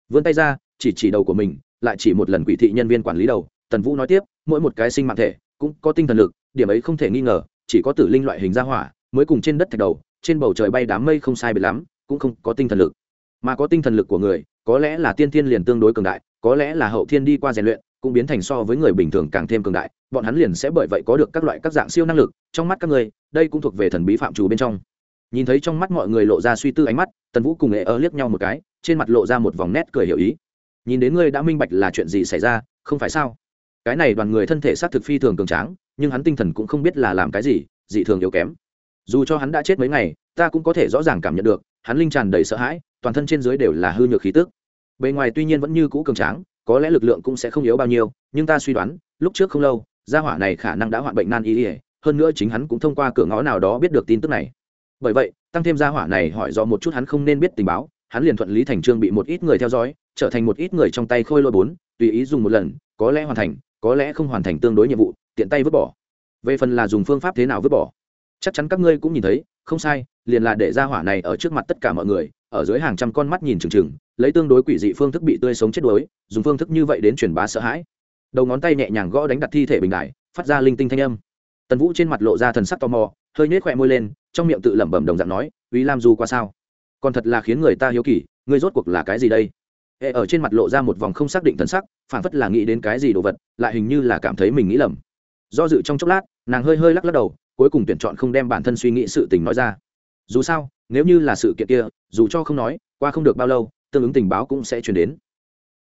Vươn tay ra, chỉ chỉ đầu của mình lại chỉ một lần quỷ thị nhân viên quản lý đầu, tần vũ nói tiếp, mỗi một cái sinh mạng thể cũng có tinh thần lực, điểm ấy không thể nghi ngờ, chỉ có tử linh loại hình ra hỏa mới cùng trên đất thạch đầu, trên bầu trời bay đám mây không sai biệt lắm, cũng không có tinh thần lực. Mà có tinh thần lực của người, có lẽ là tiên thiên liền tương đối cường đại, có lẽ là hậu thiên đi qua rèn luyện, cũng biến thành so với người bình thường càng thêm cường đại, bọn hắn liền sẽ bởi vậy có được các loại các dạng siêu năng lực, trong mắt các người, đây cũng thuộc về thần bí phạm trù bên trong. Nhìn thấy trong mắt mọi người lộ ra suy tư ánh mắt, tần vũ cùng nghệ ơ liếc nhau một cái, trên mặt lộ ra một vòng nét cười hiểu ý nhìn đến ngươi đã minh bạch là chuyện gì xảy ra, không phải sao? Cái này đoàn người thân thể xác thực phi thường cường tráng, nhưng hắn tinh thần cũng không biết là làm cái gì, dị thường yếu kém. Dù cho hắn đã chết mấy ngày, ta cũng có thể rõ ràng cảm nhận được, hắn linh tràn đầy sợ hãi, toàn thân trên dưới đều là hư nhược khí tức. Bề ngoài tuy nhiên vẫn như cũ cường tráng, có lẽ lực lượng cũng sẽ không yếu bao nhiêu, nhưng ta suy đoán, lúc trước không lâu, gia hỏa này khả năng đã hoạn bệnh nan y ỉa hơn nữa chính hắn cũng thông qua cửa ngõ nào đó biết được tin tức này. Bởi vậy, tăng thêm gia hỏa này hỏi do một chút hắn không nên biết tình báo, hắn liền thuận lý thành trương bị một ít người theo dõi trở thành một ít người trong tay khôi lôi bốn, tùy ý dùng một lần, có lẽ hoàn thành, có lẽ không hoàn thành tương đối nhiệm vụ, tiện tay vứt bỏ. Về phần là dùng phương pháp thế nào vứt bỏ, chắc chắn các ngươi cũng nhìn thấy, không sai, liền là để ra hỏa này ở trước mặt tất cả mọi người, ở dưới hàng trăm con mắt nhìn chừng chừng, lấy tương đối quỷ dị phương thức bị tươi sống chết đuối, dùng phương thức như vậy đến truyền bá sợ hãi. Đầu ngón tay nhẹ nhàng gõ đánh đặt thi thể bình đại, phát ra linh tinh thanh âm. Tần vũ trên mặt lộ ra thần sắc tò mò, hơi nhếch khỏe môi lên, trong miệng tự lẩm bẩm đồng dạng nói, uy lam du qua sao? Còn thật là khiến người ta hiếu kỳ, ngươi rốt cuộc là cái gì đây? Hệ ở trên mặt lộ ra một vòng không xác định thần sắc phản phất là nghĩ đến cái gì đồ vật, lại hình như là cảm thấy mình nghĩ lầm. Do dự trong chốc lát, nàng hơi hơi lắc lắc đầu, cuối cùng tuyển chọn không đem bản thân suy nghĩ sự tình nói ra. Dù sao, nếu như là sự kiện kia, dù cho không nói, qua không được bao lâu, tương ứng tình báo cũng sẽ chuyển đến.